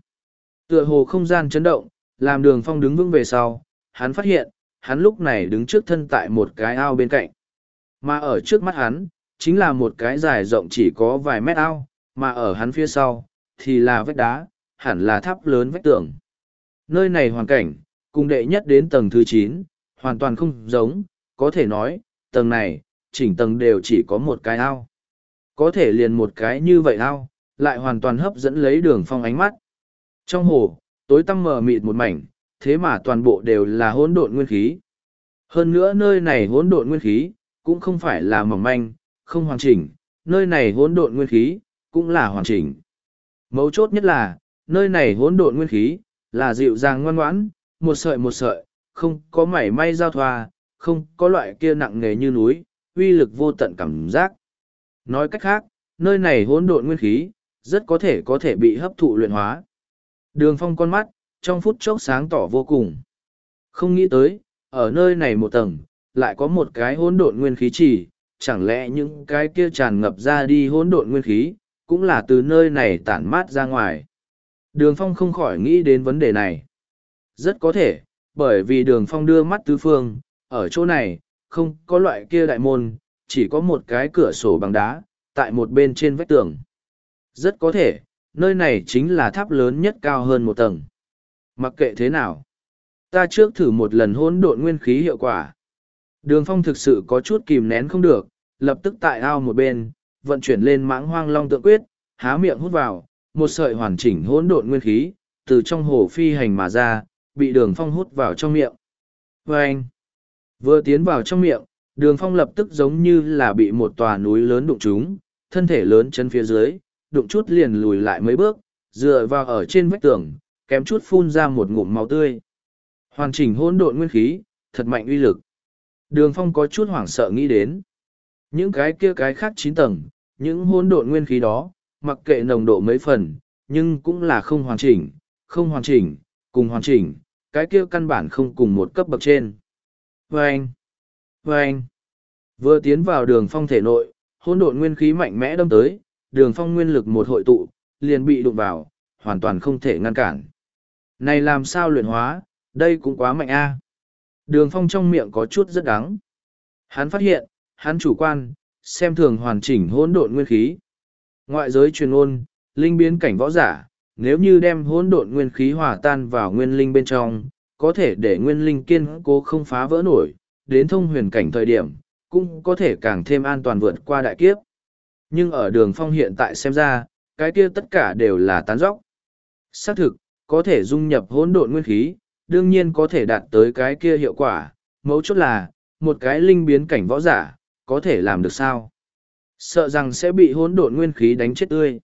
Speaker 1: Tựa hồ không gian chấn động, làm đường phong đứng vững về sau, hắn phát hiện, hắn lúc này đứng trước thân tại một cái ao bên cạnh. Mà ở trước mắt hắn, chính là một cái dài rộng chỉ có vài mét ao, mà ở hắn phía sau, thì là vách đá, hẳn là tháp lớn vách tường. Nơi này hoàn cảnh, cùng đệ nhất đến tầng thứ chín hoàn toàn không giống, có thể nói, tầng này, chỉnh tầng đều chỉ có một cái ao. Có thể liền một cái như vậy ao, lại hoàn toàn hấp dẫn lấy đường phong ánh mắt. Trong hồ, tối tăm mờ mịt một mảnh, thế mà toàn bộ đều là hỗn độn nguyên khí. Hơn nữa nơi này hỗn độn nguyên khí, cũng không phải là mỏng manh, không hoàn chỉnh, nơi này hỗn độn nguyên khí, cũng là hoàn chỉnh. Mấu chốt nhất là, nơi này hỗn độn nguyên khí, là dịu dàng ngoan ngoãn, một sợi một sợi, không có mảy may giao thoa, không có loại kia nặng nề như núi, uy lực vô tận cảm giác. Nói cách khác, nơi này hỗn độn nguyên khí, rất có thể có thể bị hấp thụ luyện hóa. Đường phong con mắt, trong phút chốc sáng tỏ vô cùng. Không nghĩ tới, ở nơi này một tầng, lại có một cái hỗn độn nguyên khí chỉ, chẳng lẽ những cái kia tràn ngập ra đi hỗn độn nguyên khí, cũng là từ nơi này tản mát ra ngoài. Đường phong không khỏi nghĩ đến vấn đề này. Rất có thể, bởi vì đường phong đưa mắt tứ phương, ở chỗ này, không có loại kia đại môn, chỉ có một cái cửa sổ bằng đá, tại một bên trên vách tường. Rất có thể, nơi này chính là tháp lớn nhất cao hơn một tầng. Mặc kệ thế nào, ta trước thử một lần hỗn độn nguyên khí hiệu quả. Đường phong thực sự có chút kìm nén không được, lập tức tại ao một bên, vận chuyển lên mãng hoang long tượng quyết, há miệng hút vào, một sợi hoàn chỉnh hỗn độn nguyên khí, từ trong hồ phi hành mà ra, bị đường phong hút vào trong miệng. Và anh, vừa tiến vào trong miệng, đường phong lập tức giống như là bị một tòa núi lớn đụng trúng, thân thể lớn chân phía dưới, đụng chút liền lùi lại mấy bước, dựa vào ở trên vách tường, kém chút phun ra một ngụm máu tươi. Hoàn chỉnh hỗn độn nguyên khí, thật mạnh uy lực. Đường phong có chút hoảng sợ nghĩ đến. Những cái kia cái khác chín tầng, những hỗn độn nguyên khí đó, mặc kệ nồng độ mấy phần, nhưng cũng là không hoàn chỉnh, không hoàn chỉnh, cùng hoàn chỉnh, cái kia căn bản không cùng một cấp bậc trên. Vâng. Vâng! Vừa tiến vào đường phong thể nội, hỗn độn nguyên khí mạnh mẽ đâm tới, đường phong nguyên lực một hội tụ, liền bị đụng vào, hoàn toàn không thể ngăn cản. Này làm sao luyện hóa, đây cũng quá mạnh a. Đường phong trong miệng có chút rất đắng. Hắn phát hiện, hắn chủ quan, xem thường hoàn chỉnh hỗn độn nguyên khí. Ngoại giới truyền ôn, linh biến cảnh võ giả, nếu như đem hỗn độn nguyên khí hòa tan vào nguyên linh bên trong, có thể để nguyên linh kiên cố không phá vỡ nổi, đến thông huyền cảnh thời điểm, cũng có thể càng thêm an toàn vượt qua đại kiếp. Nhưng ở đường phong hiện tại xem ra, cái kia tất cả đều là tán dóc. Xác thực, có thể dung nhập hỗn độn nguyên khí, đương nhiên có thể đạt tới cái kia hiệu quả, mấu chốt là, một cái linh biến cảnh võ giả, có thể làm được sao? Sợ rằng sẽ bị hỗn độn nguyên khí đánh chết tươi.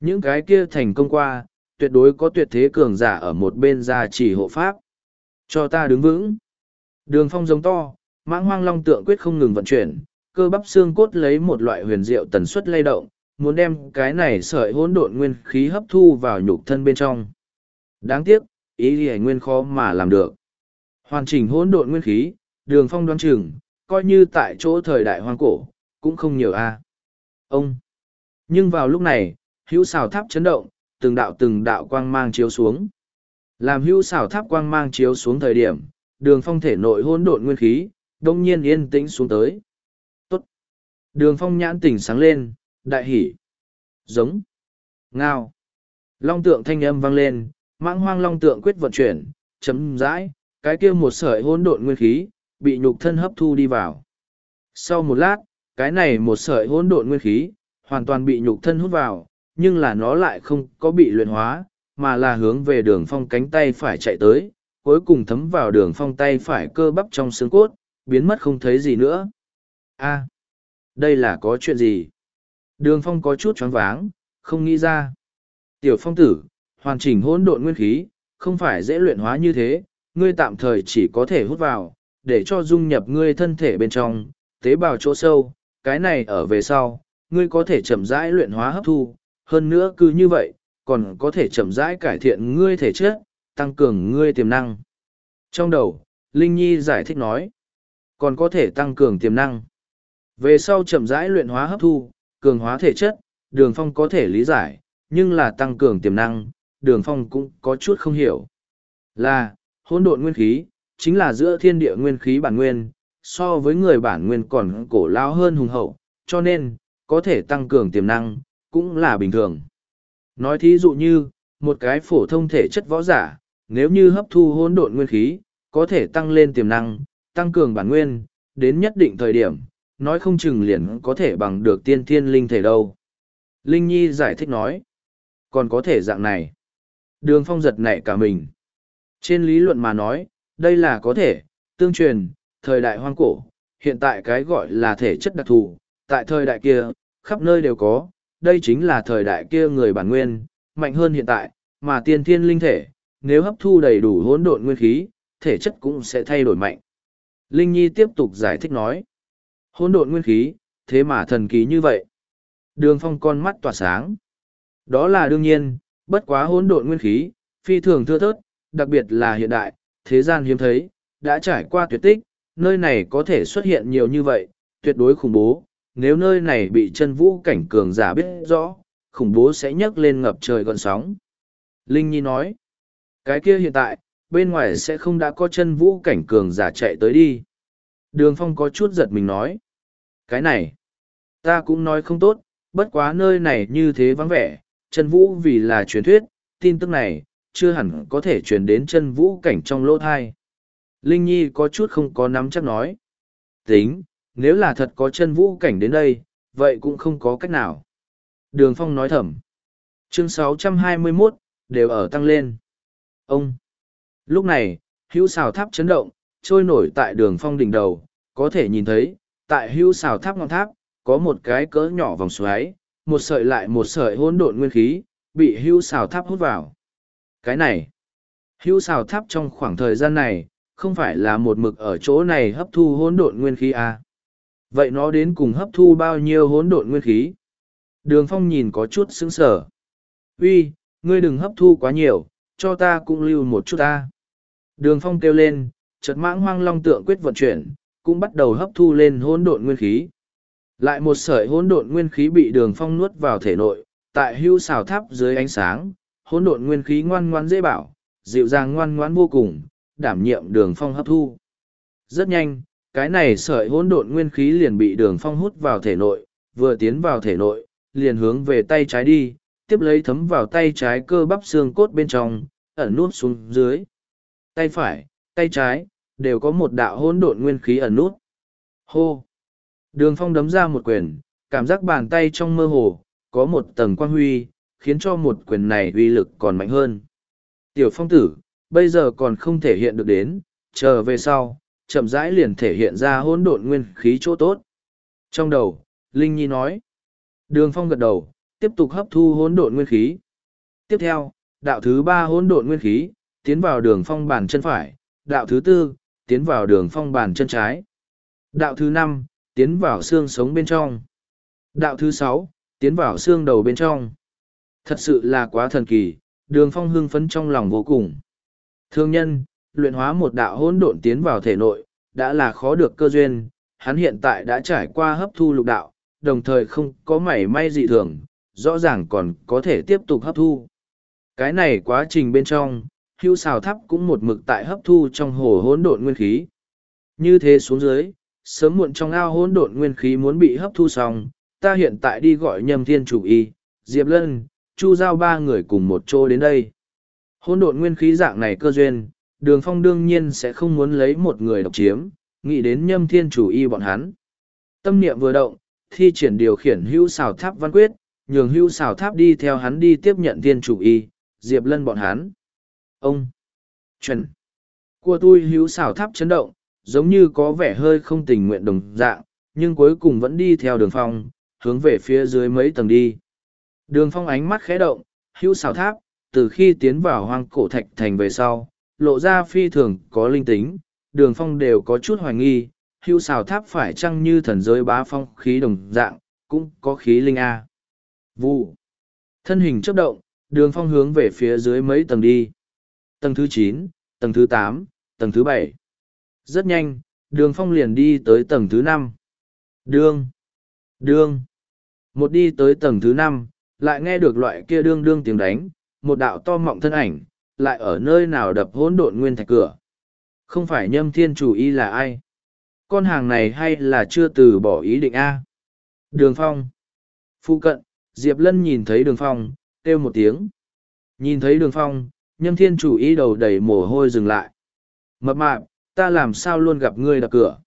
Speaker 1: Những cái kia thành công qua, tuyệt đối có tuyệt thế cường giả ở một bên gia chỉ hộ pháp. Cho ta đứng vững. Đường phong giống to, mãng hoang long tượng quyết không ngừng vận chuyển, cơ bắp xương cốt lấy một loại huyền diệu tần suất lay động, muốn đem cái này sợi hỗn độn nguyên khí hấp thu vào nhục thân bên trong. Đáng tiếc, ý gì nguyên khó mà làm được. Hoàn chỉnh hỗn độn nguyên khí, đường phong đoán chừng, coi như tại chỗ thời đại hoang cổ, cũng không nhiều a. À. Ông! Nhưng vào lúc này, hữu xào tháp chấn động, từng đạo từng đạo quang mang chiếu xuống. Làm hữu xào tháp quang mang chiếu xuống thời điểm, đường phong thể nội hỗn độn nguyên khí, đông nhiên yên tĩnh xuống tới. Tốt! Đường phong nhãn tỉnh sáng lên, đại hỉ. Giống! Ngao! Long tượng thanh âm vang lên, mãng hoang long tượng quyết vận chuyển, chấm dãi, cái kia một sợi hỗn độn nguyên khí, bị nhục thân hấp thu đi vào. Sau một lát, cái này một sợi hỗn độn nguyên khí, hoàn toàn bị nhục thân hút vào, nhưng là nó lại không có bị luyện hóa, mà là hướng về đường phong cánh tay phải chạy tới, cuối cùng thấm vào đường phong tay phải cơ bắp trong xương cốt, biến mất không thấy gì nữa. a đây là có chuyện gì? Đường phong có chút choáng váng, không nghĩ ra. Tiểu phong tử, hoàn chỉnh hỗn độn nguyên khí, không phải dễ luyện hóa như thế, ngươi tạm thời chỉ có thể hút vào, để cho dung nhập ngươi thân thể bên trong, tế bào chỗ sâu, cái này ở về sau, ngươi có thể chậm rãi luyện hóa hấp thu, hơn nữa cứ như vậy, còn có thể chậm rãi cải thiện ngươi thể chất, tăng cường ngươi tiềm năng. Trong đầu, Linh Nhi giải thích nói, còn có thể tăng cường tiềm năng. Về sau chậm rãi luyện hóa hấp thu, cường hóa thể chất, đường phong có thể lý giải, nhưng là tăng cường tiềm năng, đường phong cũng có chút không hiểu. Là, hỗn độn nguyên khí, chính là giữa thiên địa nguyên khí bản nguyên, so với người bản nguyên còn cổ lao hơn hùng hậu, cho nên, có thể tăng cường tiềm năng, cũng là bình thường. Nói thí dụ như, một cái phổ thông thể chất võ giả, nếu như hấp thu hỗn độn nguyên khí, có thể tăng lên tiềm năng, tăng cường bản nguyên, đến nhất định thời điểm, nói không chừng liền có thể bằng được tiên thiên linh thể đâu. Linh Nhi giải thích nói, còn có thể dạng này. Đường phong giật nảy cả mình. Trên lý luận mà nói, đây là có thể, tương truyền, thời đại hoang cổ, hiện tại cái gọi là thể chất đặc thù, tại thời đại kia, khắp nơi đều có, đây chính là thời đại kia người bản nguyên, mạnh hơn hiện tại, mà tiên thiên linh thể, nếu hấp thu đầy đủ hỗn độn nguyên khí, thể chất cũng sẽ thay đổi mạnh. Linh Nhi tiếp tục giải thích nói, hỗn độn nguyên khí, thế mà thần kỳ như vậy. Đường phong con mắt tỏa sáng. Đó là đương nhiên, bất quá hỗn độn nguyên khí, phi thường thưa thớt, đặc biệt là hiện đại, thế gian hiếm thấy, đã trải qua tuyệt tích, nơi này có thể xuất hiện nhiều như vậy, tuyệt đối khủng bố. Nếu nơi này bị chân vũ cảnh cường giả biết rõ, khủng bố sẽ nhấc lên ngập trời gọn sóng. Linh Nhi nói, cái kia hiện tại, bên ngoài sẽ không đã có chân vũ cảnh cường giả chạy tới đi. Đường Phong có chút giật mình nói, cái này, ta cũng nói không tốt, bất quá nơi này như thế vắng vẻ, chân vũ vì là truyền thuyết, tin tức này, chưa hẳn có thể truyền đến chân vũ cảnh trong lỗ thai. Linh Nhi có chút không có nắm chắc nói. Tính, nếu là thật có chân vũ cảnh đến đây, vậy cũng không có cách nào. Đường Phong nói thầm. Chương 621, đều ở tăng lên. Ông. Lúc này, hữu xào tháp chấn động, trôi nổi tại đường Phong đỉnh đầu, có thể nhìn thấy, tại hữu xào tháp ngọn tháp, có một cái cỡ nhỏ vòng xoáy, một sợi lại một sợi hỗn độn nguyên khí, bị hữu xào tháp hút vào. Cái này, hữu xào tháp trong khoảng thời gian này, không phải là một mực ở chỗ này hấp thu hỗn độn nguyên khí à. Vậy nó đến cùng hấp thu bao nhiêu hỗn độn nguyên khí? Đường phong nhìn có chút sững sờ. Uy, ngươi đừng hấp thu quá nhiều, cho ta cũng lưu một chút ta. Đường phong kêu lên, chợt mãng hoang long tượng quyết vận chuyển, cũng bắt đầu hấp thu lên hỗn độn nguyên khí. Lại một sợi hỗn độn nguyên khí bị đường phong nuốt vào thể nội, tại hưu xào tháp dưới ánh sáng, hỗn độn nguyên khí ngoan ngoan dễ bảo, dịu dàng ngoan ngoan vô cùng, đảm nhiệm đường phong hấp thu. Rất nhanh, cái này sợi hỗn độn nguyên khí liền bị đường phong hút vào thể nội, vừa tiến vào thể nội, liền hướng về tay trái đi, tiếp lấy thấm vào tay trái cơ bắp xương cốt bên trong, ẩn nút xuống dưới. Tay phải, tay trái, đều có một đạo hỗn độn nguyên khí ẩn nút. Hô! Đường phong đấm ra một quyền, cảm giác bàn tay trong mơ hồ, có một tầng quang huy, khiến cho một quyền này uy lực còn mạnh hơn. Tiểu phong tử, bây giờ còn không thể hiện được đến, chờ về sau, chậm rãi liền thể hiện ra hỗn độn nguyên khí chỗ tốt. Trong đầu, Linh Nhi nói, đường phong gật đầu, tiếp tục hấp thu hỗn độn nguyên khí. Tiếp theo, đạo thứ ba hỗn độn nguyên khí, tiến vào đường phong bàn chân phải, đạo thứ tư, tiến vào đường phong bàn chân trái. Đạo thứ năm, tiến vào xương sống bên trong. Đạo thứ sáu, tiến vào xương đầu bên trong. Thật sự là quá thần kỳ, đường phong hưng phấn trong lòng vô cùng. Thương nhân, luyện hóa một đạo hỗn độn tiến vào thể nội, đã là khó được cơ duyên, hắn hiện tại đã trải qua hấp thu lục đạo, đồng thời không có mảy may dị thường, rõ ràng còn có thể tiếp tục hấp thu. Cái này quá trình bên trong, hưu xào thắp cũng một mực tại hấp thu trong hồ hỗn độn nguyên khí. Như thế xuống dưới, sớm muộn trong ao hỗn độn nguyên khí muốn bị hấp thu xong, ta hiện tại đi gọi nhâm thiên chủ y, Diệp Lân, Chu Giao ba người cùng một chỗ đến đây. Hỗn độn nguyên khí dạng này cơ duyên, đường phong đương nhiên sẽ không muốn lấy một người độc chiếm, nghĩ đến nhâm thiên chủ y bọn hắn. Tâm niệm vừa động, thi triển điều khiển hưu xào tháp văn quyết, nhường hưu xào tháp đi theo hắn đi tiếp nhận thiên chủ y, Diệp Lân bọn hắn. Ông! Chuẩn! Của tôi hữu xào tháp chấn động, giống như có vẻ hơi không tình nguyện đồng dạng, nhưng cuối cùng vẫn đi theo đường phong, hướng về phía dưới mấy tầng đi. Đường phong ánh mắt khẽ động, hữu xào tháp, từ khi tiến vào hoang cổ thạch thành về sau, lộ ra phi thường có linh tính, đường phong đều có chút hoài nghi, hữu xào tháp phải chăng như thần giới bá phong khí đồng dạng, cũng có khí linh A. Vụ. Thân hình chấp động, đường phong hướng về phía dưới mấy tầng đi. Tầng thứ chín, tầng thứ tám, tầng thứ bảy. Rất nhanh, đường phong liền đi tới tầng thứ năm. Đương. Đương. Một đi tới tầng thứ năm, lại nghe được loại kia đương đương tiếng đánh, một đạo to mọng thân ảnh, lại ở nơi nào đập hỗn độn nguyên thạch cửa. Không phải nhâm thiên chủ y là ai? Con hàng này hay là chưa từ bỏ ý định A? Đường phong. Phu cận, Diệp Lân nhìn thấy đường phong, kêu một tiếng. Nhìn thấy đường phong, nhâm thiên chủ y đầu đầy mồ hôi dừng lại. Mập mạp, ta làm sao luôn gặp ngươi đập cửa.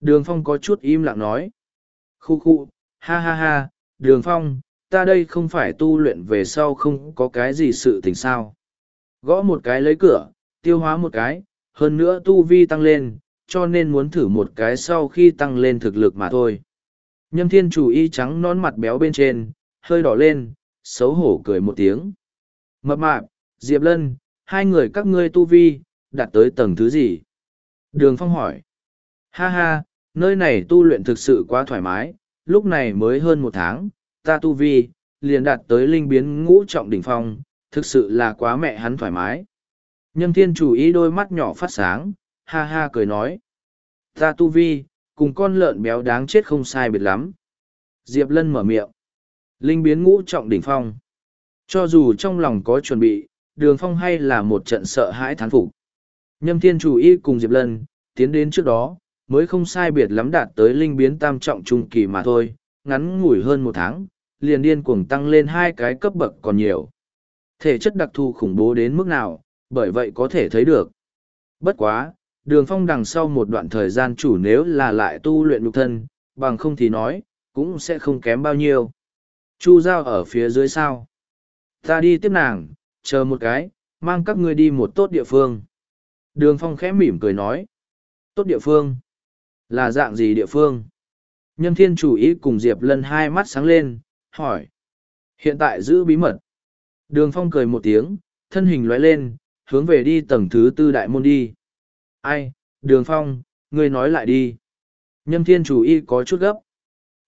Speaker 1: Đường phong có chút im lặng nói. Khu khu, ha ha ha, đường phong, ta đây không phải tu luyện về sau không có cái gì sự tình sao. Gõ một cái lấy cửa, tiêu hóa một cái, hơn nữa tu vi tăng lên, cho nên muốn thử một cái sau khi tăng lên thực lực mà thôi. Nhâm thiên chủ y trắng nón mặt béo bên trên, hơi đỏ lên, xấu hổ cười một tiếng. Mập mạp, Diệp Lân, hai người các ngươi tu vi, đạt tới tầng thứ gì? Đường Phong hỏi. Ha ha, nơi này tu luyện thực sự quá thoải mái, lúc này mới hơn một tháng, ta tu vi, liền đạt tới linh biến ngũ trọng đỉnh phong, thực sự là quá mẹ hắn thoải mái. Nhâm thiên chủ ý đôi mắt nhỏ phát sáng, ha ha cười nói. Ta tu vi, cùng con lợn béo đáng chết không sai biệt lắm. Diệp Lân mở miệng. Linh biến ngũ trọng đỉnh phong. Cho dù trong lòng có chuẩn bị, đường phong hay là một trận sợ hãi thán phục. Nhâm thiên chủ y cùng diệp lân tiến đến trước đó mới không sai biệt lắm đạt tới linh biến tam trọng trung kỳ mà thôi ngắn ngủi hơn một tháng liền điên cuồng tăng lên hai cái cấp bậc còn nhiều. Thể chất đặc thù khủng bố đến mức nào bởi vậy có thể thấy được. Bất quá đường phong đằng sau một đoạn thời gian chủ nếu là lại tu luyện nhục thân bằng không thì nói cũng sẽ không kém bao nhiêu chu giao ở phía dưới sao ta đi tiếp nàng chờ một cái, mang các ngươi đi một tốt địa phương. Đường phong khẽ mỉm cười nói. Tốt địa phương? Là dạng gì địa phương? Nhân thiên chủ ý cùng Diệp Lân hai mắt sáng lên, hỏi. Hiện tại giữ bí mật. Đường phong cười một tiếng, thân hình lóe lên, hướng về đi tầng thứ tư đại môn đi. Ai, đường phong, ngươi nói lại đi. Nhâm thiên chủ y có chút gấp.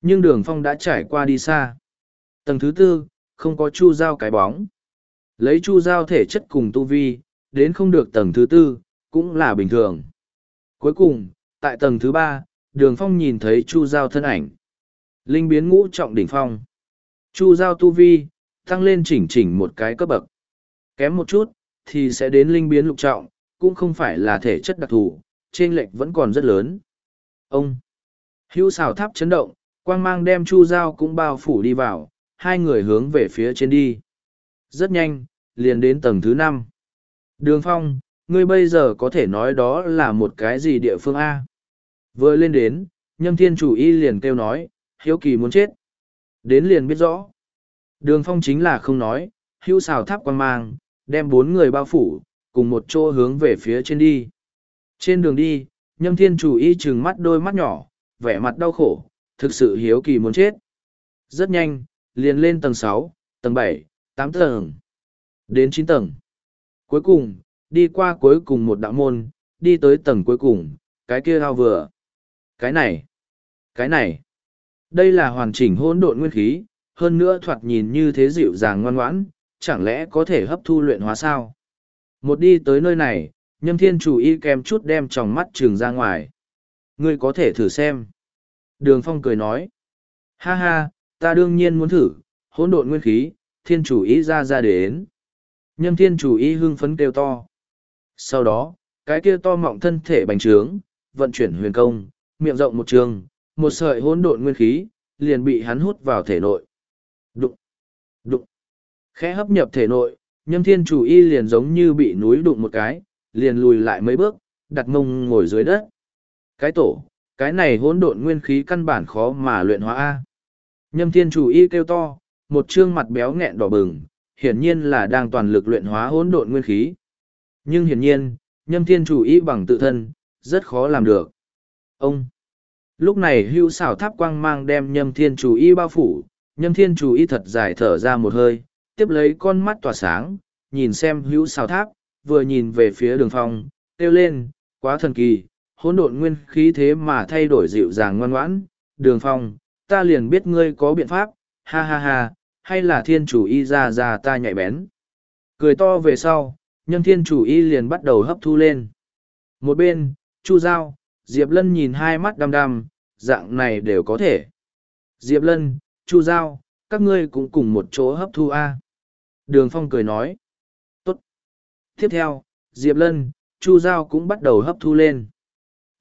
Speaker 1: Nhưng đường phong đã trải qua đi xa. Tầng thứ tư, không có chu giao cái bóng. Lấy chu giao thể chất cùng tu vi, đến không được tầng thứ tư, cũng là bình thường. Cuối cùng, tại tầng thứ ba, đường phong nhìn thấy chu giao thân ảnh. Linh biến ngũ trọng đỉnh phong. Chu giao tu vi, tăng lên chỉnh chỉnh một cái cấp bậc. Kém một chút, thì sẽ đến linh biến lục trọng, cũng không phải là thể chất đặc thù, trên lệch vẫn còn rất lớn. Ông! Hữu xào tháp chấn động, quang mang đem chu giao cũng bao phủ đi vào, hai người hướng về phía trên đi. Rất nhanh, liền đến tầng thứ năm. Đường phong, ngươi bây giờ có thể nói đó là một cái gì địa phương A. Vừa lên đến, nhâm thiên chủ y liền kêu nói, hiếu kỳ muốn chết. Đến liền biết rõ. Đường phong chính là không nói, hưu xào tháp quan mang, đem bốn người bao phủ, cùng một chỗ hướng về phía trên đi. Trên đường đi, nhâm thiên chủ y trừng mắt đôi mắt nhỏ, vẻ mặt đau khổ, thực sự hiếu kỳ muốn chết. Rất nhanh, liền lên tầng sáu, tầng bảy, tám tầng, đến chín tầng. Cuối cùng, đi qua cuối cùng một đạo môn, đi tới tầng cuối cùng, cái kia ao vừa. Cái này, cái này, đây là hoàn chỉnh hỗn độn nguyên khí, hơn nữa thoạt nhìn như thế dịu dàng ngoan ngoãn, chẳng lẽ có thể hấp thu luyện hóa sao? Một đi tới nơi này, nhâm thiên chủ y kèm chút đem tròng mắt trường ra ngoài. Ngươi có thể thử xem. Đường phong cười nói. Ha ha, ta đương nhiên muốn thử, hỗn độn nguyên khí, thiên chủ y ra ra đến. Nhâm thiên chủ y hưng phấn kêu to. Sau đó, cái kia to mọng thân thể bành trướng, vận chuyển huyền công, miệng rộng một trường, một sợi hỗn độn nguyên khí, liền bị hắn hút vào thể nội. Đụng, đụng, khẽ hấp nhập thể nội, nhâm thiên chủ y liền giống như bị núi đụng một cái, liền lùi lại mấy bước, đặt mông ngồi dưới đất. Cái tổ, cái này hỗn độn nguyên khí căn bản khó mà luyện hóa A. Nhâm thiên chủ y kêu to, một trương mặt béo nghẹn đỏ bừng, hiển nhiên là đang toàn lực luyện hóa hỗn độn nguyên khí. Nhưng hiển nhiên, nhâm thiên chủ y bằng tự thân, rất khó làm được. Ông! Lúc này hưu xảo tháp quang mang đem nhâm thiên chủ y bao phủ, nhâm thiên chủ y thật dài thở ra một hơi, tiếp lấy con mắt tỏa sáng, nhìn xem hữu xảo tháp, vừa nhìn về phía đường phong, kêu lên, quá thần kỳ, hỗn độn nguyên khí thế mà thay đổi dịu dàng ngoan ngoãn, đường phong, ta liền biết ngươi có biện pháp, ha ha ha, hay là thiên chủ y ra ra ta nhạy bén. Cười to về sau, nhân thiên chủ y liền bắt đầu hấp thu lên. Một bên, Chu Giao, Diệp Lân nhìn hai mắt đăm đăm, dạng này đều có thể. Diệp Lân, Chu Giao, các ngươi cũng cùng một chỗ hấp thu A. Đường Phong cười nói. Tốt. Tiếp theo, Diệp Lân, Chu Giao cũng bắt đầu hấp thu lên.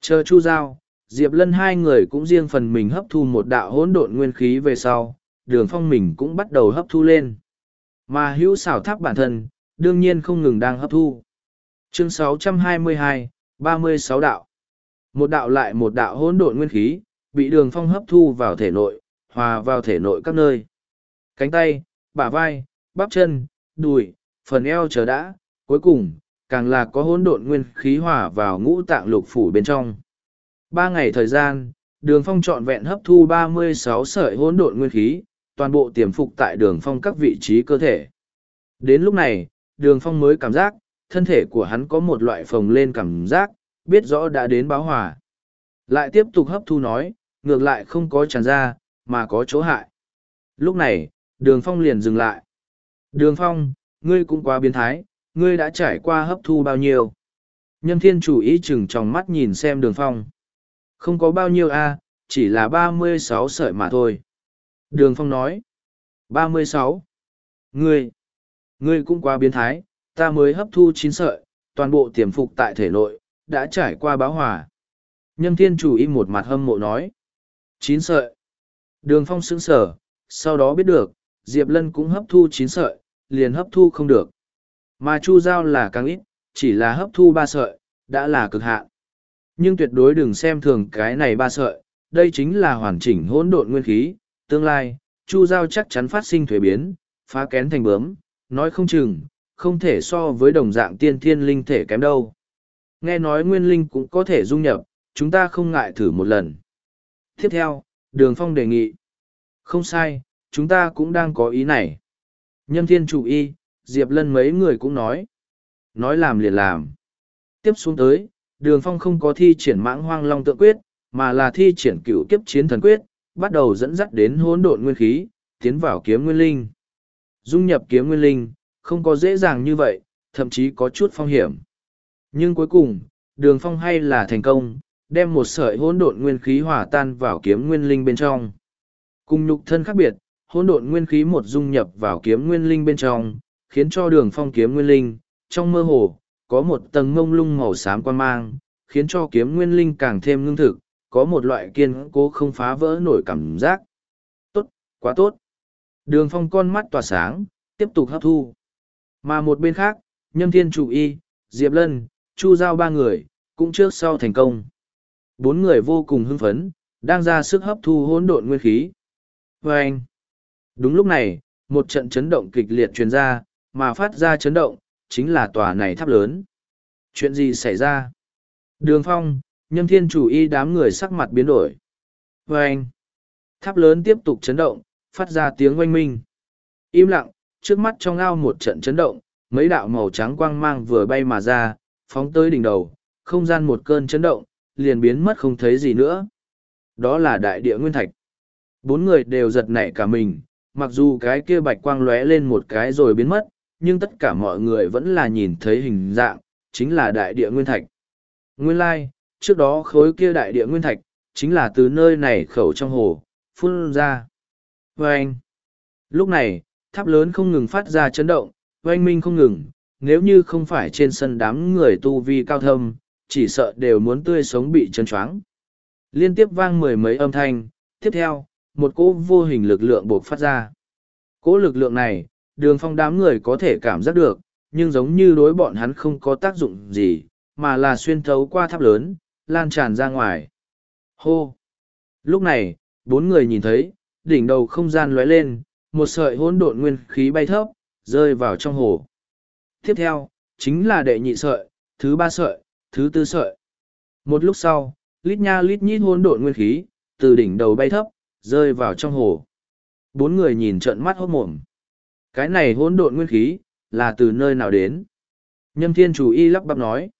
Speaker 1: Chờ Chu Giao, Diệp Lân hai người cũng riêng phần mình hấp thu một đạo hỗn độn nguyên khí về sau, đường phong mình cũng bắt đầu hấp thu lên. Mà hữu xảo tháp bản thân, đương nhiên không ngừng đang hấp thu. Chương 622, 36 đạo. Một đạo lại một đạo hỗn độn nguyên khí, bị đường phong hấp thu vào thể nội, hòa vào thể nội các nơi. Cánh tay, bả vai, bắp chân, đùi, phần eo chờ đã, cuối cùng, càng là có hỗn độn nguyên khí hòa vào ngũ tạng lục phủ bên trong. Ba ngày thời gian, đường phong trọn vẹn hấp thu ba mươi sáu sợi hỗn độn nguyên khí, toàn bộ tiềm phục tại đường phong các vị trí cơ thể. Đến lúc này, đường phong mới cảm giác, thân thể của hắn có một loại phồng lên cảm giác, biết rõ đã đến báo hòa. Lại tiếp tục hấp thu nói, ngược lại không có tràn ra, mà có chỗ hại. Lúc này, đường phong liền dừng lại. Đường phong, ngươi cũng quá biến thái, ngươi đã trải qua hấp thu bao nhiêu. Nhâm thiên chủ ý chừng trong mắt nhìn xem đường phong. Không có bao nhiêu a chỉ là ba mươi sáu sợi mà thôi. Đường phong nói. ba mươi sáu. Ngươi, ngươi cũng quá biến thái, ta mới hấp thu chín sợi, toàn bộ tiềm phục tại thể nội, đã trải qua báo hòa. Nhâm thiên chủ y một mặt hâm mộ nói. Chín sợi. Đường phong sững sở, sau đó biết được, Diệp Lân cũng hấp thu chín sợi, liền hấp thu không được. Mà Chu Giao là càng ít, chỉ là hấp thu ba sợi, đã là cực hạn. Nhưng tuyệt đối đừng xem thường cái này ba sợi, đây chính là hoàn chỉnh hỗn độn nguyên khí, tương lai, Chu Giao chắc chắn phát sinh thuế biến, phá kén thành bướm, nói không chừng, không thể so với đồng dạng tiên thiên linh thể kém đâu. Nghe nói nguyên linh cũng có thể dung nhập, chúng ta không ngại thử một lần. Tiếp theo, Đường Phong đề nghị. Không sai, chúng ta cũng đang có ý này. Nhâm thiên chủ y, Diệp Lân mấy người cũng nói. Nói làm liền làm. Tiếp xuống tới, Đường Phong không có thi triển mãng hoang long tượng quyết, mà là thi triển cựu kiếp chiến thần quyết, bắt đầu dẫn dắt đến hỗn độn nguyên khí, tiến vào kiếm nguyên linh. Dung nhập kiếm nguyên linh, không có dễ dàng như vậy, thậm chí có chút phong hiểm. Nhưng cuối cùng, đường phong hay là thành công, đem một sợi hỗn độn nguyên khí hòa tan vào kiếm nguyên linh bên trong. Cùng nhục thân khác biệt, hỗn độn nguyên khí một dung nhập vào kiếm nguyên linh bên trong, khiến cho đường phong kiếm nguyên linh, trong mơ hồ, có một tầng ngông lung màu xám quan mang, khiến cho kiếm nguyên linh càng thêm ngưng thực, có một loại kiên cố không phá vỡ nổi cảm giác. Tốt, quá tốt. Đường phong con mắt tỏa sáng, tiếp tục hấp thu. Mà một bên khác, Nhâm Thiên Chủ Y, Diệp Lân, Chu Giao ba người, cũng trước sau thành công. Bốn người vô cùng hưng phấn, đang ra sức hấp thu hỗn độn nguyên khí. Và anh, đúng lúc này, một trận chấn động kịch liệt truyền ra, mà phát ra chấn động, chính là tòa này tháp lớn. Chuyện gì xảy ra? Đường phong, nhâm thiên chủ y đám người sắc mặt biến đổi. Và anh, tháp lớn tiếp tục chấn động, phát ra tiếng oanh minh. Im lặng, trước mắt trong ao một trận chấn động, mấy đạo màu trắng quang mang vừa bay mà ra, phóng tới đỉnh đầu, không gian một cơn chấn động, liền biến mất không thấy gì nữa. Đó là đại địa nguyên thạch. Bốn người đều giật nảy cả mình, mặc dù cái kia bạch quang lóe lên một cái rồi biến mất, nhưng tất cả mọi người vẫn là nhìn thấy hình dạng, chính là đại địa nguyên thạch. Nguyên lai, trước đó khối kia đại địa nguyên thạch, chính là từ nơi này khẩu trong hồ, phun ra. Vâng! Lúc này, tháp lớn không ngừng phát ra chấn động, oanh minh không ngừng, nếu như không phải trên sân đám người tu vi cao thâm, chỉ sợ đều muốn tươi sống bị chấn choáng. Liên tiếp vang mười mấy âm thanh, tiếp theo, một cỗ vô hình lực lượng buộc phát ra. Cỗ lực lượng này, đường phong đám người có thể cảm giác được, nhưng giống như đối bọn hắn không có tác dụng gì, mà là xuyên thấu qua tháp lớn, lan tràn ra ngoài. Hô! Lúc này, bốn người nhìn thấy, đỉnh đầu không gian lóe lên, một sợi hỗn độn nguyên khí bay thấp, rơi vào trong hồ. Tiếp theo, chính là đệ nhị sợi, thứ ba sợi, thứ tư sợi. Một lúc sau, lít nha lít nhít hỗn độn nguyên khí, từ đỉnh đầu bay thấp, rơi vào trong hồ. Bốn người nhìn trợn mắt hốt mồm. Cái này hỗn độn nguyên khí, là từ nơi nào đến? Nhâm thiên chủ y lắp bắp nói.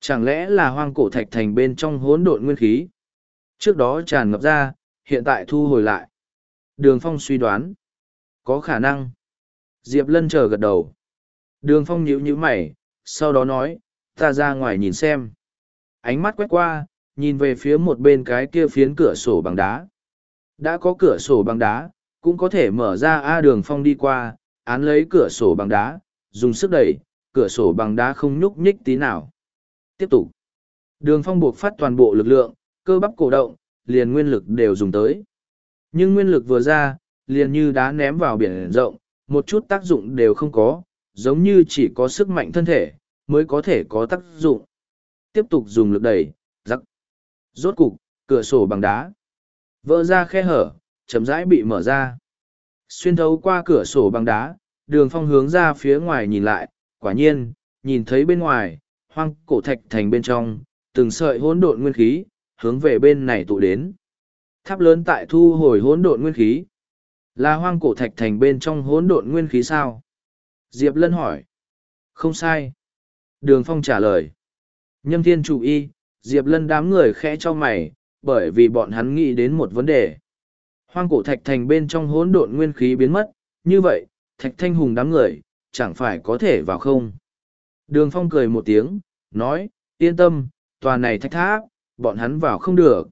Speaker 1: Chẳng lẽ là hoang cổ thạch thành bên trong hỗn độn nguyên khí? Trước đó tràn ngập ra, hiện tại thu hồi lại. Đường Phong suy đoán. Có khả năng. Diệp Lân chờ gật đầu. Đường Phong nhíu nhíu mày, sau đó nói, ta ra ngoài nhìn xem. Ánh mắt quét qua, nhìn về phía một bên cái kia phiến cửa sổ bằng đá. Đã có cửa sổ bằng đá, cũng có thể mở ra A đường Phong đi qua, án lấy cửa sổ bằng đá, dùng sức đẩy, cửa sổ bằng đá không nhúc nhích tí nào. Tiếp tục. Đường Phong buộc phát toàn bộ lực lượng, cơ bắp cổ động, liền nguyên lực đều dùng tới. Nhưng nguyên lực vừa ra, liền như đá ném vào biển rộng, một chút tác dụng đều không có, giống như chỉ có sức mạnh thân thể, mới có thể có tác dụng. Tiếp tục dùng lực đẩy, rắc. Rốt cục, cửa sổ bằng đá. Vỡ ra khe hở, chậm rãi bị mở ra. Xuyên thấu qua cửa sổ bằng đá, đường phong hướng ra phía ngoài nhìn lại, quả nhiên, nhìn thấy bên ngoài, hoang cổ thạch thành bên trong, từng sợi hỗn độn nguyên khí, hướng về bên này tụ đến. Tháp lớn tại thu hồi hỗn độn nguyên khí. Là hoang cổ thạch thành bên trong hỗn độn nguyên khí sao? Diệp Lân hỏi. Không sai. Đường Phong trả lời. Nhâm thiên chủ y, Diệp Lân đám người khẽ cho mày, bởi vì bọn hắn nghĩ đến một vấn đề. Hoang cổ thạch thành bên trong hỗn độn nguyên khí biến mất, như vậy, thạch thanh hùng đám người, chẳng phải có thể vào không? Đường Phong cười một tiếng, nói, yên tâm, tòa này thạch tháp, bọn hắn vào không được.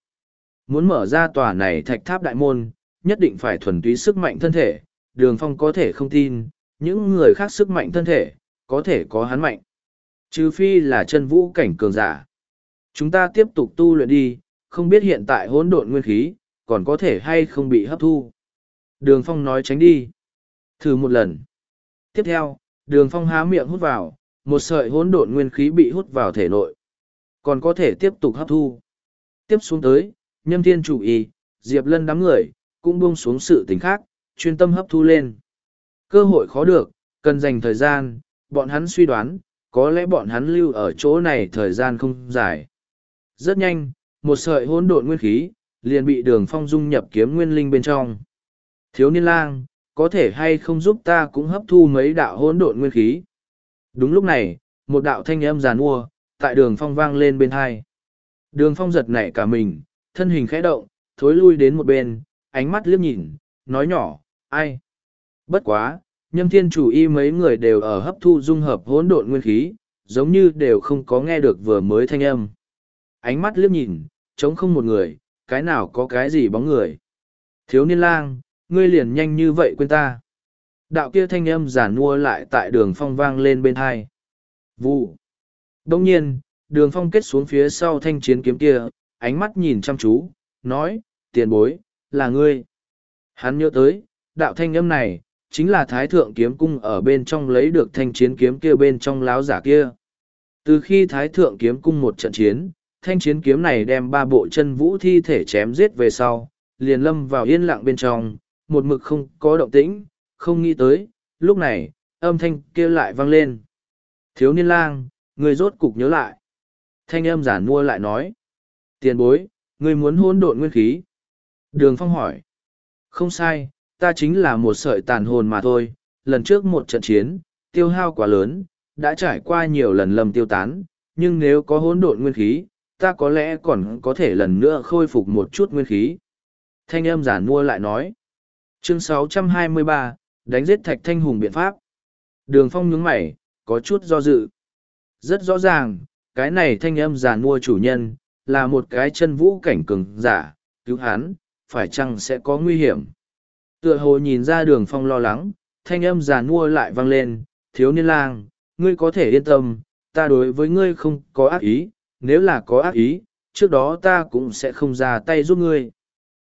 Speaker 1: Muốn mở ra tòa này thạch tháp đại môn, nhất định phải thuần túy sức mạnh thân thể, đường phong có thể không tin, những người khác sức mạnh thân thể, có thể có hắn mạnh. Trừ phi là chân vũ cảnh cường giả. Chúng ta tiếp tục tu luyện đi, không biết hiện tại hỗn độn nguyên khí, còn có thể hay không bị hấp thu. Đường phong nói tránh đi. Thử một lần. Tiếp theo, đường phong há miệng hút vào, một sợi hỗn độn nguyên khí bị hút vào thể nội. Còn có thể tiếp tục hấp thu. Tiếp xuống tới, nhâm thiên chủ y, diệp lân đám người, cũng buông xuống sự tình khác, chuyên tâm hấp thu lên. Cơ hội khó được, cần dành thời gian, bọn hắn suy đoán, có lẽ bọn hắn lưu ở chỗ này thời gian không dài. Rất nhanh, một sợi hỗn độn nguyên khí, liền bị đường phong dung nhập kiếm nguyên linh bên trong. Thiếu niên lang, có thể hay không giúp ta cũng hấp thu mấy đạo hỗn độn nguyên khí. Đúng lúc này, một đạo thanh âm giàn mua, tại đường phong vang lên bên hai. Đường phong giật nảy cả mình, thân hình khẽ động, thối lui đến một bên, ánh mắt liếc nhìn, nói nhỏ, ai? Bất quá, nhâm thiên chủ y mấy người đều ở hấp thu dung hợp hỗn độn nguyên khí, giống như đều không có nghe được vừa mới thanh âm. Ánh mắt liếc nhìn, chống không một người, cái nào có cái gì bóng người. Thiếu niên lang, ngươi liền nhanh như vậy quên ta. Đạo kia thanh âm giả nua lại tại đường phong vang lên bên hai. Vụ. Đông nhiên, đường phong kết xuống phía sau thanh chiến kiếm kia, ánh mắt nhìn chăm chú, nói, tiền bối, là ngươi. Hắn nhớ tới, đạo thanh âm này, chính là thái thượng kiếm cung ở bên trong lấy được thanh chiến kiếm kia bên trong láo giả kia. Từ khi thái thượng kiếm cung một trận chiến, thanh chiến kiếm này đem ba bộ chân vũ thi thể chém giết về sau, liền lâm vào yên lặng bên trong, một mực không có động tĩnh, không nghĩ tới, lúc này, âm thanh kia lại vang lên. Thiếu niên lang, người rốt cục nhớ lại. Thanh âm giản mua lại nói. Tiền bối, người muốn hôn độn nguyên khí. Đường Phong hỏi. Không sai, ta chính là một sợi tàn hồn mà thôi. Lần trước một trận chiến, tiêu hao quá lớn, đã trải qua nhiều lần lầm tiêu tán, nhưng nếu có hỗn độn nguyên khí, ta có lẽ còn có thể lần nữa khôi phục một chút nguyên khí. Thanh âm giản mua lại nói. Chương 623, đánh giết thạch thanh hùng biện pháp. Đường phong nhướng mày, có chút do dự. Rất rõ ràng, cái này thanh âm giản mua chủ nhân, là một cái chân vũ cảnh cường giả, cứu hắn, phải chăng sẽ có nguy hiểm. Tựa hồ nhìn ra đường phong lo lắng, thanh âm giản mua lại vang lên, thiếu niên lang, ngươi có thể yên tâm, ta đối với ngươi không có ác ý, nếu là có ác ý, trước đó ta cũng sẽ không ra tay giúp ngươi.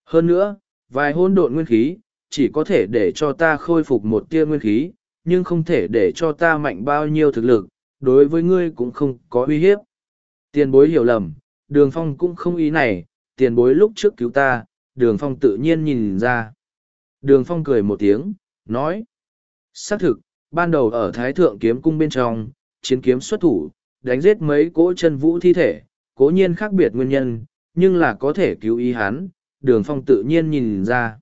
Speaker 1: Hơn nữa, vài hôn độn nguyên khí, chỉ có thể để cho ta khôi phục một tia nguyên khí, nhưng không thể để cho ta mạnh bao nhiêu thực lực, đối với ngươi cũng không có uy hiếp. Tiền bối hiểu lầm, đường phong cũng không ý này, tiền bối lúc trước cứu ta, đường phong tự nhiên nhìn ra. Đường phong cười một tiếng, nói. Xác thực, ban đầu ở Thái Thượng Kiếm Cung bên trong, chiến kiếm xuất thủ, đánh giết mấy cỗ chân vũ thi thể, cố nhiên khác biệt nguyên nhân, nhưng là có thể cứu ý hắn, đường phong tự nhiên nhìn ra.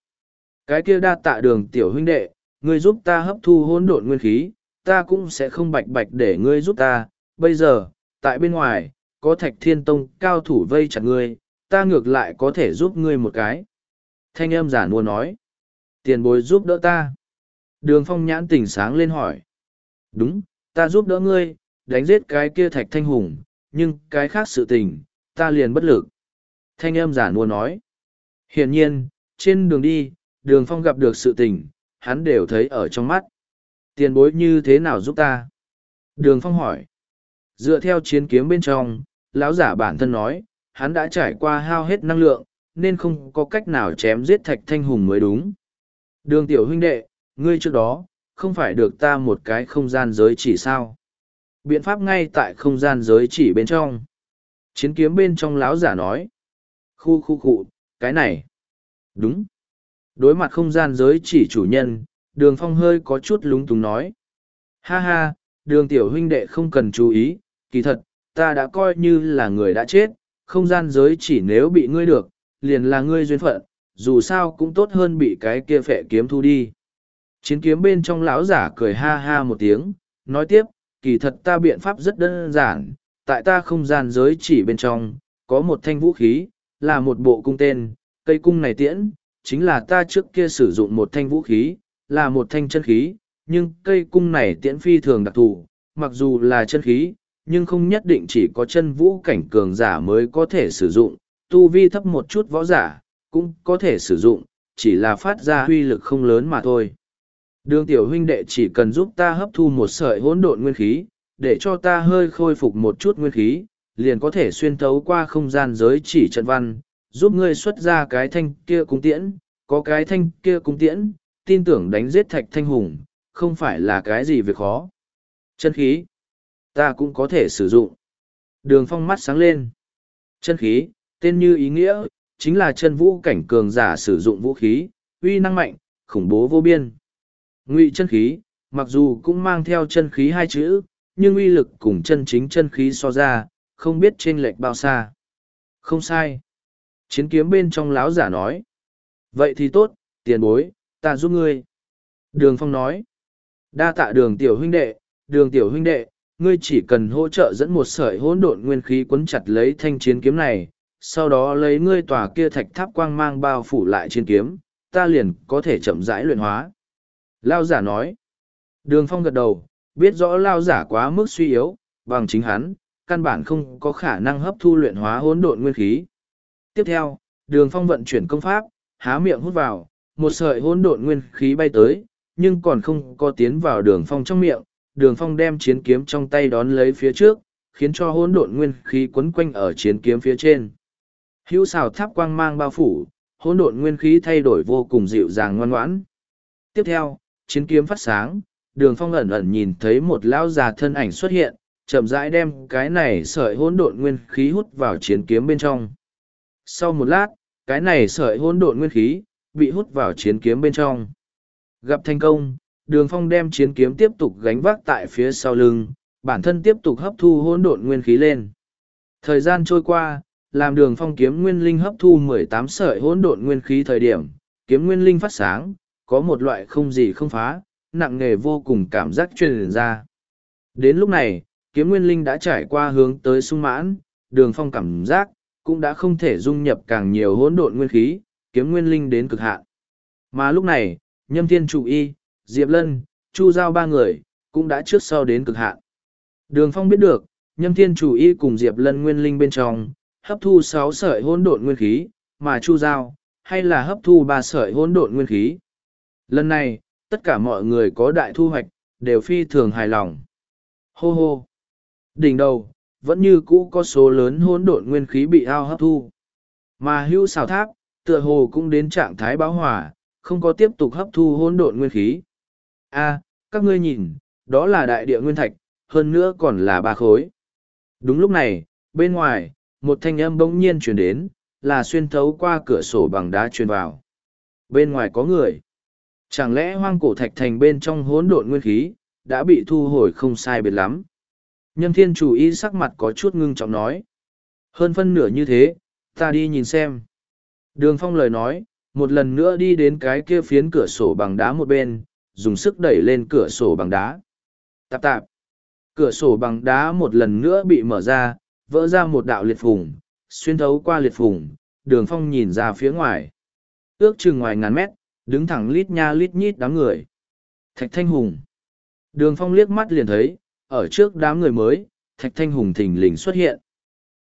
Speaker 1: Cái kia đa tạ đường tiểu huynh đệ, ngươi giúp ta hấp thu hỗn độn nguyên khí, ta cũng sẽ không bạch bạch để ngươi giúp ta. Bây giờ, tại bên ngoài, có thạch thiên tông cao thủ vây chặt ngươi, ta ngược lại có thể giúp ngươi một cái. Thanh âm giả nua nói. Tiền bối giúp đỡ ta. Đường phong nhãn tỉnh sáng lên hỏi. Đúng, ta giúp đỡ ngươi, đánh giết cái kia thạch thanh hùng, nhưng cái khác sự tình, ta liền bất lực. Thanh âm giả nua nói. Hiển nhiên, trên đường đi, đường phong gặp được sự tình, hắn đều thấy ở trong mắt. Tiền bối như thế nào giúp ta? Đường phong hỏi. Dựa theo chiến kiếm bên trong, lão giả bản thân nói, hắn đã trải qua hao hết năng lượng, nên không có cách nào chém giết thạch thanh hùng mới đúng. Đường tiểu huynh đệ, ngươi trước đó, không phải được ta một cái không gian giới chỉ sao? Biện pháp ngay tại không gian giới chỉ bên trong. Chiến kiếm bên trong lão giả nói. Khu khu khu, cái này. Đúng. Đối mặt không gian giới chỉ chủ nhân, đường phong hơi có chút lúng túng nói. Ha ha, đường tiểu huynh đệ không cần chú ý, kỳ thật, ta đã coi như là người đã chết, không gian giới chỉ nếu bị ngươi được, liền là ngươi duyên phận, dù sao cũng tốt hơn bị cái kia phệ kiếm thu đi. Chiến kiếm bên trong lão giả cười ha ha một tiếng, nói tiếp, kỳ thật ta biện pháp rất đơn giản, tại ta không gian giới chỉ bên trong, có một thanh vũ khí, là một bộ cung tên, cây cung này tiễn, chính là ta trước kia sử dụng một thanh vũ khí, là một thanh chân khí, nhưng cây cung này tiễn phi thường đặc thù, mặc dù là chân khí, nhưng không nhất định chỉ có chân vũ cảnh cường giả mới có thể sử dụng, tu vi thấp một chút võ giả, cũng có thể sử dụng, chỉ là phát ra huy lực không lớn mà thôi. Đường tiểu huynh đệ chỉ cần giúp ta hấp thu một sợi hỗn độn nguyên khí, để cho ta hơi khôi phục một chút nguyên khí, liền có thể xuyên thấu qua không gian giới chỉ trận văn, giúp ngươi xuất ra cái thanh kia cung tiễn, có cái thanh kia cung tiễn, tin tưởng đánh giết thạch thanh hùng, không phải là cái gì việc khó. Chân khí, ta cũng có thể sử dụng. Đường phong mắt sáng lên. Chân khí, tên như ý nghĩa, chính là chân vũ cảnh cường giả sử dụng vũ khí, uy năng mạnh, khủng bố vô biên. Ngụy chân khí, mặc dù cũng mang theo chân khí hai chữ, nhưng uy lực cùng chân chính chân khí so ra, không biết chênh lệch bao xa. Không sai. Chiến kiếm bên trong láo giả nói. Vậy thì tốt, tiền bối, ta giúp ngươi. Đường Phong nói. Đa tạ đường tiểu huynh đệ, đường tiểu huynh đệ, ngươi chỉ cần hỗ trợ dẫn một sợi hỗn độn nguyên khí quấn chặt lấy thanh chiến kiếm này, sau đó lấy ngươi tòa kia thạch tháp quang mang bao phủ lại chiến kiếm, ta liền có thể chậm rãi luyện hóa. Lao giả nói. Đường Phong gật đầu, biết rõ Lao giả quá mức suy yếu, bằng chính hắn, căn bản không có khả năng hấp thu luyện hóa hỗn độn nguyên khí. Tiếp theo, đường phong vận chuyển công pháp, há miệng hút vào, một sợi hỗn độn nguyên khí bay tới, nhưng còn không có tiến vào đường phong trong miệng. Đường phong đem chiến kiếm trong tay đón lấy phía trước, khiến cho hỗn độn nguyên khí quấn quanh ở chiến kiếm phía trên. Hữu xào tháp quang mang bao phủ, hỗn độn nguyên khí thay đổi vô cùng dịu dàng ngoan ngoãn. Tiếp theo, chiến kiếm phát sáng, đường phong ẩn ẩn nhìn thấy một lão già thân ảnh xuất hiện, chậm rãi đem cái này sợi hỗn độn nguyên khí hút vào chiến kiếm bên trong. Sau một lát, cái này sợi hỗn độn nguyên khí bị hút vào chiến kiếm bên trong. Gặp thành công, Đường Phong đem chiến kiếm tiếp tục gánh vác tại phía sau lưng, bản thân tiếp tục hấp thu hỗn độn nguyên khí lên. Thời gian trôi qua, làm Đường Phong kiếm nguyên linh hấp thu mười tám sợi hỗn độn nguyên khí thời điểm, kiếm nguyên linh phát sáng, có một loại không gì không phá, nặng nề vô cùng cảm giác truyền ra. Đến lúc này, kiếm nguyên linh đã trải qua hướng tới sung mãn, đường phong cảm giác, cũng đã không thể dung nhập càng nhiều hỗn độn nguyên khí, kiếm nguyên linh đến cực hạn. Mà lúc này, nhâm thiên trụ y, diệp lân, chu giao ba người, cũng đã trước sau đến cực hạn. Đường phong biết được, Nhâm thiên chủ y cùng Diệp Lân nguyên linh bên trong, hấp thu sáu sợi hỗn độn nguyên khí, mà Chu Giao, hay là hấp thu ba sợi hỗn độn nguyên khí. Lần này, tất cả mọi người có đại thu hoạch, đều phi thường hài lòng. Hô hô! Đỉnh đầu, vẫn như cũ có số lớn hỗn độn nguyên khí bị ao hấp thu. Mà hưu xào tháp, tựa hồ cũng đến trạng thái báo hỏa, không có tiếp tục hấp thu hỗn độn nguyên khí. A, các ngươi nhìn, đó là đại địa nguyên thạch, hơn nữa còn là ba khối. Đúng lúc này, bên ngoài, một thanh âm bỗng nhiên truyền đến, là xuyên thấu qua cửa sổ bằng đá truyền vào. Bên ngoài có người. Chẳng lẽ hoang cổ thạch thành bên trong hỗn độn nguyên khí, đã bị thu hồi không sai biệt lắm. Nhân thiên chủ ý sắc mặt có chút ngưng trọng nói. Hơn phân nửa như thế, ta đi nhìn xem. Đường phong lời nói, một lần nữa đi đến cái kia phiến cửa sổ bằng đá một bên, dùng sức đẩy lên cửa sổ bằng đá. Tạp tạp. Cửa sổ bằng đá một lần nữa bị mở ra, vỡ ra một đạo liệt phùng, xuyên thấu qua liệt phùng, đường phong nhìn ra phía ngoài. Ước chừng ngoài ngàn mét, đứng thẳng lít nha lít nhít đám người. Thạch Thanh Hùng. Đường phong liếc mắt liền thấy, ở trước đám người mới, Thạch Thanh Hùng thình lình xuất hiện.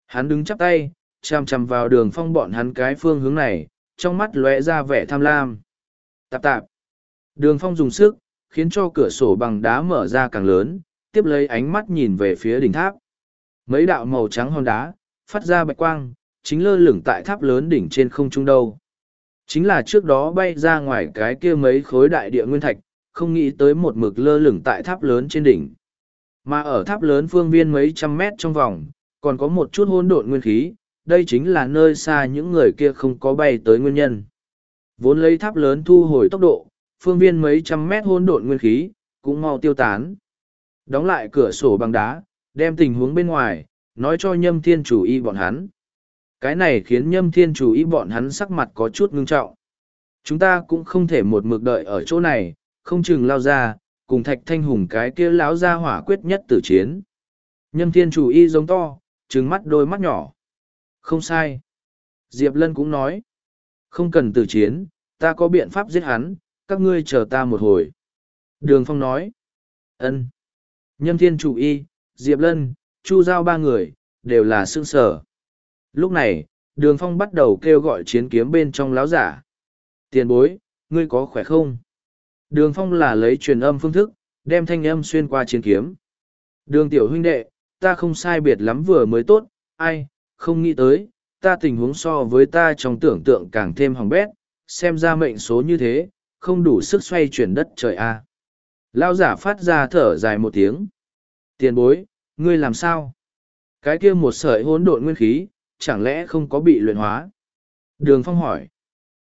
Speaker 1: Hắn đứng chắp tay, chằm chằm vào đường phong bọn hắn cái phương hướng này, trong mắt lóe ra vẻ tham lam. Tạp tạp. Đường phong dùng sức, khiến cho cửa sổ bằng đá mở ra càng lớn, tiếp lấy ánh mắt nhìn về phía đỉnh tháp. Mấy đạo màu trắng hòn đá, phát ra bạch quang, chính lơ lửng tại tháp lớn đỉnh trên không trung đâu. Chính là trước đó bay ra ngoài cái kia mấy khối đại địa nguyên thạch, không nghĩ tới một mực lơ lửng tại tháp lớn trên đỉnh. Mà ở tháp lớn phương viên mấy trăm mét trong vòng, còn có một chút hỗn độn nguyên khí, đây chính là nơi xa những người kia không có bay tới nguyên nhân. Vốn lấy tháp lớn thu hồi tốc độ, phương viên mấy trăm mét hỗn độn nguyên khí, cũng mau tiêu tán. Đóng lại cửa sổ bằng đá, đem tình huống bên ngoài, nói cho nhâm thiên chủ y bọn hắn. Cái này khiến nhâm thiên chủ y bọn hắn sắc mặt có chút ngưng trọng. Chúng ta cũng không thể một mực đợi ở chỗ này, không chừng lao ra, cùng thạch thanh hùng cái kia láo ra hỏa quyết nhất tử chiến. Nhâm thiên chủ y giống to, trừng mắt đôi mắt nhỏ. Không sai. Diệp Lân cũng nói. Không cần tử chiến, ta có biện pháp giết hắn, các ngươi chờ ta một hồi. Đường Phong nói. ân Nhâm thiên chủ y, Diệp Lân, Chu Giao ba người, đều là xương sở. Lúc này, đường phong bắt đầu kêu gọi chiến kiếm bên trong láo giả. Tiền bối, ngươi có khỏe không? Đường phong là lấy truyền âm phương thức, đem thanh âm xuyên qua chiến kiếm. Đường tiểu huynh đệ, ta không sai biệt lắm vừa mới tốt, ai, không nghĩ tới, ta tình huống so với ta trong tưởng tượng càng thêm hỏng bét, xem ra mệnh số như thế, không đủ sức xoay chuyển đất trời a. Lao giả phát ra thở dài một tiếng. Tiền bối, ngươi làm sao? Cái kia một sợi hỗn độn nguyên khí, chẳng lẽ không có bị luyện hóa? Đường Phong hỏi.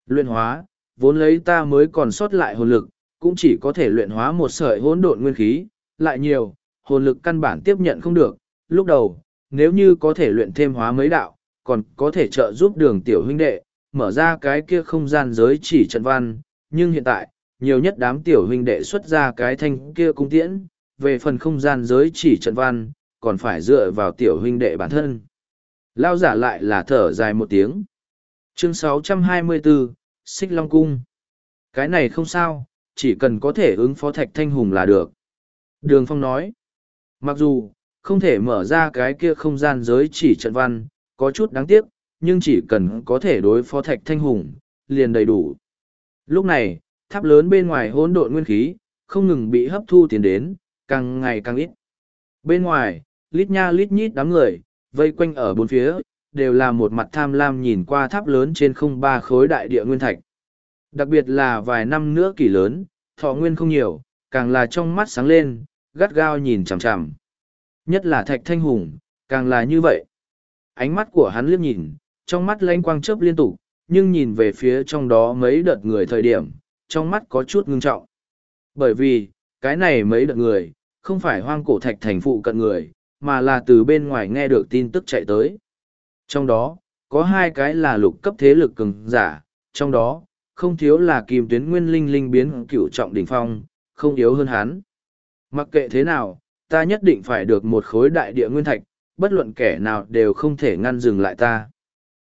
Speaker 1: Luyện hóa, vốn lấy ta mới còn sót lại hồn lực, cũng chỉ có thể luyện hóa một sợi hỗn độn nguyên khí, lại nhiều, hồn lực căn bản tiếp nhận không được. Lúc đầu, nếu như có thể luyện thêm hóa mấy đạo, còn có thể trợ giúp đường tiểu huynh đệ, mở ra cái kia không gian giới chỉ trận văn, nhưng hiện tại, nhiều nhất đám tiểu huynh đệ xuất ra cái thanh kia cung tiễn, về phần không gian giới chỉ trận văn, còn phải dựa vào tiểu huynh đệ bản thân. Lao giả lại là thở dài một tiếng. Chương 624, Xích Long Cung. Cái này không sao, chỉ cần có thể ứng phó Thạch Thanh Hùng là được. Đường Phong nói. Mặc dù, không thể mở ra cái kia không gian giới chỉ trận văn, có chút đáng tiếc, nhưng chỉ cần có thể đối phó Thạch Thanh Hùng, liền đầy đủ. Lúc này, tháp lớn bên ngoài hỗn độn nguyên khí, không ngừng bị hấp thu tiến đến, càng ngày càng ít. Bên ngoài, lít nha lít nhít đám người, vây quanh ở bốn phía, đều là một mặt tham lam nhìn qua tháp lớn trên không ba khối đại địa nguyên thạch. Đặc biệt là vài năm nữa kỳ lớn, thọ nguyên không nhiều, càng là trong mắt sáng lên, gắt gao nhìn chằm chằm. Nhất là thạch thanh hùng, càng là như vậy. Ánh mắt của hắn liếc nhìn, trong mắt lanh quang chớp liên tục, nhưng nhìn về phía trong đó mấy đợt người thời điểm, trong mắt có chút ngưng trọng. Bởi vì, cái này mấy đợt người, không phải hoang cổ thạch thành phụ cận người, mà là từ bên ngoài nghe được tin tức chạy tới. Trong đó, có hai cái là lục cấp thế lực cường giả, trong đó, không thiếu là kim tuyến nguyên linh linh biến cửu trọng đỉnh phong, không yếu hơn hắn. Mặc kệ thế nào, ta nhất định phải được một khối đại địa nguyên thạch, bất luận kẻ nào đều không thể ngăn dừng lại ta.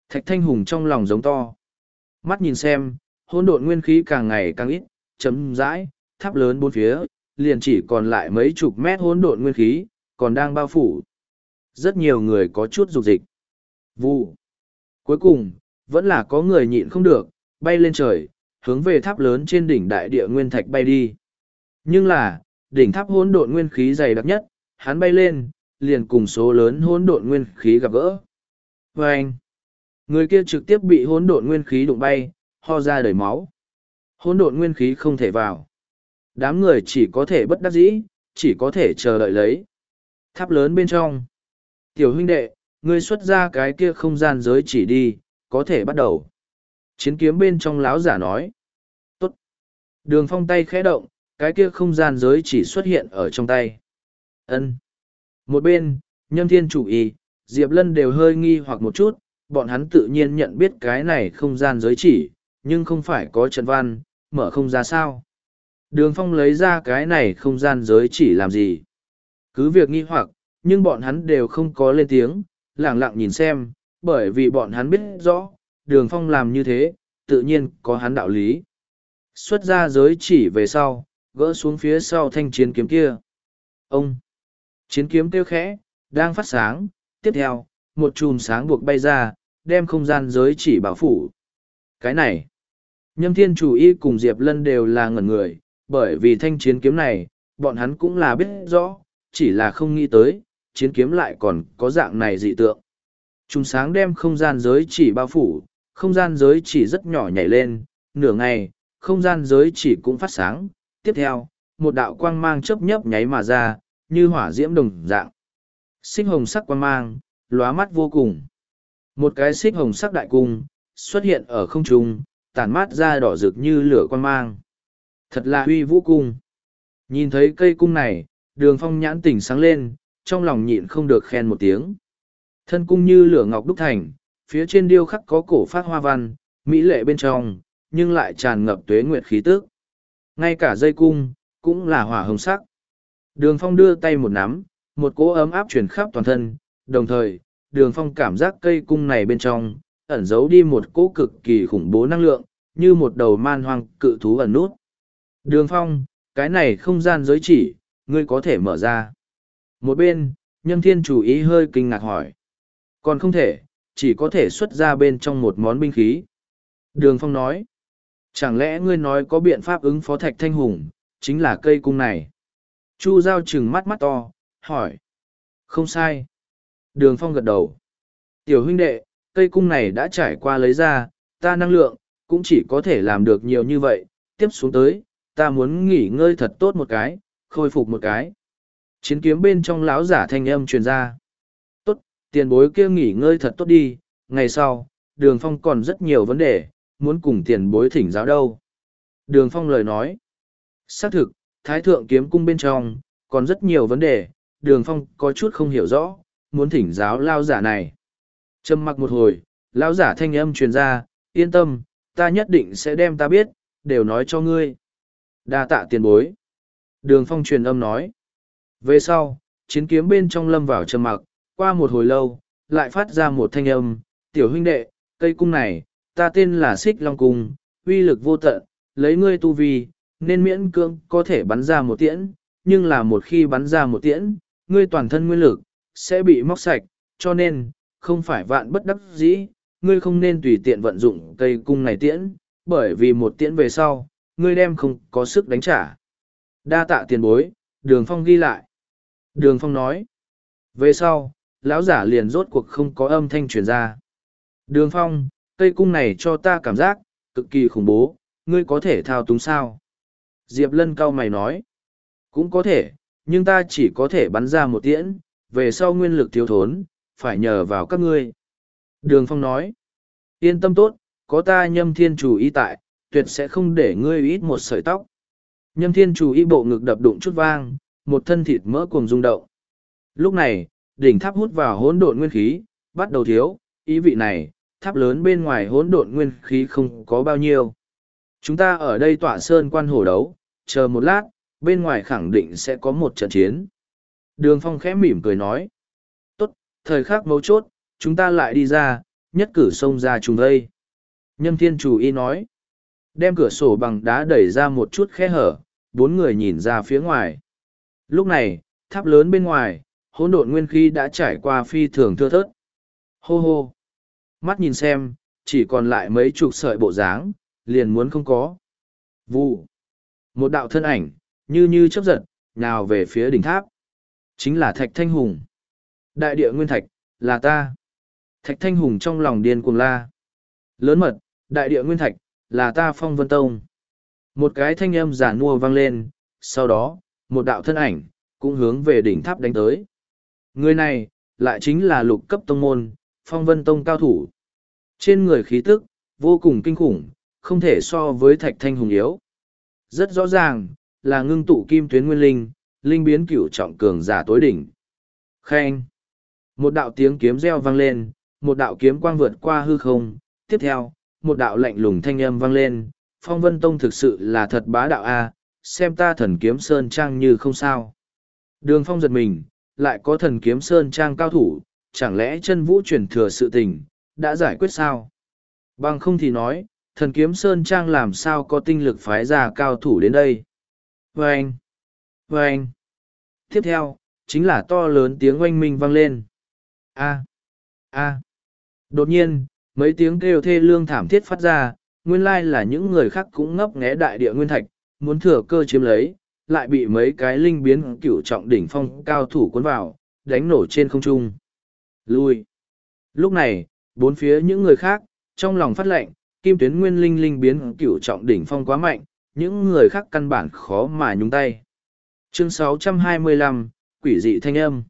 Speaker 1: Thạch thanh hùng trong lòng giống to. Mắt nhìn xem, hỗn độn nguyên khí càng ngày càng ít, chấm rãi, tháp lớn bốn phía, liền chỉ còn lại mấy chục mét hỗn độn nguyên khí, còn đang bao phủ. Rất nhiều người có chút dục dịch. Vụ. Cuối cùng, vẫn là có người nhịn không được, bay lên trời, hướng về tháp lớn trên đỉnh đại địa nguyên thạch bay đi. Nhưng là, đỉnh tháp hỗn độn nguyên khí dày đặc nhất, hắn bay lên, liền cùng số lớn hỗn độn nguyên khí gặp gỡ. Và anh, người kia trực tiếp bị hỗn độn nguyên khí đụng bay, ho ra đầy máu. Hỗn độn nguyên khí không thể vào. Đám người chỉ có thể bất đắc dĩ, chỉ có thể chờ đợi lấy. Tháp lớn bên trong. Tiểu huynh đệ, ngươi xuất ra cái kia không gian giới chỉ đi, có thể bắt đầu. Chiến kiếm bên trong láo giả nói. Tốt. Đường phong tay khẽ động, cái kia không gian giới chỉ xuất hiện ở trong tay. ân Một bên, nhâm thiên chủ y, Diệp Lân đều hơi nghi hoặc một chút, bọn hắn tự nhiên nhận biết cái này không gian giới chỉ, nhưng không phải có trận văn, mở không ra sao. Đường phong lấy ra cái này không gian giới chỉ làm gì. Cứ việc nghi hoặc, nhưng bọn hắn đều không có lên tiếng, lẳng lặng nhìn xem, bởi vì bọn hắn biết rõ, đường phong làm như thế, tự nhiên có hắn đạo lý. Xuất ra giới chỉ về sau, gỡ xuống phía sau thanh chiến kiếm kia. Ông! Chiến kiếm kêu khẽ, đang phát sáng, tiếp theo, một chùm sáng buộc bay ra, đem không gian giới chỉ bảo phủ. Cái này! Nhâm thiên chủ y cùng Diệp Lân đều là ngẩn người, bởi vì thanh chiến kiếm này, bọn hắn cũng là biết rõ, chỉ là không nghĩ tới, chiến kiếm lại còn có dạng này dị tượng. Trùng sáng đem không gian giới chỉ bao phủ, không gian giới chỉ rất nhỏ nhảy lên, nửa ngày, không gian giới chỉ cũng phát sáng. Tiếp theo, một đạo quang mang chớp nhấp nháy mà ra, như hỏa diễm đồng dạng. Xích hồng sắc quang mang, lóa mắt vô cùng. Một cái xích hồng sắc đại cung, xuất hiện ở không trung, tản mát ra đỏ rực như lửa quang mang. Thật là huy vũ cung. Nhìn thấy cây cung này, đường phong nhãn tỉnh sáng lên, trong lòng nhịn không được khen một tiếng. Thân cung như lửa ngọc đúc thành, phía trên điêu khắc có cổ phát hoa văn, mỹ lệ bên trong, nhưng lại tràn ngập tuế nguyệt khí tức. Ngay cả dây cung, cũng là hỏa hồng sắc. Đường phong đưa tay một nắm, một cỗ ấm áp truyền khắp toàn thân, đồng thời, đường phong cảm giác cây cung này bên trong, ẩn giấu đi một cỗ cực kỳ khủng bố năng lượng, như một đầu man hoang cự thú ẩn nút. Đường phong, cái này không gian giới chỉ, ngươi có thể mở ra. Một bên, nhâm thiên chủ ý hơi kinh ngạc hỏi. Còn không thể, chỉ có thể xuất ra bên trong một món binh khí. Đường Phong nói. Chẳng lẽ ngươi nói có biện pháp ứng phó thạch thanh hùng, chính là cây cung này. Chu Giao trừng mắt mắt to, hỏi. Không sai. Đường Phong gật đầu. Tiểu huynh đệ, cây cung này đã trải qua lấy ra, ta năng lượng, cũng chỉ có thể làm được nhiều như vậy. Tiếp xuống tới, ta muốn nghỉ ngơi thật tốt một cái, khôi phục một cái. Chiến kiếm bên trong lão giả thanh âm truyền ra. Tốt, tiền bối kia nghỉ ngơi thật tốt đi, ngày sau, đường phong còn rất nhiều vấn đề, muốn cùng tiền bối thỉnh giáo đâu. Đường phong lời nói. Xác thực, thái thượng kiếm cung bên trong, còn rất nhiều vấn đề, đường phong có chút không hiểu rõ, muốn thỉnh giáo lao giả này. Trầm mặc một hồi, lão giả thanh âm truyền ra, yên tâm, ta nhất định sẽ đem ta biết, đều nói cho ngươi. đa tạ tiền bối. Đường phong truyền âm nói. Về sau, chiến kiếm bên trong lâm vào trầm mặc, qua một hồi lâu, lại phát ra một thanh âm, tiểu huynh đệ, cây cung này, ta tên là Xích Long Cung, uy lực vô tận, lấy ngươi tu vi, nên miễn cưỡng có thể bắn ra một tiễn, nhưng là một khi bắn ra một tiễn, ngươi toàn thân nguyên lực, sẽ bị móc sạch, cho nên, không phải vạn bất đắc dĩ, ngươi không nên tùy tiện vận dụng cây cung này tiễn, bởi vì một tiễn về sau, ngươi đem không có sức đánh trả. Đa tạ tiền bối, đường phong ghi lại. Đường phong nói. Về sau, lão giả liền rốt cuộc không có âm thanh truyền ra. Đường phong, cây cung này cho ta cảm giác, cực kỳ khủng bố, ngươi có thể thao túng sao? Diệp lân cao mày nói. Cũng có thể, nhưng ta chỉ có thể bắn ra một tiễn, về sau nguyên lực thiếu thốn, phải nhờ vào các ngươi. Đường phong nói. Yên tâm tốt, có ta nhâm thiên chủ y tại, tuyệt sẽ không để ngươi ít một sợi tóc. Nhâm thiên chủ y bộ ngực đập đụng chút vang, một thân thịt mỡ cuồng rung động. Lúc này, đỉnh tháp hút vào hỗn độn nguyên khí, bắt đầu thiếu, ý vị này, tháp lớn bên ngoài hỗn độn nguyên khí không có bao nhiêu. Chúng ta ở đây tỏa sơn quan hổ đấu, chờ một lát, bên ngoài khẳng định sẽ có một trận chiến. Đường phong khẽ mỉm cười nói. Tốt, thời khắc mấu chốt, chúng ta lại đi ra, nhất cử xông ra trùng vây. Nhâm thiên chủ y nói. Đem cửa sổ bằng đá đẩy ra một chút khe hở, bốn người nhìn ra phía ngoài. Lúc này, tháp lớn bên ngoài, hỗn độn nguyên khí đã trải qua phi thường thưa thớt. Hô hô! Mắt nhìn xem, chỉ còn lại mấy chục sợi bộ dáng, liền muốn không có. Vụ! Một đạo thân ảnh, như như chấp giật, nào về phía đỉnh tháp. Chính là Thạch Thanh Hùng. Đại địa nguyên thạch, là ta. Thạch Thanh Hùng trong lòng điên cuồng la. Lớn mật, đại địa nguyên thạch, là ta phong vân tông. Một cái thanh âm giả nua vang lên, sau đó, một đạo thân ảnh, cũng hướng về đỉnh tháp đánh tới. Người này, lại chính là lục cấp tông môn, phong vân tông cao thủ. Trên người khí tức, vô cùng kinh khủng, không thể so với thạch thanh hùng yếu. Rất rõ ràng, là ngưng tụ kim tuyến nguyên linh, linh biến cửu trọng cường giả tối đỉnh. Khen! Một đạo tiếng kiếm reo vang lên, một đạo kiếm quang vượt qua hư không. Tiếp theo, một đạo lạnh lùng thanh âm vang lên, phong vân tông thực sự là thật bá đạo a, xem ta thần kiếm sơn trang như không sao. Đường phong giật mình, lại có thần kiếm sơn trang cao thủ, chẳng lẽ chân vũ truyền thừa sự tình, đã giải quyết sao? Bằng không thì nói, thần kiếm sơn trang làm sao có tinh lực phái ra cao thủ đến đây? Vê anh vê anh tiếp theo, chính là to lớn tiếng oanh minh vang lên. A! A! Đột nhiên, mấy tiếng kêu thê lương thảm thiết phát ra nguyên lai là những người khác cũng ngấp nghé đại địa nguyên thạch, muốn thừa cơ chiếm lấy, lại bị mấy cái linh biến cửu trọng đỉnh phong cao thủ cuốn vào, đánh nổ trên không trung. Lui. Lúc này, bốn phía những người khác, trong lòng phát lệnh, kim tuyến nguyên linh linh biến cửu trọng đỉnh phong quá mạnh, những người khác căn bản khó mà nhúng tay. Chương 625, Quỷ dị thanh âm.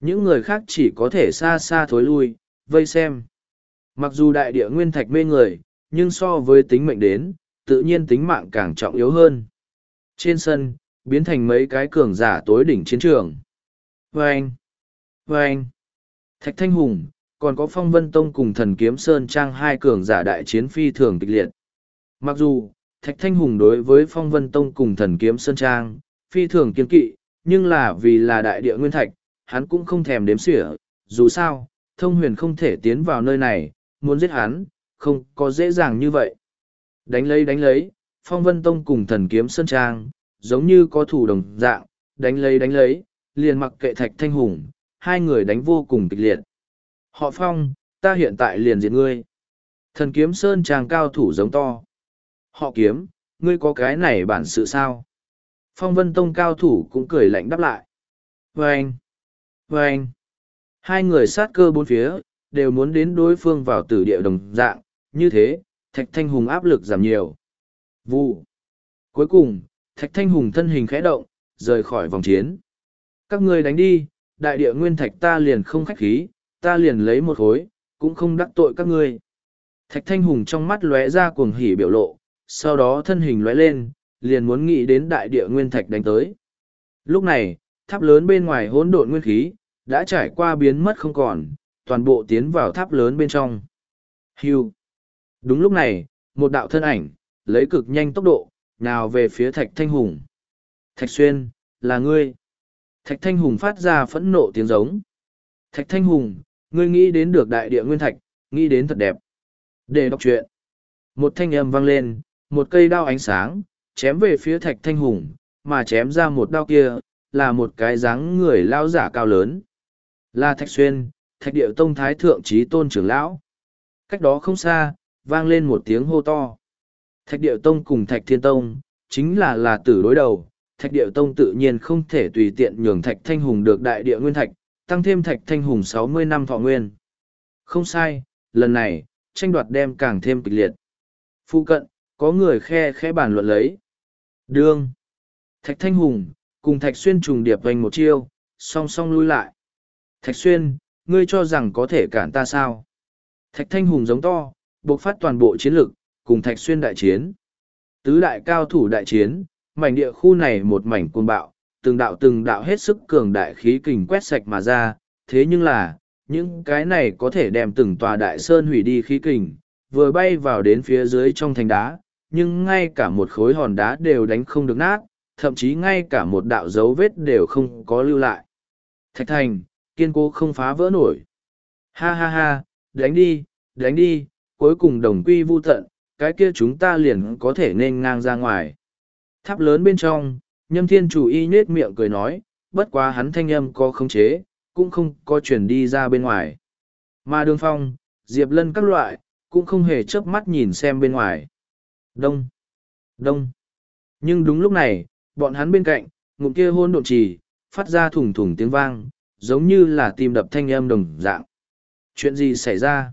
Speaker 1: Những người khác chỉ có thể xa xa thối lui, vây xem. Mặc dù đại địa nguyên thạch mê người, nhưng so với tính mệnh đến, tự nhiên tính mạng càng trọng yếu hơn. Trên sân, biến thành mấy cái cường giả tối đỉnh chiến trường. Vâng! Vâng! Thạch Thanh Hùng, còn có Phong Vân Tông cùng Thần Kiếm Sơn Trang hai cường giả đại chiến phi thường kịch liệt. Mặc dù, Thạch Thanh Hùng đối với Phong Vân Tông cùng Thần Kiếm Sơn Trang, phi thường kiên kỵ, nhưng là vì là đại địa nguyên thạch, hắn cũng không thèm đếm xỉa, dù sao, thông huyền không thể tiến vào nơi này, muốn giết hắn, không có dễ dàng như vậy. Đánh lấy đánh lấy, phong vân tông cùng thần kiếm sơn trang, giống như có thủ đồng dạng, đánh lấy đánh lấy, liền mặc kệ thạch thanh hùng, hai người đánh vô cùng kịch liệt. Họ phong, ta hiện tại liền diệt ngươi. Thần kiếm sơn trang cao thủ giống to. Họ kiếm, ngươi có cái này bản sự sao? Phong vân tông cao thủ cũng cười lạnh đáp lại. Vâng! Vâng! Hai người sát cơ bốn phía, đều muốn đến đối phương vào tử địa đồng dạng, như thế, Thạch Thanh Hùng áp lực giảm nhiều. Vụ. Cuối cùng, Thạch Thanh Hùng thân hình khẽ động, rời khỏi vòng chiến. Các ngươi đánh đi, đại địa nguyên thạch ta liền không khách khí, ta liền lấy một khối, cũng không đắc tội các ngươi. Thạch Thanh Hùng trong mắt lóe ra cuồng hỉ biểu lộ, sau đó thân hình lóe lên, liền muốn nghĩ đến đại địa nguyên thạch đánh tới. Lúc này, tháp lớn bên ngoài hỗn độn nguyên khí, đã trải qua biến mất không còn, toàn bộ tiến vào tháp lớn bên trong. Hưu. Đúng lúc này, một đạo thân ảnh, lấy cực nhanh tốc độ, nào về phía Thạch Thanh Hùng. Thạch Xuyên, là ngươi. Thạch Thanh Hùng phát ra phẫn nộ tiếng giống. Thạch Thanh Hùng, ngươi nghĩ đến được đại địa nguyên thạch, nghĩ đến thật đẹp. Để đọc chuyện. Một thanh âm vang lên, một cây đao ánh sáng, chém về phía Thạch Thanh Hùng, mà chém ra một đao kia, là một cái dáng người lao giả cao lớn. Là Thạch Xuyên, Thạch Điệu Tông Thái Thượng Trí Tôn Trưởng Lão. Cách đó không xa, vang lên một tiếng hô to. Thạch điệu tông cùng thạch thiên tông, chính là là tử đối đầu. Thạch điệu tông tự nhiên không thể tùy tiện nhường thạch thanh hùng được đại địa nguyên thạch, tăng thêm thạch thanh hùng sáu mươi năm thọ nguyên. Không sai, lần này, tranh đoạt đem càng thêm kịch liệt. Phu cận, có người khe khẽ bàn luận lấy. Đương. Thạch thanh hùng, cùng thạch xuyên trùng điệp vành một chiêu, song song lui lại. Thạch xuyên, ngươi cho rằng có thể cản ta sao? Thạch thanh hùng giống to, buộc phát toàn bộ chiến lực, cùng Thạch Xuyên đại chiến. Tứ đại cao thủ đại chiến, mảnh địa khu này một mảnh cuồng bạo, từng đạo từng đạo hết sức cường đại khí kình quét sạch mà ra, thế nhưng là, những cái này có thể đem từng tòa đại sơn hủy đi khí kình, vừa bay vào đến phía dưới trong thành đá, nhưng ngay cả một khối hòn đá đều đánh không được nát, thậm chí ngay cả một đạo dấu vết đều không có lưu lại. Thạch thành, kiên cố không phá vỡ nổi. Ha ha ha, đánh đi, đánh đi, cuối cùng đồng quy vu tận, cái kia chúng ta liền có thể nên ngang ra ngoài. Tháp lớn bên trong, nhâm thiên chủ y nết miệng cười nói, bất quá hắn thanh âm có khống chế, cũng không có chuyển đi ra bên ngoài. Mà đường phong, diệp lân các loại, cũng không hề chớp mắt nhìn xem bên ngoài. Đông, đông. Nhưng đúng lúc này, bọn hắn bên cạnh, ngụm kia hôn độn trì, phát ra thủng thủng tiếng vang, giống như là tim đập thanh âm đồng dạng. Chuyện gì xảy ra?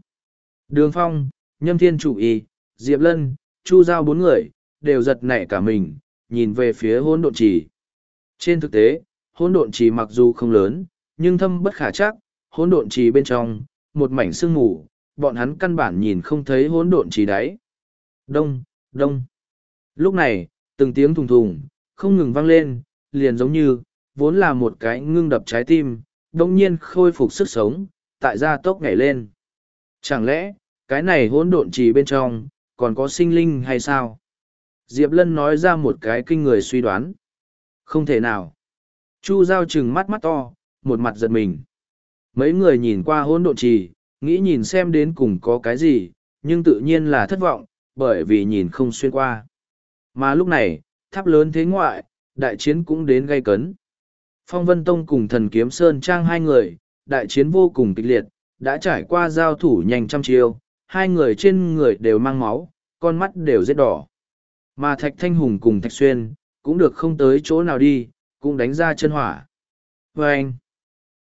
Speaker 1: Đường phong, nhâm thiên chủ y, diệp lân, chu giao bốn người, đều giật nảy cả mình, nhìn về phía hôn độn trì. Trên thực tế, hôn độn trì mặc dù không lớn, nhưng thâm bất khả chắc, hôn độn trì bên trong, một mảnh sương mù, bọn hắn căn bản nhìn không thấy hôn độn trì đáy. Đông, đông. Lúc này, từng tiếng thùng thùng, không ngừng vang lên, liền giống như, vốn là một cái ngưng đập trái tim, đông nhiên khôi phục sức sống, tại gia tốc nhảy lên. Chẳng lẽ, cái này hỗn độn trì bên trong, còn có sinh linh hay sao? Diệp Lân nói ra một cái kinh người suy đoán. Không thể nào. Chu Giao chừng mắt mắt to, một mặt giật mình. Mấy người nhìn qua hỗn độn trì, nghĩ nhìn xem đến cùng có cái gì, nhưng tự nhiên là thất vọng, bởi vì nhìn không xuyên qua. Mà lúc này, tháp lớn thế ngoại, đại chiến cũng đến gây cấn. Phong Vân Tông cùng thần kiếm Sơn Trang hai người, đại chiến vô cùng kịch liệt, đã trải qua giao thủ nhanh trăm chiêu, hai người trên người đều mang máu, con mắt đều rết đỏ. Mà Thạch Thanh Hùng cùng Thạch Xuyên, cũng được không tới chỗ nào đi, cũng đánh ra chân hỏa. Và anh,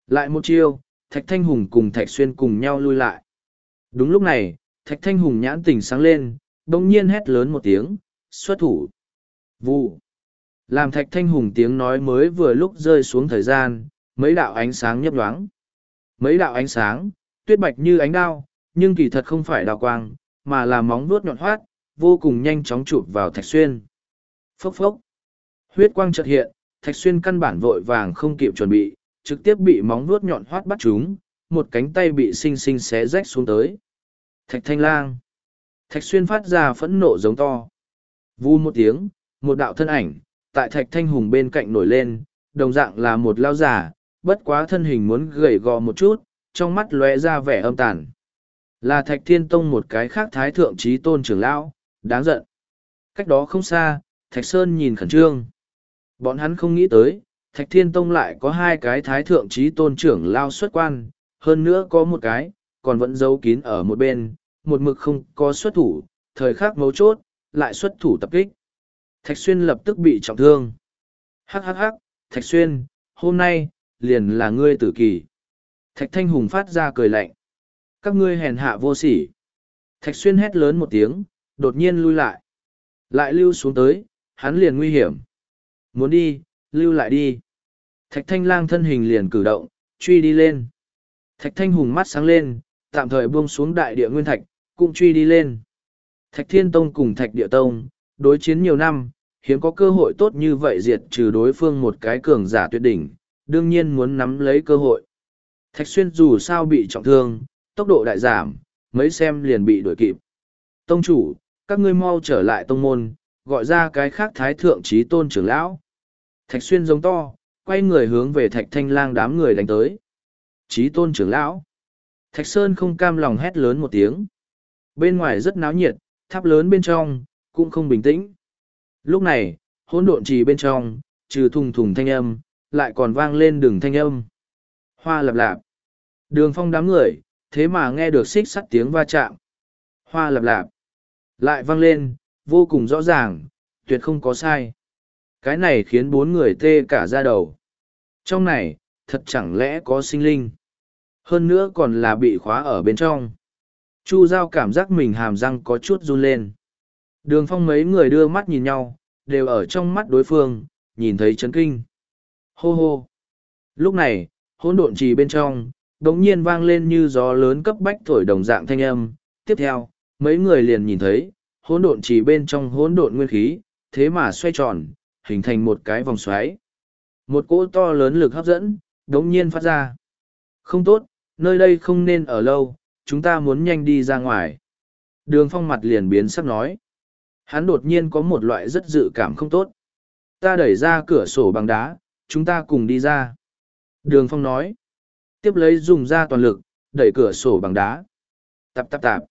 Speaker 1: lại một chiêu, Thạch Thanh Hùng cùng Thạch Xuyên cùng nhau lui lại. Đúng lúc này, Thạch Thanh Hùng nhãn tỉnh sáng lên, đồng nhiên hét lớn một tiếng, xuất thủ. Vụ. Làm Thạch Thanh Hùng tiếng nói mới vừa lúc rơi xuống thời gian, mấy đạo ánh sáng nhấp nhoáng. Mấy đạo ánh sáng, tuyết bạch như ánh đao, nhưng kỳ thật không phải đào quang, mà là móng vuốt nhọn hoát, vô cùng nhanh chóng chụp vào Thạch Xuyên. Phốc phốc. Huyết quang chợt hiện, Thạch Xuyên căn bản vội vàng không kịp chuẩn bị, trực tiếp bị móng vuốt nhọn hoát bắt chúng, một cánh tay bị xinh xinh xé rách xuống tới. Thạch Thanh Lang. Thạch Xuyên phát ra phẫn nộ giống to. Vu một tiếng, một đạo thân ảnh, tại Thạch Thanh Hùng bên cạnh nổi lên, đồng dạng là một lao giả, bất quá thân hình muốn gầy gò một chút, trong mắt lóe ra vẻ âm tàn. Là Thạch Thiên Tông một cái khác thái thượng trí tôn trưởng lão, đáng giận. Cách đó không xa, Thạch Sơn nhìn khẩn trương. Bọn hắn không nghĩ tới, Thạch Thiên Tông lại có hai cái thái thượng trí tôn trưởng lao xuất quan, hơn nữa có một cái, còn vẫn giấu kín ở một bên, một mực không có xuất thủ, thời khắc mấu chốt, lại xuất thủ tập kích. Thạch Xuyên lập tức bị trọng thương. Hắc hắc hắc, Thạch Xuyên, hôm nay, liền là ngươi tử kỳ. Thạch Thanh Hùng phát ra cười lạnh. Các ngươi hèn hạ vô sỉ. Thạch Xuyên hét lớn một tiếng, đột nhiên lui lại. Lại lưu xuống tới, hắn liền nguy hiểm. Muốn đi, lưu lại đi. Thạch Thanh Lang thân hình liền cử động, truy đi lên. Thạch Thanh Hùng mắt sáng lên, tạm thời buông xuống đại địa nguyên thạch, cũng truy đi lên. Thạch Thiên Tông cùng Thạch Địa Tông, đối chiến nhiều năm, hiếm có cơ hội tốt như vậy diệt trừ đối phương một cái cường giả tuyệt đỉnh, đương nhiên muốn nắm lấy cơ hội. Thạch Xuyên dù sao bị trọng thương, tốc độ đại giảm, mấy xem liền bị đuổi kịp. Tông chủ, các ngươi mau trở lại tông môn, gọi ra cái khác thái thượng trí tôn trưởng lão. Thạch Xuyên giống to, quay người hướng về Thạch Thanh Lang đám người đánh tới. Trí tôn trưởng lão. Thạch Sơn không cam lòng hét lớn một tiếng. Bên ngoài rất náo nhiệt, tháp lớn bên trong, cũng không bình tĩnh. Lúc này, hỗn độn trì bên trong, trừ thùng thùng thanh âm, lại còn vang lên đường thanh âm. Hoa lạp lạp. Đường phong đám người, thế mà nghe được xích sắt tiếng va chạm. Hoa lạp lạp. Lại vang lên, vô cùng rõ ràng, tuyệt không có sai. Cái này khiến bốn người tê cả ra đầu. Trong này, thật chẳng lẽ có sinh linh. Hơn nữa còn là bị khóa ở bên trong. Chu Giao cảm giác mình hàm răng có chút run lên. Đường phong mấy người đưa mắt nhìn nhau, đều ở trong mắt đối phương, nhìn thấy chấn kinh. Hô hô! Lúc này, hỗn độn trì bên trong, đống nhiên vang lên như gió lớn cấp bách thổi đồng dạng thanh âm. Tiếp theo, mấy người liền nhìn thấy, hỗn độn chỉ bên trong hỗn độn nguyên khí, thế mà xoay tròn, hình thành một cái vòng xoáy. Một cỗ to lớn lực hấp dẫn, đống nhiên phát ra. Không tốt, nơi đây không nên ở lâu, chúng ta muốn nhanh đi ra ngoài. Đường phong mặt liền biến sắc nói. Hắn đột nhiên có một loại rất dự cảm không tốt. Ta đẩy ra cửa sổ bằng đá, chúng ta cùng đi ra. Đường phong nói. Tiếp lấy dùng ra toàn lực, đẩy cửa sổ bằng đá. Tạp tạp tạp.